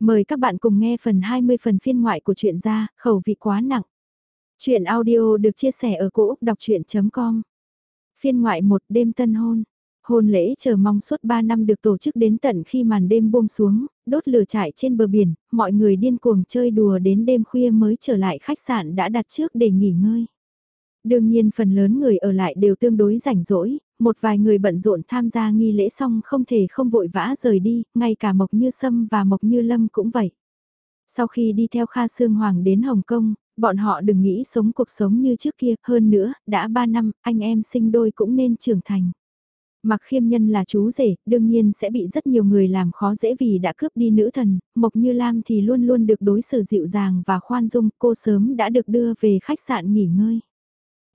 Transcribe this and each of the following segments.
Mời các bạn cùng nghe phần 20 phần phiên ngoại của truyện gia, khẩu vị quá nặng. Chuyện audio được chia sẻ ở cỗ đọc chuyện.com Phiên ngoại một đêm tân hôn. Hôn lễ chờ mong suốt 3 năm được tổ chức đến tận khi màn đêm buông xuống, đốt lửa trại trên bờ biển, mọi người điên cuồng chơi đùa đến đêm khuya mới trở lại khách sạn đã đặt trước để nghỉ ngơi. Đương nhiên phần lớn người ở lại đều tương đối rảnh rỗi, một vài người bận rộn tham gia nghi lễ xong không thể không vội vã rời đi, ngay cả Mộc Như Sâm và Mộc Như Lâm cũng vậy. Sau khi đi theo Kha Sương Hoàng đến Hồng Kông, bọn họ đừng nghĩ sống cuộc sống như trước kia, hơn nữa, đã 3 năm, anh em sinh đôi cũng nên trưởng thành. Mặc khiêm nhân là chú rể, đương nhiên sẽ bị rất nhiều người làm khó dễ vì đã cướp đi nữ thần, Mộc Như Lam thì luôn luôn được đối xử dịu dàng và khoan dung, cô sớm đã được đưa về khách sạn nghỉ ngơi.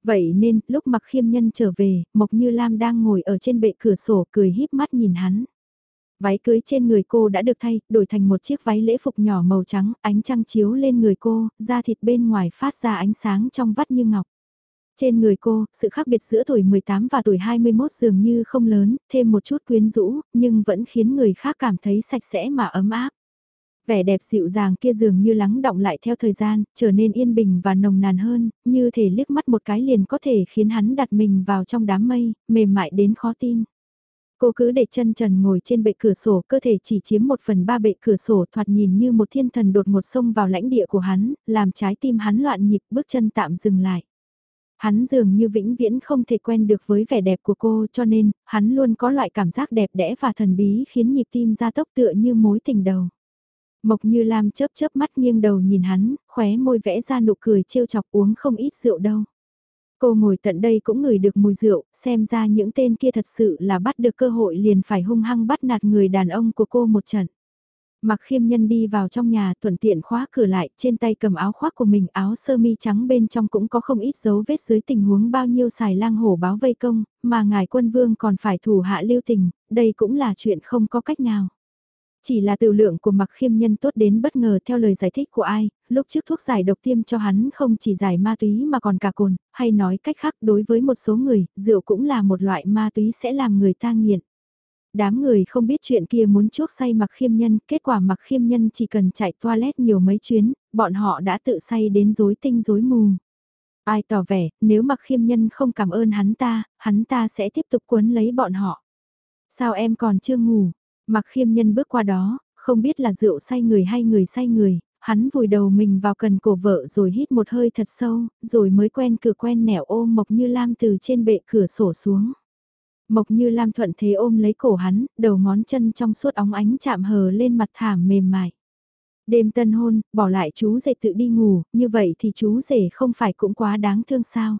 Vậy nên, lúc mặc khiêm nhân trở về, Mộc Như Lam đang ngồi ở trên bệ cửa sổ cười híp mắt nhìn hắn. Váy cưới trên người cô đã được thay, đổi thành một chiếc váy lễ phục nhỏ màu trắng, ánh trăng chiếu lên người cô, da thịt bên ngoài phát ra ánh sáng trong vắt như ngọc. Trên người cô, sự khác biệt giữa tuổi 18 và tuổi 21 dường như không lớn, thêm một chút quyến rũ, nhưng vẫn khiến người khác cảm thấy sạch sẽ mà ấm áp vẻ đẹp dịu dàng kia dường như lắng động lại theo thời gian, trở nên yên bình và nồng nàn hơn, như thể liếc mắt một cái liền có thể khiến hắn đặt mình vào trong đám mây, mềm mại đến khó tin. Cô cứ để chân trần ngồi trên bệ cửa sổ, cơ thể chỉ chiếm một phần ba bệ cửa sổ thoạt nhìn như một thiên thần đột ngột xông vào lãnh địa của hắn, làm trái tim hắn loạn nhịp bước chân tạm dừng lại. Hắn dường như vĩnh viễn không thể quen được với vẻ đẹp của cô cho nên, hắn luôn có loại cảm giác đẹp đẽ và thần bí khiến nhịp tim ra tốc tựa như mối tình đầu. Mộc Như Lam chớp chớp mắt nghiêng đầu nhìn hắn, khóe môi vẽ ra nụ cười trêu chọc uống không ít rượu đâu. Cô ngồi tận đây cũng ngửi được mùi rượu, xem ra những tên kia thật sự là bắt được cơ hội liền phải hung hăng bắt nạt người đàn ông của cô một trận. Mặc khiêm nhân đi vào trong nhà thuận tiện khóa cửa lại, trên tay cầm áo khoác của mình áo sơ mi trắng bên trong cũng có không ít dấu vết dưới tình huống bao nhiêu xài lang hổ báo vây công, mà ngài quân vương còn phải thủ hạ lưu tình, đây cũng là chuyện không có cách nào. Chỉ là tiểu lượng của mặc khiêm nhân tốt đến bất ngờ theo lời giải thích của ai, lúc trước thuốc giải độc tiêm cho hắn không chỉ giải ma túy mà còn cả cồn, hay nói cách khác đối với một số người, rượu cũng là một loại ma túy sẽ làm người ta nghiện. Đám người không biết chuyện kia muốn chuốc say mặc khiêm nhân, kết quả mặc khiêm nhân chỉ cần chạy toilet nhiều mấy chuyến, bọn họ đã tự say đến rối tinh rối mù. Ai tỏ vẻ, nếu mặc khiêm nhân không cảm ơn hắn ta, hắn ta sẽ tiếp tục cuốn lấy bọn họ. Sao em còn chưa ngủ, Mặc khiêm nhân bước qua đó, không biết là rượu say người hay người say người, hắn vùi đầu mình vào cần cổ vợ rồi hít một hơi thật sâu, rồi mới quen cửa quen nẻo ôm Mộc Như Lam từ trên bệ cửa sổ xuống. Mộc Như Lam thuận thế ôm lấy cổ hắn, đầu ngón chân trong suốt óng ánh chạm hờ lên mặt thảm mềm mại. Đêm tân hôn, bỏ lại chú rể tự đi ngủ, như vậy thì chú rể không phải cũng quá đáng thương sao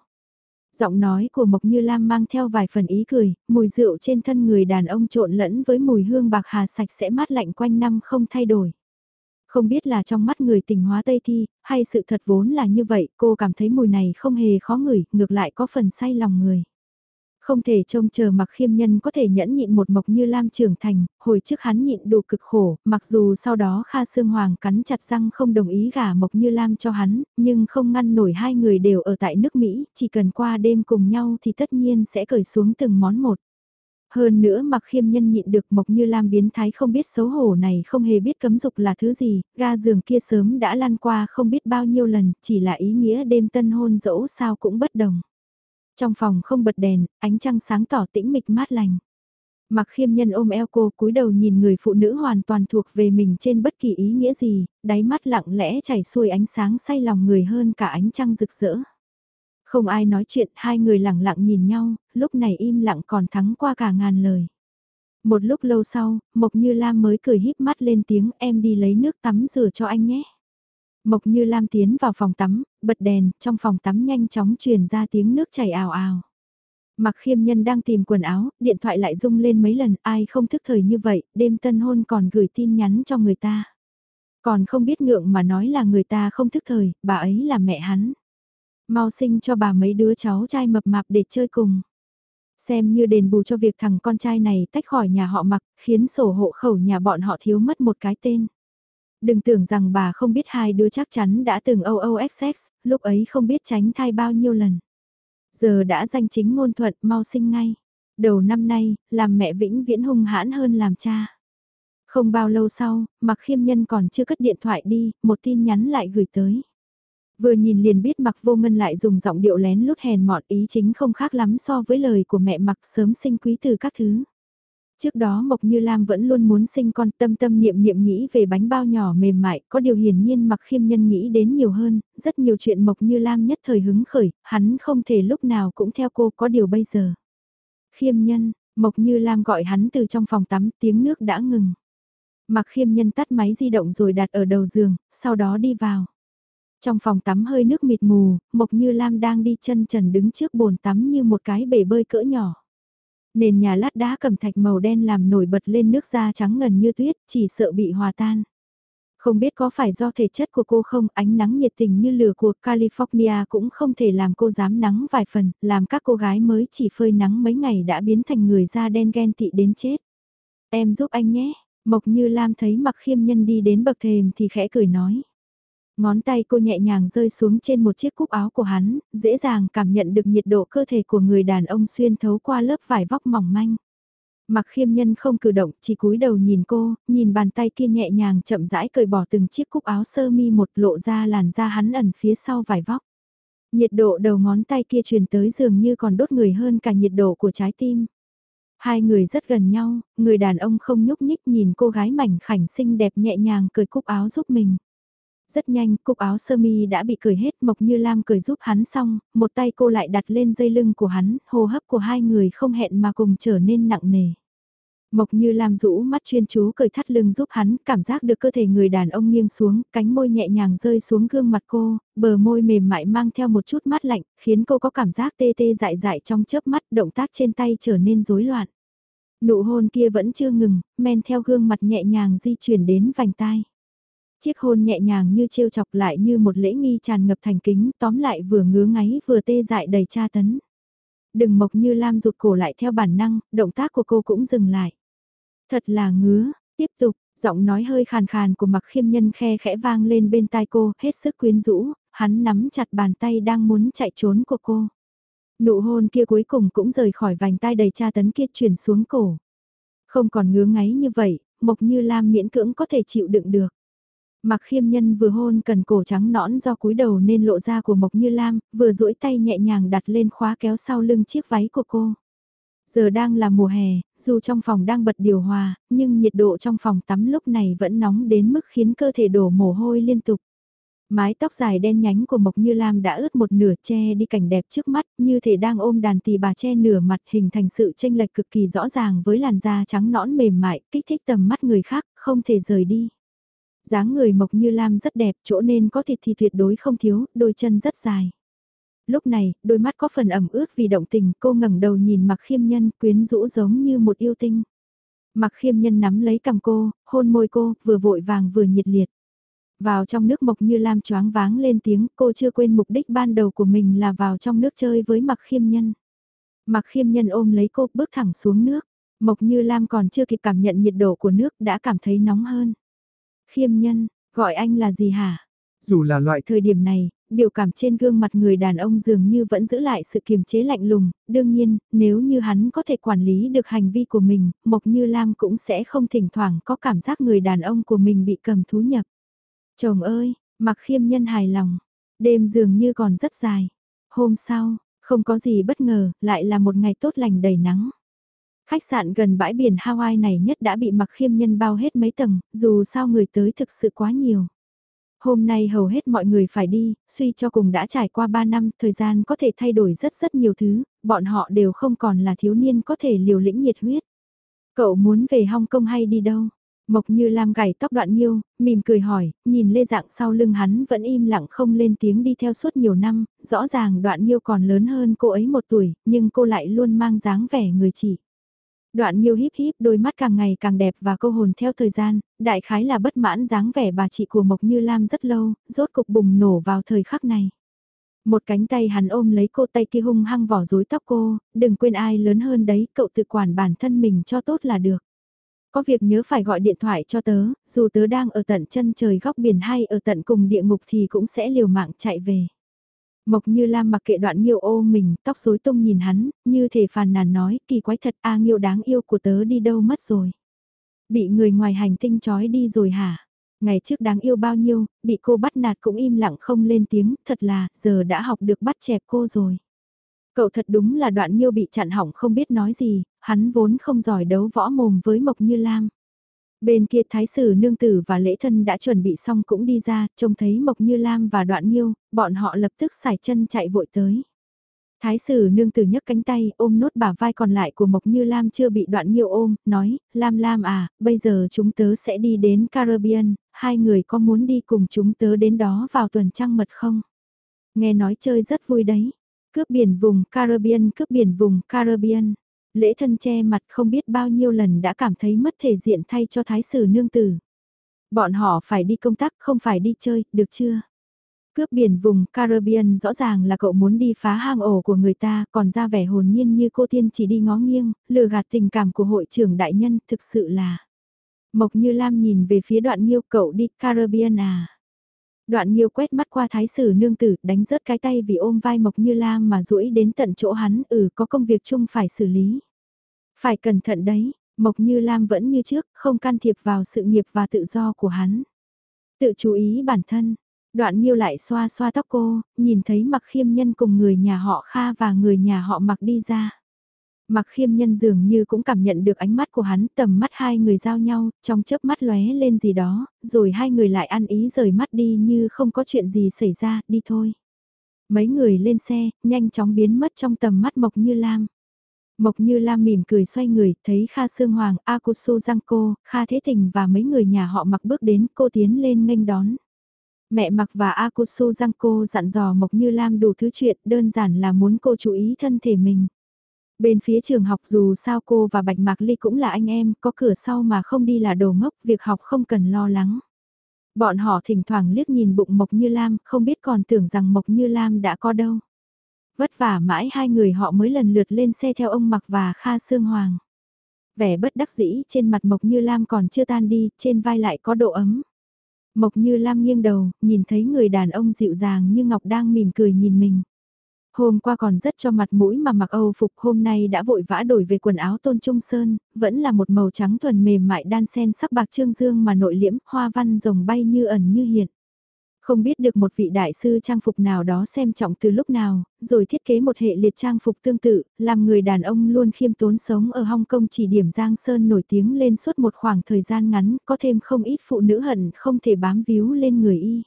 giọng nói của Mộc Như Lam mang theo vài phần ý cười, mùi rượu trên thân người đàn ông trộn lẫn với mùi hương bạc hà sạch sẽ mát lạnh quanh năm không thay đổi. Không biết là trong mắt người tình hóa Tây Thi, hay sự thật vốn là như vậy, cô cảm thấy mùi này không hề khó ngửi, ngược lại có phần say lòng người. Không thể trông chờ mặc khiêm nhân có thể nhẫn nhịn một mộc như Lam trưởng thành, hồi trước hắn nhịn đủ cực khổ, mặc dù sau đó Kha Sương Hoàng cắn chặt răng không đồng ý gả mộc như Lam cho hắn, nhưng không ngăn nổi hai người đều ở tại nước Mỹ, chỉ cần qua đêm cùng nhau thì tất nhiên sẽ cởi xuống từng món một. Hơn nữa mặc khiêm nhân nhịn được mộc như lam biến thái không biết xấu hổ này không hề biết cấm dục là thứ gì, ga giường kia sớm đã lăn qua không biết bao nhiêu lần, chỉ là ý nghĩa đêm tân hôn dẫu sao cũng bất đồng. Trong phòng không bật đèn, ánh trăng sáng tỏ tĩnh mịch mát lành. Mặc khiêm nhân ôm eo cô cúi đầu nhìn người phụ nữ hoàn toàn thuộc về mình trên bất kỳ ý nghĩa gì, đáy mắt lặng lẽ chảy xuôi ánh sáng say lòng người hơn cả ánh trăng rực rỡ. Không ai nói chuyện, hai người lặng lặng nhìn nhau, lúc này im lặng còn thắng qua cả ngàn lời. Một lúc lâu sau, Mộc Như Lam mới cười híp mắt lên tiếng em đi lấy nước tắm rửa cho anh nhé. Mộc Như Lam tiến vào phòng tắm, bật đèn, trong phòng tắm nhanh chóng truyền ra tiếng nước chảy ào ào. Mặc khiêm nhân đang tìm quần áo, điện thoại lại rung lên mấy lần, ai không thức thời như vậy, đêm tân hôn còn gửi tin nhắn cho người ta. Còn không biết ngượng mà nói là người ta không thức thời, bà ấy là mẹ hắn. Mau sinh cho bà mấy đứa cháu trai mập mạp để chơi cùng. Xem như đền bù cho việc thằng con trai này tách khỏi nhà họ mặc, khiến sổ hộ khẩu nhà bọn họ thiếu mất một cái tên. Đừng tưởng rằng bà không biết hai đứa chắc chắn đã từng OOXX, lúc ấy không biết tránh thai bao nhiêu lần. Giờ đã danh chính ngôn thuận mau sinh ngay. Đầu năm nay, làm mẹ vĩnh viễn hung hãn hơn làm cha. Không bao lâu sau, Mặc Khiêm Nhân còn chưa cất điện thoại đi, một tin nhắn lại gửi tới. Vừa nhìn liền biết Mặc Vô Ngân lại dùng giọng điệu lén lút hèn mọn ý chính không khác lắm so với lời của mẹ Mặc sớm sinh quý từ các thứ. Trước đó Mộc Như Lam vẫn luôn muốn sinh con tâm tâm niệm niệm nghĩ về bánh bao nhỏ mềm mại, có điều hiển nhiên mặc khiêm nhân nghĩ đến nhiều hơn, rất nhiều chuyện Mộc Như Lam nhất thời hứng khởi, hắn không thể lúc nào cũng theo cô có điều bây giờ. Khiêm nhân, Mộc Như Lam gọi hắn từ trong phòng tắm tiếng nước đã ngừng. Mặc khiêm nhân tắt máy di động rồi đặt ở đầu giường, sau đó đi vào. Trong phòng tắm hơi nước mịt mù, Mộc Như Lam đang đi chân trần đứng trước bồn tắm như một cái bể bơi cỡ nhỏ. Nền nhà lát đá cầm thạch màu đen làm nổi bật lên nước da trắng ngần như tuyết, chỉ sợ bị hòa tan. Không biết có phải do thể chất của cô không, ánh nắng nhiệt tình như lửa của California cũng không thể làm cô dám nắng vài phần, làm các cô gái mới chỉ phơi nắng mấy ngày đã biến thành người da đen ghen tị đến chết. Em giúp anh nhé, Mộc Như Lam thấy mặc khiêm nhân đi đến bậc thềm thì khẽ cười nói. Ngón tay cô nhẹ nhàng rơi xuống trên một chiếc cúc áo của hắn, dễ dàng cảm nhận được nhiệt độ cơ thể của người đàn ông xuyên thấu qua lớp vải vóc mỏng manh. Mặc khiêm nhân không cử động, chỉ cúi đầu nhìn cô, nhìn bàn tay kia nhẹ nhàng chậm rãi cởi bỏ từng chiếc cúc áo sơ mi một lộ ra làn da hắn ẩn phía sau vải vóc. Nhiệt độ đầu ngón tay kia truyền tới dường như còn đốt người hơn cả nhiệt độ của trái tim. Hai người rất gần nhau, người đàn ông không nhúc nhích nhìn cô gái mảnh khảnh xinh đẹp nhẹ nhàng cởi cúc áo giúp mình. Rất nhanh, cục áo sơ mi đã bị cởi hết, Mộc Như Lam cởi giúp hắn xong, một tay cô lại đặt lên dây lưng của hắn, hô hấp của hai người không hẹn mà cùng trở nên nặng nề. Mộc Như Lam rũ mắt chuyên chú cởi thắt lưng giúp hắn, cảm giác được cơ thể người đàn ông nghiêng xuống, cánh môi nhẹ nhàng rơi xuống gương mặt cô, bờ môi mềm mại mang theo một chút mát lạnh, khiến cô có cảm giác tê tê dại dại trong chớp mắt, động tác trên tay trở nên rối loạn. Nụ hôn kia vẫn chưa ngừng, men theo gương mặt nhẹ nhàng di chuyển đến vành tai. Chiếc hôn nhẹ nhàng như trêu chọc lại như một lễ nghi tràn ngập thành kính, tóm lại vừa ngứa ngáy vừa tê dại đầy tra tấn. Đừng mộc như Lam rụt cổ lại theo bản năng, động tác của cô cũng dừng lại. Thật là ngứa, tiếp tục, giọng nói hơi khàn khàn của mặc khiêm nhân khe khẽ vang lên bên tai cô, hết sức quyến rũ, hắn nắm chặt bàn tay đang muốn chạy trốn của cô. Nụ hôn kia cuối cùng cũng rời khỏi vành tai đầy tra tấn kia chuyển xuống cổ. Không còn ngứa ngáy như vậy, Mộc Như Lam miễn cưỡng có thể chịu đựng được. Mặc khiêm nhân vừa hôn cần cổ trắng nõn do cúi đầu nên lộ ra của Mộc Như Lam, vừa duỗi tay nhẹ nhàng đặt lên khóa kéo sau lưng chiếc váy của cô. Giờ đang là mùa hè, dù trong phòng đang bật điều hòa, nhưng nhiệt độ trong phòng tắm lúc này vẫn nóng đến mức khiến cơ thể đổ mồ hôi liên tục. Mái tóc dài đen nhánh của Mộc Như Lam đã ướt một nửa che đi cảnh đẹp trước mắt, như thể đang ôm đàn tỳ bà che nửa mặt hình thành sự tranh lệch cực kỳ rõ ràng với làn da trắng nõn mềm mại, kích thích tầm mắt người khác, không thể rời đi dáng người Mộc Như Lam rất đẹp, chỗ nên có thịt thì tuyệt đối không thiếu, đôi chân rất dài. Lúc này, đôi mắt có phần ẩm ướt vì động tình, cô ngẩng đầu nhìn Mặc Khiêm Nhân, quyến rũ giống như một yêu tinh. Mặc Khiêm Nhân nắm lấy cầm cô, hôn môi cô, vừa vội vàng vừa nhiệt liệt. Vào trong nước Mộc Như Lam choáng váng lên tiếng, cô chưa quên mục đích ban đầu của mình là vào trong nước chơi với Mặc Khiêm Nhân. Mặc Khiêm Nhân ôm lấy cô, bước thẳng xuống nước. Mộc Như Lam còn chưa kịp cảm nhận nhiệt độ của nước đã cảm thấy nóng hơn. Khiêm nhân, gọi anh là gì hả? Dù là loại thời điểm này, biểu cảm trên gương mặt người đàn ông dường như vẫn giữ lại sự kiềm chế lạnh lùng, đương nhiên, nếu như hắn có thể quản lý được hành vi của mình, Mộc Như Lam cũng sẽ không thỉnh thoảng có cảm giác người đàn ông của mình bị cầm thú nhập. Chồng ơi, mặc khiêm nhân hài lòng, đêm dường như còn rất dài. Hôm sau, không có gì bất ngờ, lại là một ngày tốt lành đầy nắng. Khách sạn gần bãi biển Hawaii này nhất đã bị mặc khiêm nhân bao hết mấy tầng, dù sao người tới thực sự quá nhiều. Hôm nay hầu hết mọi người phải đi, suy cho cùng đã trải qua 3 năm, thời gian có thể thay đổi rất rất nhiều thứ, bọn họ đều không còn là thiếu niên có thể liều lĩnh nhiệt huyết. Cậu muốn về Hong Kong hay đi đâu? Mộc như Lam gảy tóc đoạn nhiêu, mỉm cười hỏi, nhìn lê dạng sau lưng hắn vẫn im lặng không lên tiếng đi theo suốt nhiều năm, rõ ràng đoạn nhiêu còn lớn hơn cô ấy một tuổi, nhưng cô lại luôn mang dáng vẻ người chị. Đoạn Nhiêu híp híp đôi mắt càng ngày càng đẹp và câu hồn theo thời gian, đại khái là bất mãn dáng vẻ bà chị của Mộc Như Lam rất lâu, rốt cục bùng nổ vào thời khắc này. Một cánh tay hắn ôm lấy cô tay kia hung hăng vỏ rối tóc cô, đừng quên ai lớn hơn đấy, cậu tự quản bản thân mình cho tốt là được. Có việc nhớ phải gọi điện thoại cho tớ, dù tớ đang ở tận chân trời góc biển hay ở tận cùng địa ngục thì cũng sẽ liều mạng chạy về. Mộc như Lam mặc kệ đoạn nghiêu ô mình, tóc rối tung nhìn hắn, như thể phàn nàn nói, kỳ quái thật a nghiêu đáng yêu của tớ đi đâu mất rồi. Bị người ngoài hành tinh trói đi rồi hả? Ngày trước đáng yêu bao nhiêu, bị cô bắt nạt cũng im lặng không lên tiếng, thật là, giờ đã học được bắt chẹp cô rồi. Cậu thật đúng là đoạn nhiêu bị chặn hỏng không biết nói gì, hắn vốn không giỏi đấu võ mồm với Mộc Như Lam. Bên kia thái sử nương tử và lễ thân đã chuẩn bị xong cũng đi ra, trông thấy Mộc Như Lam và đoạn nhiêu, bọn họ lập tức xài chân chạy vội tới. Thái sử nương tử nhấc cánh tay ôm nốt bả vai còn lại của Mộc Như Lam chưa bị đoạn nhiêu ôm, nói, Lam Lam à, bây giờ chúng tớ sẽ đi đến Caribbean, hai người có muốn đi cùng chúng tớ đến đó vào tuần trăng mật không? Nghe nói chơi rất vui đấy. Cướp biển vùng Caribbean, cướp biển vùng Caribbean. Lễ thân che mặt không biết bao nhiêu lần đã cảm thấy mất thể diện thay cho thái sử nương tử. Bọn họ phải đi công tác không phải đi chơi, được chưa? Cướp biển vùng Caribbean rõ ràng là cậu muốn đi phá hang ổ của người ta, còn ra vẻ hồn nhiên như cô tiên chỉ đi ngó nghiêng, lừa gạt tình cảm của hội trưởng đại nhân, thực sự là. Mộc Như Lam nhìn về phía đoạn nghiêu cậu đi Caribbean à. Đoạn nhiêu quét mắt qua thái sử nương tử, đánh rớt cái tay vì ôm vai Mộc Như Lam mà duỗi đến tận chỗ hắn, ừ có công việc chung phải xử lý. Phải cẩn thận đấy, Mộc Như Lam vẫn như trước, không can thiệp vào sự nghiệp và tự do của hắn. Tự chú ý bản thân, Đoạn Nhiêu lại xoa xoa tóc cô, nhìn thấy mặc khiêm nhân cùng người nhà họ Kha và người nhà họ mặc đi ra. Mặc khiêm nhân dường như cũng cảm nhận được ánh mắt của hắn, tầm mắt hai người giao nhau, trong chớp mắt lóe lên gì đó, rồi hai người lại ăn ý rời mắt đi như không có chuyện gì xảy ra, đi thôi. Mấy người lên xe, nhanh chóng biến mất trong tầm mắt Mộc Như Lam. Mộc Như Lam mỉm cười xoay người, thấy Kha Sương Hoàng, Akusu Giang Cô, Kha Thế Tình và mấy người nhà họ mặc bước đến, cô tiến lên nghênh đón. Mẹ mặc và Akusu Giang cô dặn dò Mộc Như Lam đủ thứ chuyện đơn giản là muốn cô chú ý thân thể mình. Bên phía trường học dù sao cô và Bạch Mạc Ly cũng là anh em, có cửa sau mà không đi là đồ ngốc, việc học không cần lo lắng. Bọn họ thỉnh thoảng liếc nhìn bụng Mộc Như Lam, không biết còn tưởng rằng Mộc Như Lam đã có đâu. Vất vả mãi hai người họ mới lần lượt lên xe theo ông Mặc và Kha Sương Hoàng. Vẻ bất đắc dĩ trên mặt Mộc Như Lam còn chưa tan đi, trên vai lại có độ ấm. Mộc Như Lam nghiêng đầu, nhìn thấy người đàn ông dịu dàng như Ngọc đang mỉm cười nhìn mình. Hôm qua còn rất cho mặt mũi mà mặc Âu phục hôm nay đã vội vã đổi về quần áo tôn trung sơn, vẫn là một màu trắng thuần mềm mại đan sen sắc bạc trương dương mà nội liễm, hoa văn rồng bay như ẩn như hiện. Không biết được một vị đại sư trang phục nào đó xem trọng từ lúc nào, rồi thiết kế một hệ liệt trang phục tương tự, làm người đàn ông luôn khiêm tốn sống ở Hong Kong chỉ điểm Giang Sơn nổi tiếng lên suốt một khoảng thời gian ngắn, có thêm không ít phụ nữ hận không thể bám víu lên người y.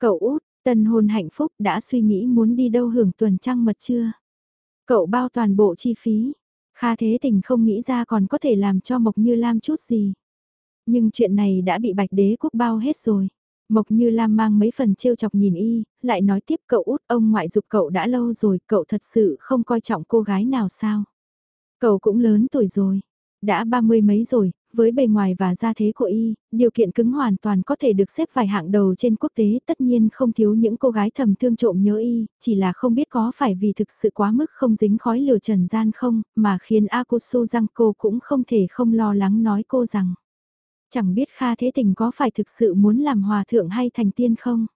Cậu út, tân hôn hạnh phúc đã suy nghĩ muốn đi đâu hưởng tuần trăng mật chưa? Cậu bao toàn bộ chi phí, Kha Thế Tình không nghĩ ra còn có thể làm cho Mộc Như Lam chút gì. Nhưng chuyện này đã bị Bạch Đế Quốc bao hết rồi. Mộc Như Lam mang mấy phần trêu chọc nhìn y, lại nói tiếp cậu út ông ngoại dục cậu đã lâu rồi, cậu thật sự không coi trọng cô gái nào sao. Cậu cũng lớn tuổi rồi, đã ba mươi mấy rồi, với bề ngoài và gia thế của y, điều kiện cứng hoàn toàn có thể được xếp vài hạng đầu trên quốc tế tất nhiên không thiếu những cô gái thầm thương trộm nhớ y, chỉ là không biết có phải vì thực sự quá mức không dính khói lửa trần gian không, mà khiến Akusu rằng cô cũng không thể không lo lắng nói cô rằng chẳng biết Kha Thế Tình có phải thực sự muốn làm hòa thượng hay thành tiên không?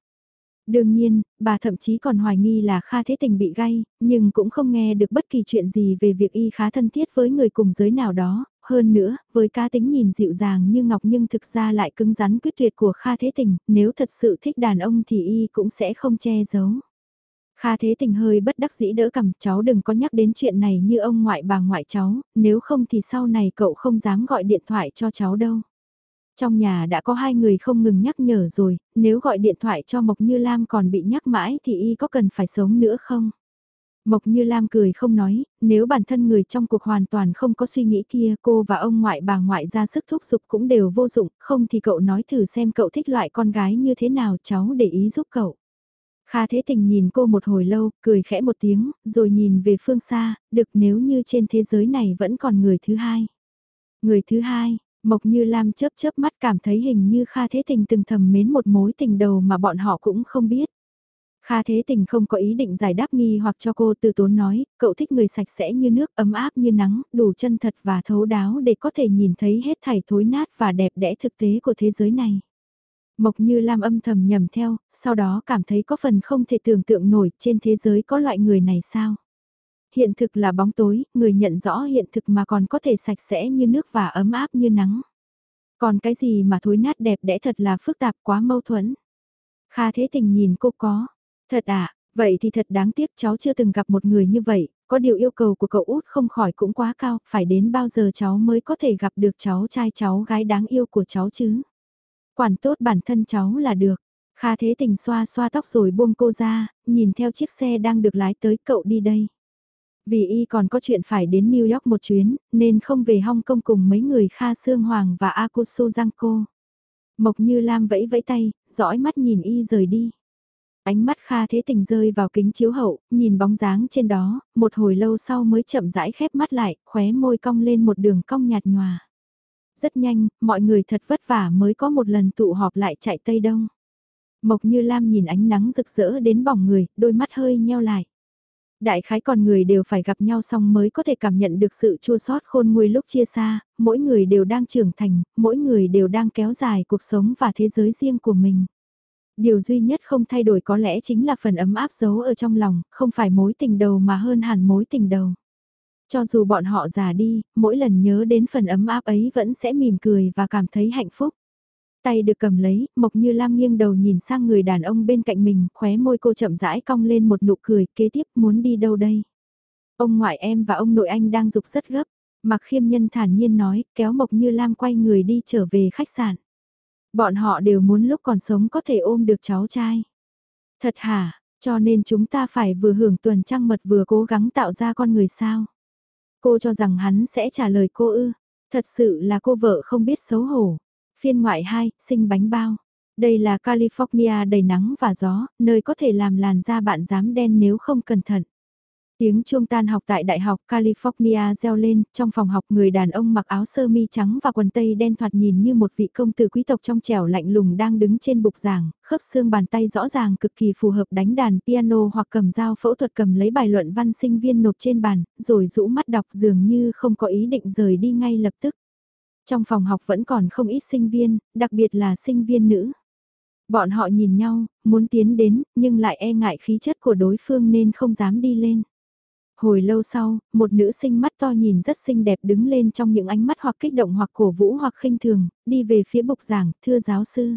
Đương nhiên, bà thậm chí còn hoài nghi là Kha Thế Tình bị gay, nhưng cũng không nghe được bất kỳ chuyện gì về việc y khá thân thiết với người cùng giới nào đó. Hơn nữa, với cá tính nhìn dịu dàng như ngọc nhưng thực ra lại cứng rắn quyết tuyệt của Kha Thế Tình, nếu thật sự thích đàn ông thì y cũng sẽ không che giấu. Kha Thế Tình hơi bất đắc dĩ đỡ cầm cháu đừng có nhắc đến chuyện này như ông ngoại bà ngoại cháu, nếu không thì sau này cậu không dám gọi điện thoại cho cháu đâu. Trong nhà đã có hai người không ngừng nhắc nhở rồi, nếu gọi điện thoại cho Mộc Như Lam còn bị nhắc mãi thì y có cần phải sống nữa không? Mộc Như Lam cười không nói, nếu bản thân người trong cuộc hoàn toàn không có suy nghĩ kia cô và ông ngoại bà ngoại ra sức thúc giục cũng đều vô dụng, không thì cậu nói thử xem cậu thích loại con gái như thế nào cháu để ý giúp cậu. Kha Thế Tình nhìn cô một hồi lâu, cười khẽ một tiếng, rồi nhìn về phương xa, được nếu như trên thế giới này vẫn còn người thứ hai. Người thứ hai, Mộc Như Lam chớp chớp mắt cảm thấy hình như Kha Thế Tình từng thầm mến một mối tình đầu mà bọn họ cũng không biết. Kha Thế Tình không có ý định giải đáp nghi hoặc cho cô từ tốn nói, cậu thích người sạch sẽ như nước ấm áp như nắng, đủ chân thật và thấu đáo để có thể nhìn thấy hết thảy thối nát và đẹp đẽ thực tế của thế giới này. Mộc Như Lam âm thầm nhầm theo, sau đó cảm thấy có phần không thể tưởng tượng nổi trên thế giới có loại người này sao. Hiện thực là bóng tối, người nhận rõ hiện thực mà còn có thể sạch sẽ như nước và ấm áp như nắng. Còn cái gì mà thối nát đẹp đẽ thật là phức tạp quá mâu thuẫn. Kha thế tình nhìn cô có. Thật à, vậy thì thật đáng tiếc cháu chưa từng gặp một người như vậy, có điều yêu cầu của cậu út không khỏi cũng quá cao, phải đến bao giờ cháu mới có thể gặp được cháu trai cháu gái đáng yêu của cháu chứ. Quản tốt bản thân cháu là được. Kha thế tình xoa xoa tóc rồi buông cô ra, nhìn theo chiếc xe đang được lái tới cậu đi đây. Vì y còn có chuyện phải đến New York một chuyến, nên không về Hong Kong cùng mấy người Kha Sương Hoàng và Akusu Giang cô. Mộc Như Lam vẫy vẫy tay, dõi mắt nhìn y rời đi. Ánh mắt Kha Thế Tình rơi vào kính chiếu hậu, nhìn bóng dáng trên đó, một hồi lâu sau mới chậm rãi khép mắt lại, khóe môi cong lên một đường cong nhạt nhòa. Rất nhanh, mọi người thật vất vả mới có một lần tụ họp lại chạy Tây Đông. Mộc Như Lam nhìn ánh nắng rực rỡ đến bỏng người, đôi mắt hơi nheo lại. Đại khái còn người đều phải gặp nhau xong mới có thể cảm nhận được sự chua sót khôn nguôi lúc chia xa, mỗi người đều đang trưởng thành, mỗi người đều đang kéo dài cuộc sống và thế giới riêng của mình. Điều duy nhất không thay đổi có lẽ chính là phần ấm áp giấu ở trong lòng, không phải mối tình đầu mà hơn hẳn mối tình đầu. Cho dù bọn họ già đi, mỗi lần nhớ đến phần ấm áp ấy vẫn sẽ mỉm cười và cảm thấy hạnh phúc. Tay được cầm lấy, Mộc Như Lam nghiêng đầu nhìn sang người đàn ông bên cạnh mình, khóe môi cô chậm rãi cong lên một nụ cười, kế tiếp muốn đi đâu đây? Ông ngoại em và ông nội anh đang dục rất gấp. Mặc khiêm nhân thản nhiên nói, kéo Mộc Như Lam quay người đi trở về khách sạn. Bọn họ đều muốn lúc còn sống có thể ôm được cháu trai. Thật hả, cho nên chúng ta phải vừa hưởng tuần trăng mật vừa cố gắng tạo ra con người sao. Cô cho rằng hắn sẽ trả lời cô ư, thật sự là cô vợ không biết xấu hổ. Phiên ngoại 2, sinh bánh bao. Đây là California đầy nắng và gió, nơi có thể làm làn da bạn dám đen nếu không cẩn thận. Tiếng chuông tan học tại Đại học California reo lên, trong phòng học người đàn ông mặc áo sơ mi trắng và quần tây đen thoạt nhìn như một vị công tử quý tộc trong trẻo lạnh lùng đang đứng trên bục giảng, khớp xương bàn tay rõ ràng cực kỳ phù hợp đánh đàn piano hoặc cầm dao phẫu thuật cầm lấy bài luận văn sinh viên nộp trên bàn, rồi rũ mắt đọc dường như không có ý định rời đi ngay lập tức. Trong phòng học vẫn còn không ít sinh viên, đặc biệt là sinh viên nữ. Bọn họ nhìn nhau, muốn tiến đến, nhưng lại e ngại khí chất của đối phương nên không dám đi lên. Hồi lâu sau, một nữ sinh mắt to nhìn rất xinh đẹp đứng lên trong những ánh mắt hoặc kích động hoặc cổ vũ hoặc khinh thường, đi về phía bục giảng, thưa giáo sư.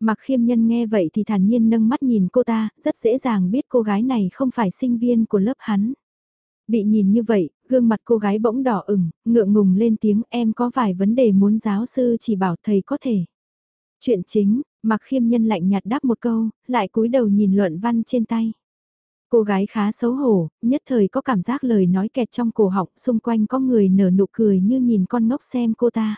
Mặc khiêm nhân nghe vậy thì thản nhiên nâng mắt nhìn cô ta, rất dễ dàng biết cô gái này không phải sinh viên của lớp hắn. Bị nhìn như vậy, gương mặt cô gái bỗng đỏ ửng, ngượng ngùng lên tiếng em có vài vấn đề muốn giáo sư chỉ bảo thầy có thể. Chuyện chính, mặc khiêm nhân lạnh nhạt đáp một câu, lại cúi đầu nhìn luận văn trên tay. Cô gái khá xấu hổ, nhất thời có cảm giác lời nói kẹt trong cổ họng, xung quanh có người nở nụ cười như nhìn con ngốc xem cô ta.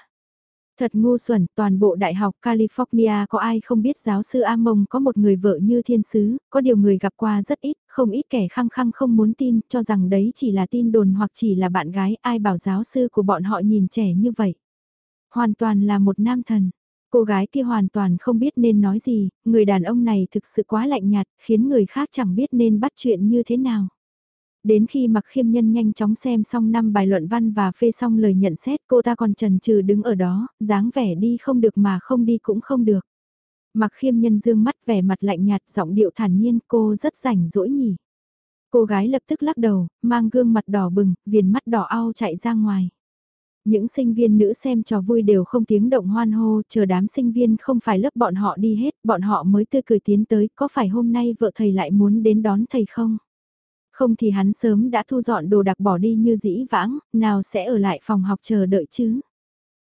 Thật ngu xuẩn, toàn bộ đại học California có ai không biết giáo sư amon có một người vợ như thiên sứ, có điều người gặp qua rất ít, không ít kẻ khăng khăng không muốn tin, cho rằng đấy chỉ là tin đồn hoặc chỉ là bạn gái, ai bảo giáo sư của bọn họ nhìn trẻ như vậy. Hoàn toàn là một nam thần. Cô gái kia hoàn toàn không biết nên nói gì, người đàn ông này thực sự quá lạnh nhạt, khiến người khác chẳng biết nên bắt chuyện như thế nào. Đến khi mặc khiêm nhân nhanh chóng xem xong năm bài luận văn và phê xong lời nhận xét cô ta còn trần trừ đứng ở đó, dáng vẻ đi không được mà không đi cũng không được. Mặc khiêm nhân dương mắt vẻ mặt lạnh nhạt giọng điệu thản nhiên cô rất rảnh rỗi nhỉ. Cô gái lập tức lắc đầu, mang gương mặt đỏ bừng, viền mắt đỏ ao chạy ra ngoài. Những sinh viên nữ xem trò vui đều không tiếng động hoan hô, chờ đám sinh viên không phải lớp bọn họ đi hết, bọn họ mới tươi cười tiến tới, có phải hôm nay vợ thầy lại muốn đến đón thầy không? Không thì hắn sớm đã thu dọn đồ đặc bỏ đi như dĩ vãng, nào sẽ ở lại phòng học chờ đợi chứ?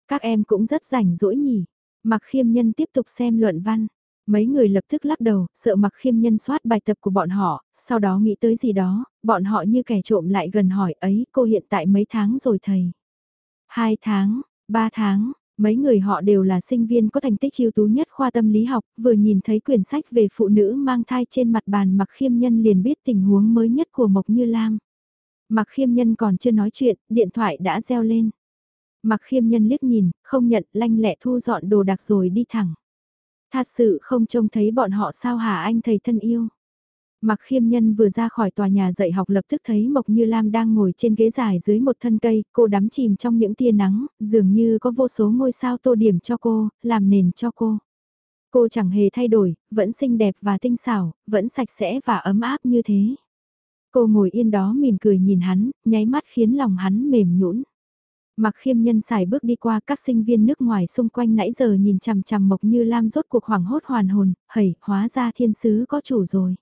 Các em cũng rất rảnh rỗi nhỉ. Mặc khiêm nhân tiếp tục xem luận văn. Mấy người lập tức lắc đầu, sợ mặc khiêm nhân soát bài tập của bọn họ, sau đó nghĩ tới gì đó, bọn họ như kẻ trộm lại gần hỏi ấy cô hiện tại mấy tháng rồi thầy. Hai tháng, ba tháng, mấy người họ đều là sinh viên có thành tích ưu tú nhất khoa tâm lý học, vừa nhìn thấy quyển sách về phụ nữ mang thai trên mặt bàn mặc khiêm nhân liền biết tình huống mới nhất của Mộc Như Lam. Mặc khiêm nhân còn chưa nói chuyện, điện thoại đã reo lên. Mặc khiêm nhân liếc nhìn, không nhận, lanh lẹ thu dọn đồ đạc rồi đi thẳng. Thật sự không trông thấy bọn họ sao hả anh thầy thân yêu. Mặc khiêm nhân vừa ra khỏi tòa nhà dạy học lập tức thấy Mộc Như Lam đang ngồi trên ghế dài dưới một thân cây, cô đắm chìm trong những tia nắng, dường như có vô số ngôi sao tô điểm cho cô, làm nền cho cô. Cô chẳng hề thay đổi, vẫn xinh đẹp và tinh xảo, vẫn sạch sẽ và ấm áp như thế. Cô ngồi yên đó mỉm cười nhìn hắn, nháy mắt khiến lòng hắn mềm nhũn. Mặc khiêm nhân xài bước đi qua các sinh viên nước ngoài xung quanh nãy giờ nhìn chằm chằm Mộc Như Lam rốt cuộc hoảng hốt hoàn hồn, hầy, hóa ra thiên sứ có chủ rồi.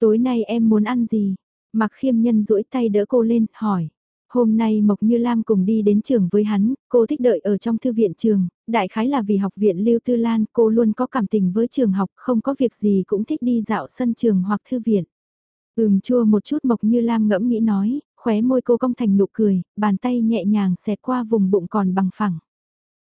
Tối nay em muốn ăn gì? Mặc khiêm nhân duỗi tay đỡ cô lên, hỏi. Hôm nay Mộc Như Lam cùng đi đến trường với hắn, cô thích đợi ở trong thư viện trường, đại khái là vì học viện Lưu Tư Lan, cô luôn có cảm tình với trường học, không có việc gì cũng thích đi dạo sân trường hoặc thư viện. Ừm chua một chút Mộc Như Lam ngẫm nghĩ nói, khóe môi cô cong thành nụ cười, bàn tay nhẹ nhàng xẹt qua vùng bụng còn bằng phẳng.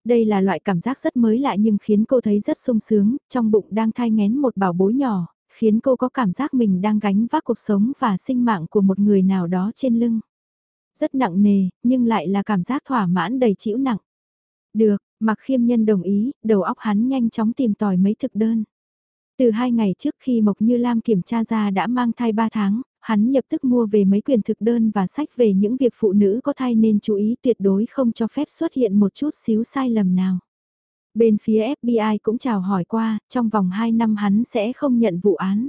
Đây là loại cảm giác rất mới lạ nhưng khiến cô thấy rất sung sướng, trong bụng đang thai ngén một bảo bối nhỏ, khiến cô có cảm giác mình đang gánh vác cuộc sống và sinh mạng của một người nào đó trên lưng. Rất nặng nề, nhưng lại là cảm giác thỏa mãn đầy chịu nặng. Được, mặc khiêm nhân đồng ý, đầu óc hắn nhanh chóng tìm tòi mấy thực đơn. Từ hai ngày trước khi Mộc Như Lam kiểm tra ra đã mang thai 3 tháng, hắn lập tức mua về mấy quyền thực đơn và sách về những việc phụ nữ có thai nên chú ý tuyệt đối không cho phép xuất hiện một chút xíu sai lầm nào. Bên phía FBI cũng chào hỏi qua, trong vòng 2 năm hắn sẽ không nhận vụ án.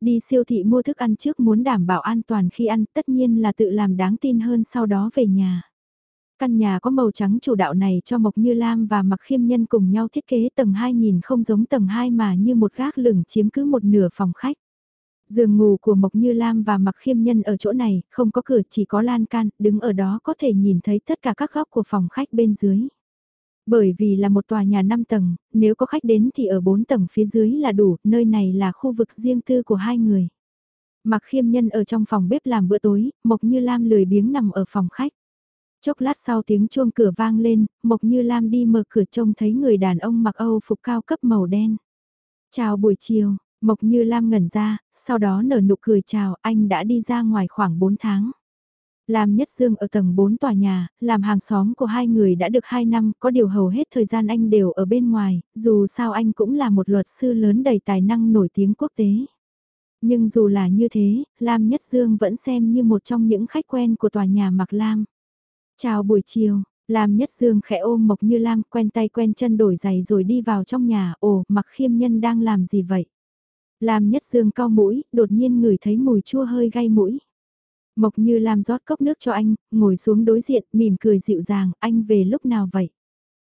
Đi siêu thị mua thức ăn trước muốn đảm bảo an toàn khi ăn tất nhiên là tự làm đáng tin hơn sau đó về nhà. Căn nhà có màu trắng chủ đạo này cho Mộc Như Lam và Mặc Khiêm Nhân cùng nhau thiết kế tầng 2 nhìn không giống tầng 2 mà như một gác lửng chiếm cứ một nửa phòng khách. Giường ngủ của Mộc Như Lam và Mặc Khiêm Nhân ở chỗ này, không có cửa chỉ có lan can, đứng ở đó có thể nhìn thấy tất cả các góc của phòng khách bên dưới. Bởi vì là một tòa nhà 5 tầng, nếu có khách đến thì ở 4 tầng phía dưới là đủ, nơi này là khu vực riêng tư của hai người. Mặc khiêm nhân ở trong phòng bếp làm bữa tối, Mộc Như Lam lười biếng nằm ở phòng khách. Chốc lát sau tiếng chuông cửa vang lên, Mộc Như Lam đi mở cửa trông thấy người đàn ông mặc Âu phục cao cấp màu đen. Chào buổi chiều, Mộc Như Lam ngẩn ra, sau đó nở nụ cười chào anh đã đi ra ngoài khoảng 4 tháng. Lam Nhất Dương ở tầng 4 tòa nhà, làm hàng xóm của hai người đã được 2 năm, có điều hầu hết thời gian anh đều ở bên ngoài, dù sao anh cũng là một luật sư lớn đầy tài năng nổi tiếng quốc tế. Nhưng dù là như thế, Lam Nhất Dương vẫn xem như một trong những khách quen của tòa nhà Mạc Lam. Chào buổi chiều, Lam Nhất Dương khẽ ôm Mộc Như Lam quen tay quen chân đổi giày rồi đi vào trong nhà, ồ, Mặc Khiêm Nhân đang làm gì vậy? Lam Nhất Dương cao mũi, đột nhiên ngửi thấy mùi chua hơi gai mũi. Mộc Như Lam rót cốc nước cho anh, ngồi xuống đối diện, mỉm cười dịu dàng, anh về lúc nào vậy?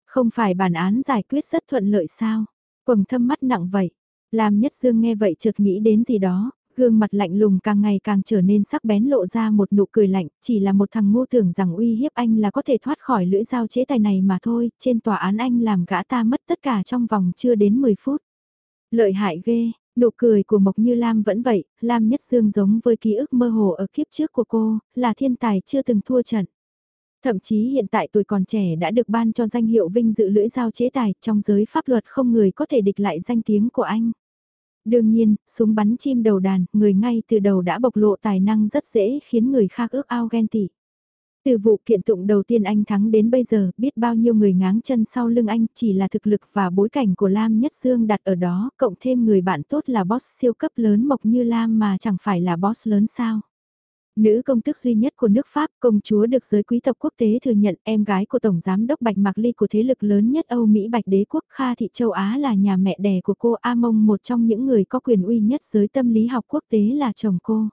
Không phải bản án giải quyết rất thuận lợi sao? Quầng thâm mắt nặng vậy. Lam Nhất Dương nghe vậy chợt nghĩ đến gì đó, gương mặt lạnh lùng càng ngày càng trở nên sắc bén lộ ra một nụ cười lạnh, chỉ là một thằng ngu tưởng rằng uy hiếp anh là có thể thoát khỏi lưỡi dao chế tài này mà thôi, trên tòa án anh làm gã ta mất tất cả trong vòng chưa đến 10 phút. Lợi hại ghê, Nụ cười của Mộc Như Lam vẫn vậy, Lam Nhất Dương giống với ký ức mơ hồ ở kiếp trước của cô, là thiên tài chưa từng thua trận. Thậm chí hiện tại tuổi còn trẻ đã được ban cho danh hiệu vinh dự lưỡi dao chế tài, trong giới pháp luật không người có thể địch lại danh tiếng của anh. Đương nhiên, súng bắn chim đầu đàn, người ngay từ đầu đã bộc lộ tài năng rất dễ khiến người khác ước ao ghen tị. Từ vụ kiện tụng đầu tiên anh thắng đến bây giờ, biết bao nhiêu người ngáng chân sau lưng anh chỉ là thực lực và bối cảnh của Lam Nhất Dương đặt ở đó, cộng thêm người bạn tốt là boss siêu cấp lớn mộc như Lam mà chẳng phải là boss lớn sao. Nữ công tước duy nhất của nước Pháp, công chúa được giới quý tộc quốc tế thừa nhận em gái của Tổng Giám đốc Bạch Mạc Ly của thế lực lớn nhất Âu Mỹ Bạch Đế quốc Kha Thị Châu Á là nhà mẹ đẻ của cô A Mông một trong những người có quyền uy nhất giới tâm lý học quốc tế là chồng cô.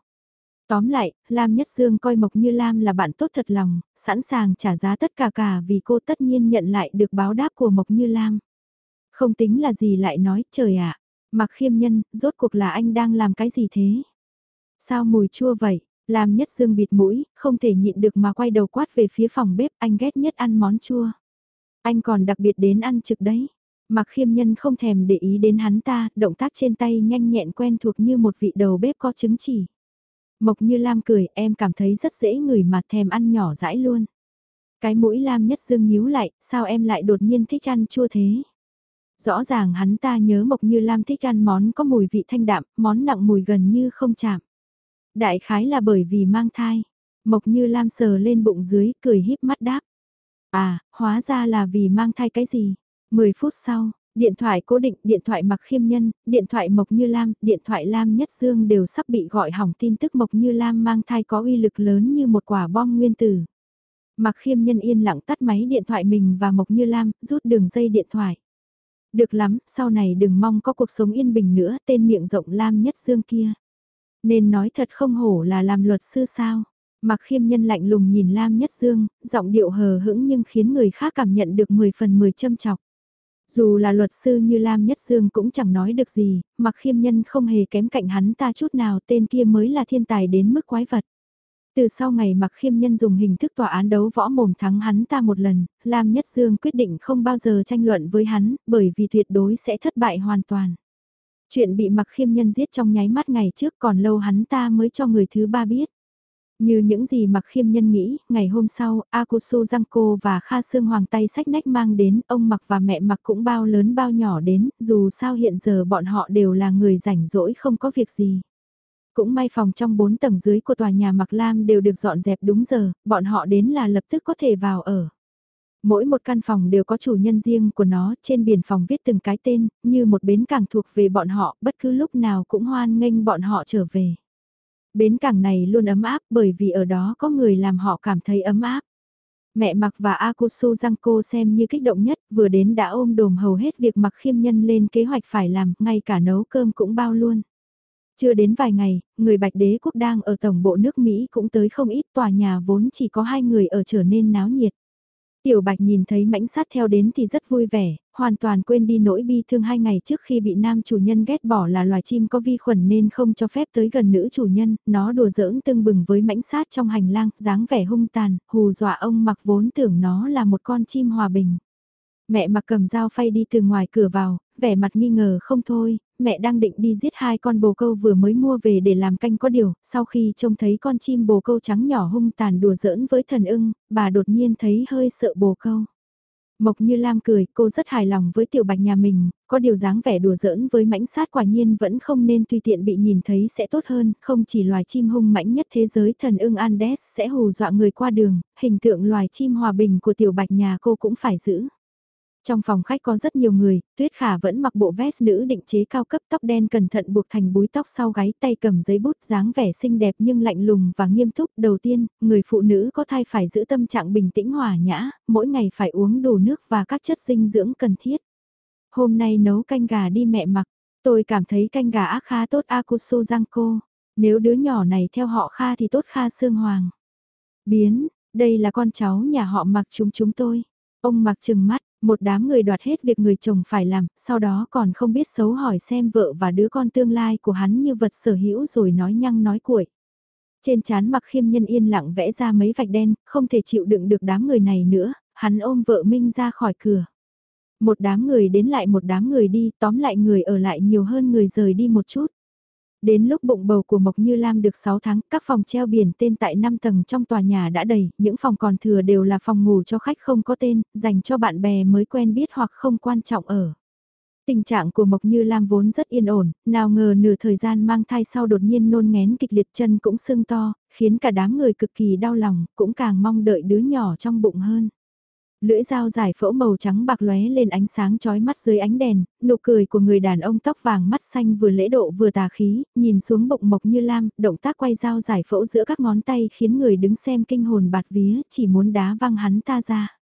Tóm lại, Lam Nhất Dương coi Mộc Như Lam là bạn tốt thật lòng, sẵn sàng trả giá tất cả cả vì cô tất nhiên nhận lại được báo đáp của Mộc Như Lam. Không tính là gì lại nói, trời ạ, mặc khiêm nhân, rốt cuộc là anh đang làm cái gì thế? Sao mùi chua vậy? Lam Nhất Dương bịt mũi, không thể nhịn được mà quay đầu quát về phía phòng bếp, anh ghét nhất ăn món chua. Anh còn đặc biệt đến ăn trực đấy. Mặc khiêm nhân không thèm để ý đến hắn ta, động tác trên tay nhanh nhẹn quen thuộc như một vị đầu bếp có chứng chỉ. Mộc như Lam cười, em cảm thấy rất dễ ngửi mà thèm ăn nhỏ dãi luôn. Cái mũi Lam nhất dương nhíu lại, sao em lại đột nhiên thích ăn chua thế? Rõ ràng hắn ta nhớ Mộc Như Lam thích ăn món có mùi vị thanh đạm, món nặng mùi gần như không chạm. Đại khái là bởi vì mang thai. Mộc Như Lam sờ lên bụng dưới, cười híp mắt đáp. À, hóa ra là vì mang thai cái gì? Mười phút sau, Điện thoại cố định, điện thoại mặc khiêm nhân, điện thoại Mộc Như Lam, điện thoại Lam Nhất Dương đều sắp bị gọi hỏng tin tức Mộc Như Lam mang thai có uy lực lớn như một quả bom nguyên tử. Mặc khiêm nhân yên lặng tắt máy điện thoại mình và Mộc Như Lam, rút đường dây điện thoại. Được lắm, sau này đừng mong có cuộc sống yên bình nữa, tên miệng rộng Lam Nhất Dương kia. Nên nói thật không hổ là làm luật sư sao. Mặc khiêm nhân lạnh lùng nhìn Lam Nhất Dương, giọng điệu hờ hững nhưng khiến người khác cảm nhận được 10 phần 10 châm chọc. Dù là luật sư như Lam Nhất Dương cũng chẳng nói được gì, mặc khiêm nhân không hề kém cạnh hắn ta chút nào tên kia mới là thiên tài đến mức quái vật. Từ sau ngày mặc khiêm nhân dùng hình thức tòa án đấu võ mồm thắng hắn ta một lần, Lam Nhất Dương quyết định không bao giờ tranh luận với hắn, bởi vì tuyệt đối sẽ thất bại hoàn toàn. Chuyện bị mặc khiêm nhân giết trong nháy mắt ngày trước còn lâu hắn ta mới cho người thứ ba biết. Như những gì mặc khiêm nhân nghĩ, ngày hôm sau, Akusu Giangco và Kha Sương Hoàng tay sách nách mang đến, ông mặc và mẹ mặc cũng bao lớn bao nhỏ đến, dù sao hiện giờ bọn họ đều là người rảnh rỗi không có việc gì. Cũng may phòng trong 4 tầng dưới của tòa nhà Mạc Lam đều được dọn dẹp đúng giờ, bọn họ đến là lập tức có thể vào ở. Mỗi một căn phòng đều có chủ nhân riêng của nó, trên biển phòng viết từng cái tên, như một bến cảng thuộc về bọn họ, bất cứ lúc nào cũng hoan nghênh bọn họ trở về. Bến cảng này luôn ấm áp bởi vì ở đó có người làm họ cảm thấy ấm áp. Mẹ Mặc và Akusu Giangco xem như kích động nhất, vừa đến đã ôm đồm hầu hết việc Mặc khiêm nhân lên kế hoạch phải làm, ngay cả nấu cơm cũng bao luôn. Chưa đến vài ngày, người Bạch Đế Quốc đang ở tổng bộ nước Mỹ cũng tới không ít tòa nhà vốn chỉ có hai người ở trở nên náo nhiệt. Tiểu Bạch nhìn thấy mãnh sát theo đến thì rất vui vẻ, hoàn toàn quên đi nỗi bi thương hai ngày trước khi bị nam chủ nhân ghét bỏ là loài chim có vi khuẩn nên không cho phép tới gần nữ chủ nhân, nó đùa giỡn tưng bừng với mãnh sát trong hành lang, dáng vẻ hung tàn, hù dọa ông mặc vốn tưởng nó là một con chim hòa bình. Mẹ mặc cầm dao phay đi từ ngoài cửa vào, vẻ mặt nghi ngờ không thôi, mẹ đang định đi giết hai con bồ câu vừa mới mua về để làm canh có điều, sau khi trông thấy con chim bồ câu trắng nhỏ hung tàn đùa giỡn với thần ưng, bà đột nhiên thấy hơi sợ bồ câu. Mộc Như Lam cười, cô rất hài lòng với tiểu bạch nhà mình, có điều dáng vẻ đùa giỡn với mãnh sát quả nhiên vẫn không nên tùy tiện bị nhìn thấy sẽ tốt hơn, không chỉ loài chim hung mãnh nhất thế giới thần ưng Andes sẽ hù dọa người qua đường, hình tượng loài chim hòa bình của tiểu bạch nhà cô cũng phải giữ. Trong phòng khách có rất nhiều người, Tuyết Khả vẫn mặc bộ vest nữ định chế cao cấp tóc đen cẩn thận buộc thành búi tóc sau gáy tay cầm giấy bút dáng vẻ xinh đẹp nhưng lạnh lùng và nghiêm túc. Đầu tiên, người phụ nữ có thai phải giữ tâm trạng bình tĩnh hòa nhã, mỗi ngày phải uống đủ nước và các chất dinh dưỡng cần thiết. Hôm nay nấu canh gà đi mẹ mặc, tôi cảm thấy canh gà ác khá tốt Akusu Giangco. Nếu đứa nhỏ này theo họ Kha thì tốt Kha Sương Hoàng. Biến, đây là con cháu nhà họ mặc chúng chúng tôi. Ông mặc chừng mắt, một đám người đoạt hết việc người chồng phải làm, sau đó còn không biết xấu hỏi xem vợ và đứa con tương lai của hắn như vật sở hữu rồi nói nhăng nói cuội. Trên chán mặc khiêm nhân yên lặng vẽ ra mấy vạch đen, không thể chịu đựng được đám người này nữa, hắn ôm vợ Minh ra khỏi cửa. Một đám người đến lại một đám người đi, tóm lại người ở lại nhiều hơn người rời đi một chút. Đến lúc bụng bầu của Mộc Như Lam được 6 tháng, các phòng treo biển tên tại 5 tầng trong tòa nhà đã đầy, những phòng còn thừa đều là phòng ngủ cho khách không có tên, dành cho bạn bè mới quen biết hoặc không quan trọng ở. Tình trạng của Mộc Như Lam vốn rất yên ổn, nào ngờ nửa thời gian mang thai sau đột nhiên nôn ngén kịch liệt chân cũng sưng to, khiến cả đám người cực kỳ đau lòng, cũng càng mong đợi đứa nhỏ trong bụng hơn. Lưỡi dao dài phẫu màu trắng bạc lóe lên ánh sáng chói mắt dưới ánh đèn, nụ cười của người đàn ông tóc vàng mắt xanh vừa lễ độ vừa tà khí, nhìn xuống bụng mộc như lam, động tác quay dao giải phẫu giữa các ngón tay khiến người đứng xem kinh hồn bạt vía, chỉ muốn đá văng hắn ta ra.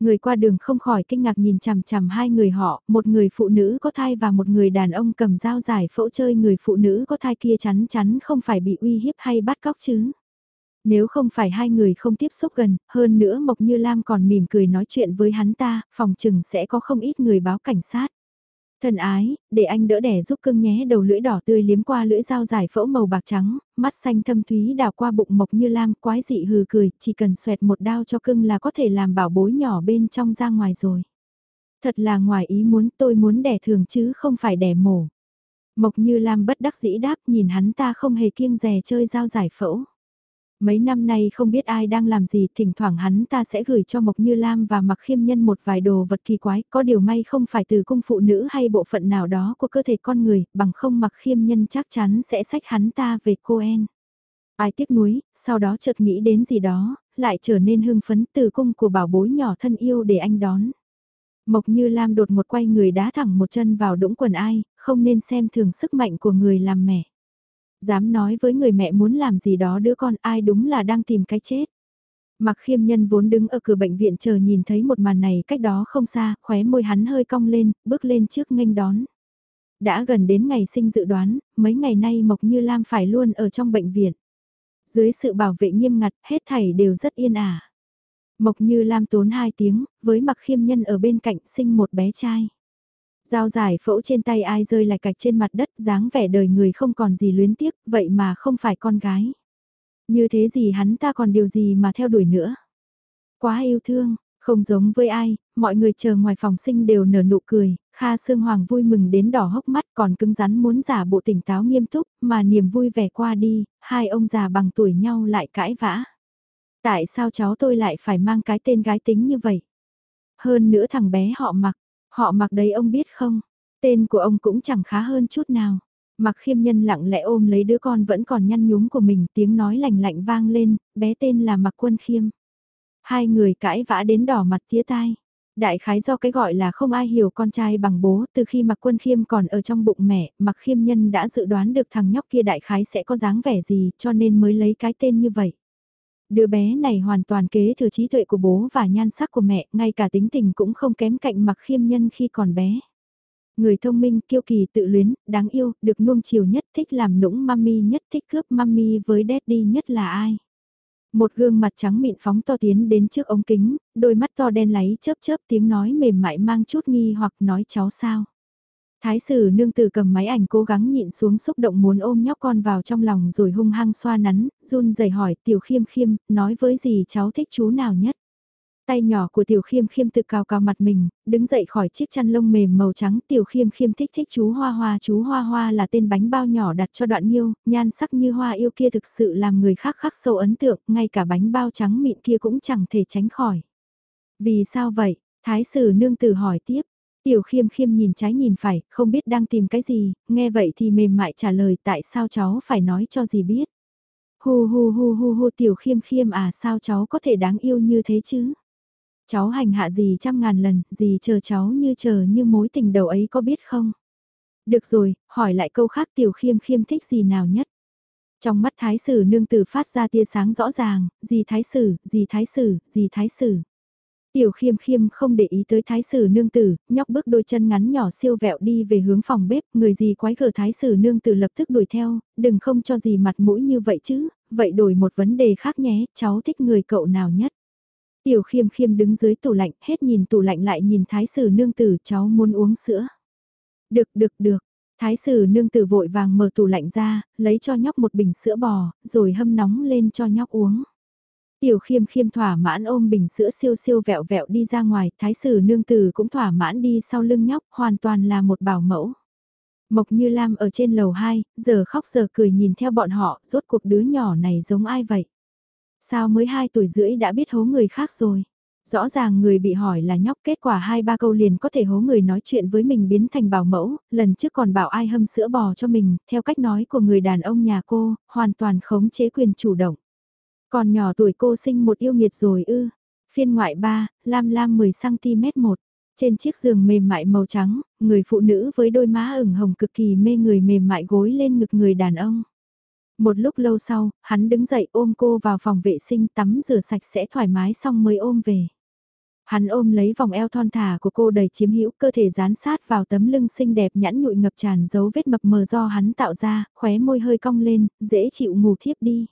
Người qua đường không khỏi kinh ngạc nhìn chằm chằm hai người họ, một người phụ nữ có thai và một người đàn ông cầm dao giải phẫu chơi người phụ nữ có thai kia chắn chắn không phải bị uy hiếp hay bắt cóc chứ. Nếu không phải hai người không tiếp xúc gần, hơn nữa Mộc Như Lam còn mỉm cười nói chuyện với hắn ta, phòng chừng sẽ có không ít người báo cảnh sát. Thần ái, để anh đỡ đẻ giúp cưng nhé đầu lưỡi đỏ tươi liếm qua lưỡi dao giải phẫu màu bạc trắng, mắt xanh thâm thúy đào qua bụng Mộc Như Lam quái dị hừ cười, chỉ cần xoẹt một đao cho cưng là có thể làm bảo bối nhỏ bên trong ra ngoài rồi. Thật là ngoài ý muốn tôi muốn đẻ thường chứ không phải đẻ mổ. Mộc Như Lam bất đắc dĩ đáp nhìn hắn ta không hề kiêng rè chơi dao giải phẫu. Mấy năm nay không biết ai đang làm gì, thỉnh thoảng hắn ta sẽ gửi cho Mộc Như Lam và mặc khiêm nhân một vài đồ vật kỳ quái, có điều may không phải từ cung phụ nữ hay bộ phận nào đó của cơ thể con người, bằng không mặc khiêm nhân chắc chắn sẽ sách hắn ta về Coen. Ai tiếc nuối, sau đó chợt nghĩ đến gì đó, lại trở nên hưng phấn từ cung của bảo bối nhỏ thân yêu để anh đón. Mộc Như Lam đột một quay người đá thẳng một chân vào đũng quần ai, không nên xem thường sức mạnh của người làm mẹ. Dám nói với người mẹ muốn làm gì đó đứa con ai đúng là đang tìm cái chết. Mặc khiêm nhân vốn đứng ở cửa bệnh viện chờ nhìn thấy một màn này cách đó không xa, khóe môi hắn hơi cong lên, bước lên trước nghênh đón. Đã gần đến ngày sinh dự đoán, mấy ngày nay Mộc Như Lam phải luôn ở trong bệnh viện. Dưới sự bảo vệ nghiêm ngặt, hết thảy đều rất yên ả. Mộc Như Lam tốn hai tiếng, với mặc khiêm nhân ở bên cạnh sinh một bé trai. Dao giải phẫu trên tay ai rơi lại cạch trên mặt đất, dáng vẻ đời người không còn gì luyến tiếc, vậy mà không phải con gái. Như thế gì hắn ta còn điều gì mà theo đuổi nữa. Quá yêu thương, không giống với ai, mọi người chờ ngoài phòng sinh đều nở nụ cười, Kha Sương Hoàng vui mừng đến đỏ hốc mắt còn cứng rắn muốn giả bộ tỉnh táo nghiêm túc, mà niềm vui vẻ qua đi, hai ông già bằng tuổi nhau lại cãi vã. Tại sao cháu tôi lại phải mang cái tên gái tính như vậy? Hơn nữa thằng bé họ mặc, họ mặc đấy ông biết không? Tên của ông cũng chẳng khá hơn chút nào. Mặc khiêm nhân lặng lẽ ôm lấy đứa con vẫn còn nhăn nhúm của mình tiếng nói lành lạnh vang lên, bé tên là mặc quân khiêm. Hai người cãi vã đến đỏ mặt tía tai. Đại khái do cái gọi là không ai hiểu con trai bằng bố, từ khi mặc quân khiêm còn ở trong bụng mẹ, mặc khiêm nhân đã dự đoán được thằng nhóc kia đại khái sẽ có dáng vẻ gì cho nên mới lấy cái tên như vậy. Đứa bé này hoàn toàn kế thừa trí tuệ của bố và nhan sắc của mẹ, ngay cả tính tình cũng không kém cạnh mặc khiêm nhân khi còn bé. Người thông minh, kiêu kỳ, tự luyến, đáng yêu, được nuông chiều nhất, thích làm nũng mami nhất, thích cướp mami với daddy nhất là ai? Một gương mặt trắng mịn phóng to tiến đến trước ống kính, đôi mắt to đen láy chớp chớp tiếng nói mềm mại mang chút nghi hoặc nói cháu sao. Thái sử nương tử cầm máy ảnh cố gắng nhịn xuống xúc động muốn ôm nhóc con vào trong lòng rồi hung hăng xoa nắn, run rẩy hỏi tiểu khiêm khiêm, nói với gì cháu thích chú nào nhất. Tay nhỏ của tiểu khiêm khiêm tự cào cào mặt mình, đứng dậy khỏi chiếc chăn lông mềm màu trắng tiểu khiêm khiêm thích thích chú hoa hoa chú hoa hoa là tên bánh bao nhỏ đặt cho đoạn yêu, nhan sắc như hoa yêu kia thực sự làm người khác khắc sâu ấn tượng, ngay cả bánh bao trắng mịn kia cũng chẳng thể tránh khỏi. Vì sao vậy? Thái sử nương tử hỏi tiếp. Tiểu khiêm khiêm nhìn trái nhìn phải, không biết đang tìm cái gì, nghe vậy thì mềm mại trả lời tại sao cháu phải nói cho gì biết. Hu hu hu hu hu tiểu khiêm khiêm à sao cháu có thể đáng yêu như thế chứ? Cháu hành hạ gì trăm ngàn lần, gì chờ cháu như chờ như mối tình đầu ấy có biết không? Được rồi, hỏi lại câu khác tiểu khiêm khiêm thích gì nào nhất? Trong mắt thái sử nương tử phát ra tia sáng rõ ràng, gì thái sử, gì thái sử, gì thái sử. Tiểu khiêm khiêm không để ý tới thái sử nương tử, nhóc bước đôi chân ngắn nhỏ siêu vẹo đi về hướng phòng bếp, người gì quái gở thái sử nương tử lập tức đuổi theo, đừng không cho gì mặt mũi như vậy chứ, vậy đổi một vấn đề khác nhé, cháu thích người cậu nào nhất. Tiểu khiêm khiêm đứng dưới tủ lạnh, hết nhìn tủ lạnh lại nhìn thái sử nương tử cháu muốn uống sữa. Được được được, thái sử nương tử vội vàng mở tủ lạnh ra, lấy cho nhóc một bình sữa bò, rồi hâm nóng lên cho nhóc uống. Tiểu khiêm khiêm thỏa mãn ôm bình sữa siêu siêu vẹo vẹo đi ra ngoài, thái sử nương tử cũng thỏa mãn đi sau lưng nhóc, hoàn toàn là một bảo mẫu. Mộc như Lam ở trên lầu 2, giờ khóc giờ cười nhìn theo bọn họ, rốt cuộc đứa nhỏ này giống ai vậy? Sao mới 2 tuổi rưỡi đã biết hố người khác rồi? Rõ ràng người bị hỏi là nhóc kết quả hai ba câu liền có thể hố người nói chuyện với mình biến thành bảo mẫu, lần trước còn bảo ai hâm sữa bò cho mình, theo cách nói của người đàn ông nhà cô, hoàn toàn khống chế quyền chủ động. Còn nhỏ tuổi cô sinh một yêu nghiệt rồi ư. Phiên ngoại 3, lam lam 10cm 1. Trên chiếc giường mềm mại màu trắng, người phụ nữ với đôi má ửng hồng cực kỳ mê người mềm mại gối lên ngực người đàn ông. Một lúc lâu sau, hắn đứng dậy ôm cô vào phòng vệ sinh tắm rửa sạch sẽ thoải mái xong mới ôm về. Hắn ôm lấy vòng eo thon thả của cô đầy chiếm hữu cơ thể dán sát vào tấm lưng xinh đẹp nhẵn nhụi ngập tràn dấu vết mập mờ do hắn tạo ra, khóe môi hơi cong lên, dễ chịu ngủ thiếp đi.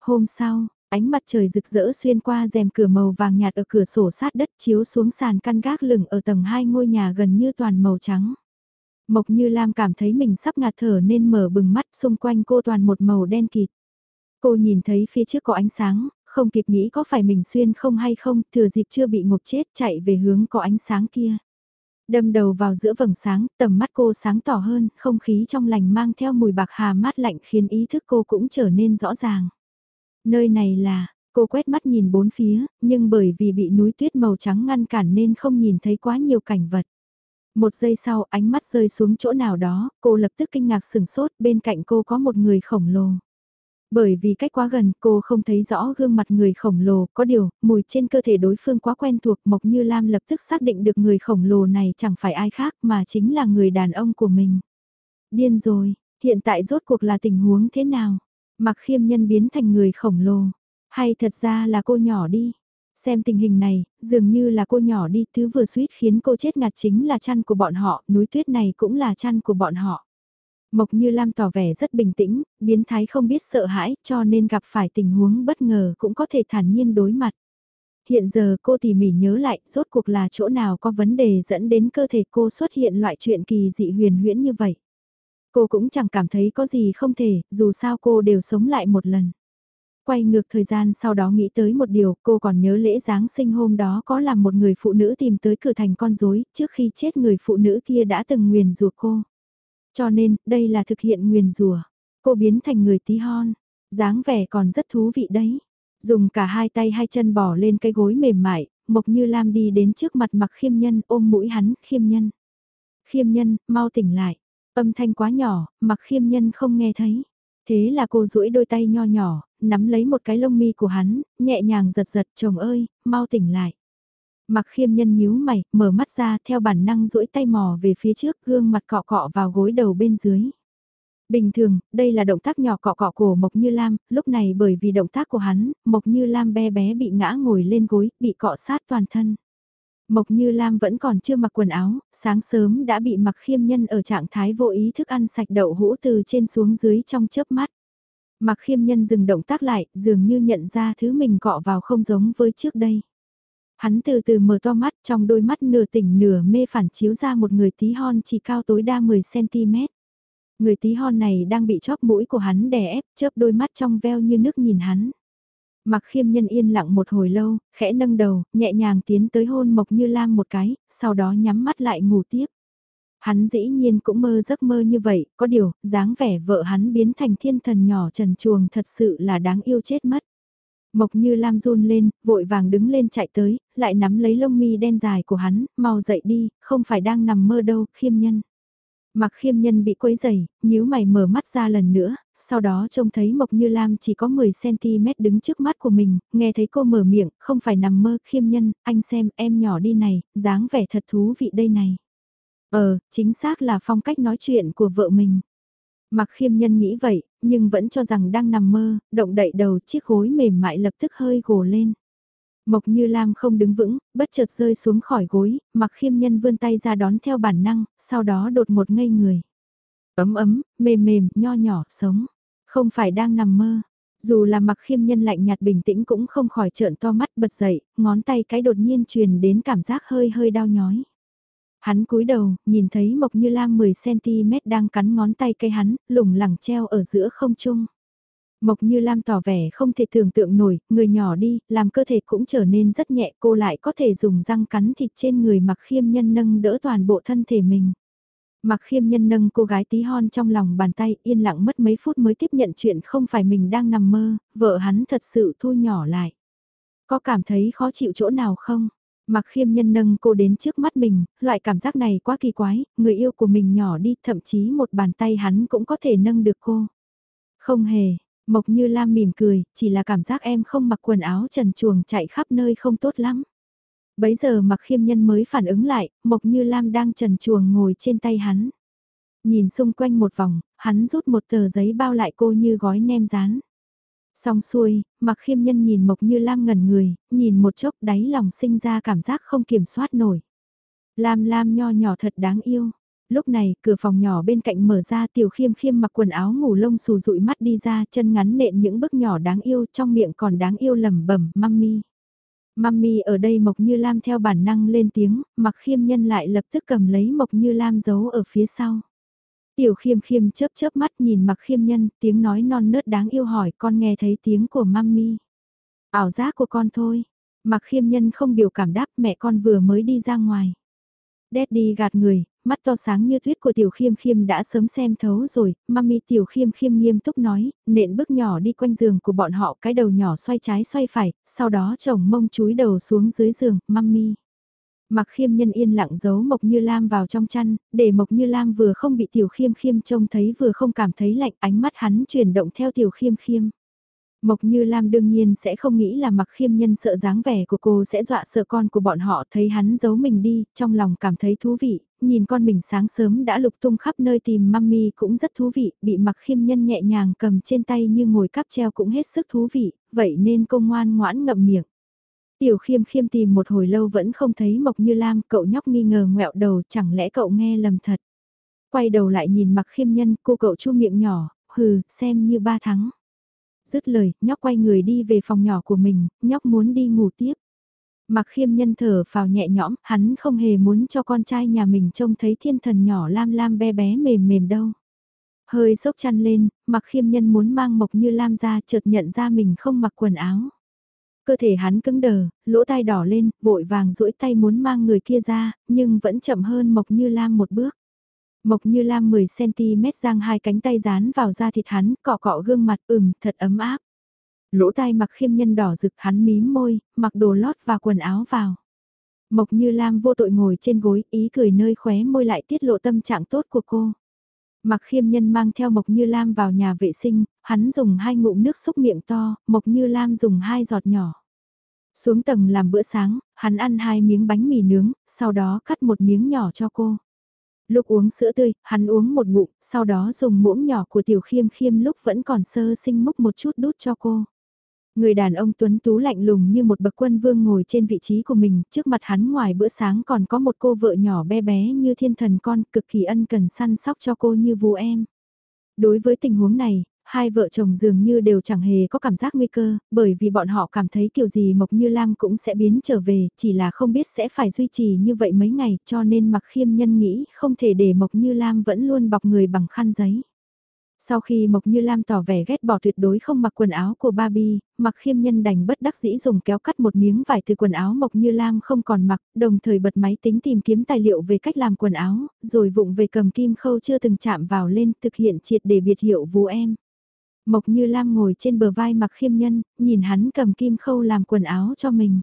Hôm sau, ánh mặt trời rực rỡ xuyên qua rèm cửa màu vàng nhạt ở cửa sổ sát đất chiếu xuống sàn căn gác lửng ở tầng hai ngôi nhà gần như toàn màu trắng. Mộc Như Lam cảm thấy mình sắp ngạt thở nên mở bừng mắt xung quanh cô toàn một màu đen kịt. Cô nhìn thấy phía trước có ánh sáng, không kịp nghĩ có phải mình xuyên không hay không, thừa dịp chưa bị ngục chết chạy về hướng có ánh sáng kia. Đâm đầu vào giữa vầng sáng, tầm mắt cô sáng tỏ hơn, không khí trong lành mang theo mùi bạc hà mát lạnh khiến ý thức cô cũng trở nên rõ ràng. Nơi này là, cô quét mắt nhìn bốn phía, nhưng bởi vì bị núi tuyết màu trắng ngăn cản nên không nhìn thấy quá nhiều cảnh vật. Một giây sau ánh mắt rơi xuống chỗ nào đó, cô lập tức kinh ngạc sửng sốt, bên cạnh cô có một người khổng lồ. Bởi vì cách quá gần cô không thấy rõ gương mặt người khổng lồ, có điều, mùi trên cơ thể đối phương quá quen thuộc Mộc Như Lam lập tức xác định được người khổng lồ này chẳng phải ai khác mà chính là người đàn ông của mình. Điên rồi, hiện tại rốt cuộc là tình huống thế nào? Mặc khiêm nhân biến thành người khổng lồ, hay thật ra là cô nhỏ đi? Xem tình hình này, dường như là cô nhỏ đi thứ vừa suýt khiến cô chết ngạt chính là chăn của bọn họ, núi tuyết này cũng là chăn của bọn họ. Mộc Như Lam tỏ vẻ rất bình tĩnh, biến thái không biết sợ hãi cho nên gặp phải tình huống bất ngờ cũng có thể thản nhiên đối mặt. Hiện giờ cô tỉ mỉ nhớ lại rốt cuộc là chỗ nào có vấn đề dẫn đến cơ thể cô xuất hiện loại chuyện kỳ dị huyền huyễn như vậy. Cô cũng chẳng cảm thấy có gì không thể, dù sao cô đều sống lại một lần. Quay ngược thời gian sau đó nghĩ tới một điều, cô còn nhớ lễ Giáng sinh hôm đó có làm một người phụ nữ tìm tới cửa thành con rối trước khi chết người phụ nữ kia đã từng nguyền rủa cô. Cho nên, đây là thực hiện nguyền rủa Cô biến thành người tí hon, dáng vẻ còn rất thú vị đấy. Dùng cả hai tay hai chân bỏ lên cái gối mềm mại, Mộc Như Lam đi đến trước mặt mặc khiêm nhân ôm mũi hắn, khiêm nhân. Khiêm nhân, mau tỉnh lại. Âm thanh quá nhỏ, mặc khiêm nhân không nghe thấy. Thế là cô duỗi đôi tay nho nhỏ, nắm lấy một cái lông mi của hắn, nhẹ nhàng giật giật, chồng ơi, mau tỉnh lại. Mặc khiêm nhân nhíu mày, mở mắt ra theo bản năng duỗi tay mò về phía trước gương mặt cọ cọ vào gối đầu bên dưới. Bình thường, đây là động tác nhỏ cọ cọ của Mộc Như Lam, lúc này bởi vì động tác của hắn, Mộc Như Lam bé bé bị ngã ngồi lên gối, bị cọ sát toàn thân. Mộc Như Lam vẫn còn chưa mặc quần áo, sáng sớm đã bị mặc khiêm nhân ở trạng thái vô ý thức ăn sạch đậu hũ từ trên xuống dưới trong chớp mắt. Mặc khiêm nhân dừng động tác lại, dường như nhận ra thứ mình cọ vào không giống với trước đây. Hắn từ từ mở to mắt trong đôi mắt nửa tỉnh nửa mê phản chiếu ra một người tí hon chỉ cao tối đa 10cm. Người tí hon này đang bị chóp mũi của hắn đè ép, chớp đôi mắt trong veo như nước nhìn hắn. Mặc khiêm nhân yên lặng một hồi lâu, khẽ nâng đầu, nhẹ nhàng tiến tới hôn Mộc Như Lam một cái, sau đó nhắm mắt lại ngủ tiếp. Hắn dĩ nhiên cũng mơ giấc mơ như vậy, có điều, dáng vẻ vợ hắn biến thành thiên thần nhỏ trần chuồng thật sự là đáng yêu chết mất. Mộc như Lam run lên, vội vàng đứng lên chạy tới, lại nắm lấy lông mi đen dài của hắn, mau dậy đi, không phải đang nằm mơ đâu, khiêm nhân. Mặc khiêm nhân bị quấy dày, nhíu mày mở mắt ra lần nữa, sau đó trông thấy Mộc Như Lam chỉ có 10cm đứng trước mắt của mình, nghe thấy cô mở miệng, không phải nằm mơ, khiêm nhân, anh xem em nhỏ đi này, dáng vẻ thật thú vị đây này. Ờ, chính xác là phong cách nói chuyện của vợ mình. Mặc khiêm nhân nghĩ vậy, nhưng vẫn cho rằng đang nằm mơ, động đậy đầu chiếc gối mềm mại lập tức hơi gồ lên. Mộc như Lam không đứng vững, bất chợt rơi xuống khỏi gối, mặc khiêm nhân vươn tay ra đón theo bản năng, sau đó đột một ngây người. Ấm ấm, mềm mềm, nho nhỏ, sống. Không phải đang nằm mơ. Dù là mặc khiêm nhân lạnh nhạt bình tĩnh cũng không khỏi trợn to mắt bật dậy, ngón tay cái đột nhiên truyền đến cảm giác hơi hơi đau nhói. Hắn cúi đầu, nhìn thấy Mộc Như Lam 10cm đang cắn ngón tay cây hắn, lủng lẳng treo ở giữa không trung. Mộc Như Lam tỏ vẻ không thể tưởng tượng nổi, người nhỏ đi, làm cơ thể cũng trở nên rất nhẹ, cô lại có thể dùng răng cắn thịt trên người mặc khiêm nhân nâng đỡ toàn bộ thân thể mình. Mặc khiêm nhân nâng cô gái tí hon trong lòng bàn tay yên lặng mất mấy phút mới tiếp nhận chuyện không phải mình đang nằm mơ, vợ hắn thật sự thu nhỏ lại. Có cảm thấy khó chịu chỗ nào không? Mặc khiêm nhân nâng cô đến trước mắt mình, loại cảm giác này quá kỳ quái, người yêu của mình nhỏ đi, thậm chí một bàn tay hắn cũng có thể nâng được cô. Không hề, Mộc Như Lam mỉm cười, chỉ là cảm giác em không mặc quần áo trần chuồng chạy khắp nơi không tốt lắm. Bấy giờ mặc khiêm nhân mới phản ứng lại, Mộc Như Lam đang trần chuồng ngồi trên tay hắn. Nhìn xung quanh một vòng, hắn rút một tờ giấy bao lại cô như gói nem rán. Xong xuôi, mặc khiêm nhân nhìn Mộc Như Lam ngẩn người, nhìn một chốc đáy lòng sinh ra cảm giác không kiểm soát nổi. Lam Lam nho nhỏ thật đáng yêu. Lúc này, cửa phòng nhỏ bên cạnh mở ra tiểu khiêm khiêm mặc quần áo ngủ lông xù rụi mắt đi ra chân ngắn nện những bước nhỏ đáng yêu trong miệng còn đáng yêu lẩm bẩm mami. Mami ở đây Mộc Như Lam theo bản năng lên tiếng, mặc khiêm nhân lại lập tức cầm lấy Mộc Như Lam giấu ở phía sau. Tiểu khiêm khiêm chớp chớp mắt nhìn mặc khiêm nhân, tiếng nói non nớt đáng yêu hỏi con nghe thấy tiếng của mami. Ảo giác của con thôi. Mặc khiêm nhân không biểu cảm đáp mẹ con vừa mới đi ra ngoài. Daddy gạt người, mắt to sáng như tuyết của tiểu khiêm khiêm đã sớm xem thấu rồi, mami tiểu khiêm khiêm nghiêm túc nói, nện bước nhỏ đi quanh giường của bọn họ cái đầu nhỏ xoay trái xoay phải, sau đó chồng mông chúi đầu xuống dưới giường, mami. Mặc khiêm nhân yên lặng giấu Mộc Như Lam vào trong chăn, để Mộc Như Lam vừa không bị tiểu khiêm khiêm trông thấy vừa không cảm thấy lạnh ánh mắt hắn chuyển động theo tiểu khiêm khiêm. Mộc Như Lam đương nhiên sẽ không nghĩ là mặc khiêm nhân sợ dáng vẻ của cô sẽ dọa sợ con của bọn họ thấy hắn giấu mình đi, trong lòng cảm thấy thú vị, nhìn con mình sáng sớm đã lục tung khắp nơi tìm mami cũng rất thú vị, bị mặc khiêm nhân nhẹ nhàng cầm trên tay như ngồi cắp treo cũng hết sức thú vị, vậy nên cô ngoan ngoãn ngậm miệng. Tiểu khiêm khiêm tìm một hồi lâu vẫn không thấy Mộc Như Lam, cậu nhóc nghi ngờ ngẹo đầu chẳng lẽ cậu nghe lầm thật. Quay đầu lại nhìn mặc khiêm nhân, cô cậu chu miệng nhỏ, hừ, xem như ba thắng. Dứt lời, nhóc quay người đi về phòng nhỏ của mình, nhóc muốn đi ngủ tiếp. Mặc khiêm nhân thở vào nhẹ nhõm, hắn không hề muốn cho con trai nhà mình trông thấy thiên thần nhỏ lam lam be bé mềm mềm đâu. Hơi sốc chăn lên, mặc khiêm nhân muốn mang mộc như lam ra chợt nhận ra mình không mặc quần áo. Cơ thể hắn cứng đờ, lỗ tai đỏ lên, vội vàng duỗi tay muốn mang người kia ra, nhưng vẫn chậm hơn mộc như lam một bước. Mộc như lam 10cm giang hai cánh tay dán vào da thịt hắn, cọ cọ gương mặt ừm, thật ấm áp. Lỗ tai mặc khiêm nhân đỏ rực hắn mím môi, mặc đồ lót và quần áo vào. Mộc như lam vô tội ngồi trên gối, ý cười nơi khóe môi lại tiết lộ tâm trạng tốt của cô. Mặc khiêm nhân mang theo Mộc Như Lam vào nhà vệ sinh, hắn dùng hai ngụm nước xúc miệng to, Mộc Như Lam dùng hai giọt nhỏ. Xuống tầng làm bữa sáng, hắn ăn hai miếng bánh mì nướng, sau đó cắt một miếng nhỏ cho cô. Lúc uống sữa tươi, hắn uống một ngụm, sau đó dùng muỗng nhỏ của tiểu khiêm khiêm lúc vẫn còn sơ sinh múc một chút đút cho cô. Người đàn ông tuấn tú lạnh lùng như một bậc quân vương ngồi trên vị trí của mình, trước mặt hắn ngoài bữa sáng còn có một cô vợ nhỏ bé bé như thiên thần con, cực kỳ ân cần săn sóc cho cô như vú em. Đối với tình huống này, hai vợ chồng dường như đều chẳng hề có cảm giác nguy cơ, bởi vì bọn họ cảm thấy kiểu gì Mộc Như Lam cũng sẽ biến trở về, chỉ là không biết sẽ phải duy trì như vậy mấy ngày, cho nên mặc khiêm nhân nghĩ không thể để Mộc Như Lam vẫn luôn bọc người bằng khăn giấy. Sau khi Mộc Như Lam tỏ vẻ ghét bỏ tuyệt đối không mặc quần áo của Barbie, mặc khiêm nhân đành bất đắc dĩ dùng kéo cắt một miếng vải từ quần áo Mộc Như Lam không còn mặc, đồng thời bật máy tính tìm kiếm tài liệu về cách làm quần áo, rồi vụng về cầm kim khâu chưa từng chạm vào lên thực hiện triệt để biệt hiệu vú em. Mộc Như Lam ngồi trên bờ vai mặc khiêm nhân, nhìn hắn cầm kim khâu làm quần áo cho mình.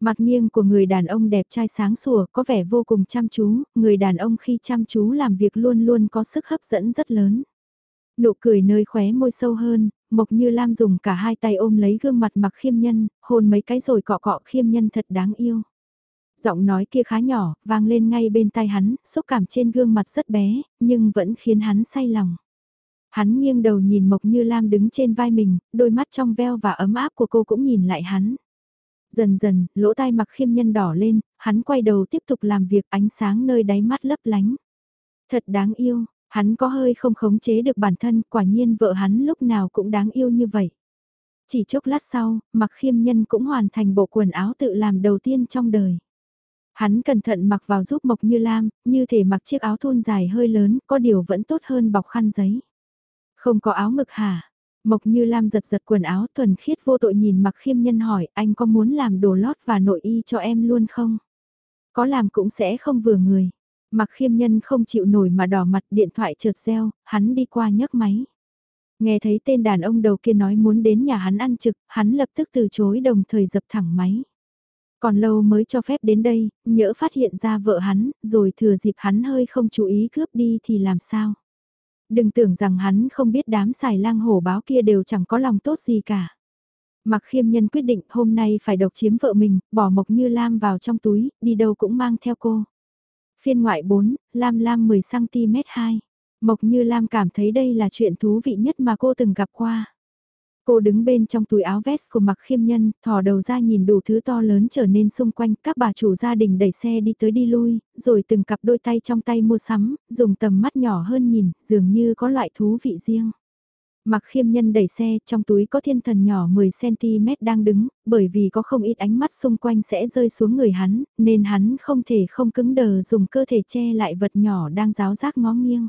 Mặt nghiêng của người đàn ông đẹp trai sáng sủa có vẻ vô cùng chăm chú, người đàn ông khi chăm chú làm việc luôn luôn có sức hấp dẫn rất lớn. Nụ cười nơi khóe môi sâu hơn, Mộc Như Lam dùng cả hai tay ôm lấy gương mặt mặc khiêm nhân, hôn mấy cái rồi cọ cọ khiêm nhân thật đáng yêu. Giọng nói kia khá nhỏ, vang lên ngay bên tai hắn, xúc cảm trên gương mặt rất bé, nhưng vẫn khiến hắn say lòng. Hắn nghiêng đầu nhìn Mộc Như Lam đứng trên vai mình, đôi mắt trong veo và ấm áp của cô cũng nhìn lại hắn. Dần dần, lỗ tai mặc khiêm nhân đỏ lên, hắn quay đầu tiếp tục làm việc ánh sáng nơi đáy mắt lấp lánh. Thật đáng yêu, Hắn có hơi không khống chế được bản thân, quả nhiên vợ hắn lúc nào cũng đáng yêu như vậy. Chỉ chốc lát sau, mặc khiêm nhân cũng hoàn thành bộ quần áo tự làm đầu tiên trong đời. Hắn cẩn thận mặc vào giúp Mộc Như Lam, như thể mặc chiếc áo thun dài hơi lớn, có điều vẫn tốt hơn bọc khăn giấy. Không có áo ngực hả? Mộc Như Lam giật giật quần áo thuần khiết vô tội nhìn mặc khiêm nhân hỏi anh có muốn làm đồ lót và nội y cho em luôn không? Có làm cũng sẽ không vừa người. Mặc khiêm nhân không chịu nổi mà đỏ mặt điện thoại chợt reo, hắn đi qua nhấc máy. Nghe thấy tên đàn ông đầu kia nói muốn đến nhà hắn ăn trực, hắn lập tức từ chối đồng thời dập thẳng máy. Còn lâu mới cho phép đến đây, nhỡ phát hiện ra vợ hắn, rồi thừa dịp hắn hơi không chú ý cướp đi thì làm sao. Đừng tưởng rằng hắn không biết đám xài lang hổ báo kia đều chẳng có lòng tốt gì cả. Mặc khiêm nhân quyết định hôm nay phải độc chiếm vợ mình, bỏ mộc như lam vào trong túi, đi đâu cũng mang theo cô. Phiên ngoại 4, Lam Lam 10cm 2. Mộc Như Lam cảm thấy đây là chuyện thú vị nhất mà cô từng gặp qua. Cô đứng bên trong túi áo vest của mặc khiêm nhân, thò đầu ra nhìn đủ thứ to lớn trở nên xung quanh, các bà chủ gia đình đẩy xe đi tới đi lui, rồi từng cặp đôi tay trong tay mua sắm, dùng tầm mắt nhỏ hơn nhìn, dường như có loại thú vị riêng. Mặc khiêm nhân đẩy xe, trong túi có thiên thần nhỏ 10cm đang đứng, bởi vì có không ít ánh mắt xung quanh sẽ rơi xuống người hắn, nên hắn không thể không cứng đờ dùng cơ thể che lại vật nhỏ đang ráo rác ngó nghiêng.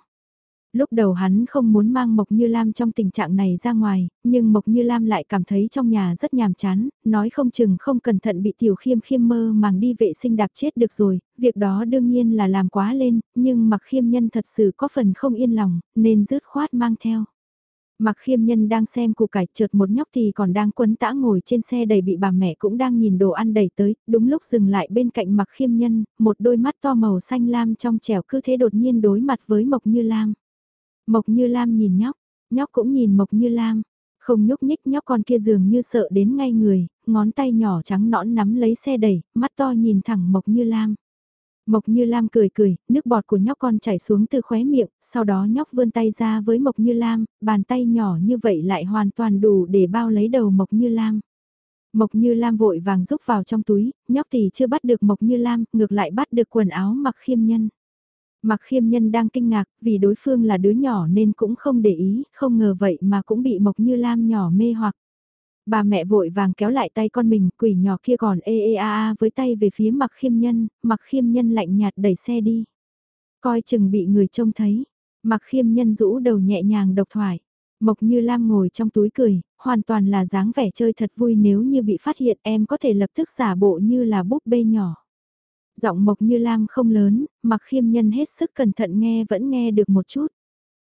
Lúc đầu hắn không muốn mang Mộc Như Lam trong tình trạng này ra ngoài, nhưng Mộc Như Lam lại cảm thấy trong nhà rất nhàm chán, nói không chừng không cẩn thận bị tiểu khiêm khiêm mơ màng đi vệ sinh đạp chết được rồi, việc đó đương nhiên là làm quá lên, nhưng mặc khiêm nhân thật sự có phần không yên lòng, nên rứt khoát mang theo. Mặc khiêm nhân đang xem củ cải trượt một nhóc thì còn đang quấn tã ngồi trên xe đầy bị bà mẹ cũng đang nhìn đồ ăn đẩy tới, đúng lúc dừng lại bên cạnh mặc khiêm nhân, một đôi mắt to màu xanh lam trong trẻo cứ thế đột nhiên đối mặt với Mộc Như Lam. Mộc Như Lam nhìn nhóc, nhóc cũng nhìn Mộc Như Lam, không nhúc nhích nhóc con kia dường như sợ đến ngay người, ngón tay nhỏ trắng nõn nắm lấy xe đẩy, mắt to nhìn thẳng Mộc Như Lam. Mộc Như Lam cười cười, nước bọt của nhóc con chảy xuống từ khóe miệng, sau đó nhóc vươn tay ra với Mộc Như Lam, bàn tay nhỏ như vậy lại hoàn toàn đủ để bao lấy đầu Mộc Như Lam. Mộc Như Lam vội vàng rúc vào trong túi, nhóc thì chưa bắt được Mộc Như Lam, ngược lại bắt được quần áo mặc khiêm nhân. Mặc khiêm nhân đang kinh ngạc, vì đối phương là đứa nhỏ nên cũng không để ý, không ngờ vậy mà cũng bị Mộc Như Lam nhỏ mê hoặc. Bà mẹ vội vàng kéo lại tay con mình, quỷ nhỏ kia còn ê ê a a với tay về phía mặc khiêm nhân, mặc khiêm nhân lạnh nhạt đẩy xe đi. Coi chừng bị người trông thấy, mặc khiêm nhân rũ đầu nhẹ nhàng độc thoại. Mộc Như Lam ngồi trong túi cười, hoàn toàn là dáng vẻ chơi thật vui nếu như bị phát hiện em có thể lập tức giả bộ như là búp bê nhỏ. Giọng Mộc Như Lam không lớn, mặc khiêm nhân hết sức cẩn thận nghe vẫn nghe được một chút.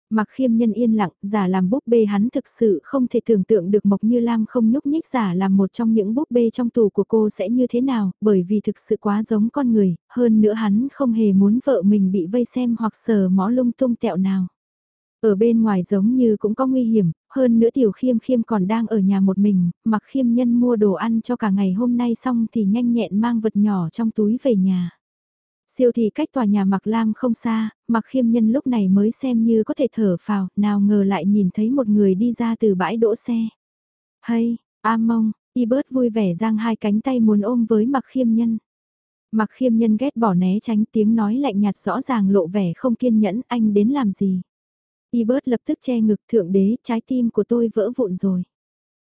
Mặc khiêm nhân yên lặng, giả làm búp bê hắn thực sự không thể tưởng tượng được Mộc Như Lam không nhúc nhích giả làm một trong những búp bê trong tù của cô sẽ như thế nào, bởi vì thực sự quá giống con người, hơn nữa hắn không hề muốn vợ mình bị vây xem hoặc sờ mó lung tung tẹo nào. Ở bên ngoài giống như cũng có nguy hiểm, hơn nữa tiểu khiêm khiêm còn đang ở nhà một mình, mặc khiêm nhân mua đồ ăn cho cả ngày hôm nay xong thì nhanh nhẹn mang vật nhỏ trong túi về nhà. Siêu thị cách tòa nhà Mặc Lam không xa, Mặc Khiêm Nhân lúc này mới xem như có thể thở phào, nào ngờ lại nhìn thấy một người đi ra từ bãi đỗ xe. Hay, A Mông, y bớt vui vẻ giang hai cánh tay muốn ôm với Mặc Khiêm Nhân. Mặc Khiêm Nhân ghét bỏ né tránh tiếng nói lạnh nhạt rõ ràng lộ vẻ không kiên nhẫn anh đến làm gì. Y bớt lập tức che ngực thượng đế, trái tim của tôi vỡ vụn rồi.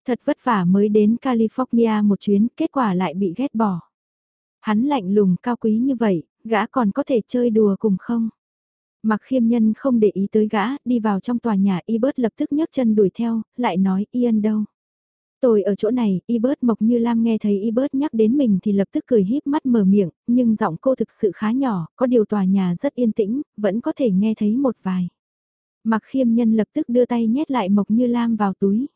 Thật vất vả mới đến California một chuyến, kết quả lại bị ghét bỏ. Hắn lạnh lùng cao quý như vậy, gã còn có thể chơi đùa cùng không? Mặc khiêm nhân không để ý tới gã, đi vào trong tòa nhà y bớt lập tức nhấc chân đuổi theo, lại nói Ian đâu? Tôi ở chỗ này, y bớt mộc như Lam nghe thấy y bớt nhắc đến mình thì lập tức cười híp mắt mở miệng, nhưng giọng cô thực sự khá nhỏ, có điều tòa nhà rất yên tĩnh, vẫn có thể nghe thấy một vài. Mặc khiêm nhân lập tức đưa tay nhét lại Mộc Như Lam vào túi.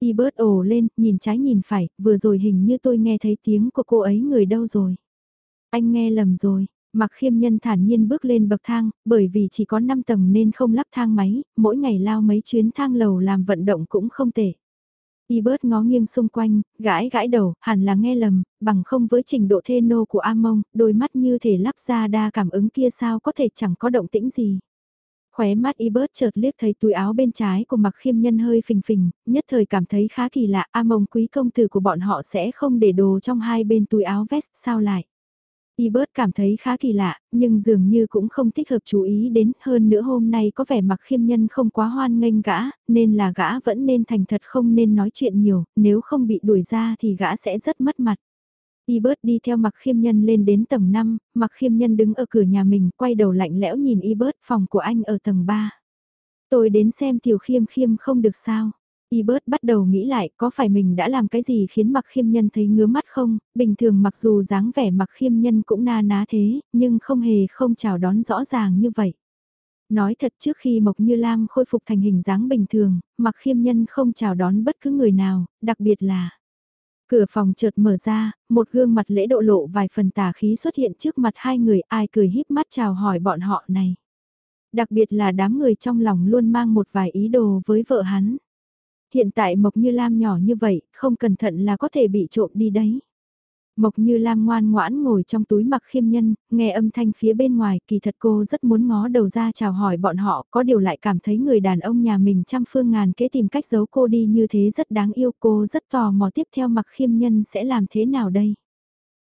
Y bớt ồ lên, nhìn trái nhìn phải, vừa rồi hình như tôi nghe thấy tiếng của cô ấy người đâu rồi. Anh nghe lầm rồi, Mặc khiêm nhân thản nhiên bước lên bậc thang, bởi vì chỉ có 5 tầng nên không lắp thang máy, mỗi ngày lao mấy chuyến thang lầu làm vận động cũng không tệ. Y bớt ngó nghiêng xung quanh, gãi gãi đầu, hẳn là nghe lầm, bằng không với trình độ thê nô của A Mông, đôi mắt như thể lắp ra đa cảm ứng kia sao có thể chẳng có động tĩnh gì. Khóe mắt y bớt chợt liếc thấy túi áo bên trái của mặc khiêm nhân hơi phình phình, nhất thời cảm thấy khá kỳ lạ, A Mông quý công tử của bọn họ sẽ không để đồ trong hai bên túi áo vest sao lại. Y bớt cảm thấy khá kỳ lạ, nhưng dường như cũng không thích hợp chú ý đến hơn nữa hôm nay có vẻ mặc khiêm nhân không quá hoan nghênh gã, nên là gã vẫn nên thành thật không nên nói chuyện nhiều, nếu không bị đuổi ra thì gã sẽ rất mất mặt. Y bớt đi theo mặc khiêm nhân lên đến tầng 5, mặc khiêm nhân đứng ở cửa nhà mình, quay đầu lạnh lẽo nhìn y bớt phòng của anh ở tầng 3. Tôi đến xem tiểu khiêm khiêm không được sao. Y bớt bắt đầu nghĩ lại có phải mình đã làm cái gì khiến mặc khiêm nhân thấy ngứa mắt không, bình thường mặc dù dáng vẻ mặc khiêm nhân cũng na ná thế, nhưng không hề không chào đón rõ ràng như vậy. Nói thật trước khi Mộc Như Lam khôi phục thành hình dáng bình thường, mặc khiêm nhân không chào đón bất cứ người nào, đặc biệt là Cửa phòng chợt mở ra, một gương mặt lễ độ lộ vài phần tà khí xuất hiện trước mặt hai người ai cười híp mắt chào hỏi bọn họ này. Đặc biệt là đám người trong lòng luôn mang một vài ý đồ với vợ hắn. Hiện tại Mộc Như Lam nhỏ như vậy, không cẩn thận là có thể bị trộm đi đấy. Mộc Như Lam ngoan ngoãn ngồi trong túi mặc khiêm nhân, nghe âm thanh phía bên ngoài, kỳ thật cô rất muốn ngó đầu ra chào hỏi bọn họ, có điều lại cảm thấy người đàn ông nhà mình trăm phương ngàn kế tìm cách giấu cô đi như thế rất đáng yêu cô rất tò mò tiếp theo mặc khiêm nhân sẽ làm thế nào đây.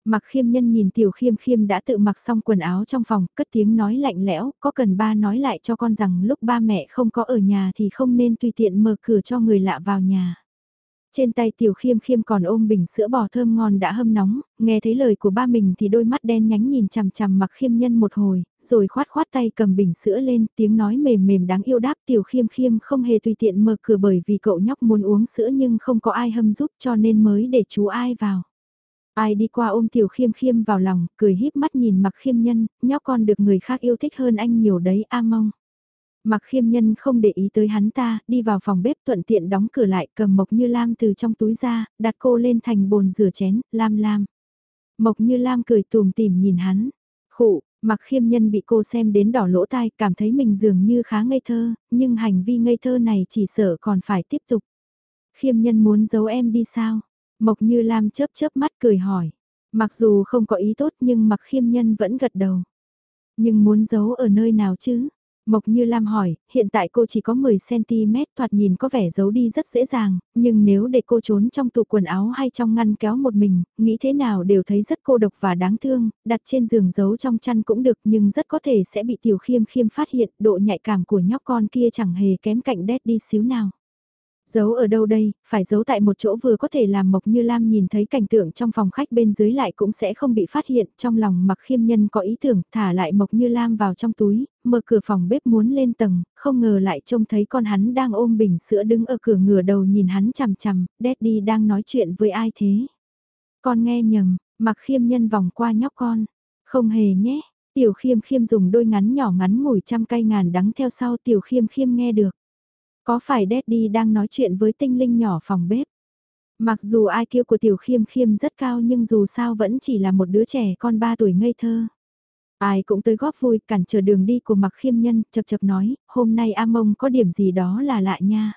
Mặc khiêm nhân nhìn tiểu khiêm khiêm đã tự mặc xong quần áo trong phòng, cất tiếng nói lạnh lẽo, có cần ba nói lại cho con rằng lúc ba mẹ không có ở nhà thì không nên tùy tiện mở cửa cho người lạ vào nhà. Trên tay tiểu khiêm khiêm còn ôm bình sữa bò thơm ngon đã hâm nóng, nghe thấy lời của ba mình thì đôi mắt đen nhánh nhìn chằm chằm mặc khiêm nhân một hồi, rồi khoát khoát tay cầm bình sữa lên, tiếng nói mềm mềm đáng yêu đáp tiểu khiêm khiêm không hề tùy tiện mở cửa bởi vì cậu nhóc muốn uống sữa nhưng không có ai hâm giúp cho nên mới để chú ai vào. Ai đi qua ôm tiểu khiêm khiêm vào lòng, cười híp mắt nhìn mặc khiêm nhân, nhóc con được người khác yêu thích hơn anh nhiều đấy a mong. Mặc khiêm nhân không để ý tới hắn ta, đi vào phòng bếp thuận tiện đóng cửa lại cầm Mộc Như Lam từ trong túi ra, đặt cô lên thành bồn rửa chén, Lam Lam. Mộc Như Lam cười tùm tìm nhìn hắn. Khụ, mặc khiêm nhân bị cô xem đến đỏ lỗ tai, cảm thấy mình dường như khá ngây thơ, nhưng hành vi ngây thơ này chỉ sợ còn phải tiếp tục. Khiêm nhân muốn giấu em đi sao? Mộc Như Lam chớp chớp mắt cười hỏi. Mặc dù không có ý tốt nhưng mặc khiêm nhân vẫn gật đầu. Nhưng muốn giấu ở nơi nào chứ? Mộc Như Lam hỏi, hiện tại cô chỉ có 10cm thoạt nhìn có vẻ giấu đi rất dễ dàng, nhưng nếu để cô trốn trong tủ quần áo hay trong ngăn kéo một mình, nghĩ thế nào đều thấy rất cô độc và đáng thương, đặt trên giường giấu trong chăn cũng được nhưng rất có thể sẽ bị tiểu khiêm khiêm phát hiện độ nhạy cảm của nhóc con kia chẳng hề kém cạnh đét đi xíu nào. Giấu ở đâu đây, phải giấu tại một chỗ vừa có thể làm Mộc Như Lam nhìn thấy cảnh tượng trong phòng khách bên dưới lại cũng sẽ không bị phát hiện, trong lòng mặc khiêm nhân có ý tưởng thả lại Mộc Như Lam vào trong túi, mở cửa phòng bếp muốn lên tầng, không ngờ lại trông thấy con hắn đang ôm bình sữa đứng ở cửa ngửa đầu nhìn hắn chằm chằm, Daddy đang nói chuyện với ai thế? Con nghe nhầm, mặc khiêm nhân vòng qua nhóc con, không hề nhé, tiểu khiêm khiêm dùng đôi ngắn nhỏ ngắn ngủi trăm cây ngàn đắng theo sau tiểu khiêm khiêm nghe được. Có phải Daddy đang nói chuyện với tinh linh nhỏ phòng bếp? Mặc dù IQ của tiểu khiêm khiêm rất cao nhưng dù sao vẫn chỉ là một đứa trẻ con 3 tuổi ngây thơ. Ai cũng tới góp vui cản trở đường đi của mặc khiêm nhân, chập chập nói, hôm nay A Mông có điểm gì đó là lạ nha.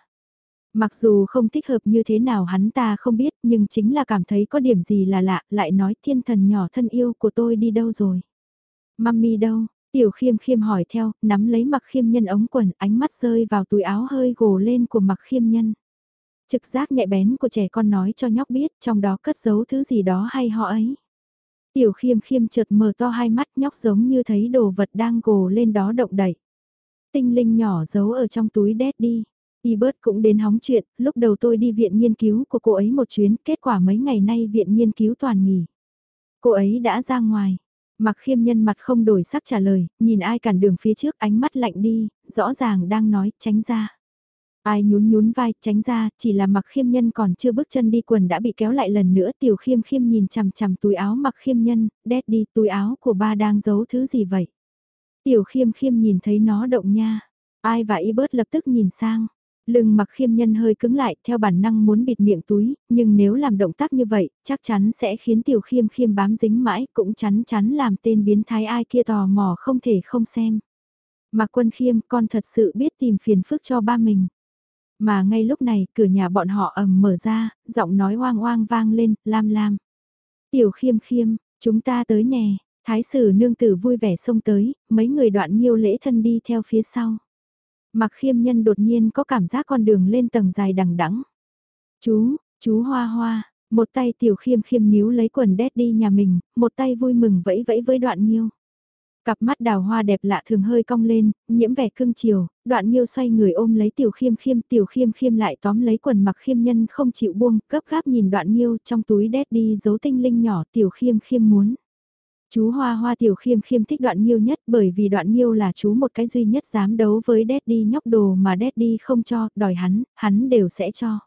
Mặc dù không thích hợp như thế nào hắn ta không biết nhưng chính là cảm thấy có điểm gì là lạ, lại nói thiên thần nhỏ thân yêu của tôi đi đâu rồi. Mami đâu, Tiểu khiêm khiêm hỏi theo, nắm lấy mặc khiêm nhân ống quần, ánh mắt rơi vào túi áo hơi gồ lên của mặc khiêm nhân. Trực giác nhạy bén của trẻ con nói cho nhóc biết trong đó cất giấu thứ gì đó hay họ ấy. Tiểu khiêm khiêm chợt mở to hai mắt nhóc giống như thấy đồ vật đang gồ lên đó động đẩy. Tinh linh nhỏ giấu ở trong túi đét đi. Ebert cũng đến hóng chuyện, lúc đầu tôi đi viện nghiên cứu của cô ấy một chuyến, kết quả mấy ngày nay viện nghiên cứu toàn nghỉ. Cô ấy đã ra ngoài, Mặc khiêm nhân mặt không đổi sắc trả lời, nhìn ai cản đường phía trước ánh mắt lạnh đi, rõ ràng đang nói, tránh ra. Ai nhún nhún vai, tránh ra, chỉ là mặc khiêm nhân còn chưa bước chân đi quần đã bị kéo lại lần nữa tiểu khiêm khiêm nhìn chằm chằm túi áo mặc khiêm nhân, đét đi túi áo của ba đang giấu thứ gì vậy? Tiểu khiêm khiêm nhìn thấy nó động nha, ai và y bớt lập tức nhìn sang, Lưng mặc khiêm nhân hơi cứng lại theo bản năng muốn bịt miệng túi, nhưng nếu làm động tác như vậy, chắc chắn sẽ khiến tiểu khiêm khiêm bám dính mãi, cũng chắn chắn làm tên biến thái ai kia tò mò không thể không xem. Mặc quân khiêm con thật sự biết tìm phiền phức cho ba mình. Mà ngay lúc này cửa nhà bọn họ ầm mở ra, giọng nói oang oang vang lên, lam lam. Tiểu khiêm khiêm, chúng ta tới nè, thái sử nương tử vui vẻ xông tới, mấy người đoạn nhiêu lễ thân đi theo phía sau. Mặc khiêm nhân đột nhiên có cảm giác con đường lên tầng dài đằng đẵng. Chú, chú hoa hoa, một tay tiểu khiêm khiêm níu lấy quần đét đi nhà mình, một tay vui mừng vẫy vẫy với đoạn nhiêu. Cặp mắt đào hoa đẹp lạ thường hơi cong lên, nhiễm vẻ cưng chiều, đoạn nhiêu xoay người ôm lấy tiểu khiêm khiêm, tiểu khiêm khiêm lại tóm lấy quần mặc khiêm nhân không chịu buông, cấp gáp nhìn đoạn nhiêu trong túi đét đi giấu tinh linh nhỏ tiểu khiêm khiêm muốn. Chú Hoa Hoa Tiểu Khiêm Khiêm thích đoạn Nhiêu nhất bởi vì đoạn Nhiêu là chú một cái duy nhất dám đấu với Daddy nhóc đồ mà Daddy không cho, đòi hắn, hắn đều sẽ cho.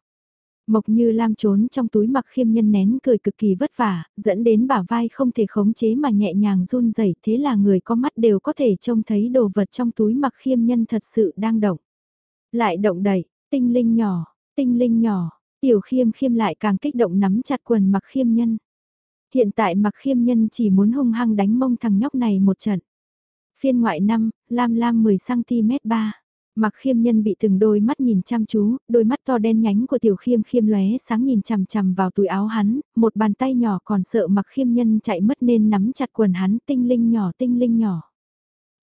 Mộc như Lam trốn trong túi mặc khiêm nhân nén cười cực kỳ vất vả, dẫn đến bả vai không thể khống chế mà nhẹ nhàng run rẩy thế là người có mắt đều có thể trông thấy đồ vật trong túi mặc khiêm nhân thật sự đang động. Lại động đẩy, tinh linh nhỏ, tinh linh nhỏ, tiểu khiêm khiêm lại càng kích động nắm chặt quần mặc khiêm nhân. Hiện tại mặc khiêm nhân chỉ muốn hung hăng đánh mông thằng nhóc này một trận. Phiên ngoại năm, lam lam 10cm 3. Mặc khiêm nhân bị từng đôi mắt nhìn chăm chú, đôi mắt to đen nhánh của tiểu khiêm khiêm lóe sáng nhìn chằm chằm vào túi áo hắn, một bàn tay nhỏ còn sợ mặc khiêm nhân chạy mất nên nắm chặt quần hắn tinh linh nhỏ tinh linh nhỏ.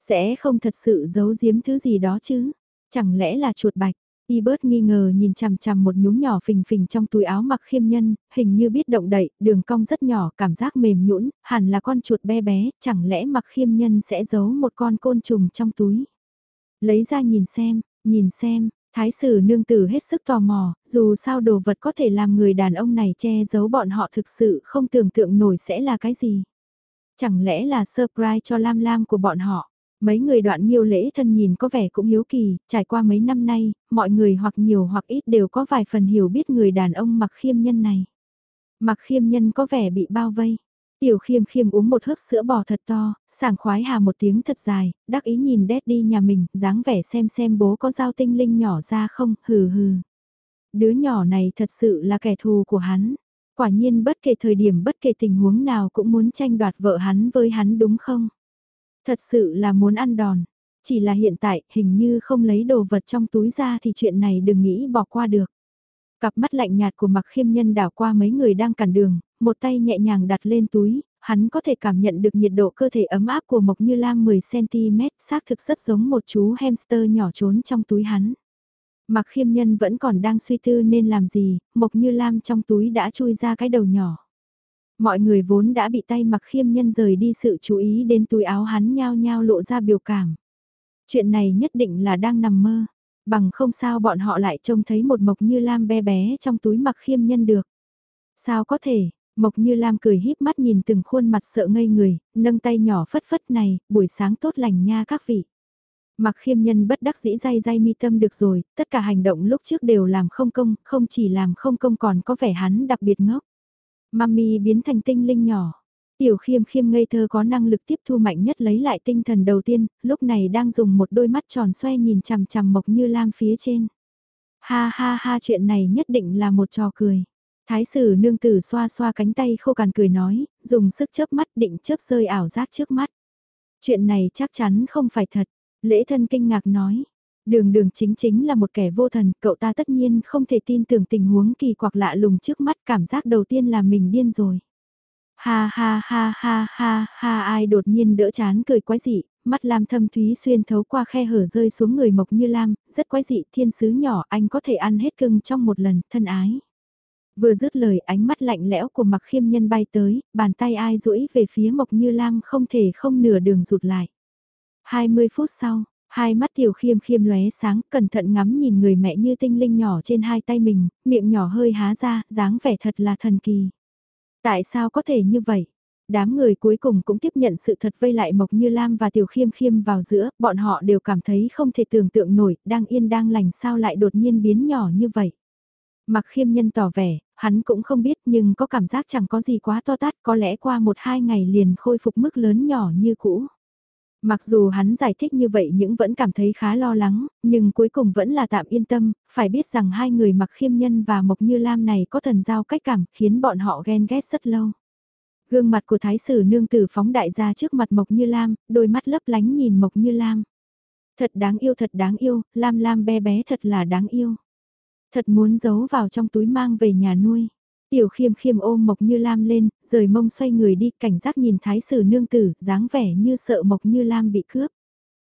Sẽ không thật sự giấu giếm thứ gì đó chứ, chẳng lẽ là chuột bạch, Y bớt nghi ngờ nhìn chằm chằm một nhúm nhỏ phình phình trong túi áo mặc khiêm nhân, hình như biết động đậy, đường cong rất nhỏ, cảm giác mềm nhũn, hẳn là con chuột bé bé, chẳng lẽ mặc khiêm nhân sẽ giấu một con côn trùng trong túi. Lấy ra nhìn xem, nhìn xem, thái sử nương tử hết sức tò mò, dù sao đồ vật có thể làm người đàn ông này che giấu bọn họ thực sự không tưởng tượng nổi sẽ là cái gì. Chẳng lẽ là surprise cho Lam Lam của bọn họ. Mấy người đoạn nhiêu lễ thân nhìn có vẻ cũng hiếu kỳ, trải qua mấy năm nay, mọi người hoặc nhiều hoặc ít đều có vài phần hiểu biết người đàn ông mặc khiêm nhân này. Mặc khiêm nhân có vẻ bị bao vây. Tiểu khiêm khiêm uống một hớp sữa bò thật to, sảng khoái hà một tiếng thật dài, đắc ý nhìn đét đi nhà mình, dáng vẻ xem xem bố có dao tinh linh nhỏ ra không, hừ hừ. Đứa nhỏ này thật sự là kẻ thù của hắn. Quả nhiên bất kể thời điểm bất kể tình huống nào cũng muốn tranh đoạt vợ hắn với hắn đúng không? Thật sự là muốn ăn đòn. Chỉ là hiện tại, hình như không lấy đồ vật trong túi ra thì chuyện này đừng nghĩ bỏ qua được. Cặp mắt lạnh nhạt của mặc khiêm nhân đảo qua mấy người đang cản đường, một tay nhẹ nhàng đặt lên túi, hắn có thể cảm nhận được nhiệt độ cơ thể ấm áp của Mộc Như Lam 10cm, xác thực rất giống một chú hamster nhỏ trốn trong túi hắn. Mặc khiêm nhân vẫn còn đang suy tư nên làm gì, Mộc Như Lam trong túi đã chui ra cái đầu nhỏ. Mọi người vốn đã bị tay mặc khiêm nhân rời đi sự chú ý đến túi áo hắn nhao nhao lộ ra biểu cảm. Chuyện này nhất định là đang nằm mơ, bằng không sao bọn họ lại trông thấy một Mộc Như Lam bé bé trong túi mặc khiêm nhân được. Sao có thể, Mộc Như Lam cười híp mắt nhìn từng khuôn mặt sợ ngây người, nâng tay nhỏ phất phất này, buổi sáng tốt lành nha các vị. Mặc khiêm nhân bất đắc dĩ day day mi tâm được rồi, tất cả hành động lúc trước đều làm không công, không chỉ làm không công còn có vẻ hắn đặc biệt ngốc. Mami biến thành tinh linh nhỏ. Tiểu khiêm khiêm ngây thơ có năng lực tiếp thu mạnh nhất lấy lại tinh thần đầu tiên, lúc này đang dùng một đôi mắt tròn xoay nhìn chằm chằm Mộc Như Lam phía trên. Ha ha ha chuyện này nhất định là một trò cười. Thái sử nương tử xoa xoa cánh tay khô cằn cười nói, dùng sức chớp mắt định chớp rơi ảo giác trước mắt. Chuyện này chắc chắn không phải thật, lễ thân kinh ngạc nói. Đường đường chính chính là một kẻ vô thần, cậu ta tất nhiên không thể tin tưởng tình huống kỳ quặc lạ lùng trước mắt cảm giác đầu tiên là mình điên rồi. Ha ha ha ha ha ha ai đột nhiên đỡ chán cười quái dị, mắt lam thâm thúy xuyên thấu qua khe hở rơi xuống người mộc như lam, rất quái dị thiên sứ nhỏ anh có thể ăn hết cưng trong một lần, thân ái. Vừa dứt lời ánh mắt lạnh lẽo của mặc khiêm nhân bay tới, bàn tay ai duỗi về phía Mộc Như Lam không thể không nửa đường rụt lại. 20 phút sau, hai mắt tiểu khiêm khiêm lóe sáng, cẩn thận ngắm nhìn người mẹ như tinh linh nhỏ trên hai tay mình, miệng nhỏ hơi há ra, dáng vẻ thật là thần kỳ. Tại sao có thể như vậy? Đám người cuối cùng cũng tiếp nhận sự thật vây lại Mộc Như Lam và Tiểu Khiêm Khiêm vào giữa, bọn họ đều cảm thấy không thể tưởng tượng nổi, đang yên đang lành sao lại đột nhiên biến nhỏ như vậy. Mặc khiêm nhân tỏ vẻ, hắn cũng không biết nhưng có cảm giác chẳng có gì quá to tát có lẽ qua một hai ngày liền khôi phục mức lớn nhỏ như cũ. Mặc dù hắn giải thích như vậy những vẫn cảm thấy khá lo lắng, nhưng cuối cùng vẫn là tạm yên tâm, phải biết rằng hai người mặc khiêm nhân và Mộc Như Lam này có thần giao cách cảm khiến bọn họ ghen ghét rất lâu. Gương mặt của thái sử nương tử phóng đại ra trước mặt Mộc Như Lam, đôi mắt lấp lánh nhìn Mộc Như Lam. Thật đáng yêu thật đáng yêu, Lam Lam bé bé thật là đáng yêu. Thật muốn giấu vào trong túi mang về nhà nuôi. Tiểu khiêm khiêm ôm Mộc Như Lam lên, rời mông xoay người đi cảnh giác nhìn thái sử nương tử, dáng vẻ như sợ Mộc Như Lam bị cướp.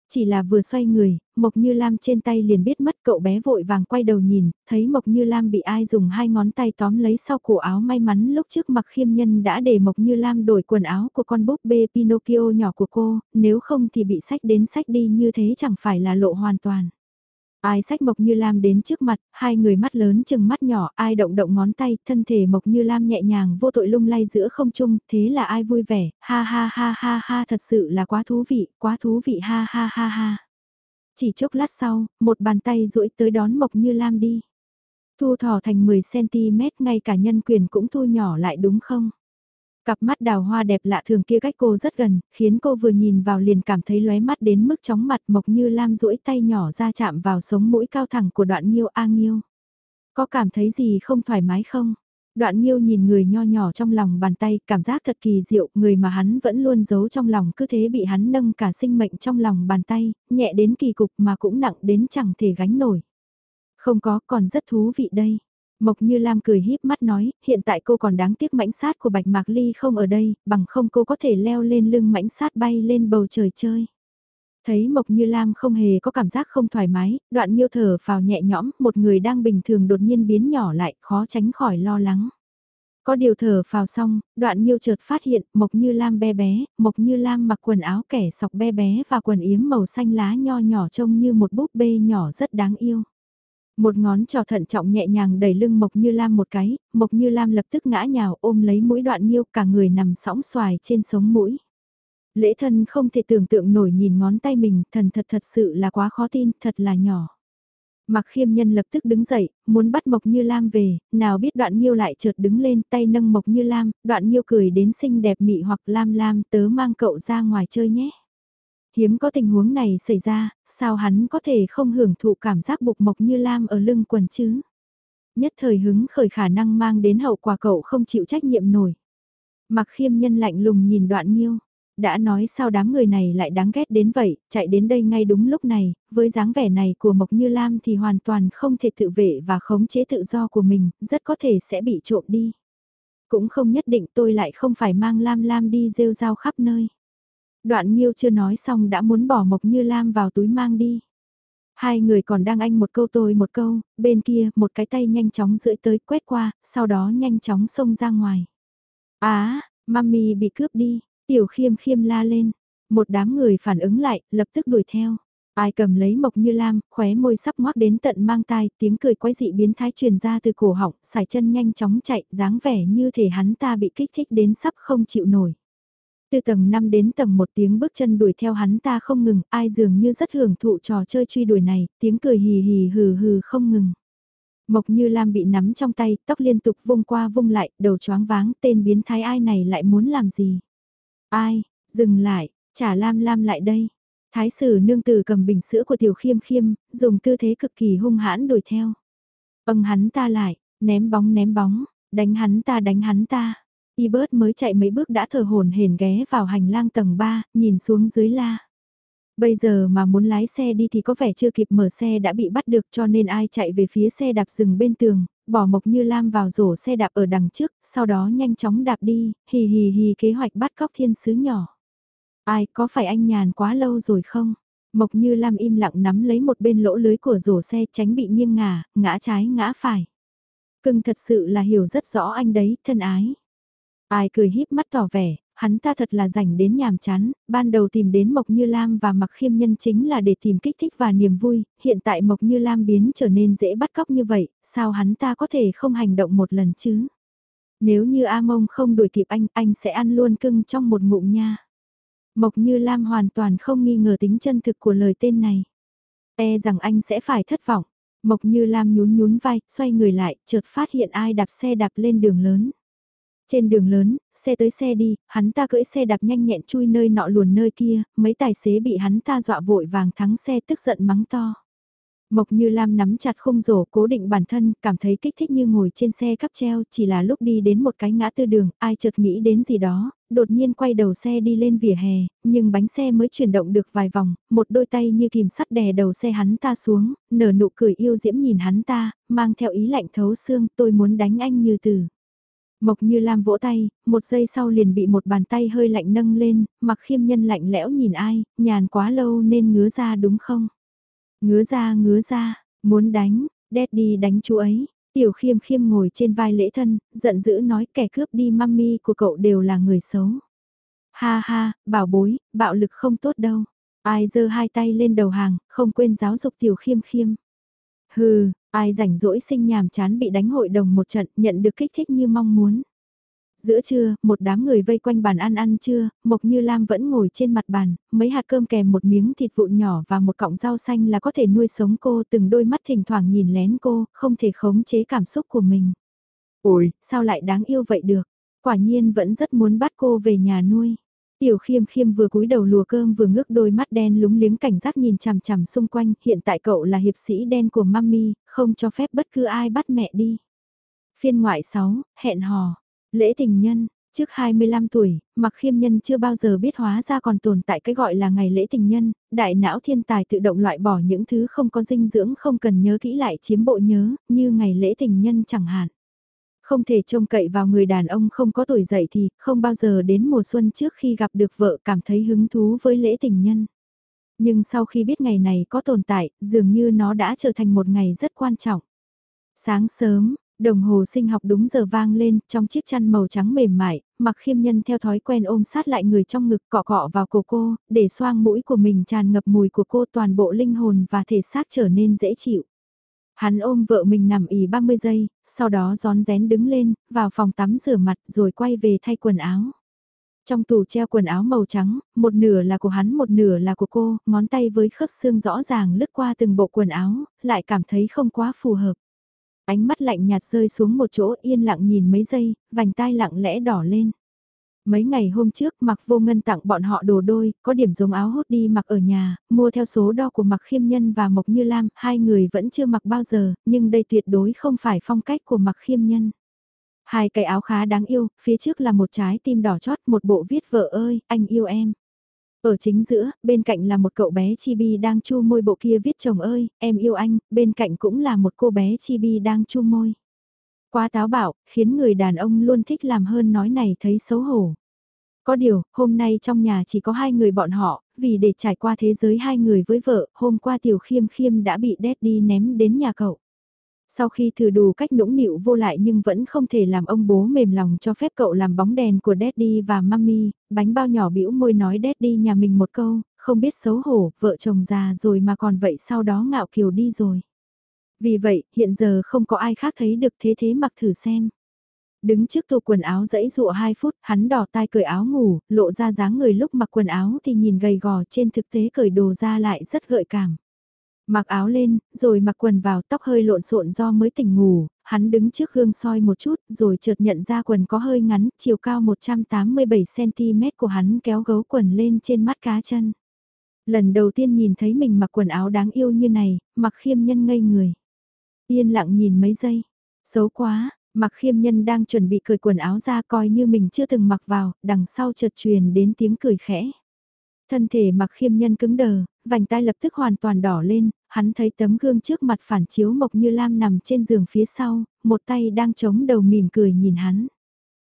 Chỉ là vừa xoay người, Mộc Như Lam trên tay liền biết mất cậu bé vội vàng quay đầu nhìn, thấy Mộc Như Lam bị ai dùng hai ngón tay tóm lấy sau cổ áo may mắn lúc trước mặc khiêm nhân đã để Mộc Như Lam đổi quần áo của con búp bê Pinocchio nhỏ của cô, nếu không thì bị sách đến sách đi như thế chẳng phải là lộ hoàn toàn. Ai sách Mộc Như Lam đến trước mặt, hai người mắt lớn chừng mắt nhỏ, ai động động ngón tay, thân thể Mộc Như Lam nhẹ nhàng vô tội lung lay giữa không trung, thế là ai vui vẻ, ha ha ha ha ha thật sự là quá thú vị, quá thú vị ha ha ha ha. Chỉ chốc lát sau, một bàn tay duỗi tới đón Mộc Như Lam đi. Thu thỏ thành 10cm ngay cả nhân quyền cũng thu nhỏ lại đúng không? Cặp mắt đào hoa đẹp lạ thường kia cách cô rất gần, khiến cô vừa nhìn vào liền cảm thấy lóe mắt đến mức chóng mặt mộc như lam duỗi tay nhỏ ra chạm vào sống mũi cao thẳng của đoạn nghiêu a nghiêu. Có cảm thấy gì không thoải mái không? Đoạn nghiêu nhìn người nho nhỏ trong lòng bàn tay, cảm giác thật kỳ diệu, người mà hắn vẫn luôn giấu trong lòng cứ thế bị hắn nâng cả sinh mệnh trong lòng bàn tay, nhẹ đến kỳ cục mà cũng nặng đến chẳng thể gánh nổi. Không có, còn rất thú vị đây. Mộc Như Lam cười híp mắt nói, hiện tại cô còn đáng tiếc mãnh sát của Bạch Mạc Ly không ở đây, bằng không cô có thể leo lên lưng mãnh sát bay lên bầu trời chơi. Thấy Mộc Như Lam không hề có cảm giác không thoải mái, đoạn miêu thở vào nhẹ nhõm, một người đang bình thường đột nhiên biến nhỏ lại, khó tránh khỏi lo lắng. Có điều thở vào xong, đoạn miêu chợt phát hiện Mộc Như Lam bé bé, Mộc Như Lam mặc quần áo kẻ sọc bé bé và quần yếm màu xanh lá nho nhỏ trông như một búp bê nhỏ rất đáng yêu. Một ngón trò thận trọng nhẹ nhàng đẩy lưng Mộc Như Lam một cái, Mộc Như Lam lập tức ngã nhào ôm lấy mũi đoạn nhiêu cả người nằm sóng xoài trên sống mũi. Lễ thân không thể tưởng tượng nổi nhìn ngón tay mình, thần thật thật sự là quá khó tin, thật là nhỏ. Mặc khiêm nhân lập tức đứng dậy, muốn bắt Mộc Như Lam về, nào biết đoạn nhiêu lại chợt đứng lên tay nâng Mộc Như Lam, đoạn nhiêu cười đến xinh đẹp mị hoặc Lam Lam tớ mang cậu ra ngoài chơi nhé. Hiếm có tình huống này xảy ra, sao hắn có thể không hưởng thụ cảm giác bục mộc như lam ở lưng quần chứ? Nhất thời hứng khởi khả năng mang đến hậu quả cậu không chịu trách nhiệm nổi. Mặc khiêm nhân lạnh lùng nhìn đoạn nghiêu. Đã nói sao đám người này lại đáng ghét đến vậy, chạy đến đây ngay đúng lúc này, với dáng vẻ này của Mộc Như Lam thì hoàn toàn không thể tự vệ và khống chế tự do của mình, rất có thể sẽ bị trộm đi. cũng không nhất định tôi lại không phải mang Lam Lam đi rêu rao khắp nơi. Đoạn Nhiêu chưa nói xong đã muốn bỏ Mộc Như Lam vào túi mang đi. Hai người còn đang anh một câu tôi một câu, bên kia một cái tay nhanh chóng rưỡi tới quét qua, sau đó nhanh chóng xông ra ngoài. Á, mami bị cướp đi, tiểu khiêm khiêm la lên. Một đám người phản ứng lại, lập tức đuổi theo. Ai cầm lấy mộc như lam, khóe môi sắp ngoác đến tận mang tai, tiếng cười quái dị biến thái truyền ra từ cổ họng, xài chân nhanh chóng chạy, dáng vẻ như thể hắn ta bị kích thích đến sắp không chịu nổi. Từ tầng 5 đến tầng 1 tiếng bước chân đuổi theo hắn ta không ngừng, ai dường như rất hưởng thụ trò chơi truy đuổi này, tiếng cười hì hì hừ hừ không ngừng. Mộc như Lam bị nắm trong tay, tóc liên tục vung qua vung lại, đầu choáng váng, tên biến thái ai này lại muốn làm gì? Ai, dừng lại, trả Lam Lam lại đây. Thái sử nương tử cầm bình sữa của tiểu khiêm khiêm, dùng tư thế cực kỳ hung hãn đuổi theo. Âng hắn ta lại, ném bóng ném bóng, đánh hắn ta đánh hắn ta. Y bớt mới chạy mấy bước đã thở hồn hển ghé vào hành lang tầng 3, nhìn xuống dưới la. Bây giờ mà muốn lái xe đi thì có vẻ chưa kịp mở xe đã bị bắt được cho nên ai chạy về phía xe đạp rừng bên tường, bỏ Mộc Như Lam vào rổ xe đạp ở đằng trước, sau đó nhanh chóng đạp đi, hì hì hì kế hoạch bắt cóc thiên sứ nhỏ. Ai có phải anh nhàn quá lâu rồi không? Mộc Như Lam im lặng nắm lấy một bên lỗ lưới của rổ xe tránh bị nghiêng ngả, ngã trái ngã phải. Cưng thật sự là hiểu rất rõ anh đấy, thân ái. Ai cười híp mắt tỏ vẻ, hắn ta thật là rảnh đến nhàm chán, ban đầu tìm đến Mộc Như Lam và Mặc Khiêm Nhân chính là để tìm kích thích và niềm vui, hiện tại Mộc Như Lam biến trở nên dễ bắt cóc như vậy, sao hắn ta có thể không hành động một lần chứ? Nếu như A Mông không đuổi kịp anh, anh sẽ ăn luôn cưng trong một ngụm nha. Mộc Như Lam hoàn toàn không nghi ngờ tính chân thực của lời tên này. E rằng anh sẽ phải thất vọng. Mộc Như Lam nhún nhún vai, xoay người lại, chợt phát hiện ai đạp xe đạp lên đường lớn. Trên đường lớn, xe tới xe đi, hắn ta cưỡi xe đạp nhanh nhẹn chui nơi nọ luồn nơi kia, mấy tài xế bị hắn ta dọa vội vàng thắng xe tức giận mắng to. Mộc Như Lam nắm chặt khung rổ cố định bản thân, cảm thấy kích thích như ngồi trên xe cắp treo, chỉ là lúc đi đến một cái ngã tư đường, ai chợt nghĩ đến gì đó, đột nhiên quay đầu xe đi lên vỉa hè, nhưng bánh xe mới chuyển động được vài vòng, một đôi tay như kìm sắt đè đầu xe hắn ta xuống, nở nụ cười yêu diễm nhìn hắn ta, mang theo ý lạnh thấu xương, tôi muốn đánh anh như từ. Mộc như Lam vỗ tay, một giây sau liền bị một bàn tay hơi lạnh nâng lên, mặc khiêm nhân lạnh lẽo nhìn ai, nhàn quá lâu nên ngứa ra đúng không? Ngứa ra ngứa ra, muốn đánh, đi đánh chú ấy. Tiểu khiêm khiêm ngồi trên vai lễ thân, giận dữ nói kẻ cướp đi mami của cậu đều là người xấu. Ha ha, bảo bối, bạo lực không tốt đâu. Ai giơ hai tay lên đầu hàng, không quên giáo dục tiểu khiêm khiêm. Hừ, ai rảnh rỗi sinh nhàm chán bị đánh hội đồng một trận nhận được kích thích như mong muốn. Giữa trưa, một đám người vây quanh bàn ăn ăn trưa, Mộc Như Lam vẫn ngồi trên mặt bàn, mấy hạt cơm kèm một miếng thịt vụn nhỏ và một cọng rau xanh là có thể nuôi sống cô từng đôi mắt thỉnh thoảng nhìn lén cô, không thể khống chế cảm xúc của mình. Ôi, sao lại đáng yêu vậy được? Quả nhiên vẫn rất muốn bắt cô về nhà nuôi. Tiểu khiêm khiêm vừa cúi đầu lùa cơm vừa ngước đôi mắt đen lúng liếng cảnh giác nhìn chằm chằm xung quanh, hiện tại cậu là hiệp sĩ đen của mami, không cho phép bất cứ ai bắt mẹ đi. Phiên ngoại 6, hẹn hò. Lễ tình nhân, trước 25 tuổi, mặc khiêm nhân chưa bao giờ biết hóa ra còn tồn tại cái gọi là ngày lễ tình nhân, đại não thiên tài tự động loại bỏ những thứ không có dinh dưỡng không cần nhớ kỹ lại chiếm bộ nhớ, như ngày lễ tình nhân chẳng hạn. Không thể trông cậy vào người đàn ông không có tuổi dậy thì không bao giờ đến mùa xuân trước khi gặp được vợ cảm thấy hứng thú với lễ tình nhân. Nhưng sau khi biết ngày này có tồn tại, dường như nó đã trở thành một ngày rất quan trọng. Sáng sớm, Đồng hồ sinh học đúng giờ vang lên, trong chiếc chăn màu trắng mềm mại, mặc khiêm nhân theo thói quen ôm sát lại người trong ngực cọ cọ vào cổ cô, để xoang mũi của mình tràn ngập mùi của cô toàn bộ linh hồn và thể xác trở nên dễ chịu. Hắn ôm vợ mình nằm ỉ 30 giây, sau đó gión rén đứng lên, vào phòng tắm rửa mặt rồi quay về thay quần áo. Trong tủ treo quần áo màu trắng, một nửa là của hắn một nửa là của cô, ngón tay với khớp xương rõ ràng lướt qua từng bộ quần áo, lại cảm thấy không quá phù hợp. Ánh mắt lạnh nhạt rơi xuống một chỗ yên lặng nhìn mấy giây, vành tai lặng lẽ đỏ lên. Mấy ngày hôm trước mặc vô ngân tặng bọn họ đồ đôi, có điểm giống áo hốt đi mặc ở nhà, mua theo số đo của mặc khiêm nhân và mộc như lam, hai người vẫn chưa mặc bao giờ, nhưng đây tuyệt đối không phải phong cách của mặc khiêm nhân. Hai cái áo khá đáng yêu, phía trước là một trái tim đỏ chót, một bộ viết vợ ơi, anh yêu em. Ở chính giữa, bên cạnh là một cậu bé chibi đang chu môi bộ kia viết chồng ơi, em yêu anh, bên cạnh cũng là một cô bé chibi đang chu môi. Quá táo bạo, khiến người đàn ông luôn thích làm hơn nói này thấy xấu hổ. Có điều, hôm nay trong nhà chỉ có hai người bọn họ, vì để trải qua thế giới hai người với vợ, hôm qua tiểu khiêm khiêm đã bị Daddy ném đến nhà cậu. Sau khi thử đủ cách nũng nịu vô lại nhưng vẫn không thể làm ông bố mềm lòng cho phép cậu làm bóng đèn của Daddy và Mummy, bánh bao nhỏ bĩu môi nói Daddy nhà mình một câu, không biết xấu hổ, vợ chồng già rồi mà còn vậy sau đó ngạo kiều đi rồi. Vì vậy, hiện giờ không có ai khác thấy được thế thế mặc thử xem. Đứng trước tủ quần áo dãy dụa 2 phút, hắn đỏ tai cởi áo ngủ, lộ ra dáng người lúc mặc quần áo thì nhìn gầy gò trên thực tế cởi đồ ra lại rất gợi cảm. Mặc áo lên, rồi mặc quần vào tóc hơi lộn xộn do mới tỉnh ngủ, hắn đứng trước gương soi một chút rồi chợt nhận ra quần có hơi ngắn, chiều cao 187cm của hắn kéo gấu quần lên trên mắt cá chân. Lần đầu tiên nhìn thấy mình mặc quần áo đáng yêu như này, mặc khiêm nhân ngây người. Yên lặng nhìn mấy giây, xấu quá, mặc khiêm nhân đang chuẩn bị cởi quần áo ra coi như mình chưa từng mặc vào, đằng sau chợt truyền đến tiếng cười khẽ. Thân thể mặc khiêm nhân cứng đờ, vành tai lập tức hoàn toàn đỏ lên, hắn thấy tấm gương trước mặt phản chiếu Mộc Như Lam nằm trên giường phía sau, một tay đang chống đầu mỉm cười nhìn hắn.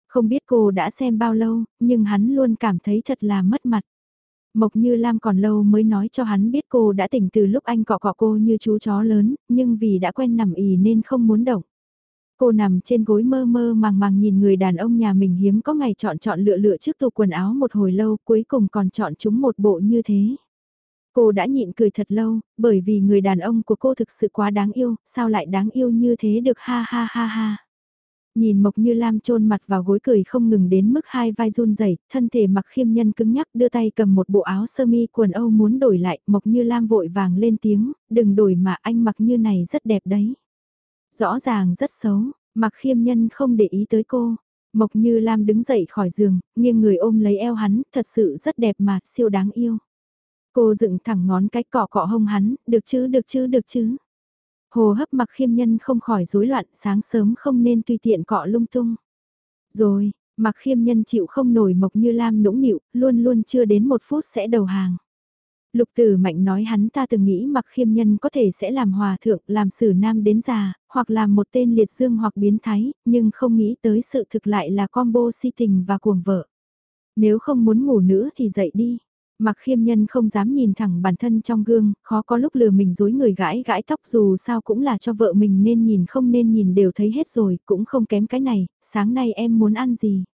Không biết cô đã xem bao lâu, nhưng hắn luôn cảm thấy thật là mất mặt. Mộc Như Lam còn lâu mới nói cho hắn biết cô đã tỉnh từ lúc anh cọ cọ cô như chú chó lớn, nhưng vì đã quen nằm ì nên không muốn động. Cô nằm trên gối mơ mơ màng màng nhìn người đàn ông nhà mình hiếm có ngày chọn chọn lựa lựa trước tủ quần áo một hồi lâu cuối cùng còn chọn chúng một bộ như thế. Cô đã nhịn cười thật lâu, bởi vì người đàn ông của cô thực sự quá đáng yêu, sao lại đáng yêu như thế được ha ha ha ha. Nhìn Mộc Như Lam chôn mặt vào gối cười không ngừng đến mức hai vai run rẩy, thân thể mặc khiêm nhân cứng nhắc đưa tay cầm một bộ áo sơ mi quần Âu muốn đổi lại, Mộc Như Lam vội vàng lên tiếng, đừng đổi mà anh mặc như này rất đẹp đấy. Rõ ràng rất xấu, mặc khiêm nhân không để ý tới cô. Mộc Như Lam đứng dậy khỏi giường, nghiêng người ôm lấy eo hắn, thật sự rất đẹp mà, siêu đáng yêu. Cô dựng thẳng ngón cái cọ cọ hông hắn, được chứ được chứ được chứ. Hồ hấp mặc khiêm nhân không khỏi rối loạn sáng sớm không nên tùy tiện cọ lung tung. Rồi, mặc khiêm nhân chịu không nổi mộc như lam nũng nịu, luôn luôn chưa đến một phút sẽ đầu hàng. Lục tử mạnh nói hắn ta từng nghĩ mặc khiêm nhân có thể sẽ làm hòa thượng, làm sử nam đến già, hoặc làm một tên liệt dương hoặc biến thái, nhưng không nghĩ tới sự thực lại là combo si tình và cuồng vợ. Nếu không muốn ngủ nữa thì dậy đi. Mặc khiêm nhân không dám nhìn thẳng bản thân trong gương, khó có lúc lừa mình dối người gãi gãi tóc dù sao cũng là cho vợ mình nên nhìn không nên nhìn đều thấy hết rồi, cũng không kém cái này, sáng nay em muốn ăn gì?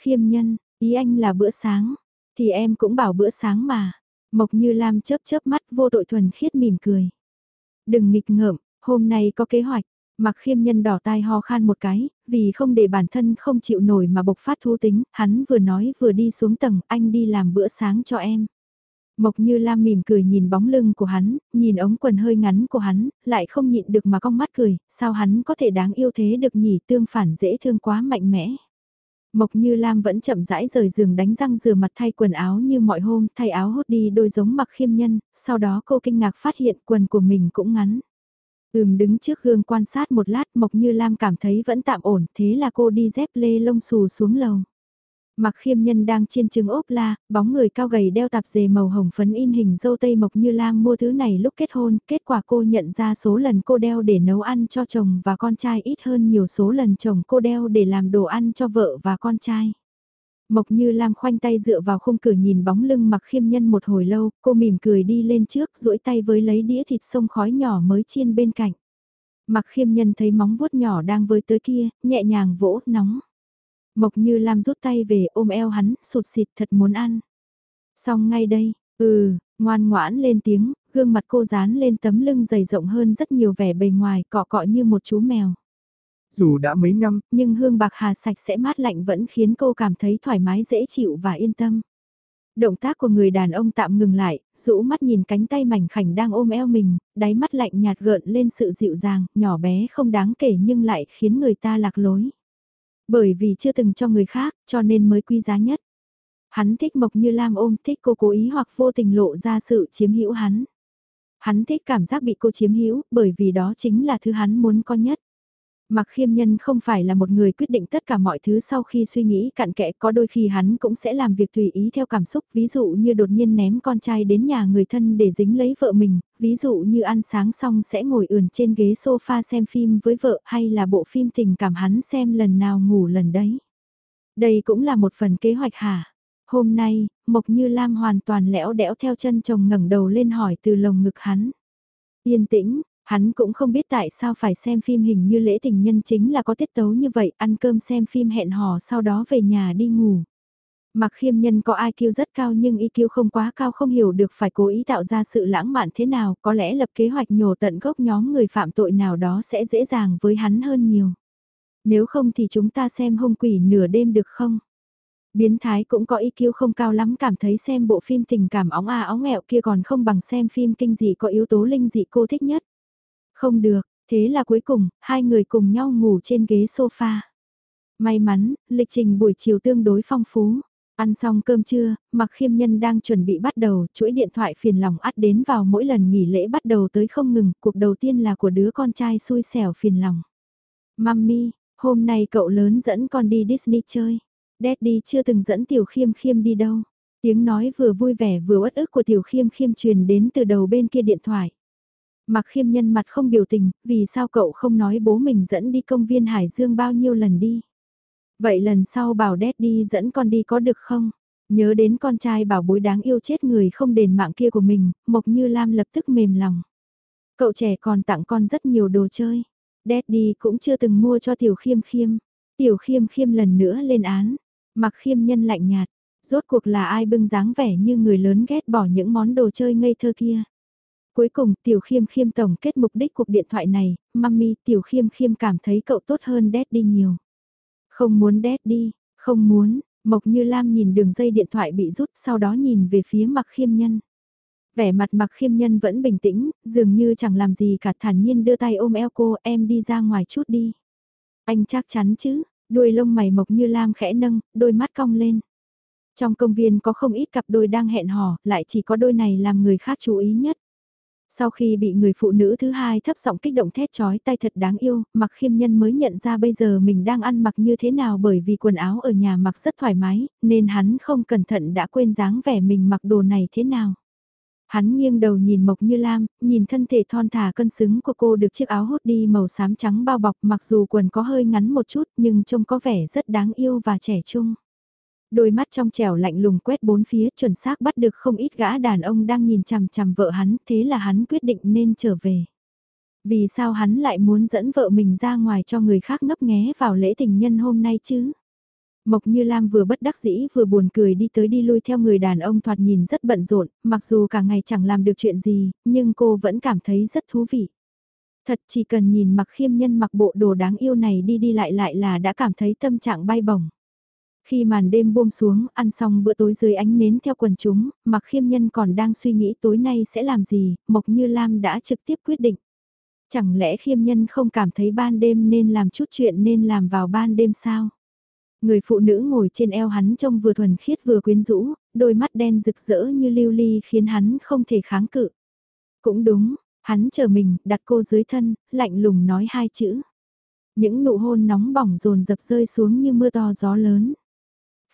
Khiêm nhân, ý anh là bữa sáng, thì em cũng bảo bữa sáng mà. Mộc như Lam chớp chớp mắt vô tội thuần khiết mỉm cười. Đừng nghịch ngợm, hôm nay có kế hoạch, Mặc khiêm nhân đỏ tai ho khan một cái, vì không để bản thân không chịu nổi mà bộc phát thú tính, hắn vừa nói vừa đi xuống tầng, anh đi làm bữa sáng cho em. Mộc như Lam mỉm cười nhìn bóng lưng của hắn, nhìn ống quần hơi ngắn của hắn, lại không nhịn được mà cong mắt cười, sao hắn có thể đáng yêu thế được nhỉ tương phản dễ thương quá mạnh mẽ. Mộc như Lam vẫn chậm rãi rời giường đánh răng rửa mặt thay quần áo như mọi hôm, thay áo hốt đi đôi giống mặc khiêm nhân, sau đó cô kinh ngạc phát hiện quần của mình cũng ngắn. Ừm đứng trước gương quan sát một lát Mộc Như Lam cảm thấy vẫn tạm ổn, thế là cô đi dép lê lông xù xuống lầu. Mặc khiêm nhân đang chiên trứng ốp la, bóng người cao gầy đeo tạp dề màu hồng phấn in hình dâu tây Mộc Như Lam mua thứ này lúc kết hôn, kết quả cô nhận ra số lần cô đeo để nấu ăn cho chồng và con trai ít hơn nhiều số lần chồng cô đeo để làm đồ ăn cho vợ và con trai. Mộc như Lam khoanh tay dựa vào khung cửa nhìn bóng lưng mặc khiêm nhân một hồi lâu, cô mỉm cười đi lên trước duỗi tay với lấy đĩa thịt sông khói nhỏ mới chiên bên cạnh. Mặc khiêm nhân thấy móng vuốt nhỏ đang với tới kia, nhẹ nhàng vỗ, nóng. Mộc như Lam rút tay về ôm eo hắn, sụt xịt thật muốn ăn. Xong ngay đây, ừ, ngoan ngoãn lên tiếng, gương mặt cô dán lên tấm lưng dày rộng hơn rất nhiều vẻ bề ngoài cọ cọ như một chú mèo. Dù đã mấy năm, nhưng hương bạc hà sạch sẽ mát lạnh vẫn khiến cô cảm thấy thoải mái dễ chịu và yên tâm. Động tác của người đàn ông tạm ngừng lại, rũ mắt nhìn cánh tay mảnh khảnh đang ôm eo mình, đáy mắt lạnh nhạt gợn lên sự dịu dàng, nhỏ bé không đáng kể nhưng lại khiến người ta lạc lối. Bởi vì chưa từng cho người khác, cho nên mới quý giá nhất. Hắn thích Mộc Như Lam ôm, thích cô cố ý hoặc vô tình lộ ra sự chiếm hữu hắn. Hắn thích cảm giác bị cô chiếm hữu, bởi vì đó chính là thứ hắn muốn có nhất. Mặc khiêm nhân không phải là một người quyết định tất cả mọi thứ sau khi suy nghĩ cặn kẽ có đôi khi hắn cũng sẽ làm việc tùy ý theo cảm xúc ví dụ như đột nhiên ném con trai đến nhà người thân để dính lấy vợ mình, ví dụ như ăn sáng xong sẽ ngồi ườn trên ghế sofa xem phim với vợ hay là bộ phim tình cảm hắn xem lần nào ngủ lần đấy. Đây cũng là một phần kế hoạch hả? Hôm nay, Mộc Như Lam hoàn toàn lẽo đẽo theo chân chồng ngẩng đầu lên hỏi từ lồng ngực hắn. Yên tĩnh, Hắn cũng không biết tại sao phải xem phim hình như lễ tình nhân chính là có tiết tấu như vậy, ăn cơm xem phim hẹn hò sau đó về nhà đi ngủ. Mặc khiêm nhân có IQ rất cao nhưng IQ không quá cao không hiểu được phải cố ý tạo ra sự lãng mạn thế nào, có lẽ lập kế hoạch nhổ tận gốc nhóm người phạm tội nào đó sẽ dễ dàng với hắn hơn nhiều. Nếu không thì chúng ta xem hung quỷ nửa đêm được không? Biến thái cũng có IQ không cao lắm cảm thấy xem bộ phim tình cảm óng à óng ẹo kia còn không bằng xem phim kinh dị có yếu tố linh dị cô thích nhất. Không được, thế là cuối cùng, hai người cùng nhau ngủ trên ghế sofa. May mắn, lịch trình buổi chiều tương đối phong phú. Ăn xong cơm trưa, mặc khiêm nhân đang chuẩn bị bắt đầu, chuỗi điện thoại phiền lòng ắt đến vào mỗi lần nghỉ lễ bắt đầu tới không ngừng, cuộc đầu tiên là của đứa con trai xui xẻo phiền lòng. Mami, hôm nay cậu lớn dẫn con đi Disney chơi. Daddy chưa từng dẫn tiểu khiêm khiêm đi đâu. Tiếng nói vừa vui vẻ vừa uất ức của tiểu khiêm khiêm truyền đến từ đầu bên kia điện thoại. Mặc khiêm nhân mặt không biểu tình, vì sao cậu không nói bố mình dẫn đi công viên Hải Dương bao nhiêu lần đi. Vậy lần sau bảo đét đi dẫn con đi có được không? Nhớ đến con trai bảo bối đáng yêu chết người không đền mạng kia của mình, Mộc Như Lam lập tức mềm lòng. Cậu trẻ còn tặng con rất nhiều đồ chơi. Daddy cũng chưa từng mua cho Tiểu Khiêm Khiêm. Tiểu Khiêm Khiêm lần nữa lên án. Mặc khiêm nhân lạnh nhạt. Rốt cuộc là ai bưng dáng vẻ như người lớn ghét bỏ những món đồ chơi ngây thơ kia. Cuối cùng, Tiểu Khiêm Khiêm tổng kết mục đích cuộc điện thoại này, Mami, Tiểu Khiêm Khiêm cảm thấy cậu tốt hơn Dad đi nhiều. Không muốn Dad đi, không muốn, Mộc Như Lam nhìn đường dây điện thoại bị rút sau đó nhìn về phía mặc khiêm nhân. Vẻ mặt mặc khiêm nhân vẫn bình tĩnh, dường như chẳng làm gì cả thản nhiên đưa tay ôm eo cô em đi ra ngoài chút đi. Anh chắc chắn chứ, đuôi lông mày Mộc Như Lam khẽ nâng, đôi mắt cong lên. Trong công viên có không ít cặp đôi đang hẹn hò, lại chỉ có đôi này làm người khác chú ý nhất. Sau khi bị người phụ nữ thứ hai thấp giọng kích động thét chói tay thật đáng yêu, mặc khiêm nhân mới nhận ra bây giờ mình đang ăn mặc như thế nào bởi vì quần áo ở nhà mặc rất thoải mái, nên hắn không cẩn thận đã quên dáng vẻ mình mặc đồ này thế nào. Hắn nghiêng đầu nhìn Mộc Như Lam, nhìn thân thể thon thả cân xứng của cô được chiếc áo hốt đi màu xám trắng bao bọc mặc dù quần có hơi ngắn một chút nhưng trông có vẻ rất đáng yêu và trẻ trung. Đôi mắt trong trẻo lạnh lùng quét bốn phía chuẩn xác bắt được không ít gã đàn ông đang nhìn chằm chằm vợ hắn, thế là hắn quyết định nên trở về. Vì sao hắn lại muốn dẫn vợ mình ra ngoài cho người khác ngấp nghé vào lễ tình nhân hôm nay chứ? Mộc Như Lam vừa bất đắc dĩ vừa buồn cười đi tới đi lui theo người đàn ông thoạt nhìn rất bận rộn, mặc dù cả ngày chẳng làm được chuyện gì, nhưng cô vẫn cảm thấy rất thú vị. Thật chỉ cần nhìn mặc khiêm nhân mặc bộ đồ đáng yêu này đi đi lại lại là đã cảm thấy tâm trạng bay bổng. Khi màn đêm buông xuống, ăn xong bữa tối dưới ánh nến theo quần chúng, mặc khiêm nhân còn đang suy nghĩ tối nay sẽ làm gì, Mộc Như Lam đã trực tiếp quyết định. Chẳng lẽ khiêm nhân không cảm thấy ban đêm nên làm chút chuyện nên làm vào ban đêm sao? Người phụ nữ ngồi trên eo hắn trông vừa thuần khiết vừa quyến rũ, đôi mắt đen rực rỡ như lưu ly khiến hắn không thể kháng cự. Cũng đúng, hắn chờ mình, đặt cô dưới thân, lạnh lùng nói hai chữ. Những nụ hôn nóng bỏng rồn dập rơi xuống như mưa to gió lớn.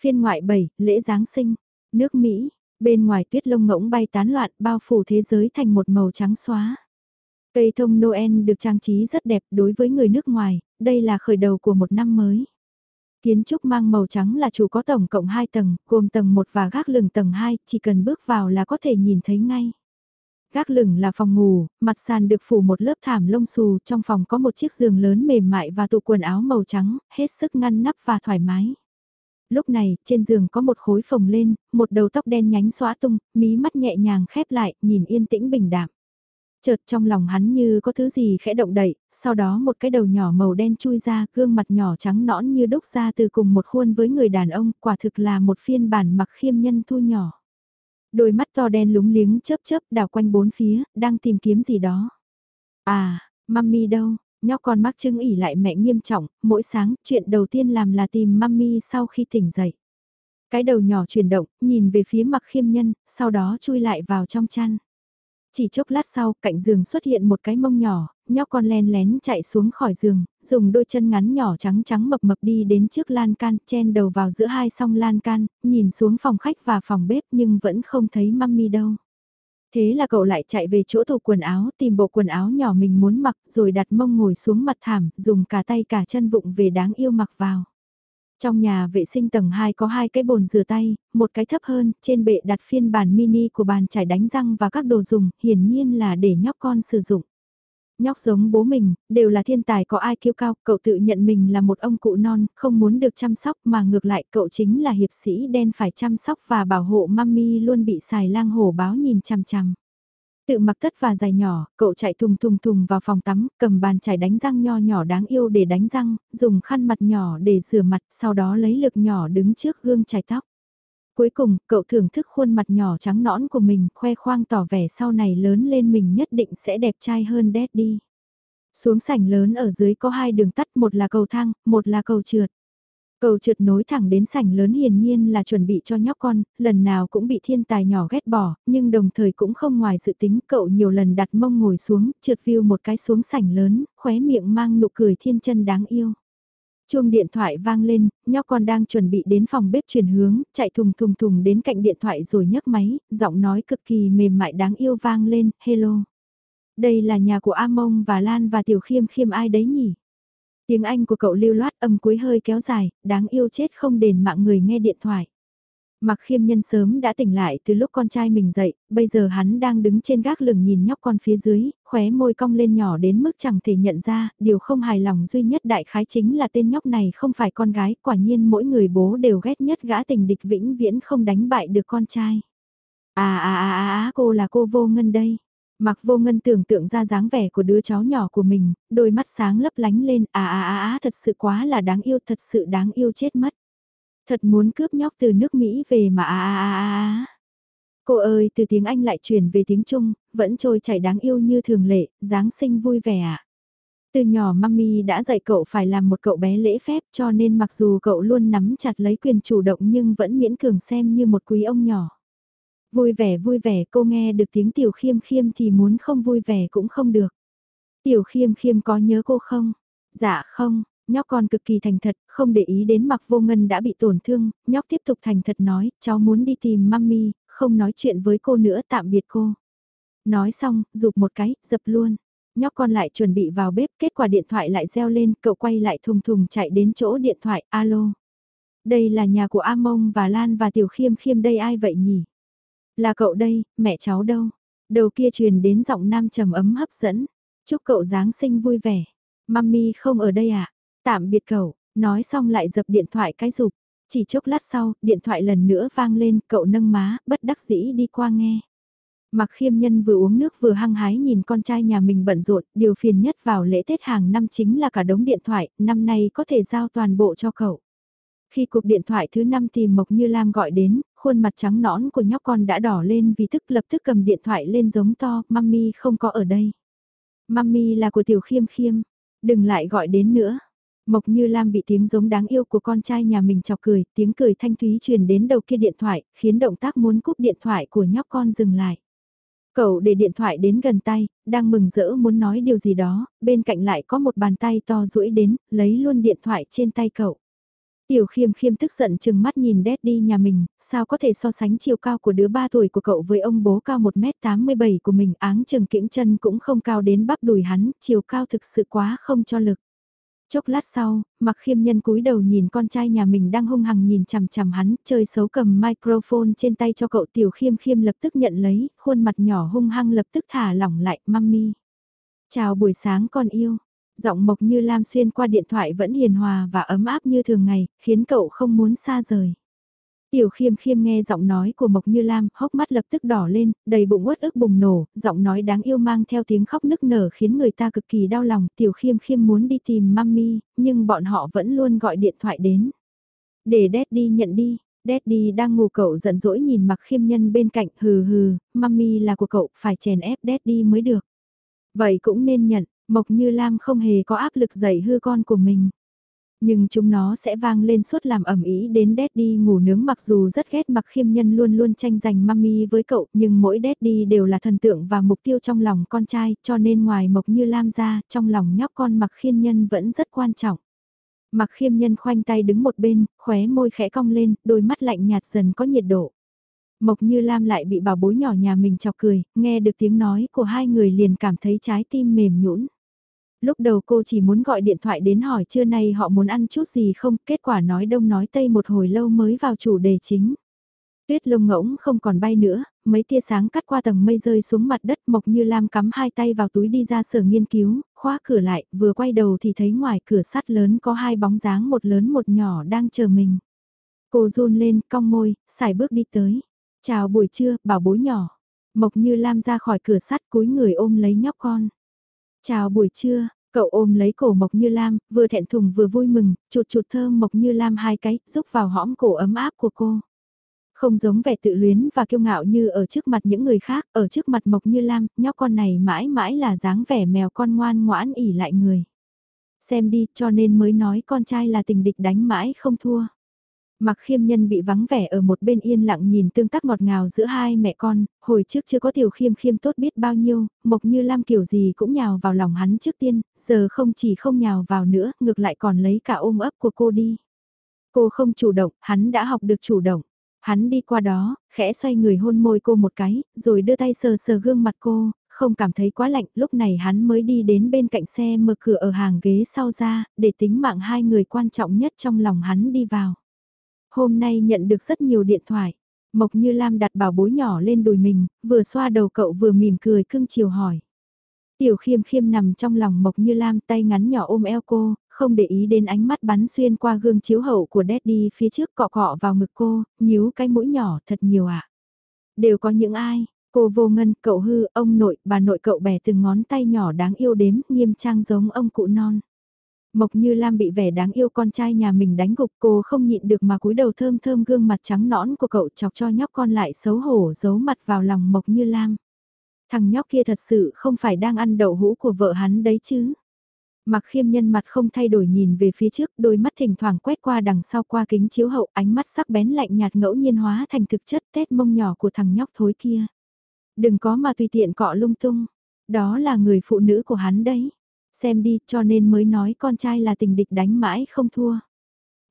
Phiên ngoại 7, lễ Giáng sinh, nước Mỹ, bên ngoài tuyết lông ngỗng bay tán loạn bao phủ thế giới thành một màu trắng xóa. Cây thông Noel được trang trí rất đẹp đối với người nước ngoài, đây là khởi đầu của một năm mới. Kiến trúc mang màu trắng là chủ có tổng cộng 2 tầng, gồm tầng 1 và gác lửng tầng 2, chỉ cần bước vào là có thể nhìn thấy ngay. Gác lửng là phòng ngủ, mặt sàn được phủ một lớp thảm lông xù, trong phòng có một chiếc giường lớn mềm mại và tủ quần áo màu trắng, hết sức ngăn nắp và thoải mái lúc này, trên giường có một khối phồng lên, một đầu tóc đen nhánh xóa tung, mí mắt nhẹ nhàng khép lại, nhìn yên tĩnh bình đạm. Chợt trong lòng hắn như có thứ gì khẽ động đậy, sau đó một cái đầu nhỏ màu đen chui ra, gương mặt nhỏ trắng nõn như đúc ra từ cùng một khuôn với người đàn ông, quả thực là một phiên bản mặc khiêm nhân thu nhỏ. Đôi mắt to đen lúng liếng chớp chớp đảo quanh bốn phía, đang tìm kiếm gì đó. À, mami đâu, Nhóc con mắc chứng ỉ lại mẹ nghiêm trọng, mỗi sáng chuyện đầu tiên làm là tìm mami sau khi tỉnh dậy. Cái đầu nhỏ chuyển động, nhìn về phía mặc khiêm nhân, sau đó chui lại vào trong chăn. Chỉ chốc lát sau, cạnh giường xuất hiện một cái mông nhỏ, nhóc con len lén chạy xuống khỏi giường, dùng đôi chân ngắn nhỏ trắng trắng mập mập đi đến trước lan can, chen đầu vào giữa hai song lan can, nhìn xuống phòng khách và phòng bếp nhưng vẫn không thấy mami đâu. Thế là cậu lại chạy về chỗ tủ quần áo tìm bộ quần áo nhỏ mình muốn mặc rồi đặt mông ngồi xuống mặt thảm, dùng cả tay cả chân vụng về đáng yêu mặc vào. Trong nhà vệ sinh tầng 2 có hai cái bồn rửa tay, một cái thấp hơn, trên bệ đặt phiên bản mini của bàn chải đánh răng và các đồ dùng, hiển nhiên là để nhóc con sử dụng. Nhóc giống bố mình, đều là thiên tài có ai kiêu cao, cậu tự nhận mình là một ông cụ non, không muốn được chăm sóc mà ngược lại cậu chính là hiệp sĩ đen phải chăm sóc và bảo hộ mami luôn bị xài lang hổ báo nhìn chằm chằm. Tự mặc tất và dài nhỏ, cậu chạy thùng thùng thùng vào phòng tắm, cầm bàn chải đánh răng nho nhỏ đáng yêu để đánh răng, dùng khăn mặt nhỏ để rửa mặt, sau đó lấy lực nhỏ đứng trước gương chải tóc. Cuối cùng, cậu thưởng thức khuôn mặt nhỏ trắng nõn của mình, khoe khoang tỏ vẻ sau này lớn lên mình nhất định sẽ đẹp trai hơn Daddy. Xuống sảnh lớn ở dưới có hai đường tắt, một là cầu thang, một là cầu trượt. Cầu trượt nối thẳng đến sảnh lớn hiển nhiên là chuẩn bị cho nhóc con, lần nào cũng bị thiên tài nhỏ ghét bỏ, nhưng đồng thời cũng không ngoài dự tính cậu nhiều lần đặt mông ngồi xuống, trượt view một cái xuống sảnh lớn, khóe miệng mang nụ cười thiên chân đáng yêu. Chuông điện thoại vang lên, nhóc con đang chuẩn bị đến phòng bếp chuyển hướng, chạy thùng thùng thùng đến cạnh điện thoại rồi nhấc máy, giọng nói cực kỳ mềm mại đáng yêu vang lên, hello. Đây là nhà của A Mông và Lan và Tiểu Khiêm Khiêm ai đấy nhỉ? Tiếng Anh của cậu lưu loát âm cuối hơi kéo dài, đáng yêu chết không đền mạng người nghe điện thoại. Mặc khiêm nhân sớm đã tỉnh lại từ lúc con trai mình dậy, bây giờ hắn đang đứng trên gác lửng nhìn nhóc con phía dưới, khóe môi cong lên nhỏ đến mức chẳng thể nhận ra, điều không hài lòng duy nhất đại khái chính là tên nhóc này không phải con gái, quả nhiên mỗi người bố đều ghét nhất gã tình địch vĩnh viễn không đánh bại được con trai. À à à à, à cô là cô vô ngân đây. Mặc vô ngân tưởng tượng ra dáng vẻ của đứa cháu nhỏ của mình, đôi mắt sáng lấp lánh lên, à à à à thật sự quá là đáng yêu, thật sự đáng yêu chết mất. Thật muốn cướp nhóc từ nước Mỹ về mà à à à à. Cô ơi, từ tiếng Anh lại chuyển về tiếng Trung, vẫn trôi chảy đáng yêu như thường lệ, Giáng sinh vui vẻ ạ. À. Từ nhỏ mami đã dạy cậu phải làm một cậu bé lễ phép cho nên mặc dù cậu luôn nắm chặt lấy quyền chủ động nhưng vẫn miễn cường xem như một quý ông nhỏ. Vui vẻ vui vẻ cô nghe được tiếng tiểu khiêm khiêm thì muốn không vui vẻ cũng không được. Tiểu khiêm khiêm có nhớ cô không? Dạ không, nhóc con cực kỳ thành thật, không để ý đến mặc vô ngân đã bị tổn thương, nhóc tiếp tục thành thật nói, cháu muốn đi tìm mami, không nói chuyện với cô nữa tạm biệt cô. Nói xong, rụp một cái, dập luôn. Nhóc con lại chuẩn bị vào bếp, kết quả điện thoại lại reo lên, cậu quay lại thùng thùng chạy đến chỗ điện thoại, alo. Đây là nhà của A Mông và Lan và Tiểu Khiêm Khiêm đây ai vậy nhỉ? Là cậu đây, mẹ cháu đâu? Đầu kia truyền đến giọng nam trầm ấm hấp dẫn. Chúc cậu Giáng sinh vui vẻ. Mami không ở đây à? Tạm biệt cậu, nói xong lại dập điện thoại cái rụp. Chỉ chốc lát sau, điện thoại lần nữa vang lên, cậu nâng má, bất đắc dĩ đi qua nghe. Mặc khiêm nhân vừa uống nước vừa hăng hái nhìn con trai nhà mình bận rộn, điều phiền nhất vào lễ Tết hàng năm chính là cả đống điện thoại, năm nay có thể giao toàn bộ cho cậu. Khi cuộc điện thoại thứ năm tìm Mộc Như Lam gọi đến, khuôn mặt trắng nõn của nhóc con đã đỏ lên vì thức lập tức cầm điện thoại lên giống to, mami không có ở đây. Mami là của tiểu khiêm khiêm, đừng lại gọi đến nữa. Mộc Như Lam bị tiếng giống đáng yêu của con trai nhà mình chọc cười, tiếng cười thanh thúy truyền đến đầu kia điện thoại, khiến động tác muốn cúp điện thoại của nhóc con dừng lại. Cậu để điện thoại đến gần tay, đang mừng rỡ muốn nói điều gì đó, bên cạnh lại có một bàn tay to duỗi đến, lấy luôn điện thoại trên tay cậu. Tiểu khiêm khiêm tức giận chừng mắt nhìn Daddy nhà mình, sao có thể so sánh chiều cao của đứa 3 tuổi của cậu với ông bố cao 1m87 của mình áng chừng kiễng chân cũng không cao đến bắp đùi hắn, chiều cao thực sự quá không cho lực. Chốc lát sau, mặc khiêm nhân cúi đầu nhìn con trai nhà mình đang hung hăng nhìn chằm chằm hắn, chơi xấu cầm microphone trên tay cho cậu tiểu khiêm khiêm lập tức nhận lấy, khuôn mặt nhỏ hung hăng lập tức thả lỏng lại, mami. Chào buổi sáng con yêu, giọng mộc như lam xuyên qua điện thoại vẫn hiền hòa và ấm áp như thường ngày, khiến cậu không muốn xa rời. Tiểu khiêm khiêm nghe giọng nói của Mộc Như Lam, hốc mắt lập tức đỏ lên, đầy bụng uất ức bùng nổ, giọng nói đáng yêu mang theo tiếng khóc nức nở khiến người ta cực kỳ đau lòng. Tiểu khiêm khiêm muốn đi tìm mami, nhưng bọn họ vẫn luôn gọi điện thoại đến. Để Daddy nhận đi, Daddy đang ngủ cậu giận dỗi nhìn mặc khiêm nhân bên cạnh, hừ hừ, mami là của cậu, phải chèn ép Daddy mới được. Vậy cũng nên nhận, Mộc Như Lam không hề có áp lực dạy hư con của mình. Nhưng chúng nó sẽ vang lên suốt làm ẩm ý đến Daddy ngủ nướng mặc dù rất ghét mặc khiêm nhân luôn luôn tranh giành mami với cậu nhưng mỗi Daddy đều là thần tượng và mục tiêu trong lòng con trai cho nên ngoài Mộc Như Lam ra trong lòng nhóc con mặc khiêm nhân vẫn rất quan trọng. Mặc khiêm nhân khoanh tay đứng một bên, khóe môi khẽ cong lên, đôi mắt lạnh nhạt dần có nhiệt độ. Mộc Như Lam lại bị bảo bối nhỏ nhà mình chọc cười, nghe được tiếng nói của hai người liền cảm thấy trái tim mềm nhũn. Lúc đầu cô chỉ muốn gọi điện thoại đến hỏi trưa nay họ muốn ăn chút gì không, kết quả nói đông nói tây một hồi lâu mới vào chủ đề chính. Tuyết lông ngỗng không còn bay nữa, mấy tia sáng cắt qua tầng mây rơi xuống mặt đất Mộc Như Lam cắm hai tay vào túi đi ra sở nghiên cứu, khóa cửa lại, vừa quay đầu thì thấy ngoài cửa sắt lớn có hai bóng dáng một lớn một nhỏ đang chờ mình. Cô run lên, cong môi, xài bước đi tới. Chào buổi trưa, bảo bối nhỏ. Mộc Như Lam ra khỏi cửa sắt cúi người ôm lấy nhóc con. Chào buổi trưa, cậu ôm lấy cổ Mộc Như Lam, vừa thẹn thùng vừa vui mừng, chụt chụt thơm Mộc Như Lam hai cái, rúc vào hõm cổ ấm áp của cô. Không giống vẻ tự luyến và kiêu ngạo như ở trước mặt những người khác, ở trước mặt Mộc Như Lam, nhóc con này mãi mãi là dáng vẻ mèo con ngoan ngoãn ỉ lại người. Xem đi, cho nên mới nói con trai là tình địch đánh mãi không thua. Mặc khiêm nhân bị vắng vẻ ở một bên yên lặng nhìn tương tác ngọt ngào giữa hai mẹ con, hồi trước chưa có tiểu khiêm khiêm tốt biết bao nhiêu, mộc như lam kiểu gì cũng nhào vào lòng hắn trước tiên, giờ không chỉ không nhào vào nữa, ngược lại còn lấy cả ôm ấp của cô đi. Cô không chủ động, hắn đã học được chủ động. Hắn đi qua đó, khẽ xoay người hôn môi cô một cái, rồi đưa tay sờ sờ gương mặt cô, không cảm thấy quá lạnh, lúc này hắn mới đi đến bên cạnh xe mở cửa ở hàng ghế sau ra, để tính mạng hai người quan trọng nhất trong lòng hắn đi vào. Hôm nay nhận được rất nhiều điện thoại. Mộc Như Lam đặt bảo bối nhỏ lên đùi mình, vừa xoa đầu cậu vừa mỉm cười cưng chiều hỏi. Tiểu khiêm khiêm nằm trong lòng Mộc Như Lam tay ngắn nhỏ ôm eo cô, không để ý đến ánh mắt bắn xuyên qua gương chiếu hậu của Daddy phía trước cọ cọ vào ngực cô, nhíu cái mũi nhỏ thật nhiều ạ. À. Đều có những ai, cô vô ngân, cậu hư, ông nội, bà nội cậu bè từng ngón tay nhỏ đáng yêu đếm, nghiêm trang giống ông cụ non. Mộc Như Lam bị vẻ đáng yêu con trai nhà mình đánh gục cô không nhịn được mà cúi đầu thơm thơm gương mặt trắng nõn của cậu chọc cho nhóc con lại xấu hổ giấu mặt vào lòng Mộc Như Lam. Thằng nhóc kia thật sự không phải đang ăn đậu hũ của vợ hắn đấy chứ. Mặc khiêm nhân mặt không thay đổi nhìn về phía trước, đôi mắt thỉnh thoảng quét qua đằng sau qua kính chiếu hậu, ánh mắt sắc bén lạnh nhạt ngẫu nhiên hóa thành thực chất tét mông nhỏ của thằng nhóc thối kia. Đừng có mà tùy tiện cọ lung tung, đó là người phụ nữ của hắn đấy. Xem đi cho nên mới nói con trai là tình địch đánh mãi không thua.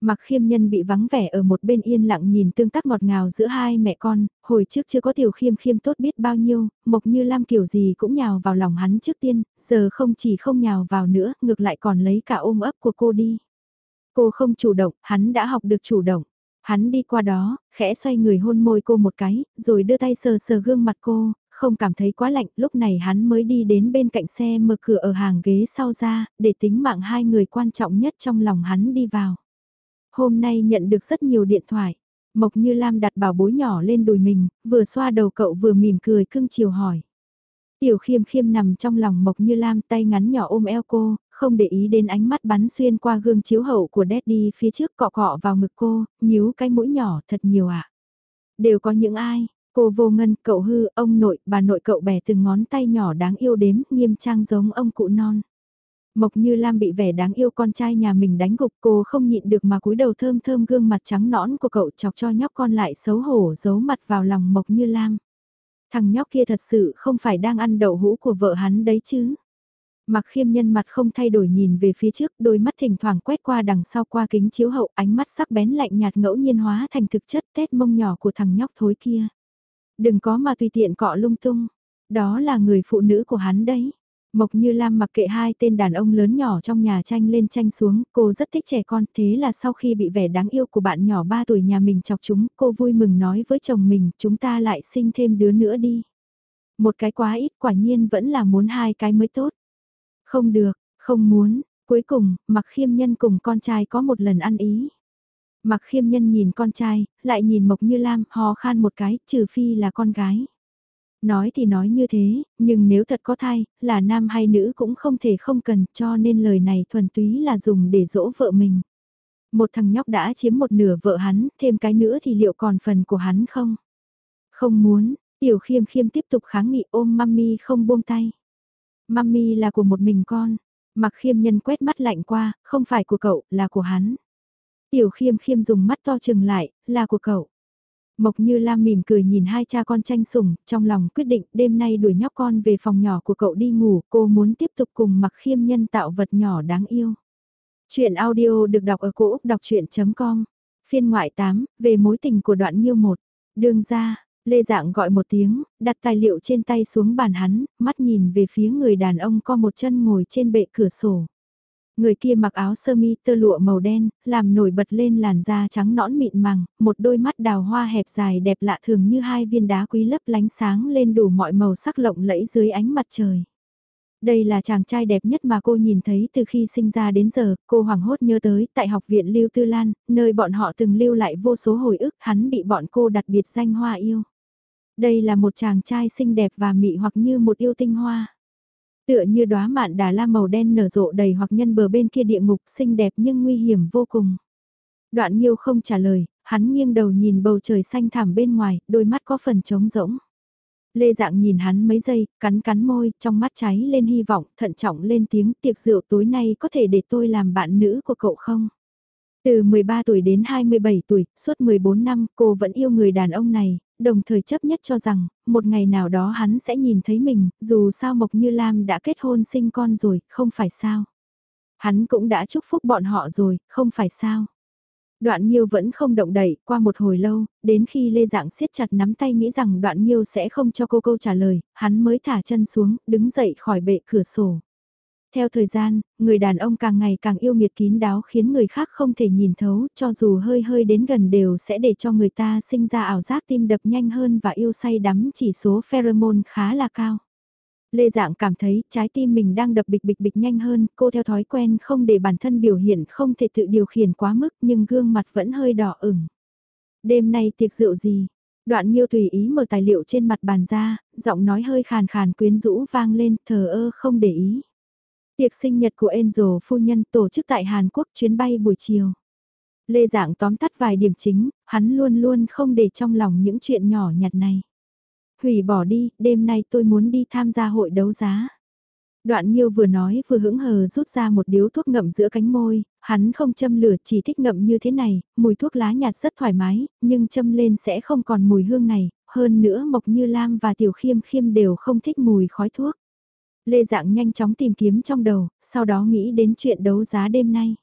Mặc khiêm nhân bị vắng vẻ ở một bên yên lặng nhìn tương tác ngọt ngào giữa hai mẹ con, hồi trước chưa có tiểu khiêm khiêm tốt biết bao nhiêu, mộc như lam kiểu gì cũng nhào vào lòng hắn trước tiên, giờ không chỉ không nhào vào nữa, ngược lại còn lấy cả ôm ấp của cô đi. Cô không chủ động, hắn đã học được chủ động. Hắn đi qua đó, khẽ xoay người hôn môi cô một cái, rồi đưa tay sờ sờ gương mặt cô, không cảm thấy quá lạnh, lúc này hắn mới đi đến bên cạnh xe mở cửa ở hàng ghế sau ra, để tính mạng hai người quan trọng nhất trong lòng hắn đi vào. Hôm nay nhận được rất nhiều điện thoại, Mộc Như Lam đặt bảo bối nhỏ lên đùi mình, vừa xoa đầu cậu vừa mỉm cười cưng chiều hỏi. Tiểu khiêm khiêm nằm trong lòng Mộc Như Lam tay ngắn nhỏ ôm eo cô, không để ý đến ánh mắt bắn xuyên qua gương chiếu hậu của Daddy phía trước cọ cọ vào ngực cô, nhíu cái mũi nhỏ thật nhiều ạ. À. Đều có những ai, Cô vô ngân, cậu hư, ông nội, bà nội cậu bè từng ngón tay nhỏ đáng yêu đếm, nghiêm trang giống ông cụ non. Mộc như Lam bị vẻ đáng yêu con trai nhà mình đánh gục cô không nhịn được mà cúi đầu thơm thơm gương mặt trắng nõn của cậu chọc cho nhóc con lại xấu hổ giấu mặt vào lòng Mộc như Lam. Thằng nhóc kia thật sự không phải đang ăn đậu hũ của vợ hắn đấy chứ. Mặc khiêm nhân mặt không thay đổi nhìn về phía trước, đôi mắt thỉnh thoảng quét qua đằng sau qua kính chiếu hậu, ánh mắt sắc bén lạnh nhạt ngẫu nhiên hóa thành thực chất tét mông nhỏ của thằng nhóc thối kia. Đừng có mà tùy tiện cọ lung tung. Đó là người phụ nữ của hắn đấy. Mộc Như Lam mặc kệ hai tên đàn ông lớn nhỏ trong nhà tranh lên tranh xuống, cô rất thích trẻ con, thế là sau khi bị vẻ đáng yêu của bạn nhỏ 3 tuổi nhà mình chọc chúng, cô vui mừng nói với chồng mình, chúng ta lại sinh thêm đứa nữa đi. Một cái quá ít quả nhiên vẫn là muốn hai cái mới tốt. Không được, không muốn, cuối cùng, mặc khiêm nhân cùng con trai có một lần ăn ý. Mặc khiêm nhân nhìn con trai, lại nhìn Mộc Như Lam, hò khan một cái, trừ phi là con gái. Nói thì nói như thế, nhưng nếu thật có thai, là nam hay nữ cũng không thể không cần, cho nên lời này thuần túy là dùng để dỗ vợ mình. Một thằng nhóc đã chiếm một nửa vợ hắn, thêm cái nữa thì liệu còn phần của hắn không? Không muốn, tiểu khiêm khiêm tiếp tục kháng nghị ôm mami không buông tay. Mami là của một mình con, Mặc khiêm nhân quét mắt lạnh qua, không phải của cậu, là của hắn. Tiểu khiêm khiêm dùng mắt to chừng lại, là của cậu. Mộc Như Lam mỉm cười nhìn hai cha con tranh sủng, trong lòng quyết định đêm nay đuổi nhóc con về phòng nhỏ của cậu đi ngủ, cô muốn tiếp tục cùng mặc khiêm nhân tạo vật nhỏ đáng yêu. Chuyện audio được đọc ở cổ Úc đọc chuyện.com, phiên ngoại 8, về mối tình của đoạn nhiêu 1. Đường ra, Lê Dạng gọi một tiếng, đặt tài liệu trên tay xuống bàn hắn, mắt nhìn về phía người đàn ông co một chân ngồi trên bệ cửa sổ. Người kia mặc áo sơ mi tơ lụa màu đen, làm nổi bật lên làn da trắng nõn mịn màng, một đôi mắt đào hoa hẹp dài đẹp lạ thường như hai viên đá quý lấp lánh sáng lên đủ mọi màu sắc lộng lẫy dưới ánh mặt trời. Đây là chàng trai đẹp nhất mà cô nhìn thấy từ khi sinh ra đến giờ, cô hoảng hốt nhớ tới tại học viện Lưu Tư Lan, nơi bọn họ từng lưu lại vô số hồi ức, hắn bị bọn cô đặt biệt danh hoa yêu. Đây là một chàng trai xinh đẹp và mị hoặc như một yêu tinh hoa. Tựa như đóa mạn đà la màu đen nở rộ đầy hoặc nhân bờ bên kia địa ngục xinh đẹp nhưng nguy hiểm vô cùng. Đoạn Nhiêu không trả lời, hắn nghiêng đầu nhìn bầu trời xanh thẳm bên ngoài, đôi mắt có phần trống rỗng. Lê Dạng nhìn hắn mấy giây, cắn cắn môi, trong mắt cháy lên hy vọng, thận trọng lên tiếng tiệc rượu tối nay có thể để tôi làm bạn nữ của cậu không? Từ 13 tuổi đến 27 tuổi, suốt 14 năm cô vẫn yêu người đàn ông này, đồng thời chấp nhất cho rằng, một ngày nào đó hắn sẽ nhìn thấy mình, dù sao Mộc Như Lam đã kết hôn sinh con rồi, không phải sao. Hắn cũng đã chúc phúc bọn họ rồi, không phải sao. Đoạn Nhiêu vẫn không động đậy, qua một hồi lâu, đến khi Lê Dạng siết chặt nắm tay nghĩ rằng Đoạn Nhiêu sẽ không cho cô câu trả lời, hắn mới thả chân xuống, đứng dậy khỏi bệ cửa sổ. Theo thời gian, người đàn ông càng ngày càng yêu nghiệt kín đáo khiến người khác không thể nhìn thấu, cho dù hơi hơi đến gần đều sẽ để cho người ta sinh ra ảo giác tim đập nhanh hơn và yêu say đắm chỉ số pheromone khá là cao. Lê Dạng cảm thấy trái tim mình đang đập bịch bịch bịch nhanh hơn, cô theo thói quen không để bản thân biểu hiện không thể tự điều khiển quá mức nhưng gương mặt vẫn hơi đỏ ửng. Đêm nay tiệc rượu gì? Đoạn Nhiêu tùy ý mở tài liệu trên mặt bàn ra, giọng nói hơi khàn khàn quyến rũ vang lên, thờ ơ không để ý. Tiệc sinh nhật của Angel phu nhân tổ chức tại Hàn Quốc chuyến bay buổi chiều. Lê Giảng tóm tắt vài điểm chính, hắn luôn luôn không để trong lòng những chuyện nhỏ nhặt này. Hủy bỏ đi, đêm nay tôi muốn đi tham gia hội đấu giá. Đoạn Nhiêu vừa nói vừa hững hờ rút ra một điếu thuốc ngậm giữa cánh môi, hắn không châm lửa chỉ thích ngậm như thế này, mùi thuốc lá nhạt rất thoải mái, nhưng châm lên sẽ không còn mùi hương này, hơn nữa Mộc Như Lam và Tiểu Khiêm Khiêm đều không thích mùi khói thuốc. Lê Dạng nhanh chóng tìm kiếm trong đầu, sau đó nghĩ đến chuyện đấu giá đêm nay.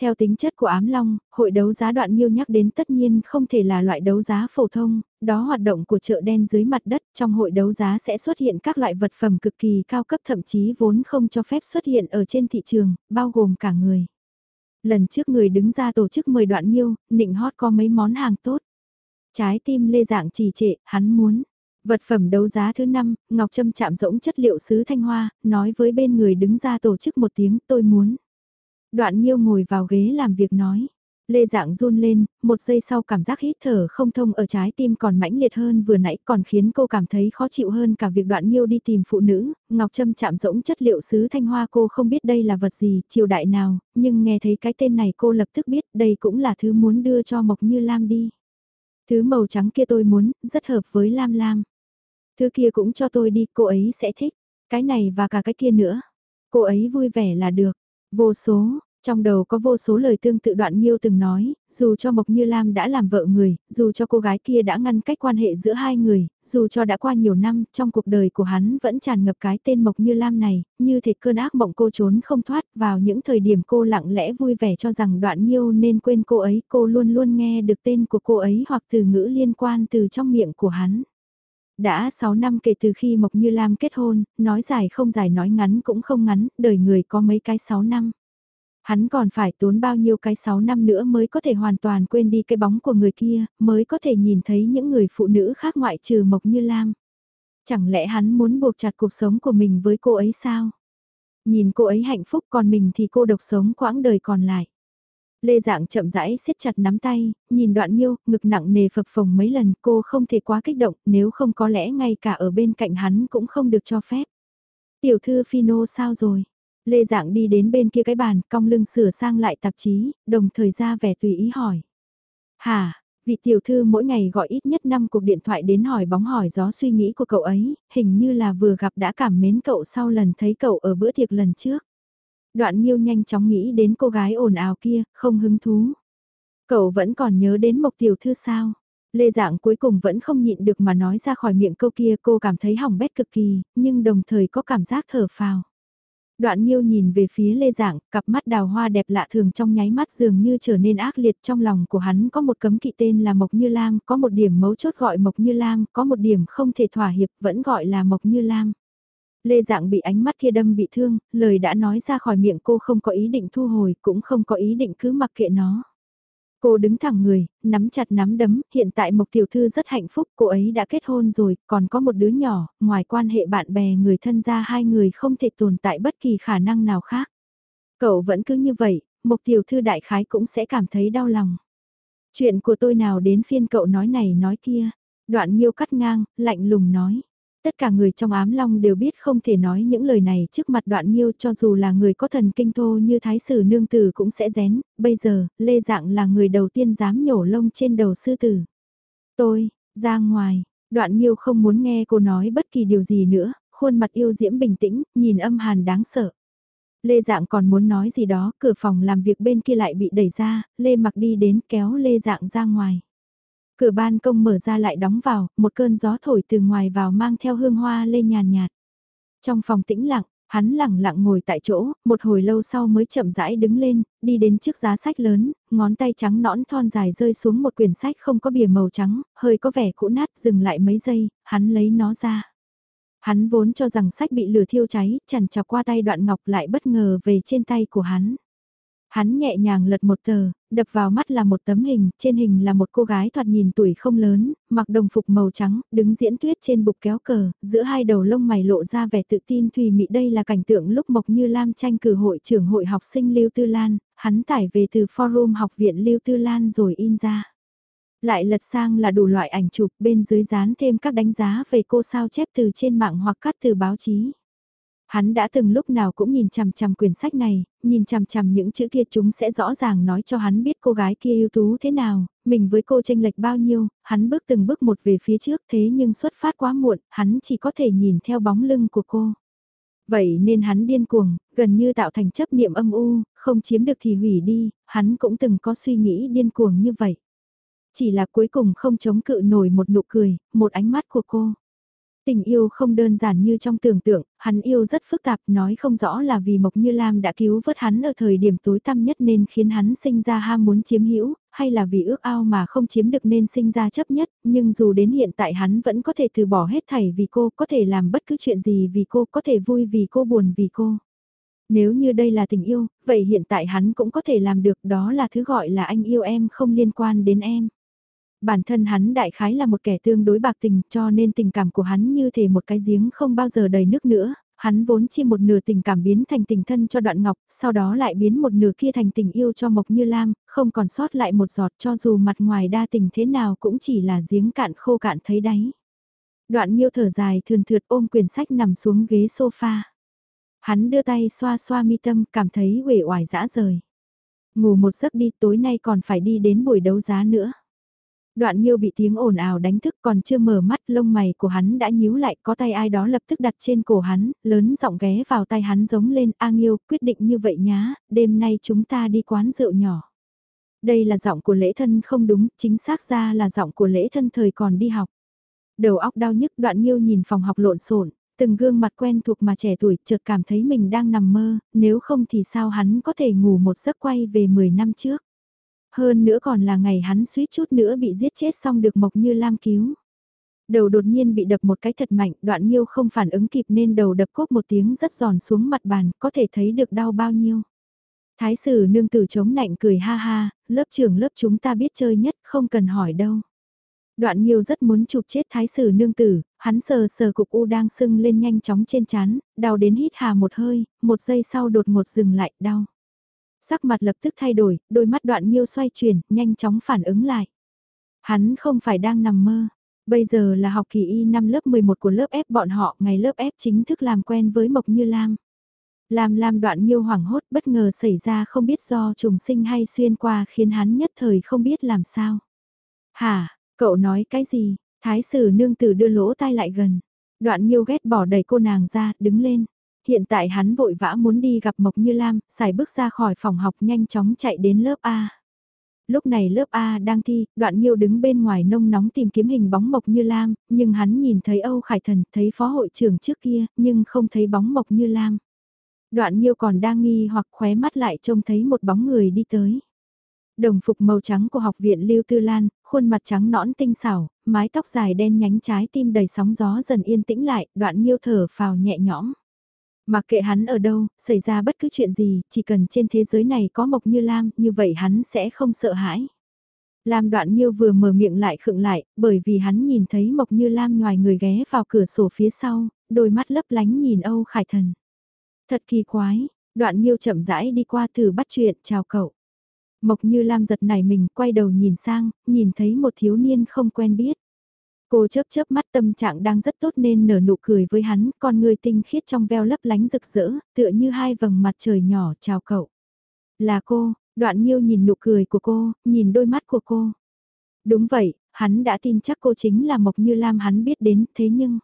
Theo tính chất của ám long, hội đấu giá đoạn nhiêu nhắc đến tất nhiên không thể là loại đấu giá phổ thông, đó hoạt động của chợ đen dưới mặt đất trong hội đấu giá sẽ xuất hiện các loại vật phẩm cực kỳ cao cấp thậm chí vốn không cho phép xuất hiện ở trên thị trường, bao gồm cả người. Lần trước người đứng ra tổ chức mời đoạn nhiêu, nịnh hót có mấy món hàng tốt. Trái tim lê dạng trì trệ, hắn muốn. Vật phẩm đấu giá thứ 5, Ngọc Trâm chạm rỗng chất liệu sứ thanh hoa, nói với bên người đứng ra tổ chức một tiếng tôi muốn. Đoạn Nhiêu ngồi vào ghế làm việc nói. Lê dạng run lên, một giây sau cảm giác hít thở không thông ở trái tim còn mãnh liệt hơn vừa nãy còn khiến cô cảm thấy khó chịu hơn cả việc đoạn nhiêu đi tìm phụ nữ, Ngọc Trâm chạm rỗng chất liệu sứ thanh hoa cô không biết đây là vật gì, triều đại nào, nhưng nghe thấy cái tên này cô lập tức biết đây cũng là thứ muốn đưa cho Mộc Như Lam đi. Thứ màu trắng kia tôi muốn, rất hợp với Lam Lam. Thứ kia cũng cho tôi đi, cô ấy sẽ thích. Cái này và cả cái kia nữa. Cô ấy vui vẻ là được. Vô số, trong đầu có vô số lời tương tự đoạn Nhiêu từng nói, dù cho Mộc Như Lam đã làm vợ người, dù cho cô gái kia đã ngăn cách quan hệ giữa hai người, dù cho đã qua nhiều năm, trong cuộc đời của hắn vẫn tràn ngập cái tên Mộc Như Lam này, như thể cơn ác mộng cô trốn không thoát vào những thời điểm cô lặng lẽ vui vẻ cho rằng đoạn Nhiêu nên quên cô ấy, cô luôn luôn nghe được tên của cô ấy hoặc từ ngữ liên quan từ trong miệng của hắn. Đã 6 năm kể từ khi Mộc Như Lam kết hôn, nói dài không dài nói ngắn cũng không ngắn, đời người có mấy cái 6 năm. Hắn còn phải tốn bao nhiêu cái 6 năm nữa mới có thể hoàn toàn quên đi cái bóng của người kia, mới có thể nhìn thấy những người phụ nữ khác ngoại trừ Mộc Như Lam. Chẳng lẽ hắn muốn buộc chặt cuộc sống của mình với cô ấy sao? Nhìn cô ấy hạnh phúc còn mình thì cô độc sống quãng đời còn lại. Lê Dạng chậm rãi siết chặt nắm tay, nhìn đoạn nghiêu, ngực nặng nề phập phồng mấy lần cô không thể quá kích động nếu không có lẽ ngay cả ở bên cạnh hắn cũng không được cho phép. Tiểu thư Phino sao rồi? Lê Dạng đi đến bên kia cái bàn, cong lưng sửa sang lại tạp chí, đồng thời ra vẻ tùy ý hỏi. Hà, vị tiểu thư mỗi ngày gọi ít nhất 5 cuộc điện thoại đến hỏi bóng hỏi gió suy nghĩ của cậu ấy, hình như là vừa gặp đã cảm mến cậu sau lần thấy cậu ở bữa tiệc lần trước. Đoạn Nhiêu nhanh chóng nghĩ đến cô gái ồn ào kia, không hứng thú. Cậu vẫn còn nhớ đến Mộc Tiểu Thư sao? Lê Dạng cuối cùng vẫn không nhịn được mà nói ra khỏi miệng câu kia cô cảm thấy hỏng bét cực kỳ, nhưng đồng thời có cảm giác thở phào. Đoạn Nhiêu nhìn về phía Lê Dạng, cặp mắt đào hoa đẹp lạ thường trong nháy mắt dường như trở nên ác liệt trong lòng của hắn có một cấm kỵ tên là Mộc Như Lam, có một điểm mấu chốt gọi Mộc Như Lam, có một điểm không thể thỏa hiệp vẫn gọi là Mộc Như Lam. Lê Dạng bị ánh mắt kia đâm bị thương, lời đã nói ra khỏi miệng cô không có ý định thu hồi, cũng không có ý định cứ mặc kệ nó. Cô đứng thẳng người, nắm chặt nắm đấm, hiện tại Mộc Tiểu Thư rất hạnh phúc, cô ấy đã kết hôn rồi, còn có một đứa nhỏ, ngoài quan hệ bạn bè người thân ra hai người không thể tồn tại bất kỳ khả năng nào khác. Cậu vẫn cứ như vậy, Mộc Tiểu Thư đại khái cũng sẽ cảm thấy đau lòng. Chuyện của tôi nào đến phiên cậu nói này nói kia, đoạn nhiêu cắt ngang, lạnh lùng nói. Tất cả người trong ám long đều biết không thể nói những lời này trước mặt đoạn nhiêu cho dù là người có thần kinh thô như thái sử nương tử cũng sẽ rén, bây giờ, Lê Dạng là người đầu tiên dám nhổ lông trên đầu sư tử. Tôi, ra ngoài, đoạn nhiêu không muốn nghe cô nói bất kỳ điều gì nữa, khuôn mặt yêu diễm bình tĩnh, nhìn âm hàn đáng sợ. Lê Dạng còn muốn nói gì đó, cửa phòng làm việc bên kia lại bị đẩy ra, Lê mặc đi đến kéo Lê Dạng ra ngoài. Cửa ban công mở ra lại đóng vào, một cơn gió thổi từ ngoài vào mang theo hương hoa lê nhàn nhạt. Trong phòng tĩnh lặng, hắn lẳng lặng ngồi tại chỗ, một hồi lâu sau mới chậm rãi đứng lên, đi đến trước giá sách lớn, ngón tay trắng nõn thon dài rơi xuống một quyển sách không có bìa màu trắng, hơi có vẻ cũ nát dừng lại mấy giây, hắn lấy nó ra. Hắn vốn cho rằng sách bị lửa thiêu cháy, chẳng chọc qua tay đoạn ngọc lại bất ngờ về trên tay của hắn. Hắn nhẹ nhàng lật một tờ, đập vào mắt là một tấm hình, trên hình là một cô gái thoạt nhìn tuổi không lớn, mặc đồng phục màu trắng, đứng diễn tuyết trên bục kéo cờ, giữa hai đầu lông mày lộ ra vẻ tự tin thùy mị đây là cảnh tượng lúc Mộc Như Lam tranh cử hội trưởng hội học sinh Lưu Tư Lan, hắn tải về từ forum học viện Lưu Tư Lan rồi in ra. Lại lật sang là đủ loại ảnh chụp bên dưới dán thêm các đánh giá về cô sao chép từ trên mạng hoặc cắt từ báo chí. Hắn đã từng lúc nào cũng nhìn chằm chằm quyển sách này, nhìn chằm chằm những chữ kia chúng sẽ rõ ràng nói cho hắn biết cô gái kia ưu tú thế nào, mình với cô tranh lệch bao nhiêu, hắn bước từng bước một về phía trước thế nhưng xuất phát quá muộn, hắn chỉ có thể nhìn theo bóng lưng của cô. Vậy nên hắn điên cuồng, gần như tạo thành chấp niệm âm u, không chiếm được thì hủy đi, hắn cũng từng có suy nghĩ điên cuồng như vậy. Chỉ là cuối cùng không chống cự nổi một nụ cười, một ánh mắt của cô. Tình yêu không đơn giản như trong tưởng tượng, hắn yêu rất phức tạp, nói không rõ là vì Mộc Như Lam đã cứu vớt hắn ở thời điểm tối tăm nhất nên khiến hắn sinh ra ham muốn chiếm hữu, hay là vì ước ao mà không chiếm được nên sinh ra chấp nhất, nhưng dù đến hiện tại hắn vẫn có thể từ bỏ hết thảy vì cô, có thể làm bất cứ chuyện gì vì cô, có thể vui vì cô buồn vì cô. Nếu như đây là tình yêu, vậy hiện tại hắn cũng có thể làm được đó là thứ gọi là anh yêu em không liên quan đến em. Bản thân hắn đại khái là một kẻ tương đối bạc tình cho nên tình cảm của hắn như thể một cái giếng không bao giờ đầy nước nữa, hắn vốn chia một nửa tình cảm biến thành tình thân cho đoạn ngọc, sau đó lại biến một nửa kia thành tình yêu cho Mộc Như Lam, không còn sót lại một giọt cho dù mặt ngoài đa tình thế nào cũng chỉ là giếng cạn khô cạn thấy đáy. Đoạn Nhiêu thở dài thườn thượt ôm quyển sách nằm xuống ghế sofa. Hắn đưa tay xoa xoa mi tâm cảm thấy uể oải dã rời. Ngủ một giấc đi tối nay còn phải đi đến buổi đấu giá nữa. Đoạn Nhiêu bị tiếng ồn ào đánh thức còn chưa mở mắt lông mày của hắn đã nhíu lại có tay ai đó lập tức đặt trên cổ hắn, lớn giọng ghé vào tay hắn giống lên A Nhiêu quyết định như vậy nhá, đêm nay chúng ta đi quán rượu nhỏ. Đây là giọng của lễ thân không đúng, chính xác ra là giọng của lễ thân thời còn đi học. Đầu óc đau nhức đoạn Nhiêu nhìn phòng học lộn xộn từng gương mặt quen thuộc mà trẻ tuổi chợt cảm thấy mình đang nằm mơ, nếu không thì sao hắn có thể ngủ một giấc quay về 10 năm trước. Hơn nữa còn là ngày hắn suýt chút nữa bị giết chết xong được Mộc Như Lam cứu. Đầu đột nhiên bị đập một cái thật mạnh, đoạn nhiêu không phản ứng kịp nên đầu đập cốt một tiếng rất giòn xuống mặt bàn, có thể thấy được đau bao nhiêu. Thái sử nương tử chống nạnh cười ha ha, lớp trưởng lớp chúng ta biết chơi nhất, không cần hỏi đâu. Đoạn nhiêu rất muốn chụp chết thái sử nương tử, hắn sờ sờ cục u đang sưng lên nhanh chóng trên chán, đau đến hít hà một hơi, một giây sau đột ngột dừng lại, đau. Sắc mặt lập tức thay đổi, đôi mắt đoạn nhiêu xoay chuyển, nhanh chóng phản ứng lại. Hắn không phải đang nằm mơ. Bây giờ là học kỳ y năm lớp 11 của lớp F bọn họ, ngày lớp F chính thức làm quen với Mộc Như Lam. Lam Lam đoạn nhiêu hoảng hốt bất ngờ xảy ra không biết do trùng sinh hay xuyên qua khiến hắn nhất thời không biết làm sao. Hả, cậu nói cái gì? Thái sử nương tử đưa lỗ tai lại gần. Đoạn nhiêu ghét bỏ đẩy cô nàng ra, đứng lên hiện tại hắn vội vã muốn đi gặp Mộc Như Lam, xài bước ra khỏi phòng học nhanh chóng chạy đến lớp A. Lúc này lớp A đang thi, đoạn nhiêu đứng bên ngoài nông nóng tìm kiếm hình bóng Mộc Như Lam, nhưng hắn nhìn thấy Âu Khải Thần, thấy phó hội trưởng trước kia, nhưng không thấy bóng Mộc Như Lam. Đoạn nhiêu còn đang nghi hoặc khóe mắt lại trông thấy một bóng người đi tới. Đồng phục màu trắng của học viện Lưu Tư Lan, khuôn mặt trắng nõn tinh xảo, mái tóc dài đen nhánh trái tim đầy sóng gió dần yên tĩnh lại, đoạn nhiêu thở phào nhẹ nhõm. Mặc kệ hắn ở đâu, xảy ra bất cứ chuyện gì, chỉ cần trên thế giới này có Mộc Như Lam, như vậy hắn sẽ không sợ hãi. Lam đoạn nhiêu vừa mở miệng lại khựng lại, bởi vì hắn nhìn thấy Mộc Như Lam ngoài người ghé vào cửa sổ phía sau, đôi mắt lấp lánh nhìn Âu Khải Thần. Thật kỳ quái, đoạn nhiêu chậm rãi đi qua thử bắt chuyện chào cậu. Mộc Như Lam giật nảy mình quay đầu nhìn sang, nhìn thấy một thiếu niên không quen biết. Cô chớp chớp mắt tâm trạng đang rất tốt nên nở nụ cười với hắn, con người tinh khiết trong veo lấp lánh rực rỡ, tựa như hai vầng mặt trời nhỏ chào cậu. Là cô, đoạn nhiêu nhìn nụ cười của cô, nhìn đôi mắt của cô. Đúng vậy, hắn đã tin chắc cô chính là Mộc Như Lam hắn biết đến, thế nhưng...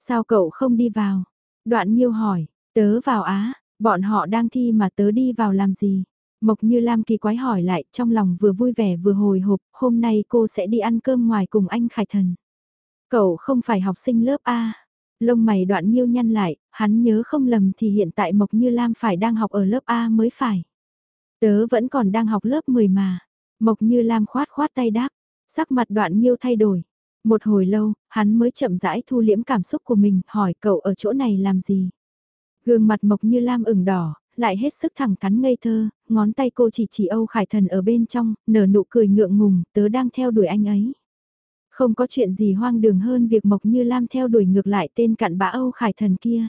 Sao cậu không đi vào? Đoạn nhiêu hỏi, tớ vào á, bọn họ đang thi mà tớ đi vào làm gì? Mộc Như Lam kỳ quái hỏi lại, trong lòng vừa vui vẻ vừa hồi hộp, hôm nay cô sẽ đi ăn cơm ngoài cùng anh Khải Thần. Cậu không phải học sinh lớp A. Lông mày đoạn nhiêu nhăn lại, hắn nhớ không lầm thì hiện tại Mộc Như Lam phải đang học ở lớp A mới phải. Tớ vẫn còn đang học lớp 10 mà. Mộc Như Lam khoát khoát tay đáp, sắc mặt đoạn nhiêu thay đổi. Một hồi lâu, hắn mới chậm rãi thu liễm cảm xúc của mình, hỏi cậu ở chỗ này làm gì. Gương mặt Mộc Như Lam ửng đỏ, lại hết sức thẳng thắn ngây thơ, ngón tay cô chỉ chỉ Âu Khải Thần ở bên trong, nở nụ cười ngượng ngùng, tớ đang theo đuổi anh ấy. Không có chuyện gì hoang đường hơn việc Mộc Như Lam theo đuổi ngược lại tên cặn bã Âu Khải Thần kia.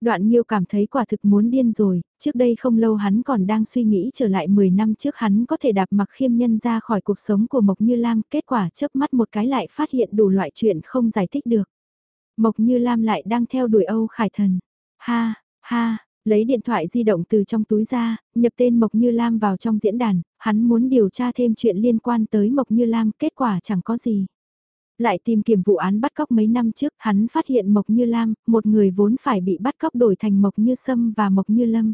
Đoạn Nhiêu cảm thấy quả thực muốn điên rồi, trước đây không lâu hắn còn đang suy nghĩ trở lại 10 năm trước hắn có thể đạp mặc khiêm nhân ra khỏi cuộc sống của Mộc Như Lam, kết quả chớp mắt một cái lại phát hiện đủ loại chuyện không giải thích được. Mộc Như Lam lại đang theo đuổi Âu Khải Thần. Ha, ha, lấy điện thoại di động từ trong túi ra, nhập tên Mộc Như Lam vào trong diễn đàn, hắn muốn điều tra thêm chuyện liên quan tới Mộc Như Lam, kết quả chẳng có gì. Lại tìm kiếm vụ án bắt cóc mấy năm trước, hắn phát hiện Mộc Như Lam, một người vốn phải bị bắt cóc đổi thành Mộc Như Sâm và Mộc Như Lâm.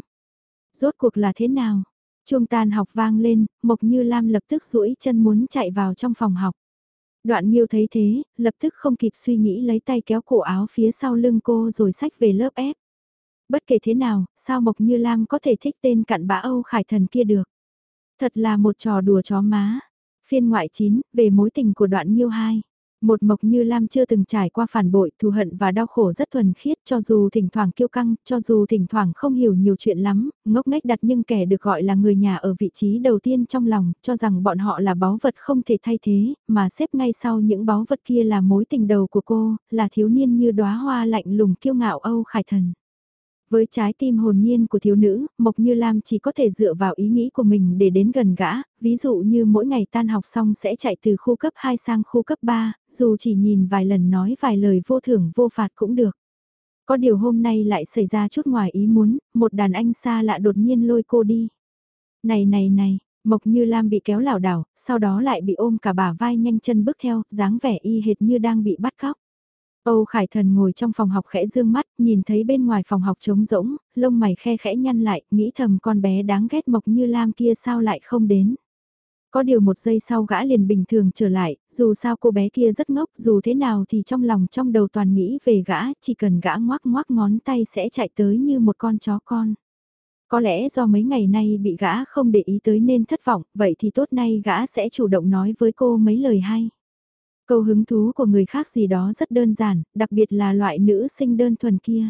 Rốt cuộc là thế nào? Chuông tan học vang lên, Mộc Như Lam lập tức duỗi chân muốn chạy vào trong phòng học. Đoạn Nhiêu thấy thế, lập tức không kịp suy nghĩ lấy tay kéo cổ áo phía sau lưng cô rồi xách về lớp ép. Bất kể thế nào, sao Mộc Như Lam có thể thích tên cặn bã Âu Khải Thần kia được? Thật là một trò đùa chó má. Phiên ngoại 9, về mối tình của đoạn Nhiêu 2. Một mộc như Lam chưa từng trải qua phản bội, thù hận và đau khổ rất thuần khiết cho dù thỉnh thoảng kiêu căng, cho dù thỉnh thoảng không hiểu nhiều chuyện lắm, ngốc nghếch đặt nhưng kẻ được gọi là người nhà ở vị trí đầu tiên trong lòng, cho rằng bọn họ là báu vật không thể thay thế, mà xếp ngay sau những báu vật kia là mối tình đầu của cô, là thiếu niên như đóa hoa lạnh lùng kiêu ngạo Âu Khải Thần. Với trái tim hồn nhiên của thiếu nữ, Mộc Như Lam chỉ có thể dựa vào ý nghĩ của mình để đến gần gã, ví dụ như mỗi ngày tan học xong sẽ chạy từ khu cấp 2 sang khu cấp 3, dù chỉ nhìn vài lần nói vài lời vô thưởng vô phạt cũng được. Có điều hôm nay lại xảy ra chút ngoài ý muốn, một đàn anh xa lạ đột nhiên lôi cô đi. Này này này, Mộc Như Lam bị kéo lảo đảo, sau đó lại bị ôm cả bà vai nhanh chân bước theo, dáng vẻ y hệt như đang bị bắt cóc. Âu Khải Thần ngồi trong phòng học khẽ dương mắt, nhìn thấy bên ngoài phòng học trống rỗng, lông mày khe khẽ nhăn lại, nghĩ thầm con bé đáng ghét mộc như Lam kia sao lại không đến. Có điều một giây sau gã liền bình thường trở lại, dù sao cô bé kia rất ngốc, dù thế nào thì trong lòng trong đầu toàn nghĩ về gã, chỉ cần gã ngoác ngoác ngón tay sẽ chạy tới như một con chó con. Có lẽ do mấy ngày nay bị gã không để ý tới nên thất vọng, vậy thì tốt nay gã sẽ chủ động nói với cô mấy lời hay. Câu hứng thú của người khác gì đó rất đơn giản, đặc biệt là loại nữ sinh đơn thuần kia.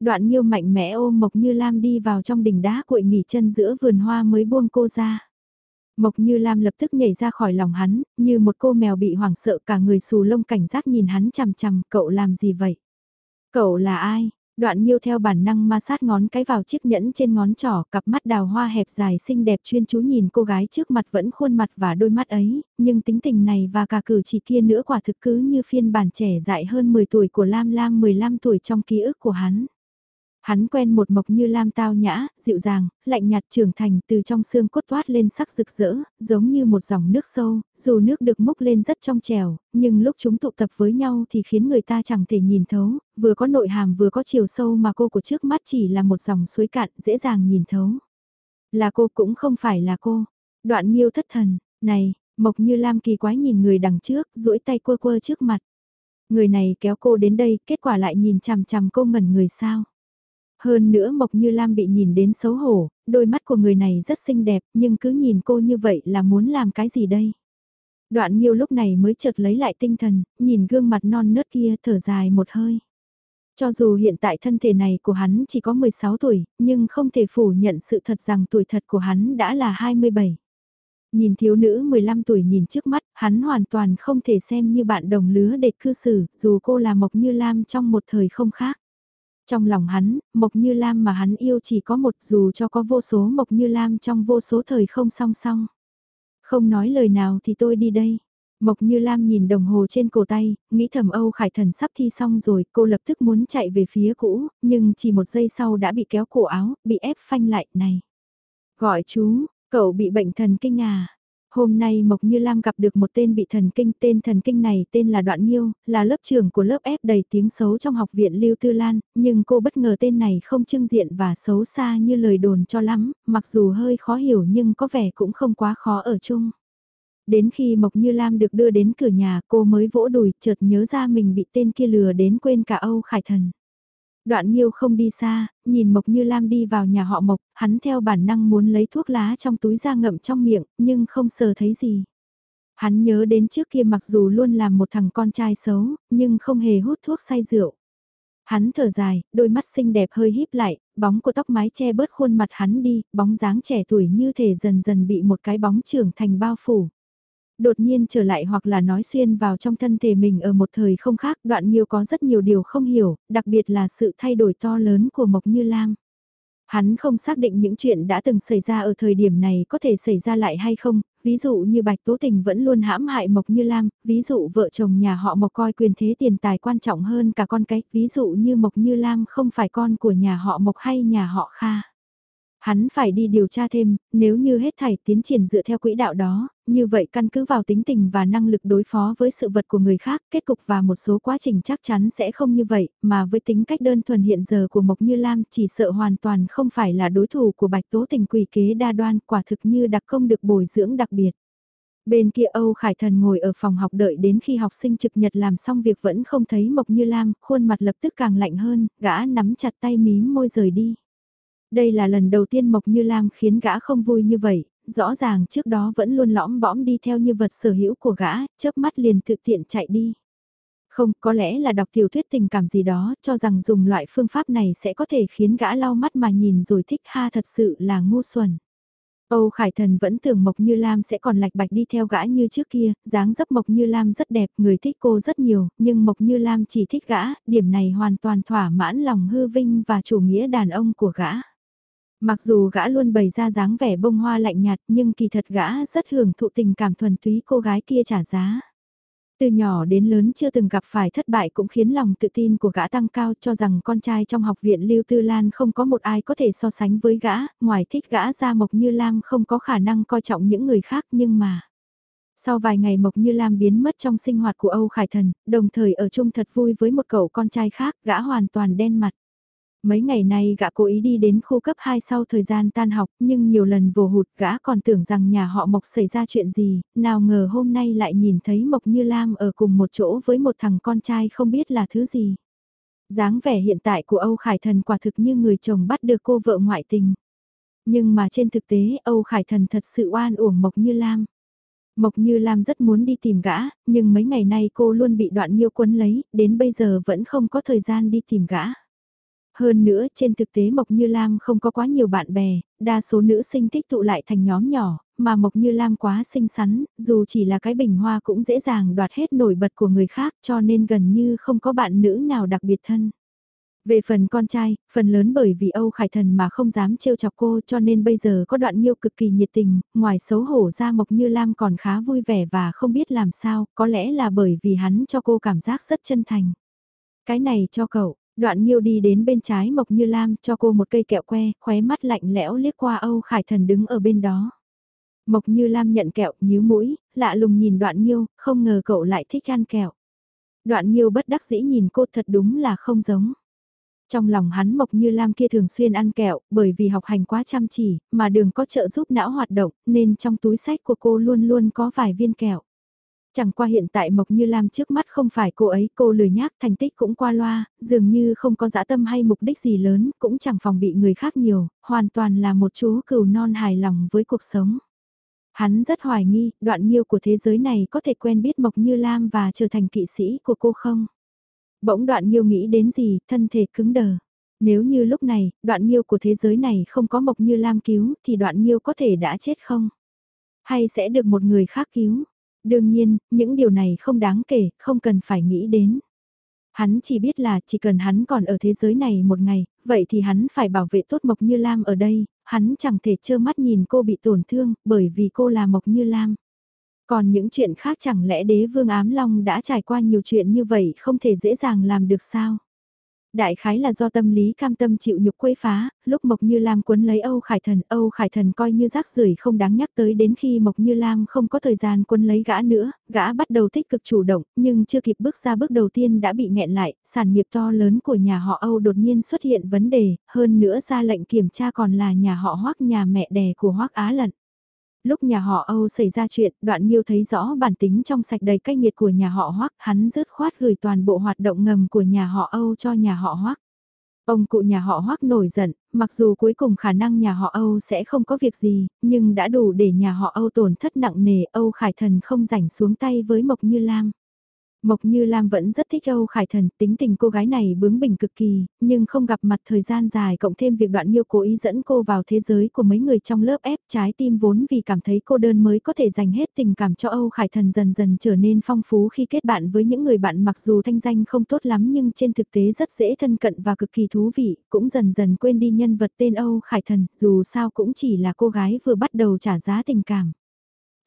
Đoạn nhiêu mạnh mẽ ôm Mộc Như Lam đi vào trong đỉnh đá cuội nghỉ chân giữa vườn hoa mới buông cô ra. Mộc Như Lam lập tức nhảy ra khỏi lòng hắn, như một cô mèo bị hoảng sợ cả người xù lông cảnh giác nhìn hắn chằm chằm, cậu làm gì vậy? Cậu là ai? Đoạn nhiêu theo bản năng ma sát ngón cái vào chiếc nhẫn trên ngón trỏ, cặp mắt đào hoa hẹp dài xinh đẹp chuyên chú nhìn cô gái trước mặt vẫn khuôn mặt và đôi mắt ấy, nhưng tính tình này và cả cử chỉ kia nữa quả thực cứ như phiên bản trẻ dại hơn 10 tuổi của Lam Lam 15 tuổi trong ký ức của hắn. Hắn quen một mộc như lam tao nhã, dịu dàng, lạnh nhạt trưởng thành từ trong xương cốt toát lên sắc rực rỡ, giống như một dòng nước sâu, dù nước được múc lên rất trong trèo, nhưng lúc chúng tụ tập với nhau thì khiến người ta chẳng thể nhìn thấu, vừa có nội hàm vừa có chiều sâu mà cô của trước mắt chỉ là một dòng suối cạn dễ dàng nhìn thấu. Là cô cũng không phải là cô. Đoạn nghiêu thất thần, này, mộc như lam kỳ quái nhìn người đằng trước, duỗi tay quơ quơ trước mặt. Người này kéo cô đến đây, kết quả lại nhìn chằm chằm cô ngẩn người sao. Hơn nữa Mộc Như Lam bị nhìn đến xấu hổ, đôi mắt của người này rất xinh đẹp, nhưng cứ nhìn cô như vậy là muốn làm cái gì đây? Đoạn Nhiêu lúc này mới chợt lấy lại tinh thần, nhìn gương mặt non nớt kia thở dài một hơi. Cho dù hiện tại thân thể này của hắn chỉ có 16 tuổi, nhưng không thể phủ nhận sự thật rằng tuổi thật của hắn đã là 27. Nhìn thiếu nữ 15 tuổi nhìn trước mắt, hắn hoàn toàn không thể xem như bạn đồng lứa để cư xử, dù cô là Mộc Như Lam trong một thời không khác. Trong lòng hắn, Mộc Như Lam mà hắn yêu chỉ có một dù cho có vô số Mộc Như Lam trong vô số thời không song song. Không nói lời nào thì tôi đi đây. Mộc Như Lam nhìn đồng hồ trên cổ tay, nghĩ thầm Âu Khải Thần sắp thi xong rồi, cô lập tức muốn chạy về phía cũ, nhưng chỉ một giây sau đã bị kéo cổ áo, bị ép phanh lại, này. Gọi chú, cậu bị bệnh thần kinh à? Hôm nay Mộc Như Lam gặp được một tên bị thần kinh, tên thần kinh này tên là Đoạn Nhiêu, là lớp trưởng của lớp F đầy tiếng xấu trong học viện Lưu Tư Lan, nhưng cô bất ngờ tên này không trưng diện và xấu xa như lời đồn cho lắm, mặc dù hơi khó hiểu nhưng có vẻ cũng không quá khó ở chung. Đến khi Mộc Như Lam được đưa đến cửa nhà cô mới vỗ đùi chợt nhớ ra mình bị tên kia lừa đến quên cả Âu Khải Thần. Đoạn Nhiêu không đi xa, nhìn Mộc Như Lam đi vào nhà họ Mộc, hắn theo bản năng muốn lấy thuốc lá trong túi ra ngậm trong miệng, nhưng không sờ thấy gì. Hắn nhớ đến trước kia mặc dù luôn làm một thằng con trai xấu, nhưng không hề hút thuốc say rượu. Hắn thở dài, đôi mắt xinh đẹp hơi híp lại, bóng của tóc mái che bớt khuôn mặt hắn đi, bóng dáng trẻ tuổi như thể dần dần bị một cái bóng trưởng thành bao phủ đột nhiên trở lại hoặc là nói xuyên vào trong thân thể mình ở một thời không khác đoạn nhiều có rất nhiều điều không hiểu, đặc biệt là sự thay đổi to lớn của Mộc Như Lam. Hắn không xác định những chuyện đã từng xảy ra ở thời điểm này có thể xảy ra lại hay không, ví dụ như Bạch Tố Tình vẫn luôn hãm hại Mộc Như Lam, ví dụ vợ chồng nhà họ Mộc coi quyền thế tiền tài quan trọng hơn cả con cái, ví dụ như Mộc Như Lam không phải con của nhà họ Mộc hay nhà họ Kha. Hắn phải đi điều tra thêm, nếu như hết thảy tiến triển dựa theo quỹ đạo đó, như vậy căn cứ vào tính tình và năng lực đối phó với sự vật của người khác, kết cục và một số quá trình chắc chắn sẽ không như vậy, mà với tính cách đơn thuần hiện giờ của Mộc Như Lam chỉ sợ hoàn toàn không phải là đối thủ của Bạch Tố Tình quỷ kế đa đoan, quả thực như đặc công được bồi dưỡng đặc biệt. Bên kia Âu Khải Thần ngồi ở phòng học đợi đến khi học sinh trực nhật làm xong việc vẫn không thấy Mộc Như Lam, khuôn mặt lập tức càng lạnh hơn, gã nắm chặt tay mím môi rời đi. Đây là lần đầu tiên Mộc Như Lam khiến gã không vui như vậy, rõ ràng trước đó vẫn luôn lõm bõm đi theo như vật sở hữu của gã, chớp mắt liền tự tiện chạy đi. Không, có lẽ là đọc tiểu thuyết tình cảm gì đó, cho rằng dùng loại phương pháp này sẽ có thể khiến gã lau mắt mà nhìn rồi thích ha thật sự là ngu xuẩn. Âu Khải Thần vẫn tưởng Mộc Như Lam sẽ còn lạch bạch đi theo gã như trước kia, dáng dấp Mộc Như Lam rất đẹp, người thích cô rất nhiều, nhưng Mộc Như Lam chỉ thích gã, điểm này hoàn toàn thỏa mãn lòng hư vinh và chủ nghĩa đàn ông của gã. Mặc dù gã luôn bày ra dáng vẻ bông hoa lạnh nhạt nhưng kỳ thật gã rất hưởng thụ tình cảm thuần túy cô gái kia trả giá. Từ nhỏ đến lớn chưa từng gặp phải thất bại cũng khiến lòng tự tin của gã tăng cao cho rằng con trai trong học viện Lưu Tư Lan không có một ai có thể so sánh với gã, ngoài thích gã ra Mộc Như Lam không có khả năng coi trọng những người khác nhưng mà... Sau vài ngày Mộc Như Lam biến mất trong sinh hoạt của Âu Khải Thần, đồng thời ở chung thật vui với một cậu con trai khác, gã hoàn toàn đen mặt. Mấy ngày nay gã cố ý đi đến khu cấp 2 sau thời gian tan học nhưng nhiều lần vồ hụt gã còn tưởng rằng nhà họ Mộc xảy ra chuyện gì, nào ngờ hôm nay lại nhìn thấy Mộc Như Lam ở cùng một chỗ với một thằng con trai không biết là thứ gì. dáng vẻ hiện tại của Âu Khải Thần quả thực như người chồng bắt được cô vợ ngoại tình. Nhưng mà trên thực tế Âu Khải Thần thật sự oan uổng Mộc Như Lam. Mộc Như Lam rất muốn đi tìm gã, nhưng mấy ngày nay cô luôn bị đoạn nhiêu quấn lấy, đến bây giờ vẫn không có thời gian đi tìm gã. Hơn nữa trên thực tế Mộc Như Lam không có quá nhiều bạn bè, đa số nữ sinh tích tụ lại thành nhóm nhỏ, mà Mộc Như Lam quá xinh xắn, dù chỉ là cái bình hoa cũng dễ dàng đoạt hết nổi bật của người khác cho nên gần như không có bạn nữ nào đặc biệt thân. Về phần con trai, phần lớn bởi vì Âu Khải Thần mà không dám trêu chọc cô cho nên bây giờ có đoạn nghiêu cực kỳ nhiệt tình, ngoài xấu hổ ra Mộc Như Lam còn khá vui vẻ và không biết làm sao, có lẽ là bởi vì hắn cho cô cảm giác rất chân thành. Cái này cho cậu, Đoạn Nhiêu đi đến bên trái Mộc Như Lam cho cô một cây kẹo que, khóe mắt lạnh lẽo liếc qua Âu Khải Thần đứng ở bên đó. Mộc Như Lam nhận kẹo, nhíu mũi, lạ lùng nhìn Đoạn Nhiêu, không ngờ cậu lại thích ăn kẹo. Đoạn Nhiêu bất đắc dĩ nhìn cô thật đúng là không giống. Trong lòng hắn Mộc Như Lam kia thường xuyên ăn kẹo, bởi vì học hành quá chăm chỉ, mà đường có trợ giúp não hoạt động, nên trong túi sách của cô luôn luôn có vài viên kẹo. Chẳng qua hiện tại Mộc Như Lam trước mắt không phải cô ấy, cô lười nhác thành tích cũng qua loa, dường như không có dã tâm hay mục đích gì lớn, cũng chẳng phòng bị người khác nhiều, hoàn toàn là một chú cừu non hài lòng với cuộc sống. Hắn rất hoài nghi, đoạn nhiêu của thế giới này có thể quen biết Mộc Như Lam và trở thành kỵ sĩ của cô không? Bỗng đoạn nhiêu nghĩ đến gì, thân thể cứng đờ. Nếu như lúc này, đoạn nhiêu của thế giới này không có Mộc Như Lam cứu, thì đoạn nhiêu có thể đã chết không? Hay sẽ được một người khác cứu? Đương nhiên, những điều này không đáng kể, không cần phải nghĩ đến. Hắn chỉ biết là chỉ cần hắn còn ở thế giới này một ngày, vậy thì hắn phải bảo vệ tốt Mộc Như Lam ở đây, hắn chẳng thể trơ mắt nhìn cô bị tổn thương, bởi vì cô là Mộc Như Lam. Còn những chuyện khác chẳng lẽ đế vương ám long đã trải qua nhiều chuyện như vậy không thể dễ dàng làm được sao? Đại khái là do tâm lý cam tâm chịu nhục quấy phá, lúc Mộc Như Lam cuốn lấy Âu Khải Thần, Âu Khải Thần coi như rác rưởi không đáng nhắc tới đến khi Mộc Như Lam không có thời gian cuốn lấy gã nữa, gã bắt đầu tích cực chủ động, nhưng chưa kịp bước ra bước đầu tiên đã bị nghẹn lại, sản nghiệp to lớn của nhà họ Âu đột nhiên xuất hiện vấn đề, hơn nữa ra lệnh kiểm tra còn là nhà họ Hoắc nhà mẹ đẻ của Hoắc Á Lận. Lúc nhà họ Âu xảy ra chuyện, đoạn Nhiêu thấy rõ bản tính trong sạch đầy cách nhiệt của nhà họ Hoắc, hắn rớt khoát gửi toàn bộ hoạt động ngầm của nhà họ Âu cho nhà họ Hoắc. Ông cụ nhà họ Hoắc nổi giận, mặc dù cuối cùng khả năng nhà họ Âu sẽ không có việc gì, nhưng đã đủ để nhà họ Âu tổn thất nặng nề, Âu Khải Thần không rảnh xuống tay với Mộc Như Lam. Mộc Như Lam vẫn rất thích Âu Khải Thần, tính tình cô gái này bướng bỉnh cực kỳ, nhưng không gặp mặt thời gian dài cộng thêm việc đoạn nhiêu cố ý dẫn cô vào thế giới của mấy người trong lớp ép trái tim vốn vì cảm thấy cô đơn mới có thể dành hết tình cảm cho Âu Khải Thần dần dần trở nên phong phú khi kết bạn với những người bạn mặc dù thanh danh không tốt lắm nhưng trên thực tế rất dễ thân cận và cực kỳ thú vị, cũng dần dần quên đi nhân vật tên Âu Khải Thần, dù sao cũng chỉ là cô gái vừa bắt đầu trả giá tình cảm.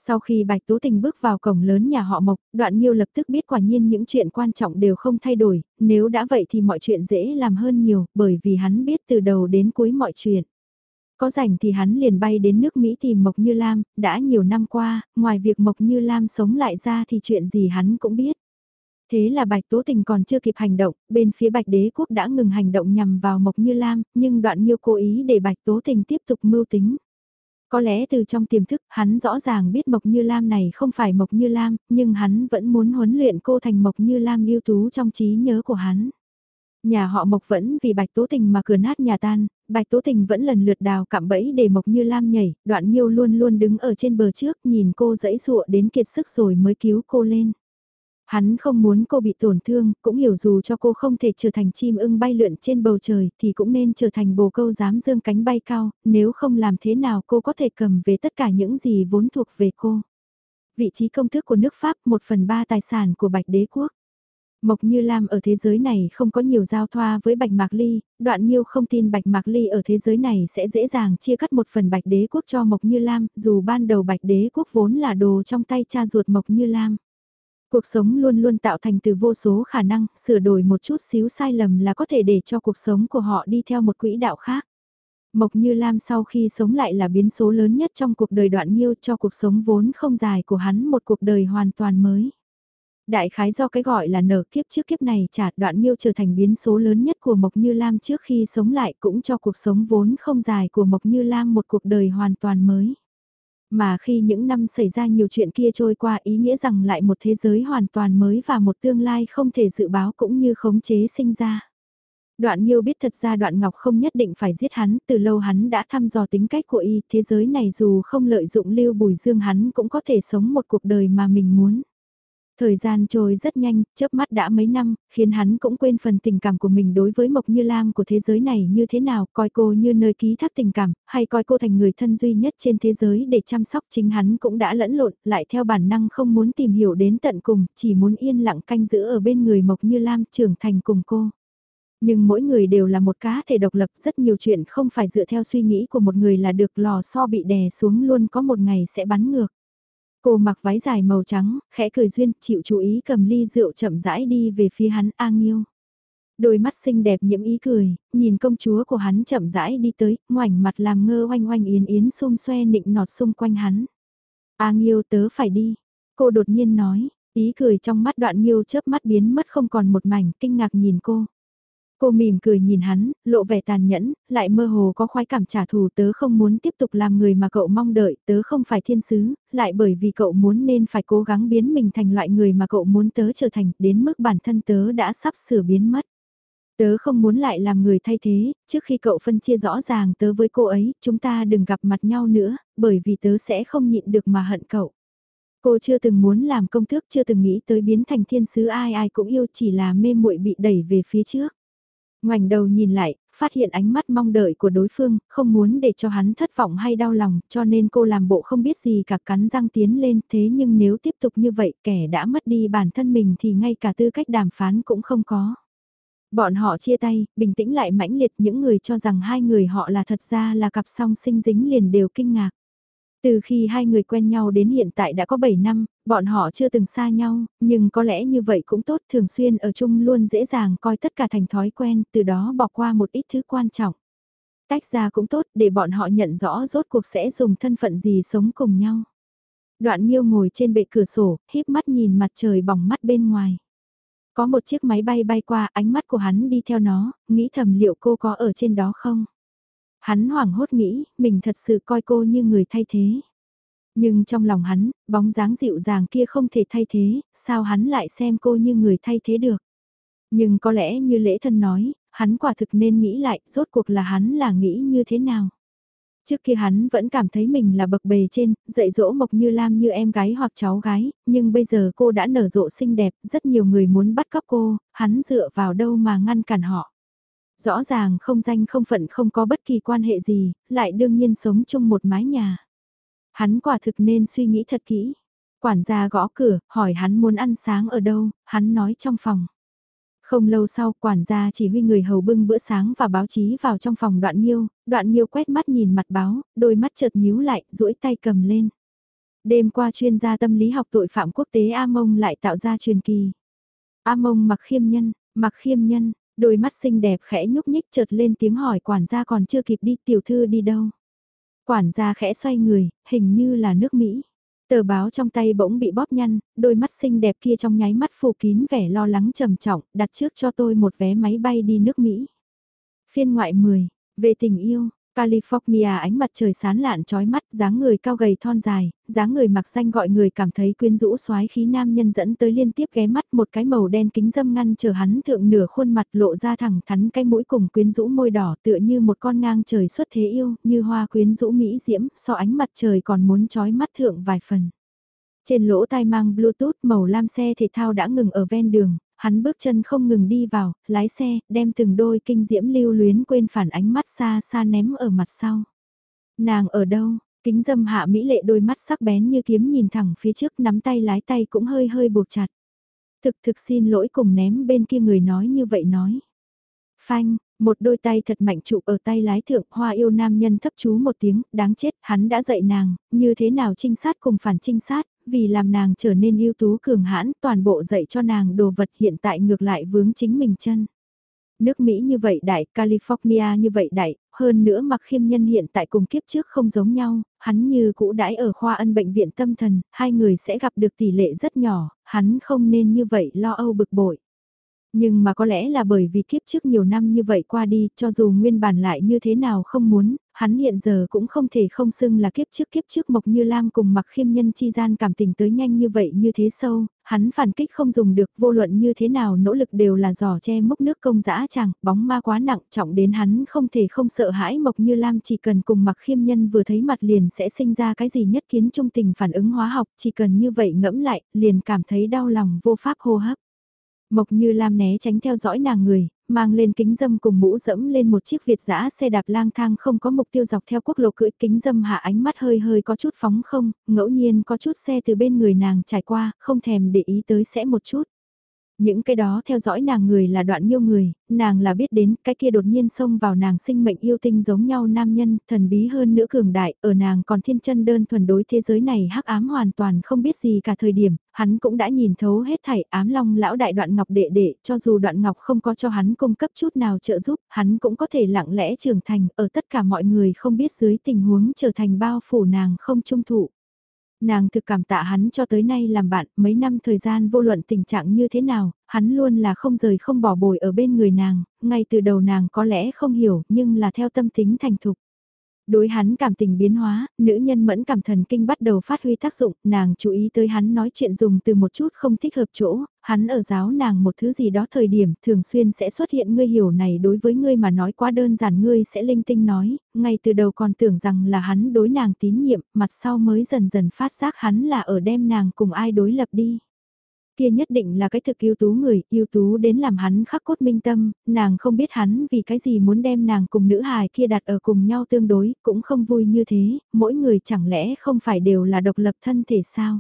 Sau khi Bạch Tố Tình bước vào cổng lớn nhà họ Mộc, đoạn Nhiêu lập tức biết quả nhiên những chuyện quan trọng đều không thay đổi, nếu đã vậy thì mọi chuyện dễ làm hơn nhiều, bởi vì hắn biết từ đầu đến cuối mọi chuyện. Có rảnh thì hắn liền bay đến nước Mỹ tìm Mộc Như Lam, đã nhiều năm qua, ngoài việc Mộc Như Lam sống lại ra thì chuyện gì hắn cũng biết. Thế là Bạch Tố Tình còn chưa kịp hành động, bên phía Bạch Đế Quốc đã ngừng hành động nhằm vào Mộc Như Lam, nhưng đoạn Nhiêu cố ý để Bạch Tố Tình tiếp tục mưu tính. Có lẽ từ trong tiềm thức hắn rõ ràng biết Mộc Như Lam này không phải Mộc Như Lam, nhưng hắn vẫn muốn huấn luyện cô thành Mộc Như Lam ưu tú trong trí nhớ của hắn. Nhà họ Mộc vẫn vì Bạch Tố Tình mà cửa nát nhà tan, Bạch Tố Tình vẫn lần lượt đào cạm bẫy để Mộc Như Lam nhảy, đoạn Nhiêu luôn luôn đứng ở trên bờ trước nhìn cô dẫy dụa đến kiệt sức rồi mới cứu cô lên. Hắn không muốn cô bị tổn thương, cũng hiểu dù cho cô không thể trở thành chim ưng bay lượn trên bầu trời thì cũng nên trở thành bồ câu dám dương cánh bay cao, nếu không làm thế nào cô có thể cầm về tất cả những gì vốn thuộc về cô. Vị trí công thức của nước Pháp một phần ba tài sản của Bạch Đế Quốc. Mộc Như Lam ở thế giới này không có nhiều giao thoa với Bạch Mạc Ly, đoạn Nhiêu không tin Bạch Mạc Ly ở thế giới này sẽ dễ dàng chia cắt một phần Bạch Đế Quốc cho Mộc Như Lam, dù ban đầu Bạch Đế Quốc vốn là đồ trong tay cha ruột Mộc Như Lam. Cuộc sống luôn luôn tạo thành từ vô số khả năng, sửa đổi một chút xíu sai lầm là có thể để cho cuộc sống của họ đi theo một quỹ đạo khác. Mộc Như Lam sau khi sống lại là biến số lớn nhất trong cuộc đời đoạn nhiêu cho cuộc sống vốn không dài của hắn một cuộc đời hoàn toàn mới. Đại khái do cái gọi là nở kiếp trước kiếp này trả đoạn nhiêu trở thành biến số lớn nhất của Mộc Như Lam trước khi sống lại cũng cho cuộc sống vốn không dài của Mộc Như Lam một cuộc đời hoàn toàn mới. Mà khi những năm xảy ra nhiều chuyện kia trôi qua ý nghĩa rằng lại một thế giới hoàn toàn mới và một tương lai không thể dự báo cũng như khống chế sinh ra. Đoạn Nhiêu biết thật ra Đoạn Ngọc không nhất định phải giết hắn, từ lâu hắn đã thăm dò tính cách của y, thế giới này dù không lợi dụng Lưu Bùi Dương hắn cũng có thể sống một cuộc đời mà mình muốn. Thời gian trôi rất nhanh, chớp mắt đã mấy năm, khiến hắn cũng quên phần tình cảm của mình đối với Mộc Như Lam của thế giới này như thế nào, coi cô như nơi ký thác tình cảm, hay coi cô thành người thân duy nhất trên thế giới để chăm sóc chính hắn cũng đã lẫn lộn, lại theo bản năng không muốn tìm hiểu đến tận cùng, chỉ muốn yên lặng canh giữ ở bên người Mộc Như Lam trưởng thành cùng cô. Nhưng mỗi người đều là một cá thể độc lập, rất nhiều chuyện không phải dựa theo suy nghĩ của một người là được lò so bị đè xuống luôn có một ngày sẽ bắn ngược. Cô mặc váy dài màu trắng, khẽ cười duyên, chịu chú ý cầm ly rượu chậm rãi đi về phía hắn A Nghiêu. Đôi mắt xinh đẹp nhiễm ý cười, nhìn công chúa của hắn chậm rãi đi tới, ngoảnh mặt làm ngơ oanh oanh yến yến xung xoe nịnh nọt xung quanh hắn. A Nghiêu tớ phải đi. Cô đột nhiên nói, ý cười trong mắt đoạn Nghiêu chớp mắt biến mất không còn một mảnh, kinh ngạc nhìn cô. Cô mỉm cười nhìn hắn, lộ vẻ tàn nhẫn, lại mơ hồ có khoái cảm trả thù tớ không muốn tiếp tục làm người mà cậu mong đợi, tớ không phải thiên sứ, lại bởi vì cậu muốn nên phải cố gắng biến mình thành loại người mà cậu muốn tớ trở thành, đến mức bản thân tớ đã sắp sửa biến mất. Tớ không muốn lại làm người thay thế, trước khi cậu phân chia rõ ràng tớ với cô ấy, chúng ta đừng gặp mặt nhau nữa, bởi vì tớ sẽ không nhịn được mà hận cậu. Cô chưa từng muốn làm công tước, chưa từng nghĩ tới biến thành thiên sứ ai ai cũng yêu chỉ là mê muội bị đẩy về phía trước. Ngoảnh đầu nhìn lại, phát hiện ánh mắt mong đợi của đối phương, không muốn để cho hắn thất vọng hay đau lòng, cho nên cô làm bộ không biết gì cả cắn răng tiến lên, thế nhưng nếu tiếp tục như vậy, kẻ đã mất đi bản thân mình thì ngay cả tư cách đàm phán cũng không có. Bọn họ chia tay, bình tĩnh lại mãnh liệt những người cho rằng hai người họ là thật ra là cặp song sinh dính liền đều kinh ngạc. Từ khi hai người quen nhau đến hiện tại đã có 7 năm, bọn họ chưa từng xa nhau, nhưng có lẽ như vậy cũng tốt thường xuyên ở chung luôn dễ dàng coi tất cả thành thói quen, từ đó bỏ qua một ít thứ quan trọng. Tách ra cũng tốt để bọn họ nhận rõ rốt cuộc sẽ dùng thân phận gì sống cùng nhau. Đoạn Nhiêu ngồi trên bệ cửa sổ, híp mắt nhìn mặt trời bỏng mắt bên ngoài. Có một chiếc máy bay bay qua, ánh mắt của hắn đi theo nó, nghĩ thầm liệu cô có ở trên đó không? Hắn hoảng hốt nghĩ, mình thật sự coi cô như người thay thế. Nhưng trong lòng hắn, bóng dáng dịu dàng kia không thể thay thế, sao hắn lại xem cô như người thay thế được? Nhưng có lẽ như lễ thân nói, hắn quả thực nên nghĩ lại, rốt cuộc là hắn là nghĩ như thế nào? Trước kia hắn vẫn cảm thấy mình là bậc bề trên, dạy dỗ Mộc Như Lam như em gái hoặc cháu gái, nhưng bây giờ cô đã nở rộ xinh đẹp, rất nhiều người muốn bắt cóc cô, hắn dựa vào đâu mà ngăn cản họ. Rõ ràng không danh không phận không có bất kỳ quan hệ gì, lại đương nhiên sống chung một mái nhà. Hắn quả thực nên suy nghĩ thật kỹ. Quản gia gõ cửa, hỏi hắn muốn ăn sáng ở đâu, hắn nói trong phòng. Không lâu sau, quản gia chỉ huy người hầu bưng bữa sáng và báo chí vào trong phòng đoạn nghiêu, đoạn nghiêu quét mắt nhìn mặt báo, đôi mắt chợt nhíu lại, duỗi tay cầm lên. Đêm qua chuyên gia tâm lý học tội phạm quốc tế A Mông lại tạo ra truyền kỳ. A Mông mặc khiêm nhân, mặc khiêm nhân, đôi mắt xinh đẹp khẽ nhúc nhích chợt lên tiếng hỏi quản gia còn chưa kịp đi tiểu thư đi đâu. Quản gia khẽ xoay người, hình như là nước Mỹ. Tờ báo trong tay bỗng bị bóp nhăn, đôi mắt xinh đẹp kia trong nháy mắt phủ kín vẻ lo lắng trầm trọng, đặt trước cho tôi một vé máy bay đi nước Mỹ. Phiên ngoại 10, về tình yêu, California ánh mặt trời sán lạn trói mắt, dáng người cao gầy thon dài, dáng người mặc xanh gọi người cảm thấy quyến rũ xoái khí nam nhân dẫn tới liên tiếp ghé mắt một cái màu đen kính dâm ngăn chờ hắn thượng nửa khuôn mặt lộ ra thẳng thắn cái mũi cùng quyến rũ môi đỏ tựa như một con ngang trời xuất thế yêu, như hoa quyến rũ mỹ diễm, so ánh mặt trời còn muốn trói mắt thượng vài phần. Trên lỗ tai mang bluetooth màu lam xe thể thao đã ngừng ở ven đường, hắn bước chân không ngừng đi vào, lái xe, đem từng đôi kinh diễm lưu luyến quên phản ánh mắt xa xa ném ở mặt sau. Nàng ở đâu? Kính dâm hạ mỹ lệ đôi mắt sắc bén như kiếm nhìn thẳng phía trước nắm tay lái tay cũng hơi hơi buộc chặt. Thực thực xin lỗi cùng ném bên kia người nói như vậy nói. Phanh, một đôi tay thật mạnh trụ ở tay lái thượng hoa yêu nam nhân thấp chú một tiếng, đáng chết, hắn đã dạy nàng, như thế nào trinh sát cùng phản trinh sát, vì làm nàng trở nên ưu tú cường hãn, toàn bộ dạy cho nàng đồ vật hiện tại ngược lại vướng chính mình chân. Nước Mỹ như vậy đại, California như vậy đại, hơn nữa mặc khiêm nhân hiện tại cùng kiếp trước không giống nhau, hắn như cũ đãi ở khoa ân bệnh viện tâm thần, hai người sẽ gặp được tỷ lệ rất nhỏ, hắn không nên như vậy lo âu bực bội. Nhưng mà có lẽ là bởi vì kiếp trước nhiều năm như vậy qua đi, cho dù nguyên bản lại như thế nào không muốn, hắn hiện giờ cũng không thể không xưng là kiếp trước kiếp trước Mộc Như Lam cùng mặc khiêm nhân chi gian cảm tình tới nhanh như vậy như thế sâu, hắn phản kích không dùng được vô luận như thế nào nỗ lực đều là giỏ che mốc nước công dã chẳng, bóng ma quá nặng trọng đến hắn không thể không sợ hãi Mộc Như Lam chỉ cần cùng mặc khiêm nhân vừa thấy mặt liền sẽ sinh ra cái gì nhất kiến trung tình phản ứng hóa học chỉ cần như vậy ngẫm lại liền cảm thấy đau lòng vô pháp hô hấp. Mộc Như Lam né tránh theo dõi nàng người, mang lên kính dâm cùng mũ dẫm lên một chiếc Việt giã xe đạp lang thang không có mục tiêu dọc theo quốc lộ cưỡi kính dâm hạ ánh mắt hơi hơi có chút phóng không, ngẫu nhiên có chút xe từ bên người nàng trải qua, không thèm để ý tới sẽ một chút. Những cái đó theo dõi nàng người là đoạn nhiêu người, nàng là biết đến cái kia đột nhiên xông vào nàng sinh mệnh yêu tinh giống nhau nam nhân, thần bí hơn nữ cường đại, ở nàng còn thiên chân đơn thuần đối thế giới này hắc ám hoàn toàn không biết gì cả thời điểm, hắn cũng đã nhìn thấu hết thảy ám long lão đại đoạn ngọc đệ đệ, cho dù đoạn ngọc không có cho hắn cung cấp chút nào trợ giúp, hắn cũng có thể lặng lẽ trưởng thành ở tất cả mọi người không biết dưới tình huống trở thành bao phủ nàng không trung thụ. Nàng thực cảm tạ hắn cho tới nay làm bạn, mấy năm thời gian vô luận tình trạng như thế nào, hắn luôn là không rời không bỏ bồi ở bên người nàng, ngay từ đầu nàng có lẽ không hiểu nhưng là theo tâm tính thành thục. Đối hắn cảm tình biến hóa, nữ nhân mẫn cảm thần kinh bắt đầu phát huy tác dụng, nàng chú ý tới hắn nói chuyện dùng từ một chút không thích hợp chỗ, hắn ở giáo nàng một thứ gì đó thời điểm thường xuyên sẽ xuất hiện ngươi hiểu này đối với ngươi mà nói quá đơn giản ngươi sẽ linh tinh nói, ngay từ đầu còn tưởng rằng là hắn đối nàng tín nhiệm, mặt sau mới dần dần phát giác hắn là ở đem nàng cùng ai đối lập đi kia nhất định là cái thực yêu tú người, yêu tú đến làm hắn khắc cốt minh tâm, nàng không biết hắn vì cái gì muốn đem nàng cùng nữ hài kia đặt ở cùng nhau tương đối, cũng không vui như thế, mỗi người chẳng lẽ không phải đều là độc lập thân thể sao?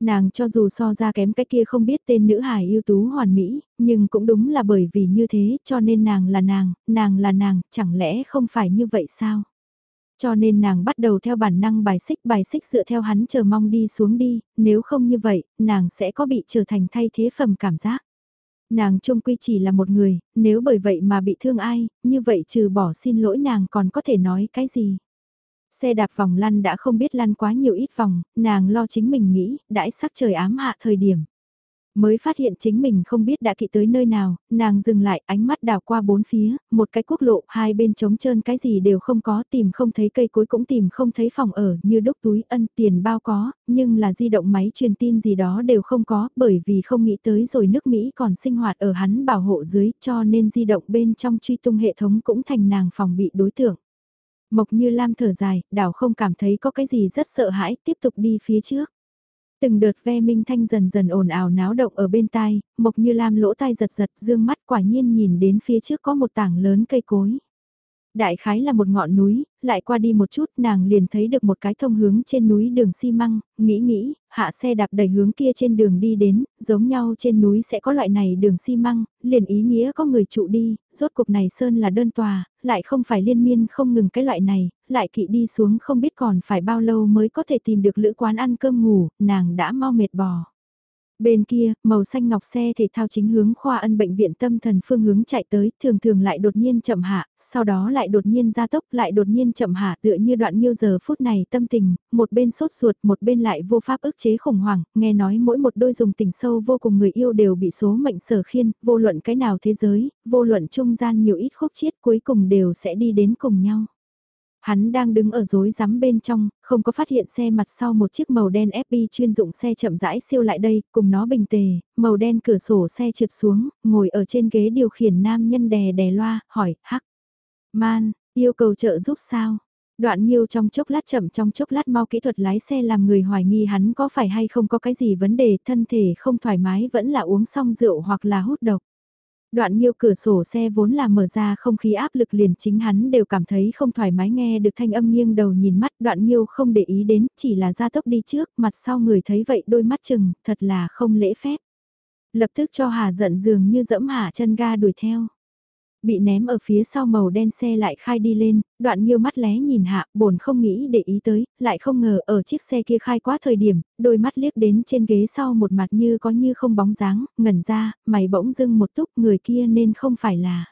Nàng cho dù so ra kém cái kia không biết tên nữ hài yêu tú hoàn mỹ, nhưng cũng đúng là bởi vì như thế cho nên nàng là nàng, nàng là nàng, chẳng lẽ không phải như vậy sao? Cho nên nàng bắt đầu theo bản năng bài xích bài xích dựa theo hắn chờ mong đi xuống đi, nếu không như vậy, nàng sẽ có bị trở thành thay thế phẩm cảm giác. Nàng trung quy chỉ là một người, nếu bởi vậy mà bị thương ai, như vậy trừ bỏ xin lỗi nàng còn có thể nói cái gì. Xe đạp vòng lăn đã không biết lăn quá nhiều ít vòng, nàng lo chính mình nghĩ, đãi sắc trời ám hạ thời điểm. Mới phát hiện chính mình không biết đã kỵ tới nơi nào, nàng dừng lại ánh mắt đào qua bốn phía, một cái quốc lộ, hai bên trống trơn cái gì đều không có, tìm không thấy cây cối cũng tìm không thấy phòng ở, như đúc túi ân tiền bao có, nhưng là di động máy truyền tin gì đó đều không có, bởi vì không nghĩ tới rồi nước Mỹ còn sinh hoạt ở hắn bảo hộ dưới, cho nên di động bên trong truy tung hệ thống cũng thành nàng phòng bị đối tượng. Mộc như Lam thở dài, đảo không cảm thấy có cái gì rất sợ hãi, tiếp tục đi phía trước. Từng đợt ve minh thanh dần dần ồn ào náo động ở bên tai, mộc như lam lỗ tai giật giật dương mắt quả nhiên nhìn đến phía trước có một tảng lớn cây cối. Đại khái là một ngọn núi, lại qua đi một chút nàng liền thấy được một cái thông hướng trên núi đường xi măng, nghĩ nghĩ, hạ xe đạp đầy hướng kia trên đường đi đến, giống nhau trên núi sẽ có loại này đường xi măng, liền ý nghĩa có người trụ đi, rốt cuộc này sơn là đơn tòa, lại không phải liên miên không ngừng cái loại này, lại kỵ đi xuống không biết còn phải bao lâu mới có thể tìm được lữ quán ăn cơm ngủ, nàng đã mau mệt bò. Bên kia, màu xanh ngọc xe thể thao chính hướng khoa ân bệnh viện tâm thần phương hướng chạy tới, thường thường lại đột nhiên chậm hạ, sau đó lại đột nhiên gia tốc, lại đột nhiên chậm hạ tựa như đoạn nhiêu giờ phút này tâm tình, một bên sốt ruột, một bên lại vô pháp ức chế khủng hoảng, nghe nói mỗi một đôi dùng tình sâu vô cùng người yêu đều bị số mệnh sở khiên, vô luận cái nào thế giới, vô luận trung gian nhiều ít khúc chiết cuối cùng đều sẽ đi đến cùng nhau. Hắn đang đứng ở rối rắm bên trong, không có phát hiện xe mặt sau một chiếc màu đen FB chuyên dụng xe chậm rãi siêu lại đây, cùng nó bình tề, màu đen cửa sổ xe trượt xuống, ngồi ở trên ghế điều khiển nam nhân đè đè loa, hỏi, hắc. Man, yêu cầu trợ giúp sao? Đoạn nhiêu trong chốc lát chậm trong chốc lát mau kỹ thuật lái xe làm người hoài nghi hắn có phải hay không có cái gì vấn đề thân thể không thoải mái vẫn là uống xong rượu hoặc là hút độc. Đoạn nghiêu cửa sổ xe vốn là mở ra không khí áp lực liền chính hắn đều cảm thấy không thoải mái nghe được thanh âm nghiêng đầu nhìn mắt, đoạn nghiêu không để ý đến, chỉ là ra tốc đi trước, mặt sau người thấy vậy đôi mắt chừng, thật là không lễ phép. Lập tức cho Hà giận dường như dẫm hạ chân ga đuổi theo bị ném ở phía sau màu đen xe lại khai đi lên, đoạn nghiêu mắt lé nhìn hạ, bổn không nghĩ để ý tới, lại không ngờ ở chiếc xe kia khai quá thời điểm, đôi mắt liếc đến trên ghế sau một mặt như có như không bóng dáng, ngẩn ra, mày bỗng dưng một túc người kia nên không phải là.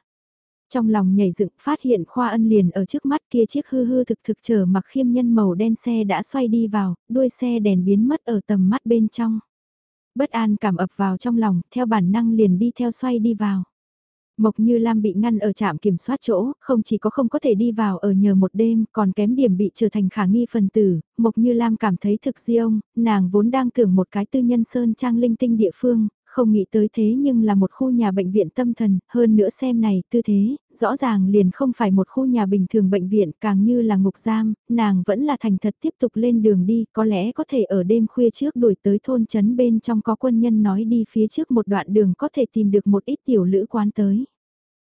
Trong lòng nhảy dựng phát hiện khoa ân liền ở trước mắt kia chiếc hư hư thực thực chờ mặc khiêm nhân màu đen xe đã xoay đi vào, đuôi xe đèn biến mất ở tầm mắt bên trong. Bất an cảm ập vào trong lòng, theo bản năng liền đi theo xoay đi vào. Mộc Như Lam bị ngăn ở trạm kiểm soát chỗ, không chỉ có không có thể đi vào ở nhờ một đêm, còn kém điểm bị trở thành khả nghi phần tử, Mộc Như Lam cảm thấy thực di ông, nàng vốn đang tưởng một cái tư nhân sơn trang linh tinh địa phương, không nghĩ tới thế nhưng là một khu nhà bệnh viện tâm thần, hơn nữa xem này, tư thế, rõ ràng liền không phải một khu nhà bình thường bệnh viện, càng như là ngục giam, nàng vẫn là thành thật tiếp tục lên đường đi, có lẽ có thể ở đêm khuya trước đuổi tới thôn trấn bên trong có quân nhân nói đi phía trước một đoạn đường có thể tìm được một ít tiểu lữ quán tới.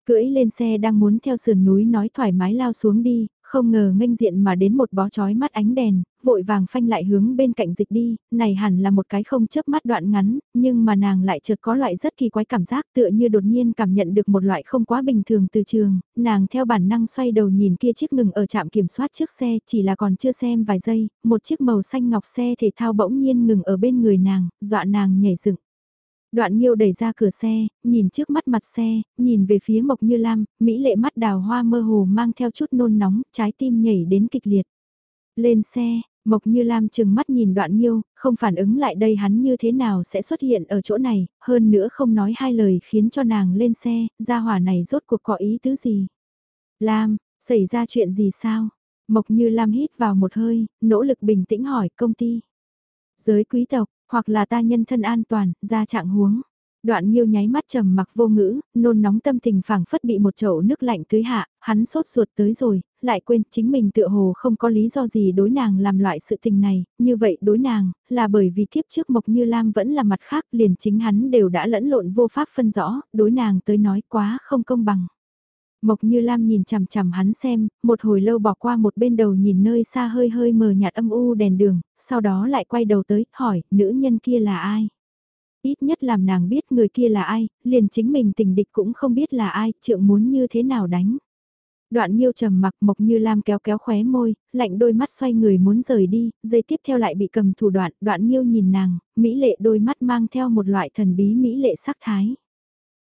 Cưỡi lên xe đang muốn theo sườn núi nói thoải mái lao xuống đi, không ngờ nghênh diện mà đến một bó chói mắt ánh đèn, vội vàng phanh lại hướng bên cạnh dịch đi, này hẳn là một cái không chớp mắt đoạn ngắn, nhưng mà nàng lại chợt có loại rất kỳ quái cảm giác tựa như đột nhiên cảm nhận được một loại không quá bình thường từ trường, nàng theo bản năng xoay đầu nhìn kia chiếc ngừng ở trạm kiểm soát trước xe, chỉ là còn chưa xem vài giây, một chiếc màu xanh ngọc xe thể thao bỗng nhiên ngừng ở bên người nàng, dọa nàng nhảy dựng. Đoạn Nhiêu đẩy ra cửa xe, nhìn trước mắt mặt xe, nhìn về phía Mộc Như Lam, mỹ lệ mắt đào hoa mơ hồ mang theo chút nôn nóng, trái tim nhảy đến kịch liệt. Lên xe, Mộc Như Lam chừng mắt nhìn Đoạn Nhiêu, không phản ứng lại đây hắn như thế nào sẽ xuất hiện ở chỗ này, hơn nữa không nói hai lời khiến cho nàng lên xe, gia hỏa này rốt cuộc có ý tứ gì. Lam, xảy ra chuyện gì sao? Mộc Như Lam hít vào một hơi, nỗ lực bình tĩnh hỏi công ty. Giới quý tộc, hoặc là ta nhân thân an toàn, ra trạng huống. Đoạn Nhiêu nháy mắt trầm mặc vô ngữ, nôn nóng tâm tình phảng phất bị một chậu nước lạnh tưới hạ, hắn sốt ruột tới rồi, lại quên chính mình tựa hồ không có lý do gì đối nàng làm loại sự tình này, như vậy đối nàng, là bởi vì kiếp trước Mộc Như Lam vẫn là mặt khác liền chính hắn đều đã lẫn lộn vô pháp phân rõ, đối nàng tới nói quá không công bằng. Mộc Như Lam nhìn chằm chằm hắn xem, một hồi lâu bỏ qua một bên đầu nhìn nơi xa hơi hơi mờ nhạt âm u đèn đường, sau đó lại quay đầu tới, hỏi, nữ nhân kia là ai? Ít nhất làm nàng biết người kia là ai, liền chính mình tình địch cũng không biết là ai, trượng muốn như thế nào đánh. Đoạn Nhiêu trầm mặc Mộc Như Lam kéo kéo khóe môi, lạnh đôi mắt xoay người muốn rời đi, dây tiếp theo lại bị cầm thủ đoạn, Đoạn Nhiêu nhìn nàng, mỹ lệ đôi mắt mang theo một loại thần bí mỹ lệ sắc thái.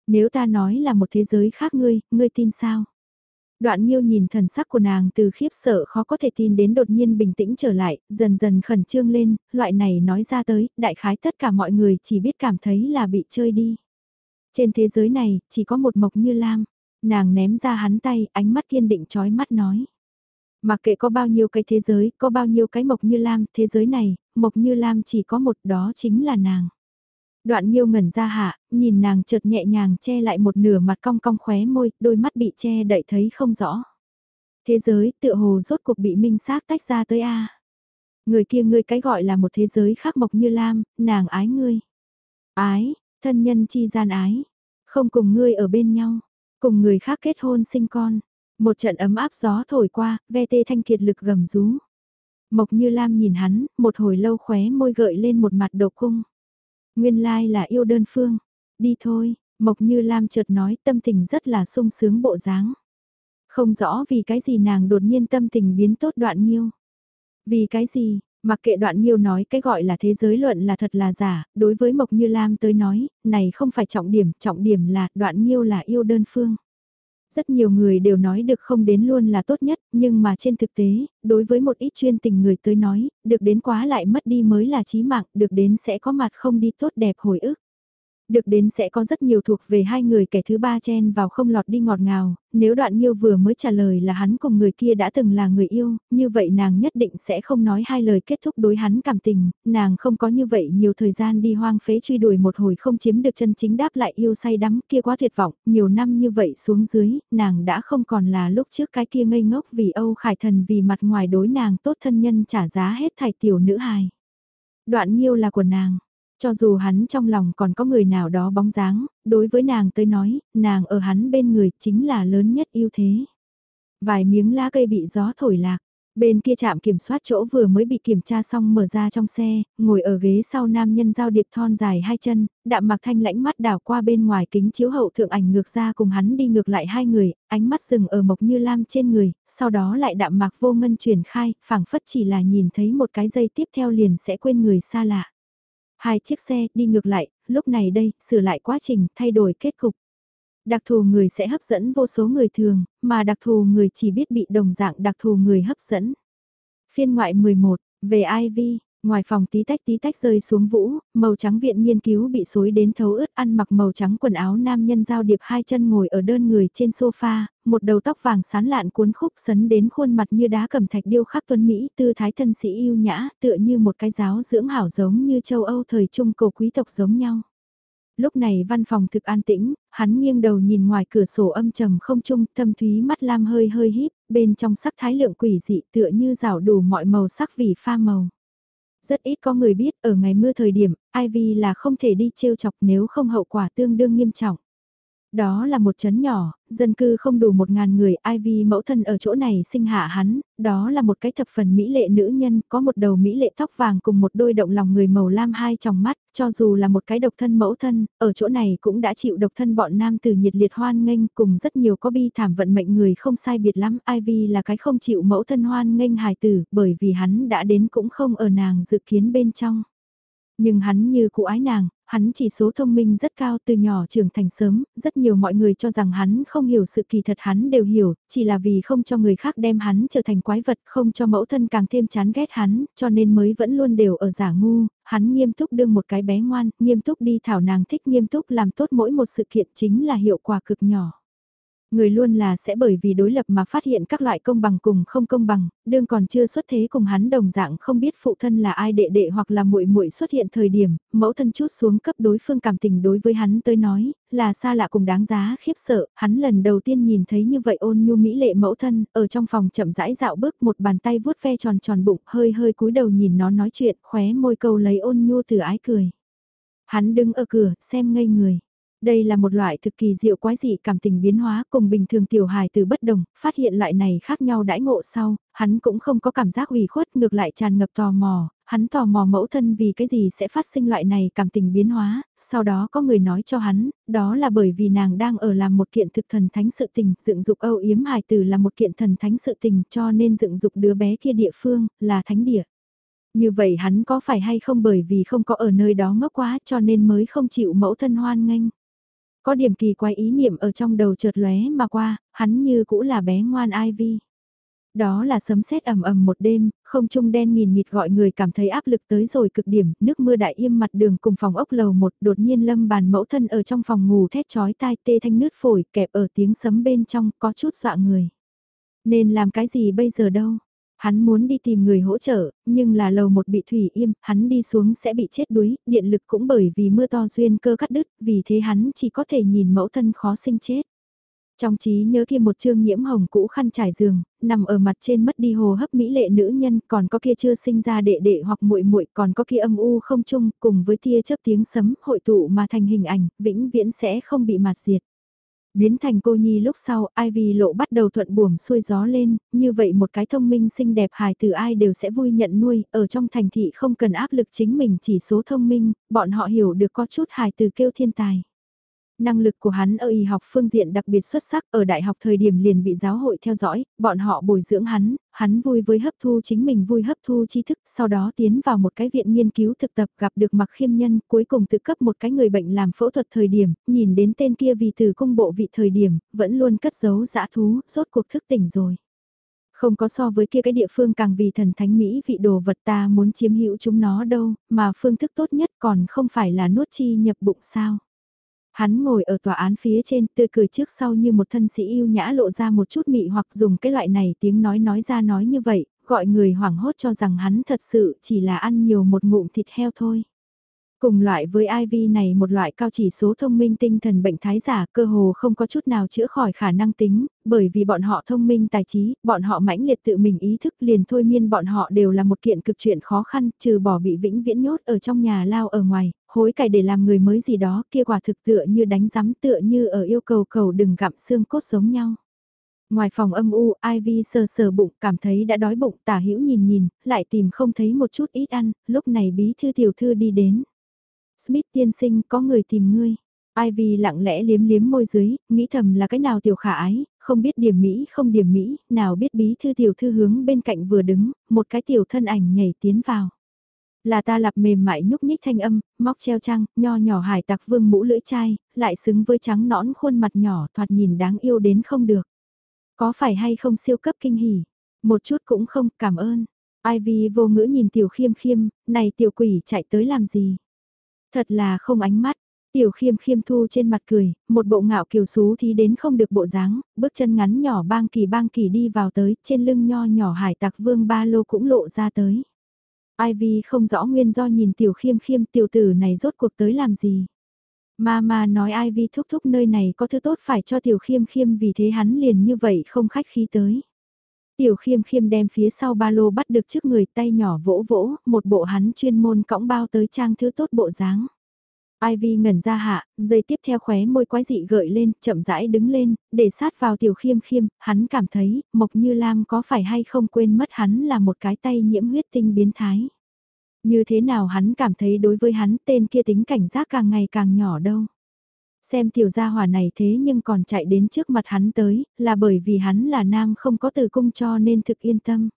Nếu ta nói là một thế giới khác ngươi, ngươi tin sao? Đoạn Nhiêu nhìn thần sắc của nàng từ khiếp sợ khó có thể tin đến đột nhiên bình tĩnh trở lại, dần dần khẩn trương lên, loại này nói ra tới, đại khái tất cả mọi người chỉ biết cảm thấy là bị chơi đi. Trên thế giới này, chỉ có một mộc như lam, nàng ném ra hắn tay, ánh mắt kiên định chói mắt nói. Mặc kệ có bao nhiêu cái thế giới, có bao nhiêu cái mộc như lam, thế giới này, mộc như lam chỉ có một đó chính là nàng. Đoạn nghiêu ngẩn ra hạ, nhìn nàng chợt nhẹ nhàng che lại một nửa mặt cong cong khóe môi, đôi mắt bị che đậy thấy không rõ. Thế giới tựa hồ rốt cuộc bị minh xác tách ra tới a. Người kia ngươi cái gọi là một thế giới khác mộc như lam, nàng ái ngươi. Ái, thân nhân chi gian ái, không cùng ngươi ở bên nhau, cùng người khác kết hôn sinh con. Một trận ấm áp gió thổi qua, ve tê thanh kiệt lực gầm rú. Mộc như lam nhìn hắn, một hồi lâu khóe môi gợi lên một mặt độc cung. Nguyên lai là yêu đơn phương. Đi thôi, Mộc Như Lam chợt nói tâm tình rất là sung sướng bộ dáng. Không rõ vì cái gì nàng đột nhiên tâm tình biến tốt đoạn nhiêu. Vì cái gì, mặc kệ đoạn nhiêu nói cái gọi là thế giới luận là thật là giả, đối với Mộc Như Lam tới nói, này không phải trọng điểm, trọng điểm là đoạn nhiêu là yêu đơn phương. Rất nhiều người đều nói được không đến luôn là tốt nhất, nhưng mà trên thực tế, đối với một ít chuyên tình người tới nói, được đến quá lại mất đi mới là chí mạng, được đến sẽ có mặt không đi tốt đẹp hồi ức. Được đến sẽ có rất nhiều thuộc về hai người kẻ thứ ba chen vào không lọt đi ngọt ngào, nếu đoạn nhiêu vừa mới trả lời là hắn cùng người kia đã từng là người yêu, như vậy nàng nhất định sẽ không nói hai lời kết thúc đối hắn cảm tình, nàng không có như vậy nhiều thời gian đi hoang phế truy đuổi một hồi không chiếm được chân chính đáp lại yêu say đắm kia quá tuyệt vọng, nhiều năm như vậy xuống dưới, nàng đã không còn là lúc trước cái kia ngây ngốc vì Âu Khải Thần vì mặt ngoài đối nàng tốt thân nhân trả giá hết thảy tiểu nữ hài. Đoạn nhiêu là của nàng, cho dù hắn trong lòng còn có người nào đó bóng dáng, đối với nàng tới nói, nàng ở hắn bên người chính là lớn nhất ưu thế. Vài miếng lá cây bị gió thổi lạc, bên kia trạm kiểm soát chỗ vừa mới bị kiểm tra xong mở ra trong xe, ngồi ở ghế sau nam nhân giao điệp thon dài hai chân, đạm mặc thanh lãnh mắt đảo qua bên ngoài kính chiếu hậu thượng ảnh ngược ra cùng hắn đi ngược lại hai người, ánh mắt dừng ở mộc như lam trên người, sau đó lại đạm mặc vô ngân truyền khai, phảng phất chỉ là nhìn thấy một cái dây tiếp theo liền sẽ quên người xa lạ. Hai chiếc xe đi ngược lại, lúc này đây, sửa lại quá trình, thay đổi kết cục. Đặc thù người sẽ hấp dẫn vô số người thường, mà đặc thù người chỉ biết bị đồng dạng đặc thù người hấp dẫn. Phiên ngoại 11, về IV, Ngoài phòng tí tách tí tách rơi xuống vũ, màu trắng viện nghiên cứu bị xối đến thấu ướt ăn mặc màu trắng quần áo nam nhân giao điệp hai chân ngồi ở đơn người trên sofa, một đầu tóc vàng sán lạn cuốn khúc sấn đến khuôn mặt như đá cẩm thạch điêu khắc tuấn Mỹ tư thái thân sĩ yêu nhã tựa như một cái giáo dưỡng hảo giống như châu Âu thời trung cổ quý tộc giống nhau. Lúc này văn phòng thực an tĩnh, hắn nghiêng đầu nhìn ngoài cửa sổ âm trầm không trung, thâm thúy mắt lam hơi hơi híp, bên trong sắc thái lượng quỷ dị tựa như rảo đủ mọi màu sắc vì pha màu. Rất ít có người biết ở ngày mưa thời điểm, Ivy là không thể đi trêu chọc nếu không hậu quả tương đương nghiêm trọng. Đó là một chấn nhỏ, dân cư không đủ một ngàn người, Ivy mẫu thân ở chỗ này sinh hạ hắn, đó là một cái thập phần mỹ lệ nữ nhân, có một đầu mỹ lệ tóc vàng cùng một đôi động lòng người màu lam hai tròng mắt, cho dù là một cái độc thân mẫu thân, ở chỗ này cũng đã chịu độc thân bọn nam từ nhiệt liệt hoan nghênh cùng rất nhiều có bi thảm vận mệnh người không sai biệt lắm, Ivy là cái không chịu mẫu thân hoan nghênh hài tử, bởi vì hắn đã đến cũng không ở nàng dự kiến bên trong. Nhưng hắn như cụ ái nàng, hắn chỉ số thông minh rất cao từ nhỏ trưởng thành sớm, rất nhiều mọi người cho rằng hắn không hiểu sự kỳ thật hắn đều hiểu, chỉ là vì không cho người khác đem hắn trở thành quái vật, không cho mẫu thân càng thêm chán ghét hắn, cho nên mới vẫn luôn đều ở giả ngu, hắn nghiêm túc đương một cái bé ngoan, nghiêm túc đi thảo nàng thích nghiêm túc làm tốt mỗi một sự kiện chính là hiệu quả cực nhỏ. Người luôn là sẽ bởi vì đối lập mà phát hiện các loại công bằng cùng không công bằng, đương còn chưa xuất thế cùng hắn đồng dạng không biết phụ thân là ai đệ đệ hoặc là muội muội xuất hiện thời điểm, mẫu thân chút xuống cấp đối phương cảm tình đối với hắn tới nói, là xa lạ cùng đáng giá khiếp sợ, hắn lần đầu tiên nhìn thấy như vậy ôn nhu mỹ lệ mẫu thân, ở trong phòng chậm rãi dạo bước một bàn tay vuốt ve tròn tròn bụng, hơi hơi cúi đầu nhìn nó nói chuyện, khóe môi câu lấy ôn nhu từ ái cười. Hắn đứng ở cửa, xem ngây người. Đây là một loại thực kỳ diệu quái dị cảm tình biến hóa cùng bình thường tiểu hài từ bất đồng, phát hiện loại này khác nhau đãi ngộ sau, hắn cũng không có cảm giác ủy khuất ngược lại tràn ngập tò mò, hắn tò mò mẫu thân vì cái gì sẽ phát sinh loại này cảm tình biến hóa, sau đó có người nói cho hắn, đó là bởi vì nàng đang ở làm một kiện thực thần thánh sự tình, dựng dục âu yếm hài tử là một kiện thần thánh sự tình cho nên dựng dục đứa bé kia địa phương, là thánh địa. Như vậy hắn có phải hay không bởi vì không có ở nơi đó ngốc quá cho nên mới không chịu mẫu thân hoan nghênh. Có điểm kỳ quái ý niệm ở trong đầu chợt lóe mà qua, hắn như cũ là bé ngoan ai vi Đó là sấm sét ầm ầm một đêm, không trung đen nghìn nghịt gọi người cảm thấy áp lực tới rồi cực điểm, nước mưa đại im mặt đường cùng phòng ốc lầu một đột nhiên lâm bàn mẫu thân ở trong phòng ngủ thét chói tai tê thanh nứt phổi kẹp ở tiếng sấm bên trong có chút dọa người. Nên làm cái gì bây giờ đâu? Hắn muốn đi tìm người hỗ trợ, nhưng là lầu một bị thủy im, hắn đi xuống sẽ bị chết đuối, điện lực cũng bởi vì mưa to duyên cơ cắt đứt, vì thế hắn chỉ có thể nhìn mẫu thân khó sinh chết. Trong trí nhớ kia một chương nhiễm hồng cũ khăn trải giường, nằm ở mặt trên mất đi hồ hấp mỹ lệ nữ nhân, còn có kia chưa sinh ra đệ đệ hoặc muội muội, còn có kia âm u không chung, cùng với tia chớp tiếng sấm hội tụ mà thành hình ảnh, vĩnh viễn sẽ không bị mạt diệt. Biến thành cô nhi lúc sau, Ivy lộ bắt đầu thuận buồm xuôi gió lên, như vậy một cái thông minh xinh đẹp hài từ ai đều sẽ vui nhận nuôi, ở trong thành thị không cần áp lực chính mình chỉ số thông minh, bọn họ hiểu được có chút hài từ kêu thiên tài. Năng lực của hắn ở y học phương diện đặc biệt xuất sắc ở đại học thời điểm liền bị giáo hội theo dõi, bọn họ bồi dưỡng hắn, hắn vui với hấp thu chính mình vui hấp thu tri thức, sau đó tiến vào một cái viện nghiên cứu thực tập gặp được mặc khiêm nhân, cuối cùng tự cấp một cái người bệnh làm phẫu thuật thời điểm, nhìn đến tên kia vì từ cung bộ vị thời điểm, vẫn luôn cất giấu dã thú, rốt cuộc thức tỉnh rồi. Không có so với kia cái địa phương càng vì thần thánh mỹ vị đồ vật ta muốn chiếm hữu chúng nó đâu, mà phương thức tốt nhất còn không phải là nuốt chi nhập bụng sao. Hắn ngồi ở tòa án phía trên tươi cười trước sau như một thân sĩ yêu nhã lộ ra một chút mị hoặc dùng cái loại này tiếng nói nói ra nói như vậy, gọi người hoảng hốt cho rằng hắn thật sự chỉ là ăn nhiều một ngụm thịt heo thôi. Cùng loại với IV này một loại cao chỉ số thông minh tinh thần bệnh thái giả cơ hồ không có chút nào chữa khỏi khả năng tính, bởi vì bọn họ thông minh tài trí, bọn họ mãnh liệt tự mình ý thức liền thôi miên bọn họ đều là một kiện cực chuyện khó khăn, trừ bỏ bị vĩnh viễn nhốt ở trong nhà lao ở ngoài, hối cải để làm người mới gì đó kia quả thực tựa như đánh giám tựa như ở yêu cầu cầu đừng gặm xương cốt giống nhau. Ngoài phòng âm u, Ivy sờ sờ bụng, cảm thấy đã đói bụng, tả hữu nhìn nhìn, lại tìm không thấy một chút ít ăn, lúc này bí thư tiểu thư đi đến. Smith tiên sinh có người tìm ngươi. Ivy lặng lẽ liếm liếm môi dưới, nghĩ thầm là cái nào tiểu khả ái, không biết điểm Mỹ không điểm Mỹ, nào biết bí thư tiểu thư hướng bên cạnh vừa đứng, một cái tiểu thân ảnh nhảy tiến vào. Là ta lặp mềm mại nhúc nhích thanh âm, móc treo trăng, nho nhỏ hải tặc vương mũ lưỡi chai, lại xứng với trắng nõn khuôn mặt nhỏ thoạt nhìn đáng yêu đến không được. Có phải hay không siêu cấp kinh hỉ? Một chút cũng không, cảm ơn. Ivy vô ngữ nhìn tiểu khiêm khiêm, này tiểu quỷ chạy tới làm gì? Thật là không ánh mắt. Tiểu khiêm khiêm thu trên mặt cười, một bộ ngạo kiều xú thì đến không được bộ dáng, bước chân ngắn nhỏ bang kỳ bang kỳ đi vào tới, trên lưng nho nhỏ hải tặc vương ba lô cũng lộ ra tới. Ivy không rõ nguyên do nhìn tiểu khiêm khiêm tiểu tử này rốt cuộc tới làm gì. Mama nói Ivy thúc thúc nơi này có thứ tốt phải cho tiểu khiêm khiêm vì thế hắn liền như vậy không khách khí tới. Tiểu khiêm khiêm đem phía sau ba lô bắt được trước người tay nhỏ vỗ vỗ, một bộ hắn chuyên môn cõng bao tới trang thứ tốt bộ dáng. Ivy ngẩn ra hạ, dây tiếp theo khóe môi quái dị gợi lên, chậm rãi đứng lên, để sát vào tiểu khiêm khiêm, hắn cảm thấy, Mộc Như Lam có phải hay không quên mất hắn là một cái tay nhiễm huyết tinh biến thái. Như thế nào hắn cảm thấy đối với hắn tên kia tính cảnh giác càng ngày càng nhỏ đâu. Xem tiểu gia hỏa này thế nhưng còn chạy đến trước mặt hắn tới, là bởi vì hắn là nam không có từ cung cho nên thực yên tâm.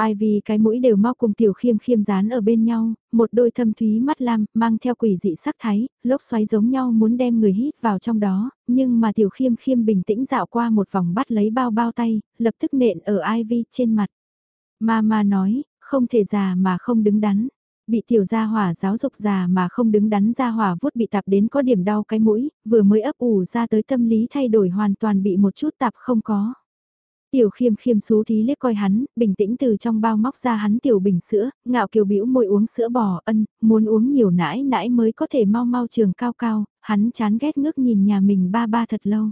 Ai vì cái mũi đều mau cùng tiểu khiêm khiêm dán ở bên nhau, một đôi thâm thúy mắt lam, mang theo quỷ dị sắc thái, lốc xoáy giống nhau muốn đem người hít vào trong đó, nhưng mà tiểu khiêm khiêm bình tĩnh dạo qua một vòng bắt lấy bao bao tay, lập tức nện ở Ivy trên mặt. Mama nói, không thể già mà không đứng đắn. Bị tiểu gia hỏa giáo dục già mà không đứng đắn gia hỏa vuốt bị tạp đến có điểm đau cái mũi, vừa mới ấp ủ ra tới tâm lý thay đổi hoàn toàn bị một chút tạp không có. Tiểu khiêm khiêm xú thí liếc coi hắn, bình tĩnh từ trong bao móc ra hắn tiểu bình sữa, ngạo kiều bĩu môi uống sữa bò ân, muốn uống nhiều nãi nãi mới có thể mau mau trường cao cao, hắn chán ghét ngước nhìn nhà mình ba ba thật lâu.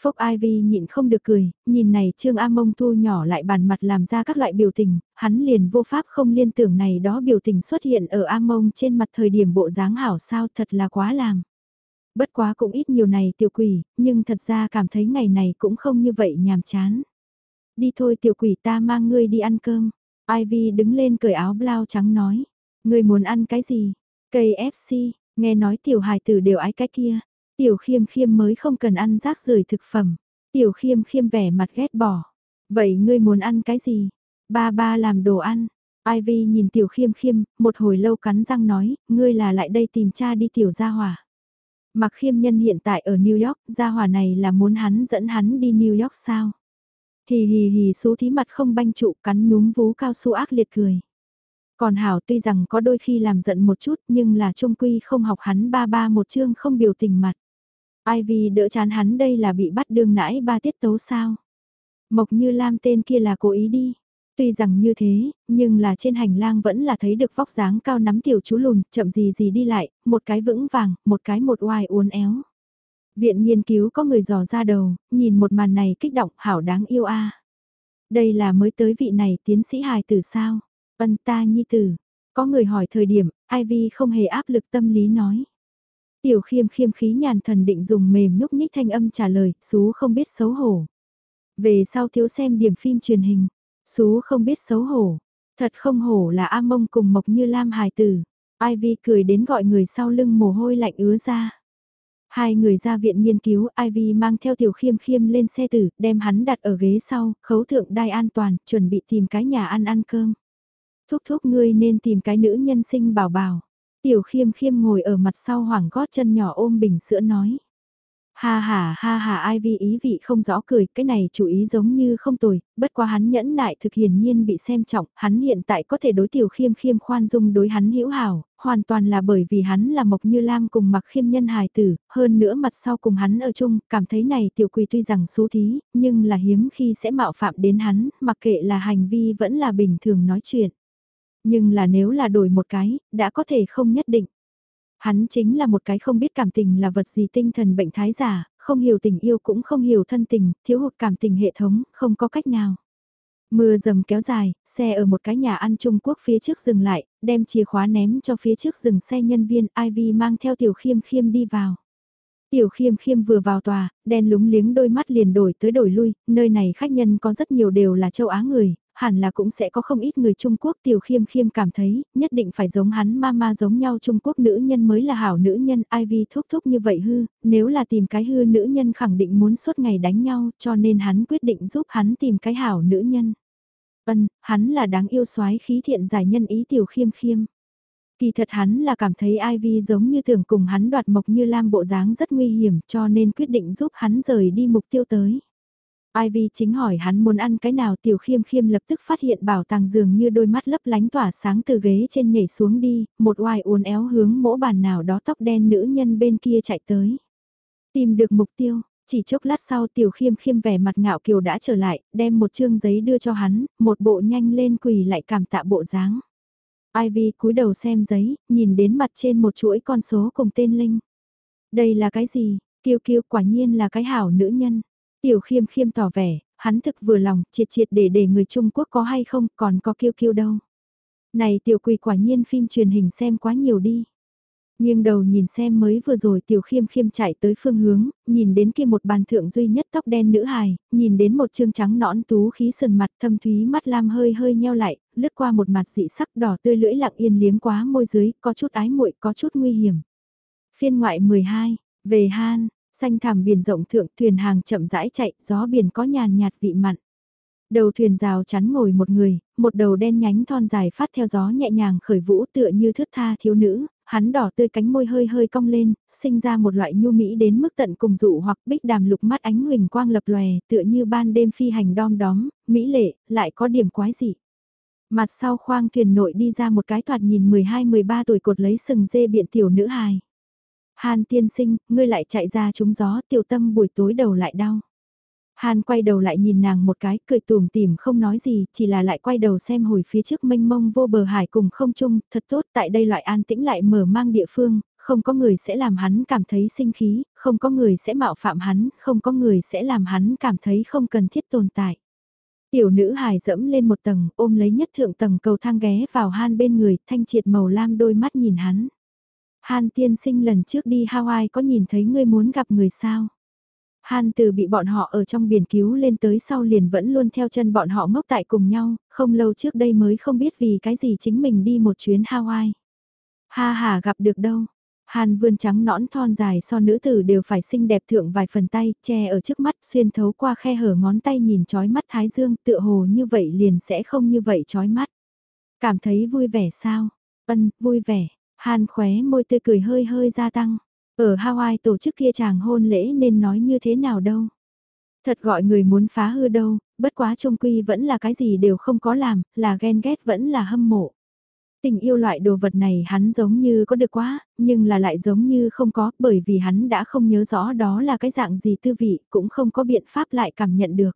Phốc Ivy nhịn không được cười, nhìn này Trương A Mông thu nhỏ lại bàn mặt làm ra các loại biểu tình, hắn liền vô pháp không liên tưởng này đó biểu tình xuất hiện ở A Mông trên mặt thời điểm bộ dáng hảo sao thật là quá làm. Bất quá cũng ít nhiều này tiểu quỷ, nhưng thật ra cảm thấy ngày này cũng không như vậy nhàm chán. Đi thôi tiểu quỷ ta mang ngươi đi ăn cơm. Ivy đứng lên cởi áo blau trắng nói. Ngươi muốn ăn cái gì? KFC, nghe nói tiểu hài tử đều ái cái kia. Tiểu khiêm khiêm mới không cần ăn rác rưởi thực phẩm. Tiểu khiêm khiêm vẻ mặt ghét bỏ. Vậy ngươi muốn ăn cái gì? Ba ba làm đồ ăn. Ivy nhìn tiểu khiêm khiêm, một hồi lâu cắn răng nói, ngươi là lại đây tìm cha đi tiểu gia hỏa. Mặc khiêm nhân hiện tại ở New York, gia hòa này là muốn hắn dẫn hắn đi New York sao? Hì hì hì số thí mặt không banh trụ cắn núm vú cao su ác liệt cười. Còn Hảo tuy rằng có đôi khi làm giận một chút nhưng là trung quy không học hắn ba ba một chương không biểu tình mặt. Ivy đỡ chán hắn đây là bị bắt đường nãi ba tiết tấu sao. Mộc như Lam tên kia là cố ý đi. Tuy rằng như thế, nhưng là trên hành lang vẫn là thấy được vóc dáng cao nắm tiểu chú lùn, chậm gì gì đi lại, một cái vững vàng, một cái một oai uốn éo. Viện nghiên cứu có người dò ra đầu, nhìn một màn này kích động hảo đáng yêu a. Đây là mới tới vị này tiến sĩ hài tử sao? vân ta nhi tử. Có người hỏi thời điểm, Ivy không hề áp lực tâm lý nói. Tiểu khiêm khiêm khí nhàn thần định dùng mềm nhúc nhích thanh âm trả lời, xú không biết xấu hổ. Về sau thiếu xem điểm phim truyền hình, xú không biết xấu hổ. Thật không hổ là A Mông cùng Mộc Như Lam hài tử. Ivy cười đến gọi người sau lưng mồ hôi lạnh ứa ra. Hai người ra viện nghiên cứu, Ivy mang theo tiểu khiêm khiêm lên xe tử, đem hắn đặt ở ghế sau, khấu thượng đai an toàn, chuẩn bị tìm cái nhà ăn ăn cơm. Thúc thúc ngươi nên tìm cái nữ nhân sinh bảo bảo. Tiểu khiêm khiêm ngồi ở mặt sau hoảng gót chân nhỏ ôm bình sữa nói. Ha ha ha ha Ivy ý vị không rõ cười, cái này chủ ý giống như không tồi, bất quá hắn nhẫn nại thực hiển nhiên bị xem trọng, hắn hiện tại có thể đối tiểu khiêm khiêm khoan dung đối hắn hữu hảo, hoàn toàn là bởi vì hắn là Mộc Như Lam cùng mặc khiêm nhân hài tử, hơn nữa mặt sau cùng hắn ở chung, cảm thấy này tiểu quỳ tuy rằng xú thí, nhưng là hiếm khi sẽ mạo phạm đến hắn, mặc kệ là hành vi vẫn là bình thường nói chuyện. Nhưng là nếu là đổi một cái, đã có thể không nhất định. Hắn chính là một cái không biết cảm tình là vật gì tinh thần bệnh thái giả, không hiểu tình yêu cũng không hiểu thân tình, thiếu hụt cảm tình hệ thống, không có cách nào. Mưa dầm kéo dài, xe ở một cái nhà ăn Trung Quốc phía trước dừng lại, đem chìa khóa ném cho phía trước dừng xe nhân viên Ivy mang theo tiểu khiêm khiêm đi vào. Tiểu khiêm khiêm vừa vào tòa, đen lúng liếng đôi mắt liền đổi tới đổi lui, nơi này khách nhân có rất nhiều đều là châu Á người, hẳn là cũng sẽ có không ít người Trung Quốc tiểu khiêm khiêm cảm thấy, nhất định phải giống hắn mama giống nhau Trung Quốc nữ nhân mới là hảo nữ nhân, Ivy thúc thúc như vậy hư, nếu là tìm cái hư nữ nhân khẳng định muốn suốt ngày đánh nhau, cho nên hắn quyết định giúp hắn tìm cái hảo nữ nhân. vân hắn là đáng yêu soái khí thiện giải nhân ý tiểu khiêm khiêm. Kỳ thật hắn là cảm thấy Ivy giống như tưởng cùng hắn đoạt mộc như lam bộ dáng rất nguy hiểm cho nên quyết định giúp hắn rời đi mục tiêu tới. Ivy chính hỏi hắn muốn ăn cái nào tiểu khiêm khiêm lập tức phát hiện bảo tàng dường như đôi mắt lấp lánh tỏa sáng từ ghế trên nhảy xuống đi, một oai uốn éo hướng mỗ bàn nào đó tóc đen nữ nhân bên kia chạy tới. Tìm được mục tiêu, chỉ chốc lát sau tiểu khiêm khiêm vẻ mặt ngạo kiều đã trở lại, đem một chương giấy đưa cho hắn, một bộ nhanh lên quỳ lại cảm tạ bộ dáng. Ivy cúi đầu xem giấy, nhìn đến mặt trên một chuỗi con số cùng tên Linh. Đây là cái gì? Kiêu kiêu quả nhiên là cái hảo nữ nhân. Tiểu khiêm khiêm tỏ vẻ, hắn thực vừa lòng, triệt triệt để để người Trung Quốc có hay không, còn có kiêu kiêu đâu. Này tiểu quỳ quả nhiên phim truyền hình xem quá nhiều đi. Nhưng đầu nhìn xem mới vừa rồi tiểu khiêm khiêm chạy tới phương hướng, nhìn đến kia một bàn thượng duy nhất tóc đen nữ hài, nhìn đến một trương trắng nõn tú khí sườn mặt thâm thúy mắt lam hơi hơi nheo lại, lướt qua một mặt dị sắc đỏ tươi lưỡi lặng yên liếm quá môi dưới, có chút ái muội có chút nguy hiểm. Phiên ngoại 12, về Han, xanh thảm biển rộng thượng thuyền hàng chậm rãi chạy, gió biển có nhàn nhạt vị mặn. Đầu thuyền rào chắn ngồi một người, một đầu đen nhánh thon dài phát theo gió nhẹ nhàng khởi vũ tựa như thước tha thiếu nữ, hắn đỏ tươi cánh môi hơi hơi cong lên, sinh ra một loại nhu mỹ đến mức tận cùng dụ hoặc bích đàm lục mắt ánh huỳnh quang lập lòe tựa như ban đêm phi hành đom đóm, mỹ lệ, lại có điểm quái dị. Mặt sau khoang thuyền nội đi ra một cái thoạt nhìn 12-13 tuổi cột lấy sừng dê biện tiểu nữ hài. Hàn tiên sinh, ngươi lại chạy ra trúng gió tiểu tâm buổi tối đầu lại đau. Hàn quay đầu lại nhìn nàng một cái, cười tùm tìm không nói gì, chỉ là lại quay đầu xem hồi phía trước mênh mông vô bờ hải cùng không chung, thật tốt tại đây loại an tĩnh lại mở mang địa phương, không có người sẽ làm hắn cảm thấy sinh khí, không có người sẽ mạo phạm hắn, không có người sẽ làm hắn cảm thấy không cần thiết tồn tại. Tiểu nữ hài dẫm lên một tầng, ôm lấy nhất thượng tầng cầu thang ghé vào Han bên người, thanh triệt màu lam đôi mắt nhìn hắn. Han tiên sinh lần trước đi Hawaii có nhìn thấy ngươi muốn gặp người sao? Han từ bị bọn họ ở trong biển cứu lên tới sau liền vẫn luôn theo chân bọn họ ngốc tại cùng nhau, không lâu trước đây mới không biết vì cái gì chính mình đi một chuyến Hawaii. Ha ha gặp được đâu. Han vươn trắng nõn thon dài so nữ tử đều phải xinh đẹp thượng vài phần tay, che ở trước mắt xuyên thấu qua khe hở ngón tay nhìn chói mắt thái dương tựa hồ như vậy liền sẽ không như vậy chói mắt. Cảm thấy vui vẻ sao? Ân, vui vẻ. Han khóe môi tươi cười hơi hơi gia tăng. Ở Hawaii tổ chức kia chàng hôn lễ nên nói như thế nào đâu. Thật gọi người muốn phá hư đâu, bất quá trông quy vẫn là cái gì đều không có làm, là ghen ghét vẫn là hâm mộ. Tình yêu loại đồ vật này hắn giống như có được quá, nhưng là lại giống như không có, bởi vì hắn đã không nhớ rõ đó là cái dạng gì tư vị, cũng không có biện pháp lại cảm nhận được.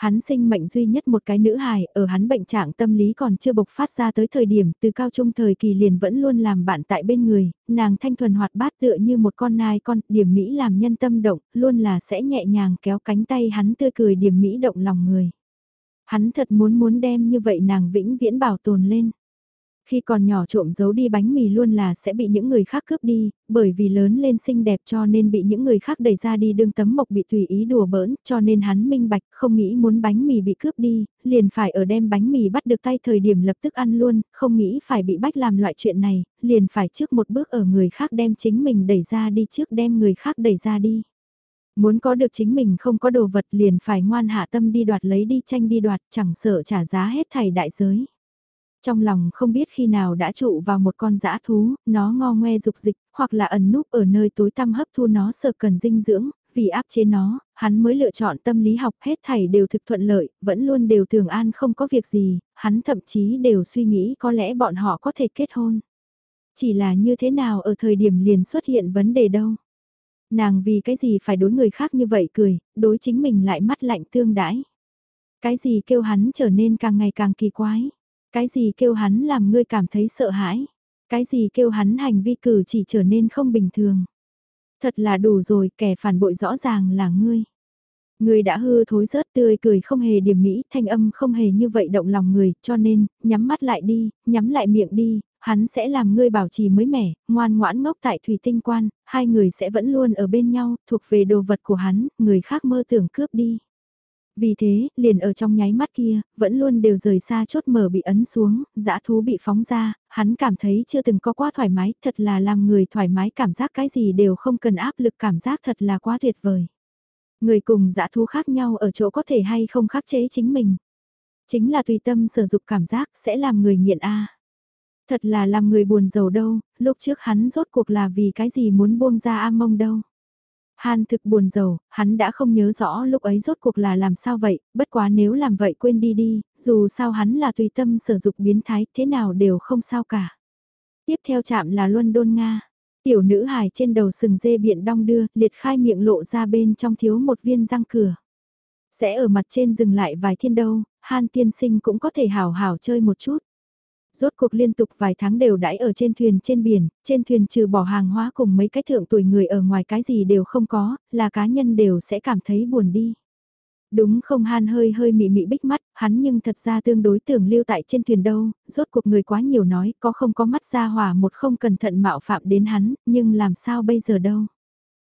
Hắn sinh mệnh duy nhất một cái nữ hài, ở hắn bệnh trạng tâm lý còn chưa bộc phát ra tới thời điểm từ cao trung thời kỳ liền vẫn luôn làm bạn tại bên người, nàng thanh thuần hoạt bát tựa như một con nai con, điểm mỹ làm nhân tâm động, luôn là sẽ nhẹ nhàng kéo cánh tay hắn tươi cười điểm mỹ động lòng người. Hắn thật muốn muốn đem như vậy nàng vĩnh viễn bảo tồn lên. Khi còn nhỏ trộm giấu đi bánh mì luôn là sẽ bị những người khác cướp đi, bởi vì lớn lên xinh đẹp cho nên bị những người khác đẩy ra đi đương tấm mộc bị tùy ý đùa bỡn, cho nên hắn minh bạch không nghĩ muốn bánh mì bị cướp đi, liền phải ở đem bánh mì bắt được tay thời điểm lập tức ăn luôn, không nghĩ phải bị bách làm loại chuyện này, liền phải trước một bước ở người khác đem chính mình đẩy ra đi trước đem người khác đẩy ra đi. Muốn có được chính mình không có đồ vật liền phải ngoan hạ tâm đi đoạt lấy đi tranh đi đoạt chẳng sợ trả giá hết thảy đại giới. Trong lòng không biết khi nào đã trụ vào một con dã thú, nó ngo ngoe dục dịch, hoặc là ẩn núp ở nơi tối tăm hấp thu nó sợ cần dinh dưỡng, vì áp chế nó, hắn mới lựa chọn tâm lý học hết thảy đều thực thuận lợi, vẫn luôn đều thường an không có việc gì, hắn thậm chí đều suy nghĩ có lẽ bọn họ có thể kết hôn. Chỉ là như thế nào ở thời điểm liền xuất hiện vấn đề đâu. Nàng vì cái gì phải đối người khác như vậy cười, đối chính mình lại mắt lạnh tương đãi. Cái gì kêu hắn trở nên càng ngày càng kỳ quái. Cái gì kêu hắn làm ngươi cảm thấy sợ hãi? Cái gì kêu hắn hành vi cử chỉ trở nên không bình thường? Thật là đủ rồi, kẻ phản bội rõ ràng là ngươi. Ngươi đã hư thối rớt tươi cười không hề điểm mỹ, thanh âm không hề như vậy động lòng người, cho nên, nhắm mắt lại đi, nhắm lại miệng đi, hắn sẽ làm ngươi bảo trì mới mẻ, ngoan ngoãn ngốc tại thủy tinh quan, hai người sẽ vẫn luôn ở bên nhau, thuộc về đồ vật của hắn, người khác mơ tưởng cướp đi. Vì thế, liền ở trong nháy mắt kia, vẫn luôn đều rời xa chốt mở bị ấn xuống, dã thú bị phóng ra, hắn cảm thấy chưa từng có quá thoải mái, thật là làm người thoải mái cảm giác cái gì đều không cần áp lực cảm giác thật là quá tuyệt vời. Người cùng dã thú khác nhau ở chỗ có thể hay không khắc chế chính mình. Chính là tùy tâm sử dụng cảm giác sẽ làm người nghiện A. Thật là làm người buồn giàu đâu, lúc trước hắn rốt cuộc là vì cái gì muốn buông ra A mông đâu. Han thực buồn rầu, hắn đã không nhớ rõ lúc ấy rốt cuộc là làm sao vậy, bất quá nếu làm vậy quên đi đi, dù sao hắn là tùy tâm sử dụng biến thái thế nào đều không sao cả. Tiếp theo chạm là London Nga. Tiểu nữ hài trên đầu sừng dê biện đong đưa, liệt khai miệng lộ ra bên trong thiếu một viên răng cửa. Sẽ ở mặt trên dừng lại vài thiên đâu, Han tiên sinh cũng có thể hào hào chơi một chút. Rốt cuộc liên tục vài tháng đều đãi ở trên thuyền trên biển, trên thuyền trừ bỏ hàng hóa cùng mấy cái thượng tuổi người ở ngoài cái gì đều không có, là cá nhân đều sẽ cảm thấy buồn đi. Đúng không Han hơi hơi mị mị bích mắt, hắn nhưng thật ra tương đối tưởng lưu tại trên thuyền đâu, rốt cuộc người quá nhiều nói, có không có mắt ra hòa một không cẩn thận mạo phạm đến hắn, nhưng làm sao bây giờ đâu.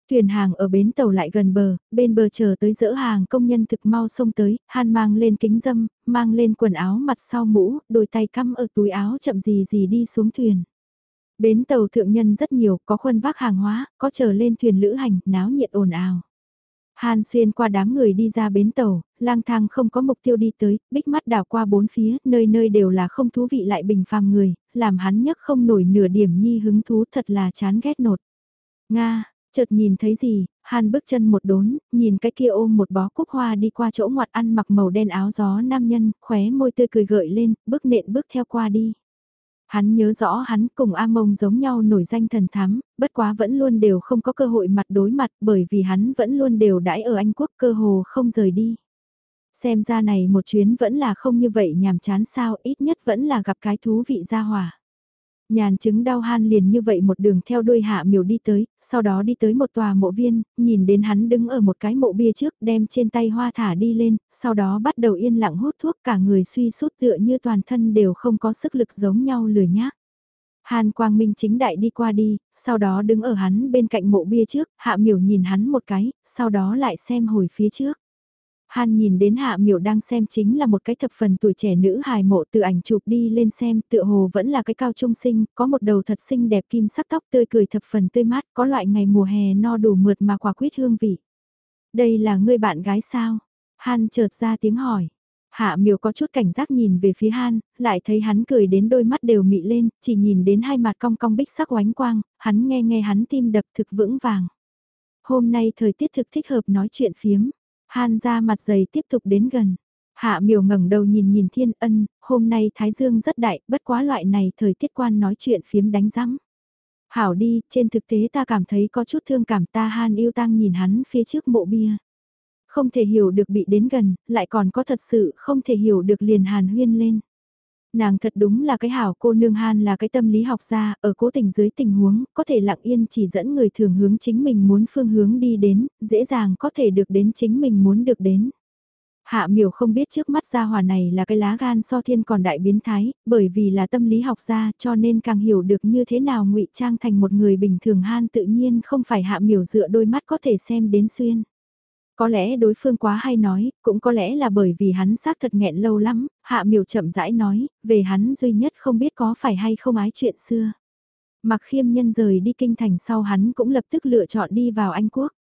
Thuyền hàng ở bến tàu lại gần bờ, bên bờ chờ tới dỡ hàng công nhân thực mau xông tới, Han mang lên kính dâm, mang lên quần áo mặt sau mũ, đôi tay cắm ở túi áo chậm gì gì đi xuống thuyền. Bến tàu thượng nhân rất nhiều, có khuân vác hàng hóa, có chờ lên thuyền lữ hành, náo nhiệt ồn ào. Han xuyên qua đám người đi ra bến tàu, lang thang không có mục tiêu đi tới, bích mắt đảo qua bốn phía, nơi nơi đều là không thú vị lại bình phàm người, làm hắn nhất không nổi nửa điểm nhi hứng thú thật là chán ghét nột. Nga, chợt nhìn thấy gì, Han bước chân một đốn, nhìn cái kia ôm một bó cúc hoa đi qua chỗ ngoặt ăn mặc màu đen áo gió nam nhân, khóe môi tươi cười gợi lên, bước nện bước theo qua đi. Hắn nhớ rõ hắn cùng A Mông giống nhau nổi danh thần thám, bất quá vẫn luôn đều không có cơ hội mặt đối mặt bởi vì hắn vẫn luôn đều đãi ở Anh Quốc cơ hồ không rời đi. Xem ra này một chuyến vẫn là không như vậy nhàm chán sao ít nhất vẫn là gặp cái thú vị ra hỏa. Nhàn chứng đau han liền như vậy một đường theo đuôi hạ miểu đi tới, sau đó đi tới một tòa mộ viên, nhìn đến hắn đứng ở một cái mộ bia trước đem trên tay hoa thả đi lên, sau đó bắt đầu yên lặng hút thuốc cả người suy sút tựa như toàn thân đều không có sức lực giống nhau lười nhác. Hàn Quang Minh chính đại đi qua đi, sau đó đứng ở hắn bên cạnh mộ bia trước, hạ miểu nhìn hắn một cái, sau đó lại xem hồi phía trước. Han nhìn đến Hạ Miểu đang xem chính là một cái thập phần tuổi trẻ nữ hài mộ từ ảnh chụp đi lên xem tựa hồ vẫn là cái cao trung sinh, có một đầu thật xinh đẹp kim sắc tóc tươi cười thập phần tươi mát, có loại ngày mùa hè no đủ mượt mà quả quyết hương vị. Đây là người bạn gái sao? Han chợt ra tiếng hỏi. Hạ miều có chút cảnh giác nhìn về phía Han, lại thấy hắn cười đến đôi mắt đều mị lên, chỉ nhìn đến hai mặt cong cong bích sắc oánh quang, hắn nghe nghe hắn tim đập thực vững vàng. Hôm nay thời tiết thực thích hợp nói chuyện phiếm. Han ra mặt dày tiếp tục đến gần. Hạ miểu ngẩng đầu nhìn nhìn thiên ân, hôm nay Thái Dương rất đại, bất quá loại này thời tiết quan nói chuyện phiếm đánh rắm. Hảo đi, trên thực tế ta cảm thấy có chút thương cảm ta Han yêu tăng nhìn hắn phía trước mộ bia. Không thể hiểu được bị đến gần, lại còn có thật sự không thể hiểu được liền hàn huyên lên. Nàng thật đúng là cái hảo cô nương Han là cái tâm lý học gia, ở cố tình dưới tình huống, có thể lặng yên chỉ dẫn người thường hướng chính mình muốn phương hướng đi đến, dễ dàng có thể được đến chính mình muốn được đến. Hạ miểu không biết trước mắt gia hòa này là cái lá gan so thiên còn đại biến thái, bởi vì là tâm lý học gia cho nên càng hiểu được như thế nào ngụy trang thành một người bình thường han tự nhiên không phải hạ miểu dựa đôi mắt có thể xem đến xuyên. Có lẽ đối phương quá hay nói, cũng có lẽ là bởi vì hắn xác thật nghẹn lâu lắm, hạ miểu chậm rãi nói, về hắn duy nhất không biết có phải hay không ái chuyện xưa. Mặc khiêm nhân rời đi kinh thành sau hắn cũng lập tức lựa chọn đi vào Anh Quốc.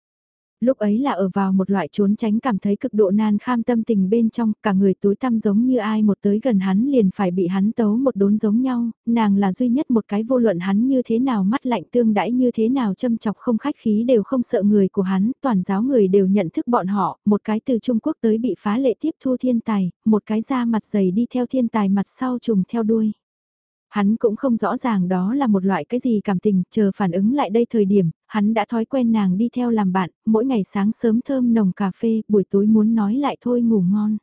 Lúc ấy là ở vào một loại trốn tránh cảm thấy cực độ nan kham tâm tình bên trong, cả người tối tăm giống như ai một tới gần hắn liền phải bị hắn tấu một đốn giống nhau, nàng là duy nhất một cái vô luận hắn như thế nào mắt lạnh tương đãi như thế nào châm chọc không khách khí đều không sợ người của hắn, toàn giáo người đều nhận thức bọn họ, một cái từ Trung Quốc tới bị phá lệ tiếp thu thiên tài, một cái ra mặt dày đi theo thiên tài mặt sau trùng theo đuôi. Hắn cũng không rõ ràng đó là một loại cái gì cảm tình, chờ phản ứng lại đây thời điểm, hắn đã thói quen nàng đi theo làm bạn, mỗi ngày sáng sớm thơm nồng cà phê, buổi tối muốn nói lại thôi ngủ ngon.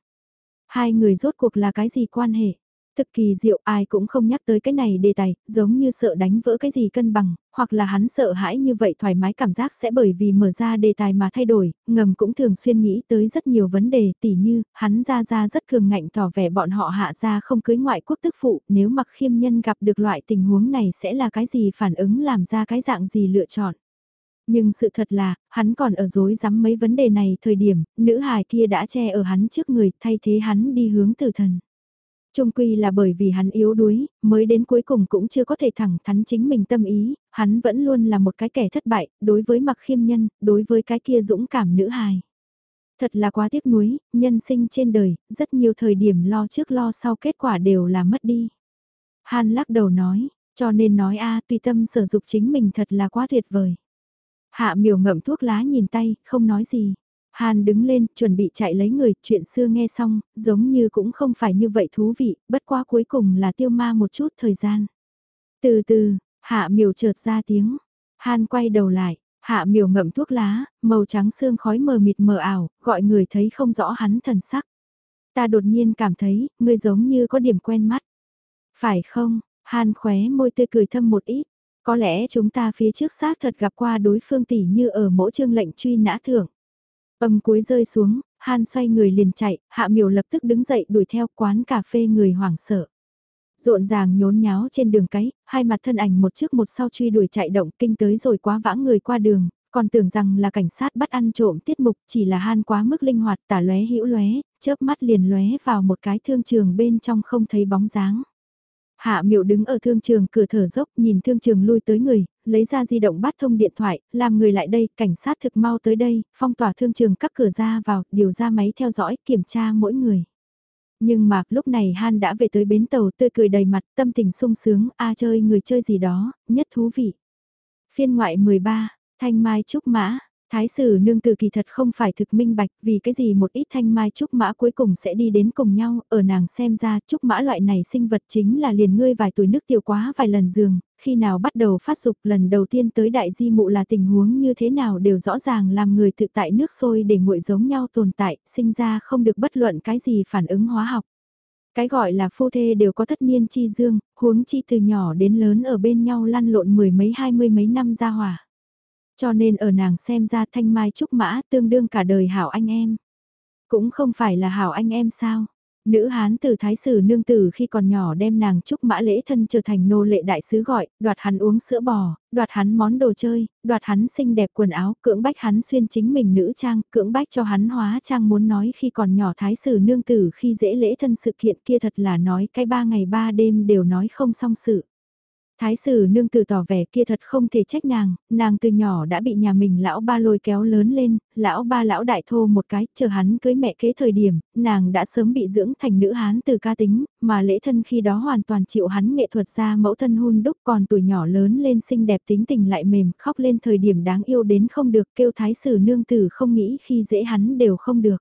Hai người rốt cuộc là cái gì quan hệ? Thực kỳ diệu ai cũng không nhắc tới cái này đề tài, giống như sợ đánh vỡ cái gì cân bằng, hoặc là hắn sợ hãi như vậy thoải mái cảm giác sẽ bởi vì mở ra đề tài mà thay đổi, ngầm cũng thường xuyên nghĩ tới rất nhiều vấn đề tỉ như, hắn ra ra rất cường ngạnh tỏ vẻ bọn họ hạ ra không cưới ngoại quốc tức phụ, nếu mặc khiêm nhân gặp được loại tình huống này sẽ là cái gì phản ứng làm ra cái dạng gì lựa chọn. Nhưng sự thật là, hắn còn ở dối rắm mấy vấn đề này thời điểm, nữ hài kia đã che ở hắn trước người thay thế hắn đi hướng tử thần. Trung quy là bởi vì hắn yếu đuối, mới đến cuối cùng cũng chưa có thể thẳng thắn chính mình tâm ý, hắn vẫn luôn là một cái kẻ thất bại, đối với mặc khiêm nhân, đối với cái kia dũng cảm nữ hài. Thật là quá tiếc nuối, nhân sinh trên đời, rất nhiều thời điểm lo trước lo sau kết quả đều là mất đi. Han lắc đầu nói, cho nên nói a tùy tâm sở dụng chính mình thật là quá tuyệt vời. Hạ miểu ngậm thuốc lá nhìn tay, không nói gì. Hàn đứng lên, chuẩn bị chạy lấy người, chuyện xưa nghe xong, giống như cũng không phải như vậy thú vị, bất quá cuối cùng là tiêu ma một chút thời gian. Từ từ, hạ miểu chợt ra tiếng, Hàn quay đầu lại, hạ miểu ngậm thuốc lá, màu trắng xương khói mờ mịt mờ ảo, gọi người thấy không rõ hắn thần sắc. Ta đột nhiên cảm thấy, ngươi giống như có điểm quen mắt. Phải không, Hàn khóe môi tươi cười thâm một ít, có lẽ chúng ta phía trước xác thật gặp qua đối phương tỷ như ở mỗi chương lệnh truy nã thưởng. Âm cuối rơi xuống, Han xoay người liền chạy, Hạ Miểu lập tức đứng dậy đuổi theo quán cà phê người hoảng sợ. Rộn ràng nhốn nháo trên đường cái, hai mặt thân ảnh một trước một sau truy đuổi chạy động kinh tới rồi quá vãng người qua đường, còn tưởng rằng là cảnh sát bắt ăn trộm tiết mục chỉ là Han quá mức linh hoạt tả lóe hữu lóe, chớp mắt liền lóe vào một cái thương trường bên trong không thấy bóng dáng. Hạ miệu đứng ở thương trường cửa thở dốc nhìn thương trường lui tới người, lấy ra di động bắt thông điện thoại, làm người lại đây, cảnh sát thực mau tới đây, phong tỏa thương trường các cửa ra vào, điều ra máy theo dõi, kiểm tra mỗi người. Nhưng mà lúc này Han đã về tới bến tàu tươi cười đầy mặt, tâm tình sung sướng, a chơi người chơi gì đó, nhất thú vị. Phiên ngoại 13, Thanh Mai Trúc Mã, Thái sử nương tử kỳ thật không phải thực minh bạch vì cái gì một ít thanh mai trúc mã cuối cùng sẽ đi đến cùng nhau, ở nàng xem ra trúc mã loại này sinh vật chính là liền ngươi vài tuổi nước tiêu quá vài lần giường, khi nào bắt đầu phát dục lần đầu tiên tới đại di mụ là tình huống như thế nào đều rõ ràng làm người tự tại nước sôi để nguội giống nhau tồn tại, sinh ra không được bất luận cái gì phản ứng hóa học. Cái gọi là phu thê đều có thất niên chi dương, huống chi từ nhỏ đến lớn ở bên nhau lăn lộn mười mấy hai mươi mấy năm ra hòa cho nên ở nàng xem ra thanh mai trúc mã tương đương cả đời hảo anh em. Cũng không phải là hảo anh em sao. Nữ hán từ thái sử nương tử khi còn nhỏ đem nàng trúc mã lễ thân trở thành nô lệ đại sứ gọi, đoạt hắn uống sữa bò, đoạt hắn món đồ chơi, đoạt hắn xinh đẹp quần áo, cưỡng bách hắn xuyên chính mình nữ trang, cưỡng bách cho hắn hóa trang muốn nói khi còn nhỏ thái sử nương tử khi dễ lễ thân sự kiện kia thật là nói cái ba ngày ba đêm đều nói không xong sự. Thái sử nương tử tỏ vẻ kia thật không thể trách nàng, nàng từ nhỏ đã bị nhà mình lão ba lôi kéo lớn lên, lão ba lão đại thô một cái, chờ hắn cưới mẹ kế thời điểm, nàng đã sớm bị dưỡng thành nữ hán từ ca tính, mà lễ thân khi đó hoàn toàn chịu hắn nghệ thuật ra mẫu thân hun đúc còn tuổi nhỏ lớn lên xinh đẹp tính tình lại mềm, khóc lên thời điểm đáng yêu đến không được kêu thái sử nương tử không nghĩ khi dễ hắn đều không được.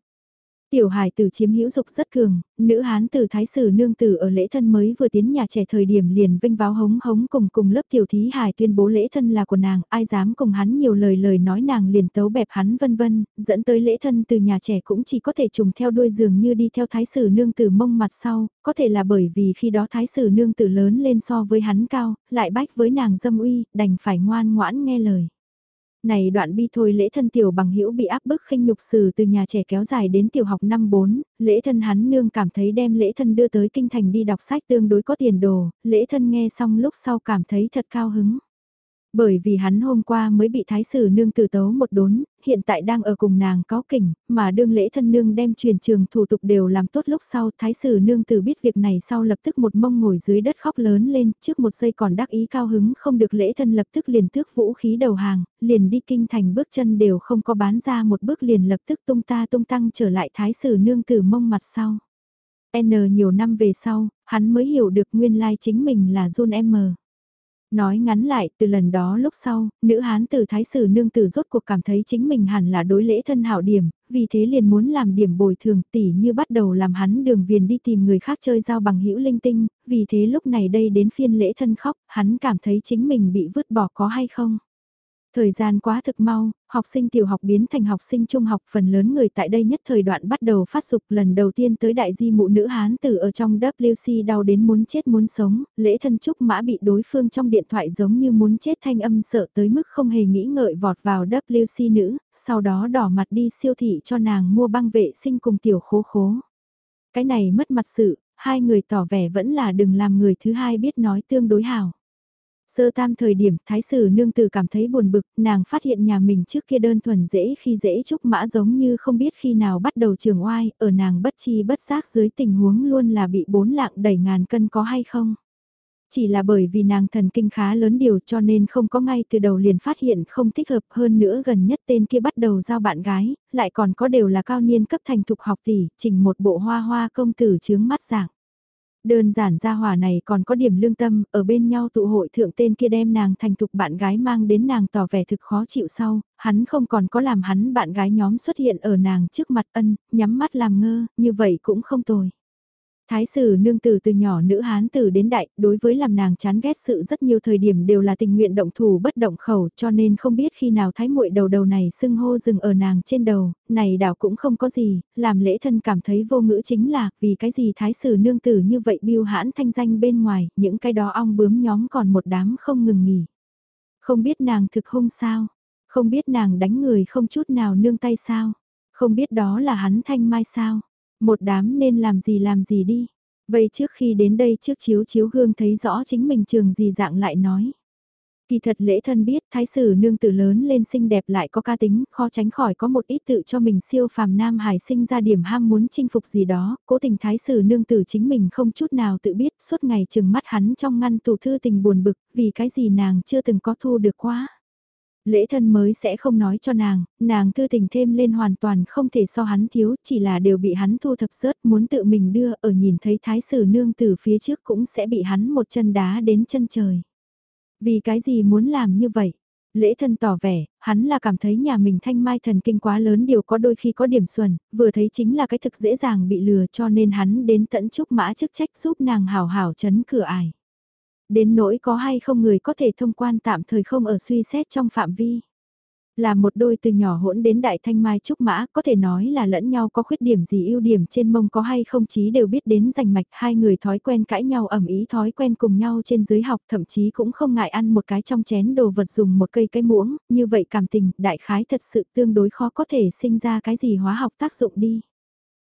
Tiểu hài tử chiếm hữu dục rất cường, nữ hán tử thái sử nương tử ở lễ thân mới vừa tiến nhà trẻ thời điểm liền vinh váo hống hống cùng cùng lớp tiểu thí hài tuyên bố lễ thân là của nàng, ai dám cùng hắn nhiều lời lời nói nàng liền tấu bẹp hắn vân vân, dẫn tới lễ thân từ nhà trẻ cũng chỉ có thể trùng theo đuôi giường như đi theo thái sử nương tử mông mặt sau, có thể là bởi vì khi đó thái sử nương tử lớn lên so với hắn cao, lại bách với nàng dâm uy, đành phải ngoan ngoãn nghe lời. Này đoạn bi thôi lễ thân tiểu bằng hữu bị áp bức khinh nhục sử từ nhà trẻ kéo dài đến tiểu học năm 4, lễ thân hắn nương cảm thấy đem lễ thân đưa tới kinh thành đi đọc sách tương đối có tiền đồ, lễ thân nghe xong lúc sau cảm thấy thật cao hứng. Bởi vì hắn hôm qua mới bị thái sử nương tử tấu một đốn, hiện tại đang ở cùng nàng có kỉnh, mà đương lễ thân nương đem truyền trường thủ tục đều làm tốt lúc sau thái sử nương tử biết việc này sau lập tức một mông ngồi dưới đất khóc lớn lên, trước một giây còn đắc ý cao hứng không được lễ thân lập tức liền tước vũ khí đầu hàng, liền đi kinh thành bước chân đều không có bán ra một bước liền lập tức tung ta tung tăng trở lại thái sử nương tử mông mặt sau. N nhiều năm về sau, hắn mới hiểu được nguyên lai chính mình là John M. Nói ngắn lại, từ lần đó lúc sau, nữ hán tử thái sử nương tử rốt cuộc cảm thấy chính mình hẳn là đối lễ thân hảo điểm, vì thế liền muốn làm điểm bồi thường tỉ như bắt đầu làm hắn đường viền đi tìm người khác chơi giao bằng hữu linh tinh, vì thế lúc này đây đến phiên lễ thân khóc, hắn cảm thấy chính mình bị vứt bỏ có hay không. Thời gian quá thực mau, học sinh tiểu học biến thành học sinh trung học phần lớn người tại đây nhất thời đoạn bắt đầu phát dục lần đầu tiên tới đại di mụ nữ Hán tử ở trong WC đau đến muốn chết muốn sống, lễ thân trúc mã bị đối phương trong điện thoại giống như muốn chết thanh âm sợ tới mức không hề nghĩ ngợi vọt vào WC nữ, sau đó đỏ mặt đi siêu thị cho nàng mua băng vệ sinh cùng tiểu khố khố. Cái này mất mặt sự, hai người tỏ vẻ vẫn là đừng làm người thứ hai biết nói tương đối hảo. Sơ tam thời điểm, thái sử nương tử cảm thấy buồn bực, nàng phát hiện nhà mình trước kia đơn thuần dễ khi dễ trúc mã giống như không biết khi nào bắt đầu trường oai, ở nàng bất chi bất giác dưới tình huống luôn là bị bốn lạng đẩy ngàn cân có hay không. Chỉ là bởi vì nàng thần kinh khá lớn điều cho nên không có ngay từ đầu liền phát hiện không thích hợp hơn nữa gần nhất tên kia bắt đầu giao bạn gái, lại còn có đều là cao niên cấp thành thục học tỷ, chỉnh một bộ hoa hoa công tử chướng mắt dạng. Đơn giản gia hỏa này còn có điểm lương tâm, ở bên nhau tụ hội thượng tên kia đem nàng thành thục bạn gái mang đến nàng tỏ vẻ thực khó chịu sau, hắn không còn có làm hắn bạn gái nhóm xuất hiện ở nàng trước mặt ân, nhắm mắt làm ngơ, như vậy cũng không tồi. Thái sử nương tử từ nhỏ nữ hán tử đến đại, đối với làm nàng chán ghét sự rất nhiều thời điểm đều là tình nguyện động thủ bất động khẩu cho nên không biết khi nào thái muội đầu đầu này sưng hô dừng ở nàng trên đầu, này đảo cũng không có gì, làm lễ thân cảm thấy vô ngữ chính là vì cái gì thái sử nương tử như vậy biêu hãn thanh danh bên ngoài, những cái đó ong bướm nhóm còn một đám không ngừng nghỉ. Không biết nàng thực hung sao, không biết nàng đánh người không chút nào nương tay sao Không biết đó là hắn thanh mai sao? Một đám nên làm gì làm gì đi. Vậy trước khi đến đây trước chiếu chiếu gương thấy rõ chính mình trường gì dạng lại nói. Kỳ thật lễ thân biết thái sử nương tử lớn lên xinh đẹp lại có ca tính, khó tránh khỏi có một ít tự cho mình siêu phàm nam hải sinh ra điểm ham muốn chinh phục gì đó, cố tình thái sử nương tử chính mình không chút nào tự biết, suốt ngày chừng mắt hắn trong ngăn tủ thư tình buồn bực, vì cái gì nàng chưa từng có thu được quá. Lễ thân mới sẽ không nói cho nàng, nàng thư tình thêm lên hoàn toàn không thể so hắn thiếu, chỉ là đều bị hắn thu thập rớt muốn tự mình đưa ở nhìn thấy thái sử nương từ phía trước cũng sẽ bị hắn một chân đá đến chân trời. Vì cái gì muốn làm như vậy? Lễ thân tỏ vẻ, hắn là cảm thấy nhà mình thanh mai thần kinh quá lớn điều có đôi khi có điểm xuẩn, vừa thấy chính là cái thực dễ dàng bị lừa cho nên hắn đến tận chúc mã chức trách giúp nàng hảo hảo chấn cửa ải. Đến nỗi có hay không người có thể thông quan tạm thời không ở suy xét trong phạm vi. Là một đôi từ nhỏ hỗn đến đại thanh mai trúc mã, có thể nói là lẫn nhau có khuyết điểm gì ưu điểm trên mông có hay không chí đều biết đến rành mạch, hai người thói quen cãi nhau ẩm ý thói quen cùng nhau trên dưới học thậm chí cũng không ngại ăn một cái trong chén đồ vật dùng một cây cái muỗng, như vậy cảm tình, đại khái thật sự tương đối khó có thể sinh ra cái gì hóa học tác dụng đi.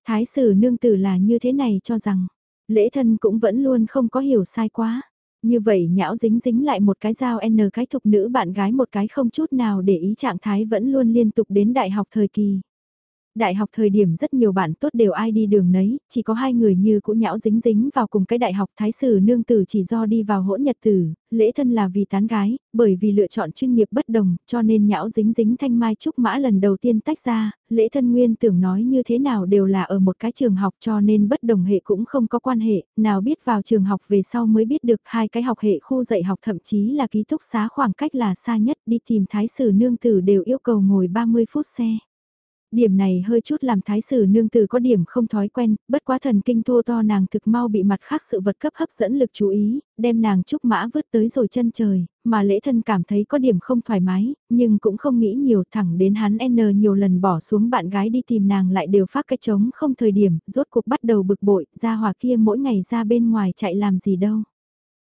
Thái sử nương tử là như thế này cho rằng, lễ thân cũng vẫn luôn không có hiểu sai quá. Như vậy nhão dính dính lại một cái dao N cái thục nữ bạn gái một cái không chút nào để ý trạng thái vẫn luôn liên tục đến đại học thời kỳ đại học thời điểm rất nhiều bạn tốt đều ai đi đường nấy, chỉ có hai người như cũ nhão dính dính vào cùng cái đại học thái sử nương tử chỉ do đi vào hỗn nhật tử, lễ thân là vì tán gái, bởi vì lựa chọn chuyên nghiệp bất đồng, cho nên nhão dính dính thanh mai trúc mã lần đầu tiên tách ra, lễ thân nguyên tưởng nói như thế nào đều là ở một cái trường học cho nên bất đồng hệ cũng không có quan hệ, nào biết vào trường học về sau mới biết được hai cái học hệ khu dạy học thậm chí là ký túc xá khoảng cách là xa nhất đi tìm thái sử nương tử đều yêu cầu ngồi 30 phút xe. Điểm này hơi chút làm thái sử nương tử có điểm không thói quen, bất quá thần kinh thô to nàng thực mau bị mặt khác sự vật cấp hấp dẫn lực chú ý, đem nàng trúc mã vứt tới rồi chân trời, mà lễ thân cảm thấy có điểm không thoải mái, nhưng cũng không nghĩ nhiều thẳng đến hắn N nhiều lần bỏ xuống bạn gái đi tìm nàng lại đều phát cái trống không thời điểm, rốt cuộc bắt đầu bực bội, ra hòa kia mỗi ngày ra bên ngoài chạy làm gì đâu.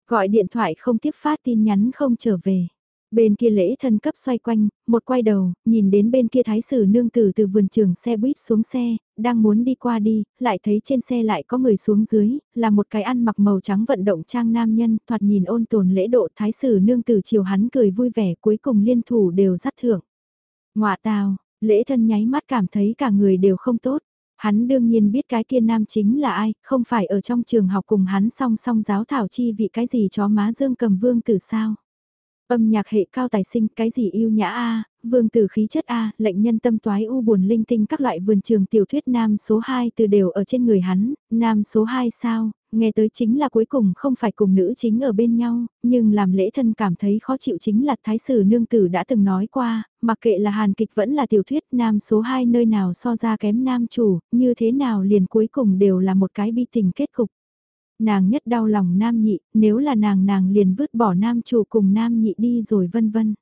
Gọi điện thoại không tiếp phát tin nhắn không trở về. Bên kia lễ thân cấp xoay quanh, một quay đầu, nhìn đến bên kia thái sử nương tử từ vườn trường xe buýt xuống xe, đang muốn đi qua đi, lại thấy trên xe lại có người xuống dưới, là một cái ăn mặc màu trắng vận động trang nam nhân, thoạt nhìn ôn tồn lễ độ thái sử nương tử chiều hắn cười vui vẻ cuối cùng liên thủ đều dắt thưởng. Ngoạ tào, lễ thân nháy mắt cảm thấy cả người đều không tốt. Hắn đương nhiên biết cái kia nam chính là ai, không phải ở trong trường học cùng hắn song song giáo thảo chi vị cái gì chó má dương cầm vương tử sao. Âm nhạc hệ cao tài sinh, cái gì yêu nhã A, vương tử khí chất A, lệnh nhân tâm toái u buồn linh tinh các loại vườn trường tiểu thuyết nam số 2 từ đều ở trên người hắn, nam số 2 sao, nghe tới chính là cuối cùng không phải cùng nữ chính ở bên nhau, nhưng làm lễ thân cảm thấy khó chịu chính là thái sử nương tử đã từng nói qua, mặc kệ là hàn kịch vẫn là tiểu thuyết nam số 2 nơi nào so ra kém nam chủ, như thế nào liền cuối cùng đều là một cái bi tình kết cục. Nàng nhất đau lòng nam nhị, nếu là nàng nàng liền vứt bỏ nam chủ cùng nam nhị đi rồi vân vân.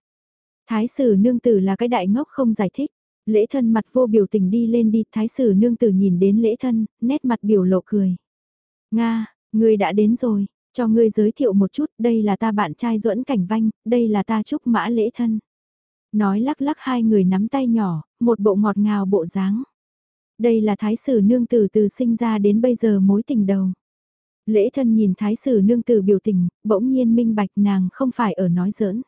Thái sử nương tử là cái đại ngốc không giải thích. Lễ thân mặt vô biểu tình đi lên đi, thái sử nương tử nhìn đến lễ thân, nét mặt biểu lộ cười. Nga, ngươi đã đến rồi, cho ngươi giới thiệu một chút, đây là ta bạn trai duẫn cảnh vanh, đây là ta trúc mã lễ thân. Nói lắc lắc hai người nắm tay nhỏ, một bộ ngọt ngào bộ dáng. Đây là thái sử nương tử từ sinh ra đến bây giờ mối tình đầu. Lễ thân nhìn thái sử nương tử biểu tình, bỗng nhiên minh bạch nàng không phải ở nói giỡn.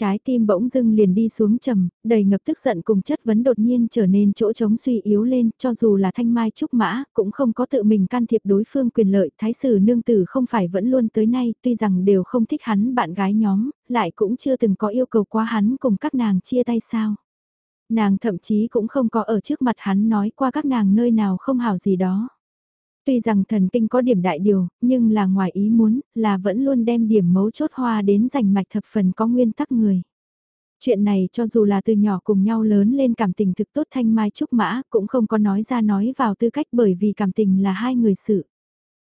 Trái tim bỗng dưng liền đi xuống trầm, đầy ngập tức giận cùng chất vấn đột nhiên trở nên chỗ trống suy yếu lên, cho dù là thanh mai trúc mã, cũng không có tự mình can thiệp đối phương quyền lợi, thái sử nương tử không phải vẫn luôn tới nay, tuy rằng đều không thích hắn bạn gái nhóm, lại cũng chưa từng có yêu cầu qua hắn cùng các nàng chia tay sao. Nàng thậm chí cũng không có ở trước mặt hắn nói qua các nàng nơi nào không hảo gì đó. Tuy rằng thần kinh có điểm đại điều, nhưng là ngoài ý muốn, là vẫn luôn đem điểm mấu chốt hoa đến giành mạch thập phần có nguyên tắc người. Chuyện này cho dù là từ nhỏ cùng nhau lớn lên cảm tình thực tốt thanh mai trúc mã, cũng không có nói ra nói vào tư cách bởi vì cảm tình là hai người sự.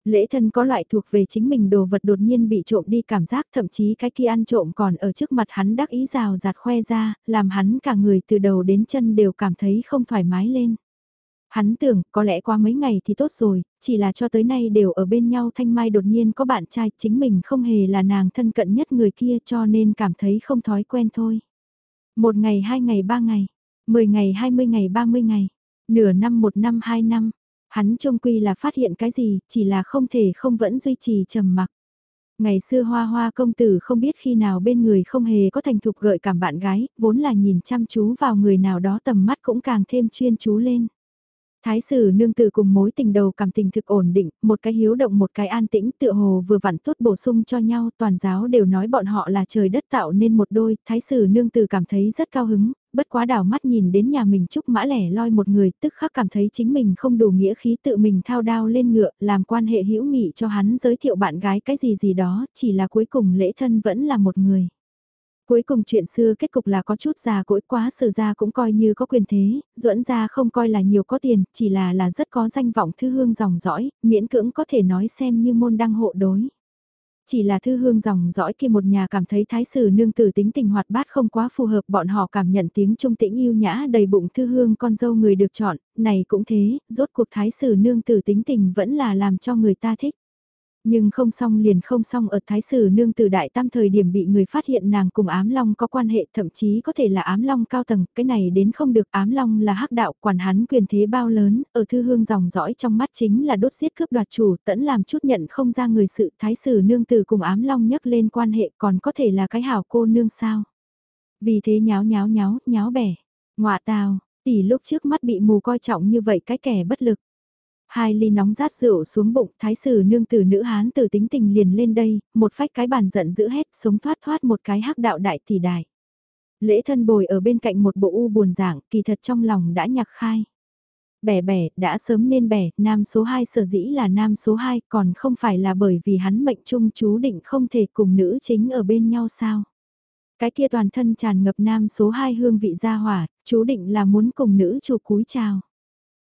Lễ thân có loại thuộc về chính mình đồ vật đột nhiên bị trộm đi cảm giác thậm chí cái kia ăn trộm còn ở trước mặt hắn đắc ý rào rạt khoe ra, làm hắn cả người từ đầu đến chân đều cảm thấy không thoải mái lên. Hắn tưởng, có lẽ qua mấy ngày thì tốt rồi, chỉ là cho tới nay đều ở bên nhau Thanh Mai đột nhiên có bạn trai, chính mình không hề là nàng thân cận nhất người kia cho nên cảm thấy không thói quen thôi. Một ngày, hai ngày, ba ngày, mười ngày, hai mươi ngày, ba mươi ngày. Nửa năm một năm hai năm, hắn trông quy là phát hiện cái gì, chỉ là không thể không vẫn duy trì trầm mặc. Ngày xưa hoa hoa công tử không biết khi nào bên người không hề có thành thục gợi cảm bạn gái, vốn là nhìn chăm chú vào người nào đó tầm mắt cũng càng thêm chuyên chú lên. Thái sử nương tử cùng mối tình đầu cảm tình thực ổn định, một cái hiếu động một cái an tĩnh tựa hồ vừa vặn tốt bổ sung cho nhau, toàn giáo đều nói bọn họ là trời đất tạo nên một đôi, thái sử nương tử cảm thấy rất cao hứng, bất quá đảo mắt nhìn đến nhà mình chúc mã lẻ loi một người, tức khắc cảm thấy chính mình không đủ nghĩa khí tự mình thao đao lên ngựa, làm quan hệ hữu nghị cho hắn giới thiệu bạn gái cái gì gì đó, chỉ là cuối cùng lễ thân vẫn là một người. Cuối cùng chuyện xưa kết cục là có chút già cỗi quá sử gia cũng coi như có quyền thế, duẫn gia không coi là nhiều có tiền, chỉ là là rất có danh vọng thư hương dòng dõi, miễn cưỡng có thể nói xem như môn đăng hộ đối. Chỉ là thư hương dòng dõi kia một nhà cảm thấy thái sử nương tử tính tình hoạt bát không quá phù hợp bọn họ cảm nhận tiếng trung tĩnh yêu nhã đầy bụng thư hương con dâu người được chọn, này cũng thế, rốt cuộc thái sử nương tử tính tình vẫn là làm cho người ta thích. Nhưng không xong liền không xong ở thái sử nương từ đại tam thời điểm bị người phát hiện nàng cùng ám long có quan hệ thậm chí có thể là ám long cao tầng, cái này đến không được ám long là hắc đạo quản hắn quyền thế bao lớn, ở thư hương dòng dõi trong mắt chính là đốt giết cướp đoạt chủ tẫn làm chút nhận không ra người sự thái sử nương từ cùng ám long nhắc lên quan hệ còn có thể là cái hảo cô nương sao. Vì thế nháo nháo nháo, nháo bẻ, ngọa tào, tỷ lúc trước mắt bị mù coi trọng như vậy cái kẻ bất lực. Hai ly nóng rát rượu xuống bụng, thái sử nương tử nữ hán tử tính tình liền lên đây, một phách cái bàn giận dữ hết, sống thoát thoát một cái hắc đạo đại tỷ đại. Lễ thân bồi ở bên cạnh một bộ u buồn giảng, kỳ thật trong lòng đã nhạc khai. Bẻ bẻ, đã sớm nên bẻ, nam số 2 sở dĩ là nam số 2, còn không phải là bởi vì hắn mệnh trung chú định không thể cùng nữ chính ở bên nhau sao. Cái kia toàn thân tràn ngập nam số 2 hương vị gia hỏa, chú định là muốn cùng nữ chủ cúi chào.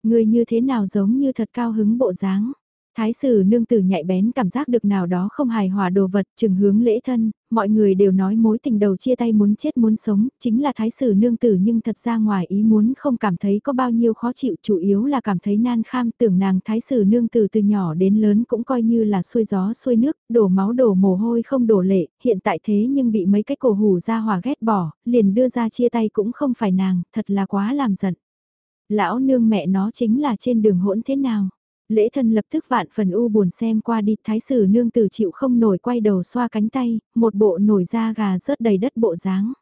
Người như thế nào giống như thật cao hứng bộ dáng. Thái sử nương tử nhạy bén cảm giác được nào đó không hài hòa đồ vật chừng hướng lễ thân, mọi người đều nói mối tình đầu chia tay muốn chết muốn sống, chính là thái sử nương tử nhưng thật ra ngoài ý muốn không cảm thấy có bao nhiêu khó chịu chủ yếu là cảm thấy nan kham tưởng nàng thái sử nương tử từ nhỏ đến lớn cũng coi như là xuôi gió xuôi nước, đổ máu đổ mồ hôi không đổ lệ, hiện tại thế nhưng bị mấy cái cổ hủ ra hòa ghét bỏ, liền đưa ra chia tay cũng không phải nàng, thật là quá làm giận. Lão nương mẹ nó chính là trên đường hỗn thế nào. Lễ thân lập tức vạn phần u buồn xem qua đi thái sử nương tử chịu không nổi quay đầu xoa cánh tay, một bộ nổi da gà rớt đầy đất bộ dáng.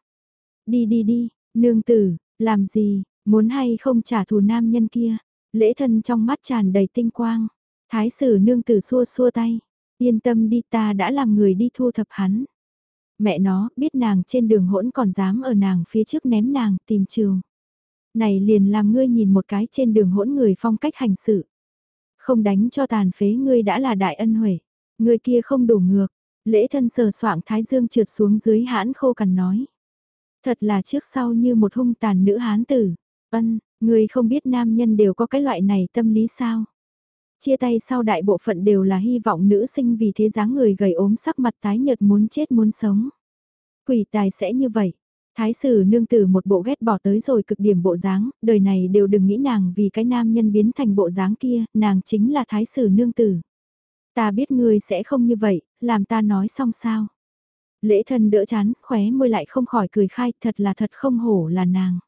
Đi đi đi, nương tử, làm gì, muốn hay không trả thù nam nhân kia. Lễ thân trong mắt tràn đầy tinh quang. Thái sử nương tử xua xua tay. Yên tâm đi ta đã làm người đi thu thập hắn. Mẹ nó biết nàng trên đường hỗn còn dám ở nàng phía trước ném nàng tìm trường này liền làm ngươi nhìn một cái trên đường hỗn người phong cách hành sự. Không đánh cho tàn phế ngươi đã là đại ân huệ, ngươi kia không đủ ngược, lễ thân sờ soạng thái dương trượt xuống dưới hãn khô cằn nói. Thật là trước sau như một hung tàn nữ hán tử, ân, ngươi không biết nam nhân đều có cái loại này tâm lý sao. Chia tay sau đại bộ phận đều là hy vọng nữ sinh vì thế dáng người gầy ốm sắc mặt tái nhợt muốn chết muốn sống. Quỷ tài sẽ như vậy, Thái sử nương tử một bộ ghét bỏ tới rồi cực điểm bộ dáng, đời này đều đừng nghĩ nàng vì cái nam nhân biến thành bộ dáng kia, nàng chính là thái sử nương tử. Ta biết ngươi sẽ không như vậy, làm ta nói xong sao. Lễ thân đỡ chán, khóe môi lại không khỏi cười khai, thật là thật không hổ là nàng.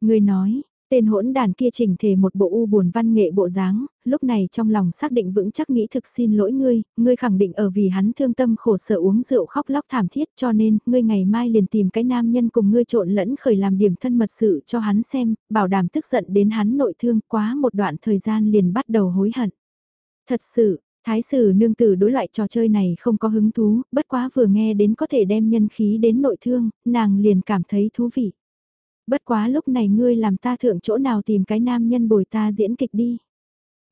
Ngươi nói, Tên hỗn đàn kia chỉnh thể một bộ u buồn văn nghệ bộ dáng, lúc này trong lòng xác định vững chắc nghĩ thực xin lỗi ngươi, ngươi khẳng định ở vì hắn thương tâm khổ sở uống rượu khóc lóc thảm thiết cho nên, ngươi ngày mai liền tìm cái nam nhân cùng ngươi trộn lẫn khởi làm điểm thân mật sự cho hắn xem, bảo đảm tức giận đến hắn nội thương quá một đoạn thời gian liền bắt đầu hối hận. Thật sự, Thái sử nương tử đối loại trò chơi này không có hứng thú, bất quá vừa nghe đến có thể đem nhân khí đến nội thương, nàng liền cảm thấy thú vị. Bất quá lúc này ngươi làm ta thượng chỗ nào tìm cái nam nhân bồi ta diễn kịch đi.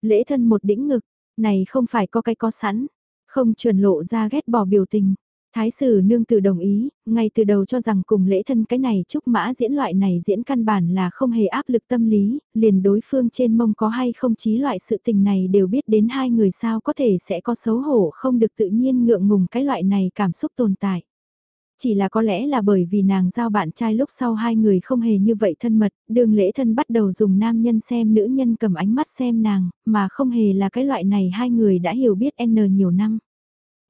Lễ thân một đĩnh ngực, này không phải có cái có sẵn, không chuẩn lộ ra ghét bỏ biểu tình. Thái sử nương tử đồng ý, ngay từ đầu cho rằng cùng lễ thân cái này chúc mã diễn loại này diễn căn bản là không hề áp lực tâm lý, liền đối phương trên mông có hay không chí loại sự tình này đều biết đến hai người sao có thể sẽ có xấu hổ không được tự nhiên ngượng ngùng cái loại này cảm xúc tồn tại. Chỉ là có lẽ là bởi vì nàng giao bạn trai lúc sau hai người không hề như vậy thân mật, đường lễ thân bắt đầu dùng nam nhân xem nữ nhân cầm ánh mắt xem nàng, mà không hề là cái loại này hai người đã hiểu biết N nhiều năm.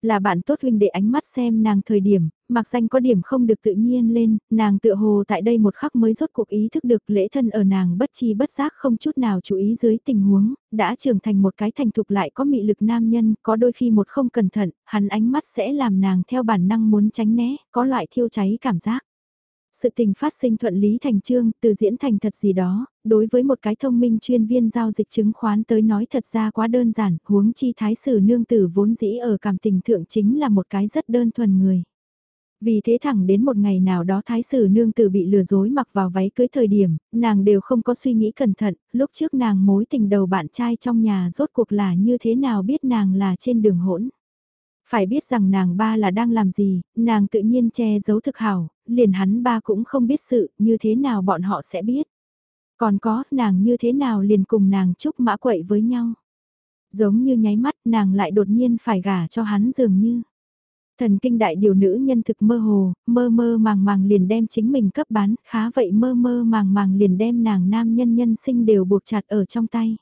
Là bạn tốt huynh đệ ánh mắt xem nàng thời điểm, mặc danh có điểm không được tự nhiên lên, nàng tựa hồ tại đây một khắc mới rốt cuộc ý thức được lễ thân ở nàng bất chi bất giác không chút nào chú ý dưới tình huống, đã trưởng thành một cái thành thục lại có mị lực nam nhân, có đôi khi một không cẩn thận, hắn ánh mắt sẽ làm nàng theo bản năng muốn tránh né, có loại thiêu cháy cảm giác. Sự tình phát sinh thuận lý thành trương, từ diễn thành thật gì đó, đối với một cái thông minh chuyên viên giao dịch chứng khoán tới nói thật ra quá đơn giản, huống chi thái sử nương tử vốn dĩ ở cảm tình thượng chính là một cái rất đơn thuần người. Vì thế thẳng đến một ngày nào đó thái sử nương tử bị lừa dối mặc vào váy cưới thời điểm, nàng đều không có suy nghĩ cẩn thận, lúc trước nàng mối tình đầu bạn trai trong nhà rốt cuộc là như thế nào biết nàng là trên đường hỗn. Phải biết rằng nàng ba là đang làm gì, nàng tự nhiên che giấu thực hảo, liền hắn ba cũng không biết sự, như thế nào bọn họ sẽ biết. Còn có, nàng như thế nào liền cùng nàng chúc mã quậy với nhau. Giống như nháy mắt nàng lại đột nhiên phải gả cho hắn dường như. Thần kinh đại điều nữ nhân thực mơ hồ, mơ mơ màng màng liền đem chính mình cấp bán, khá vậy mơ mơ màng màng liền đem nàng nam nhân nhân sinh đều buộc chặt ở trong tay.